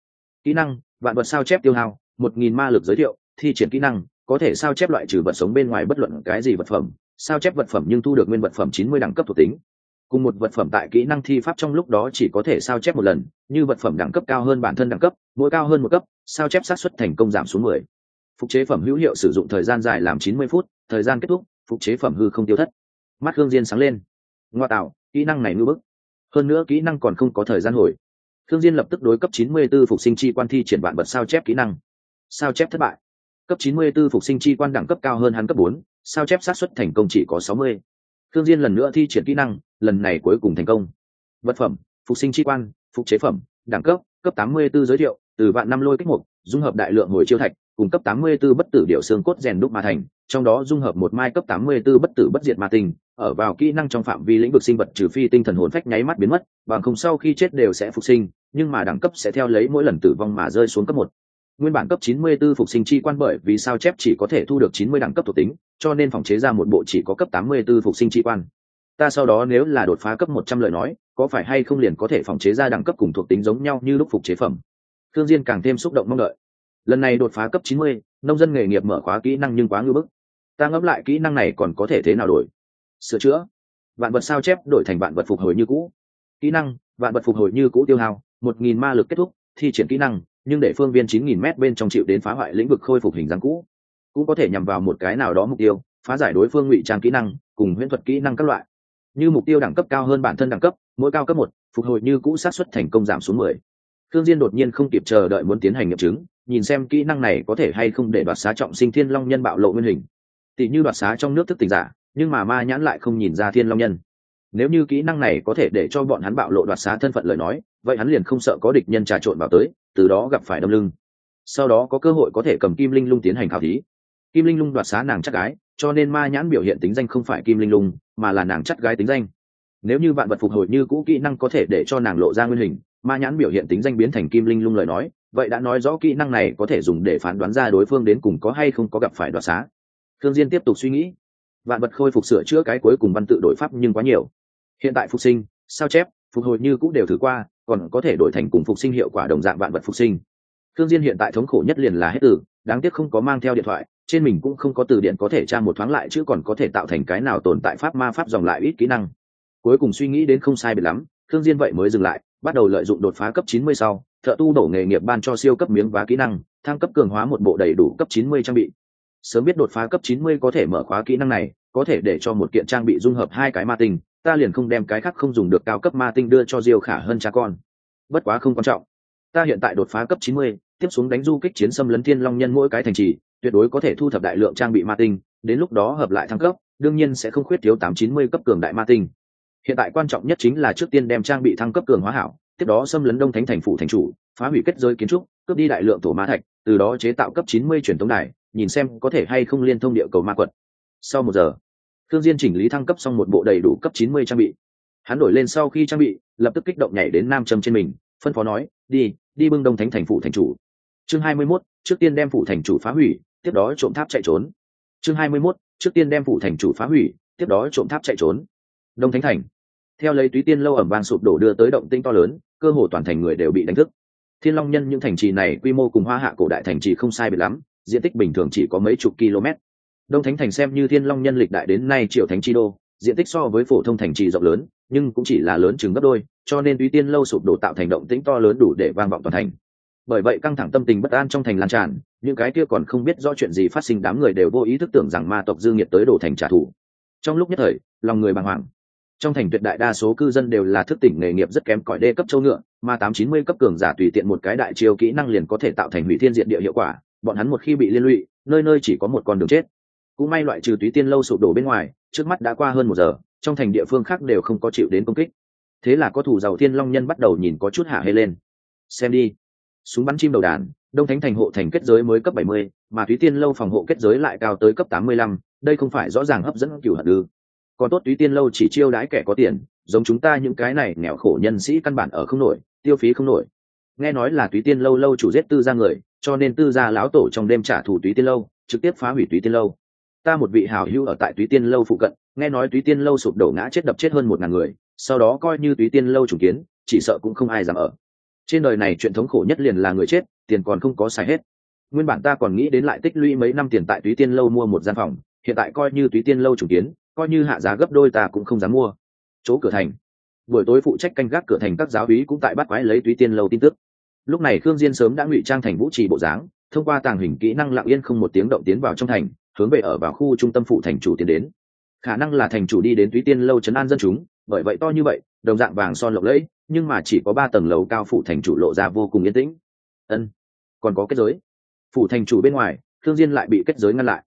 Kỹ năng, vạn vật sao chép tiêu hao, một nghìn ma lực giới thiệu, thi triển kỹ năng, có thể sao chép loại trừ vật sống bên ngoài bất luận cái gì vật phẩm. Sao chép vật phẩm nhưng thu được nguyên vật phẩm chín mươi đẳng cấp thuộc tính. Cùng một vật phẩm tại kỹ năng thi pháp trong lúc đó chỉ có thể sao chép một lần, như vật phẩm đẳng cấp cao hơn bản thân đẳng cấp, mỗi cao hơn một cấp, sao chép xác suất thành công giảm xuống mười. Phục chế phẩm hữu hiệu sử dụng thời gian dài làm chín mươi phút, thời gian kết thúc, phục chế phẩm hư không tiêu thất. Mắt hương diên sáng lên. Ngoa tạo, kỹ năng này ngư bức hơn nữa kỹ năng còn không có thời gian hồi. Thương diên lập tức đối cấp 94 phục sinh chi quan thi triển bản bật sao chép kỹ năng. Sao chép thất bại. Cấp 94 phục sinh chi quan đẳng cấp cao hơn hắn cấp 4, sao chép xác suất thành công chỉ có 60. thương diên lần nữa thi triển kỹ năng lần này cuối cùng thành công. Vật phẩm phục sinh chi quan phục chế phẩm đẳng cấp cấp 84 giới thiệu từ vạn năm lôi kích mục dung hợp đại lượng hồi chiêu thạch cùng cấp 84 bất tử điệu xương cốt rèn đúc mà thành trong đó dung hợp một mai cấp 84 bất tử bất diệt ma tinh ở vào kỹ năng trong phạm vi lĩnh vực sinh vật trừ phi tinh thần hồn phách nháy mắt biến mất bằng không sau khi chết đều sẽ phục sinh nhưng mà đẳng cấp sẽ theo lấy mỗi lần tử vong mà rơi xuống cấp một. Nguyên bản cấp 94 phục sinh chi quan bởi vì sao chép chỉ có thể thu được 90 đẳng cấp thuộc tính cho nên phòng chế ra một bộ chỉ có cấp 84 phục sinh chi quan. Ta sau đó nếu là đột phá cấp 100 lời nói có phải hay không liền có thể phòng chế ra đẳng cấp cùng thuộc tính giống nhau như lúc phục chế phẩm? Thương diên càng thêm xúc động mong đợi. Lần này đột phá cấp 90, nông dân nghề nghiệp mở khóa kỹ năng nhưng quá ngư bức. Ta ngẫm lại kỹ năng này còn có thể thế nào đổi? Sửa chữa. Vạn vật sao chép đổi thành vạn vật phục hồi như cũ. Kỹ năng, vạn vật phục hồi như cũ tiêu hao, một nghìn ma lực kết thúc, thi triển kỹ năng, nhưng để phương viên chín nghìn m bên trong chịu đến phá hoại lĩnh vực khôi phục hình dáng cũ. Cũng có thể nhằm vào một cái nào đó mục tiêu, phá giải đối phương ngụy trang kỹ năng, cùng huyễn thuật kỹ năng các loại. Như mục tiêu đẳng cấp cao hơn bản thân đẳng cấp, mỗi cao cấp một, phục hồi như cũ sát xuất thành công giảm xuống mười. Thương diên đột nhiên không kịp chờ đợi muốn tiến hành nghiệm chứng, nhìn xem kỹ năng này có thể hay không để đoạt xá trọng sinh thiên long nhân bạo lộ nguyên hình. Tỷ như đoạt xá trong nước thức tỉnh giả nhưng mà ma nhãn lại không nhìn ra thiên long nhân. Nếu như kỹ năng này có thể để cho bọn hắn bạo lộ đoạt xá thân phận lời nói, vậy hắn liền không sợ có địch nhân trà trộn vào tới, từ đó gặp phải đâm lưng. Sau đó có cơ hội có thể cầm kim linh lung tiến hành khảo thí. Kim linh lung đoạt xá nàng chắc gái, cho nên ma nhãn biểu hiện tính danh không phải kim linh lung, mà là nàng chắc gái tính danh. Nếu như bạn vật phục hồi như cũ kỹ năng có thể để cho nàng lộ ra nguyên hình, ma nhãn biểu hiện tính danh biến thành kim linh lung lời nói, vậy đã nói rõ kỹ năng này có thể dùng để phán đoán ra đối phương đến cùng có hay không có gặp phải đoạt xá. Thương diên tiếp tục suy nghĩ vạn vật khôi phục sửa chữa cái cuối cùng văn tự đổi pháp nhưng quá nhiều. Hiện tại phục sinh, sao chép, phục hồi như cũng đều thử qua, còn có thể đổi thành cùng phục sinh hiệu quả đồng dạng vạn vật phục sinh. Thương diên hiện tại thống khổ nhất liền là hết từ, đáng tiếc không có mang theo điện thoại, trên mình cũng không có từ điện có thể tra một thoáng lại chứ còn có thể tạo thành cái nào tồn tại pháp ma pháp dòng lại ít kỹ năng. Cuối cùng suy nghĩ đến không sai biệt lắm thương diên vậy mới dừng lại, bắt đầu lợi dụng đột phá cấp 90 sau, thợ tu đổ nghề nghiệp ban cho siêu cấp miếng vá kỹ năng, thăng cấp cường hóa một bộ đầy đủ cấp 90 trang bị sớm biết đột phá cấp 90 có thể mở khóa kỹ năng này có thể để cho một kiện trang bị dung hợp hai cái ma tinh ta liền không đem cái khác không dùng được cao cấp ma tinh đưa cho diêu khả hơn cha con. Bất quá không quan trọng. Ta hiện tại đột phá cấp 90, tiếp xuống đánh du kích chiến xâm lấn thiên long nhân mỗi cái thành trì tuyệt đối có thể thu thập đại lượng trang bị ma tinh đến lúc đó hợp lại thăng cấp đương nhiên sẽ không khuyết thiếu tám chín mươi cấp cường đại ma tinh. Hiện tại quan trọng nhất chính là trước tiên đem trang bị thăng cấp cường hóa hảo tiếp đó xâm lấn đông thánh thành phủ thành chủ phá hủy kết giới kiến trúc cướp đi đại lượng thổ ma thạch từ đó chế tạo cấp chín mươi truyền thống đài nhìn xem có thể hay không liên thông địa cầu ma quật. Sau một giờ thương diên chỉnh lý thăng cấp xong một bộ đầy đủ cấp chín mươi trang bị. Hắn đổi lên sau khi trang bị lập tức kích động nhảy đến nam châm trên mình phân phó nói đi đi bưng đông thánh thành phủ thành chủ. Chương 21, trước tiên đem phủ thành chủ phá hủy tiếp đó trộm tháp chạy trốn. Chương 21, trước tiên đem phủ thành chủ phá hủy tiếp đó trộm tháp chạy trốn. Đông thánh thành. Theo lấy túy tiên lâu ẩm vang sụp đổ đưa tới động tinh to lớn cơ hồ toàn thành người đều bị đánh thức thiên long nhân những thành trì này quy mô cùng hoa hạ cổ đại thành trì không sai biệt lắm, diện tích bình thường chỉ có mấy chục km. Đông thánh thành xem như thiên long nhân lịch đại đến nay triệu thánh chi đô, diện tích so với phổ thông thành trì rộng lớn, nhưng cũng chỉ là lớn chừng gấp đôi, cho nên túy tiên lâu sụp đổ tạo thành động tĩnh to lớn đủ để vang vọng toàn thành. Bởi vậy căng thẳng tâm tình bất an trong thành lan tràn, những cái kia còn không biết rõ chuyện gì phát sinh đám người đều vô ý thức tưởng rằng ma tộc dương nhiệt tới đổ thành trả thù. Trong lúc nhất thời, lòng người bàng hoàng trong thành tuyệt đại đa số cư dân đều là thức tỉnh nghề nghiệp rất kém cỏi đê cấp châu ngựa mà tám chín mươi cấp cường giả tùy tiện một cái đại chiêu kỹ năng liền có thể tạo thành hủy thiên diện địa hiệu quả bọn hắn một khi bị liên lụy nơi nơi chỉ có một con đường chết. Cũng may loại trừ túy tiên lâu sụp đổ bên ngoài trước mắt đã qua hơn một giờ trong thành địa phương khác đều không có chịu đến công kích. Thế là có thủ giàu thiên long nhân bắt đầu nhìn có chút hạ hê lên. Xem đi. Súng bắn chim đầu đàn đông thánh thành hộ thành kết giới mới cấp 70, mà túy tiên lâu phòng hộ kết giới lại cao tới cấp 85, đây không phải rõ ràng hấp dẫn cửu hận ư còn tốt túy tiên lâu chỉ chiêu đãi kẻ có tiền, giống chúng ta những cái này nghèo khổ nhân sĩ căn bản ở không nổi, tiêu phí không nổi. Nghe nói là túy tiên lâu lâu chủ giết tư gia người, cho nên tư gia lão tổ trong đêm trả thù túy tiên lâu, trực tiếp phá hủy túy tiên lâu. Ta một vị hào hữu ở tại túy tiên lâu phụ cận, nghe nói túy tiên lâu sụp đổ ngã chết đập chết hơn một ngàn người, sau đó coi như túy tiên lâu trùng kiến, chỉ sợ cũng không ai dám ở. Trên đời này chuyện thống khổ nhất liền là người chết, tiền còn không có xài hết. Nguyên bản ta còn nghĩ đến lại tích lũy mấy năm tiền tại túy tiên lâu mua một gian phòng, hiện tại coi như túy tiên lâu trùng kiến coi như hạ giá gấp đôi ta cũng không dám mua. Chỗ cửa thành. Buổi tối phụ trách canh gác cửa thành các giáo úy cũng tại bắt quái lấy túy tiên lâu tin tức. Lúc này khương diên sớm đã ngụy trang thành vũ trì bộ dáng, thông qua tàng hình kỹ năng lặng yên không một tiếng động tiến vào trong thành, hướng về ở vào khu trung tâm phụ thành chủ tiến đến. Khả năng là thành chủ đi đến túy tiên lâu chấn an dân chúng, bởi vậy to như vậy, đồng dạng vàng son lộng lẫy, nhưng mà chỉ có ba tầng lầu cao phủ thành chủ lộ ra vô cùng yên tĩnh. Ân, còn có kết giới. Phủ thành chủ bên ngoài thương diên lại bị kết giới ngăn lại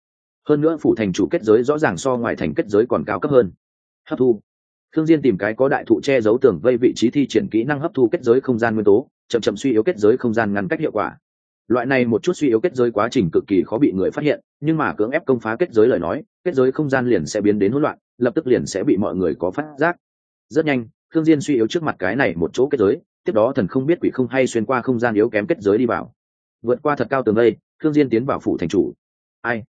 hơn nữa phủ thành chủ kết giới rõ ràng so ngoài thành kết giới còn cao cấp hơn. Hấp thu. Thương diên tìm cái có đại thụ che giấu tường vây vị trí thi triển kỹ năng hấp thu kết giới không gian nguyên tố, chậm chậm suy yếu kết giới không gian ngăn cách hiệu quả. Loại này một chút suy yếu kết giới quá trình cực kỳ khó bị người phát hiện, nhưng mà cưỡng ép công phá kết giới lời nói, kết giới không gian liền sẽ biến đến hỗn loạn, lập tức liền sẽ bị mọi người có phát giác. Rất nhanh thương diên suy yếu trước mặt cái này một chỗ kết giới, tiếp đó thần không biết quỷ không hay xuyên qua không gian yếu kém kết giới đi vào. Vượt qua thật cao tường đây thương diên tiến vào phủ thành chủ. Ai?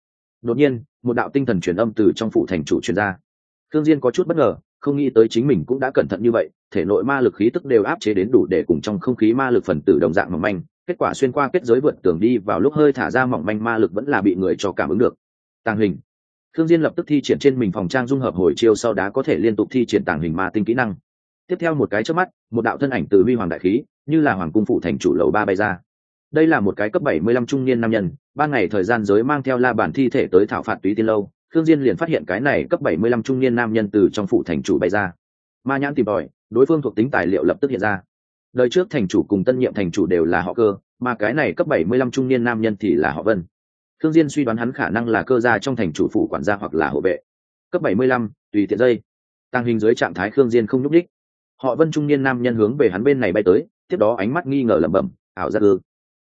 Đột nhiên, một đạo tinh thần truyền âm từ trong phủ thành chủ truyền ra. Thương diên có chút bất ngờ, không nghĩ tới chính mình cũng đã cẩn thận như vậy, thể nội ma lực khí tức đều áp chế đến đủ để cùng trong không khí ma lực phần tử đồng dạng mỏng manh, kết quả xuyên qua kết giới vượt tường đi vào lúc hơi thả ra mỏng manh ma lực vẫn là bị người cho cảm ứng được. Tàng hình. Thương diên lập tức thi triển trên mình phòng trang dung hợp hồi chiêu sau đó có thể liên tục thi triển tàng hình ma tinh kỹ năng. Tiếp theo một cái chớp mắt, một đạo thân ảnh từ huy hoàng đại khí, như là hoàng cung phụ thành chủ lầu ba bay ra đây là một cái cấp 75 trung niên nam nhân ban ngày thời gian giới mang theo la bản thi thể tới thảo phạt túy tiên lâu. Thương diên liền phát hiện cái này cấp 75 trung niên nam nhân từ trong phủ thành chủ bay ra. Ma nhãn tìm tòi đối phương thuộc tính tài liệu lập tức hiện ra. Đời trước thành chủ cùng tân nhiệm thành chủ đều là họ cơ mà cái này cấp 75 trung niên nam nhân thì là họ vân. Thương diên suy đoán hắn khả năng là cơ gia trong thành chủ phủ quản gia hoặc là hộ vệ. Cấp 75, tùy tiện dây. Tăng hình dưới trạng thái khương diên không nhúc đích họ vân trung niên nam nhân hướng về hắn bên này bay tới tiếp đó ánh mắt nghi ngờ lẩm bẩm ảo giác ư?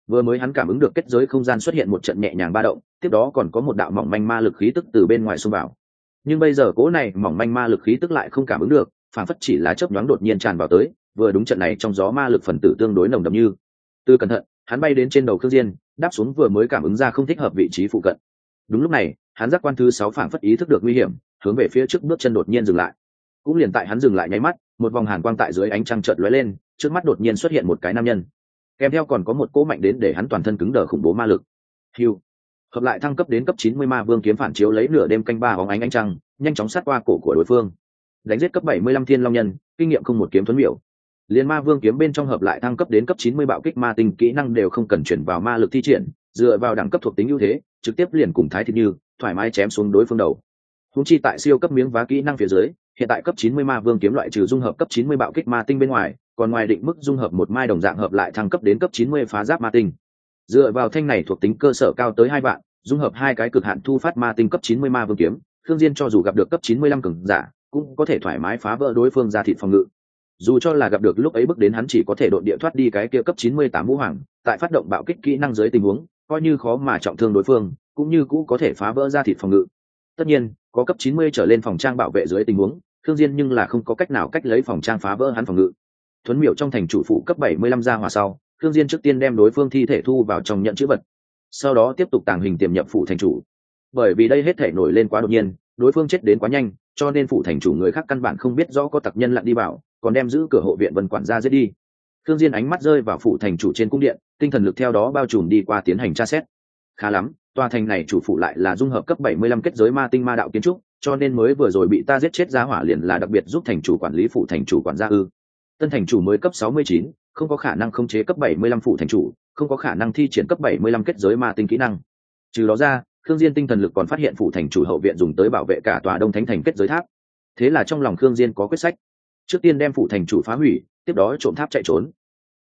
Vừa mới hắn cảm ứng được kết giới không gian xuất hiện một trận nhẹ nhàng ba động, tiếp đó còn có một đạo mỏng manh ma lực khí tức từ bên ngoài xông vào. Nhưng bây giờ cố này mỏng manh ma lực khí tức lại không cảm ứng được, phản phất chỉ là chớp nhoáng đột nhiên tràn vào tới, vừa đúng trận này trong gió ma lực phần tử tương đối nồng đậm như. Từ cẩn thận, hắn bay đến trên đầu khương diên, đáp xuống vừa mới cảm ứng ra không thích hợp vị trí phụ cận. Đúng lúc này, hắn giác quan thứ sáu phản phất ý thức được nguy hiểm, hướng về phía trước bước chân đột nhiên dừng lại. Cũng liền tại hắn dừng lại nháy mắt, một vòng hàn quang tại dưới ánh trăng chợt lóe lên, trước mắt đột nhiên xuất hiện một cái nam nhân kèm theo còn có một cỗ mạnh đến để hắn toàn thân cứng đờ khủng bố ma lực. Hiu hợp lại thăng cấp đến cấp chín mươi ma vương kiếm phản chiếu lấy nửa đêm canh ba bóng ánh ánh trăng, nhanh chóng sát qua cổ của đối phương. Đánh giết cấp bảy mươi lăm thiên long nhân, kinh nghiệm không một kiếm thuấn miểu. Liên ma vương kiếm bên trong hợp lại thăng cấp đến cấp 90 bạo kích ma tinh, kỹ năng đều không cần chuyển vào ma lực thi triển, dựa vào đẳng cấp thuộc tính ưu thế, trực tiếp liền cùng thái thịt như, thoải mái chém xuống đối phương đầu. Húng chi tại siêu cấp miếng vá kỹ năng phía dưới, hiện tại cấp 90 ma vương kiếm loại trừ dung hợp cấp 90 bạo kích ma tinh bên ngoài còn ngoài định mức dung hợp một mai đồng dạng hợp lại thăng cấp đến cấp 90 phá giáp ma tinh. Dựa vào thanh này thuộc tính cơ sở cao tới hai vạn, dung hợp hai cái cực hạn thu phát ma tinh cấp 90 ma vương kiếm thương diên cho dù gặp được cấp 95 cường giả, cũng có thể thoải mái phá vỡ đối phương ra thịt phòng ngự. Dù cho là gặp được lúc ấy bước đến hắn chỉ có thể đột địa thoát đi cái kia cấp 98 vũ hoàng, tại phát động bạo kích kỹ năng dưới tình huống, coi như khó mà trọng thương đối phương, cũng như cũ có thể phá vỡ ra thịt phòng ngự. Tất nhiên, có cấp 90 trở lên phòng trang bảo vệ dưới tình huống thương diên nhưng là không có cách nào cách lấy phòng trang phá vỡ hắn phòng ngự thuấn miểu trong thành chủ phụ cấp 75 ra hỏa sau thương diên trước tiên đem đối phương thi thể thu vào trong nhận chữ vật, sau đó tiếp tục tàng hình tiềm nhập phụ thành chủ. Bởi vì đây hết thể nổi lên quá đột nhiên, đối phương chết đến quá nhanh, cho nên phụ thành chủ người khác căn bản không biết rõ có tặc nhân lặn đi vào, còn đem giữ cửa hộ viện vân quản gia giết đi. Thương diên ánh mắt rơi vào phụ thành chủ trên cung điện, tinh thần lực theo đó bao trùm đi qua tiến hành tra xét. Khá lắm, tòa thành này chủ phụ lại là dung hợp cấp 75 kết giới ma tinh ma đạo kiến trúc, cho nên mới vừa rồi bị ta giết chết giá hỏa liền là đặc biệt giúp thành chủ quản lý phụ thành chủ quản gia ư tân thành chủ mới cấp 69, không có khả năng khống chế cấp 75 phụ thành chủ không có khả năng thi triển cấp 75 kết giới ma tinh kỹ năng. Trừ đó ra khương diên tinh thần lực còn phát hiện phụ thành chủ hậu viện dùng tới bảo vệ cả tòa đông thánh thành kết giới tháp. Thế là trong lòng khương diên có quyết sách. Trước tiên đem phụ thành chủ phá hủy tiếp đó trộm tháp chạy trốn.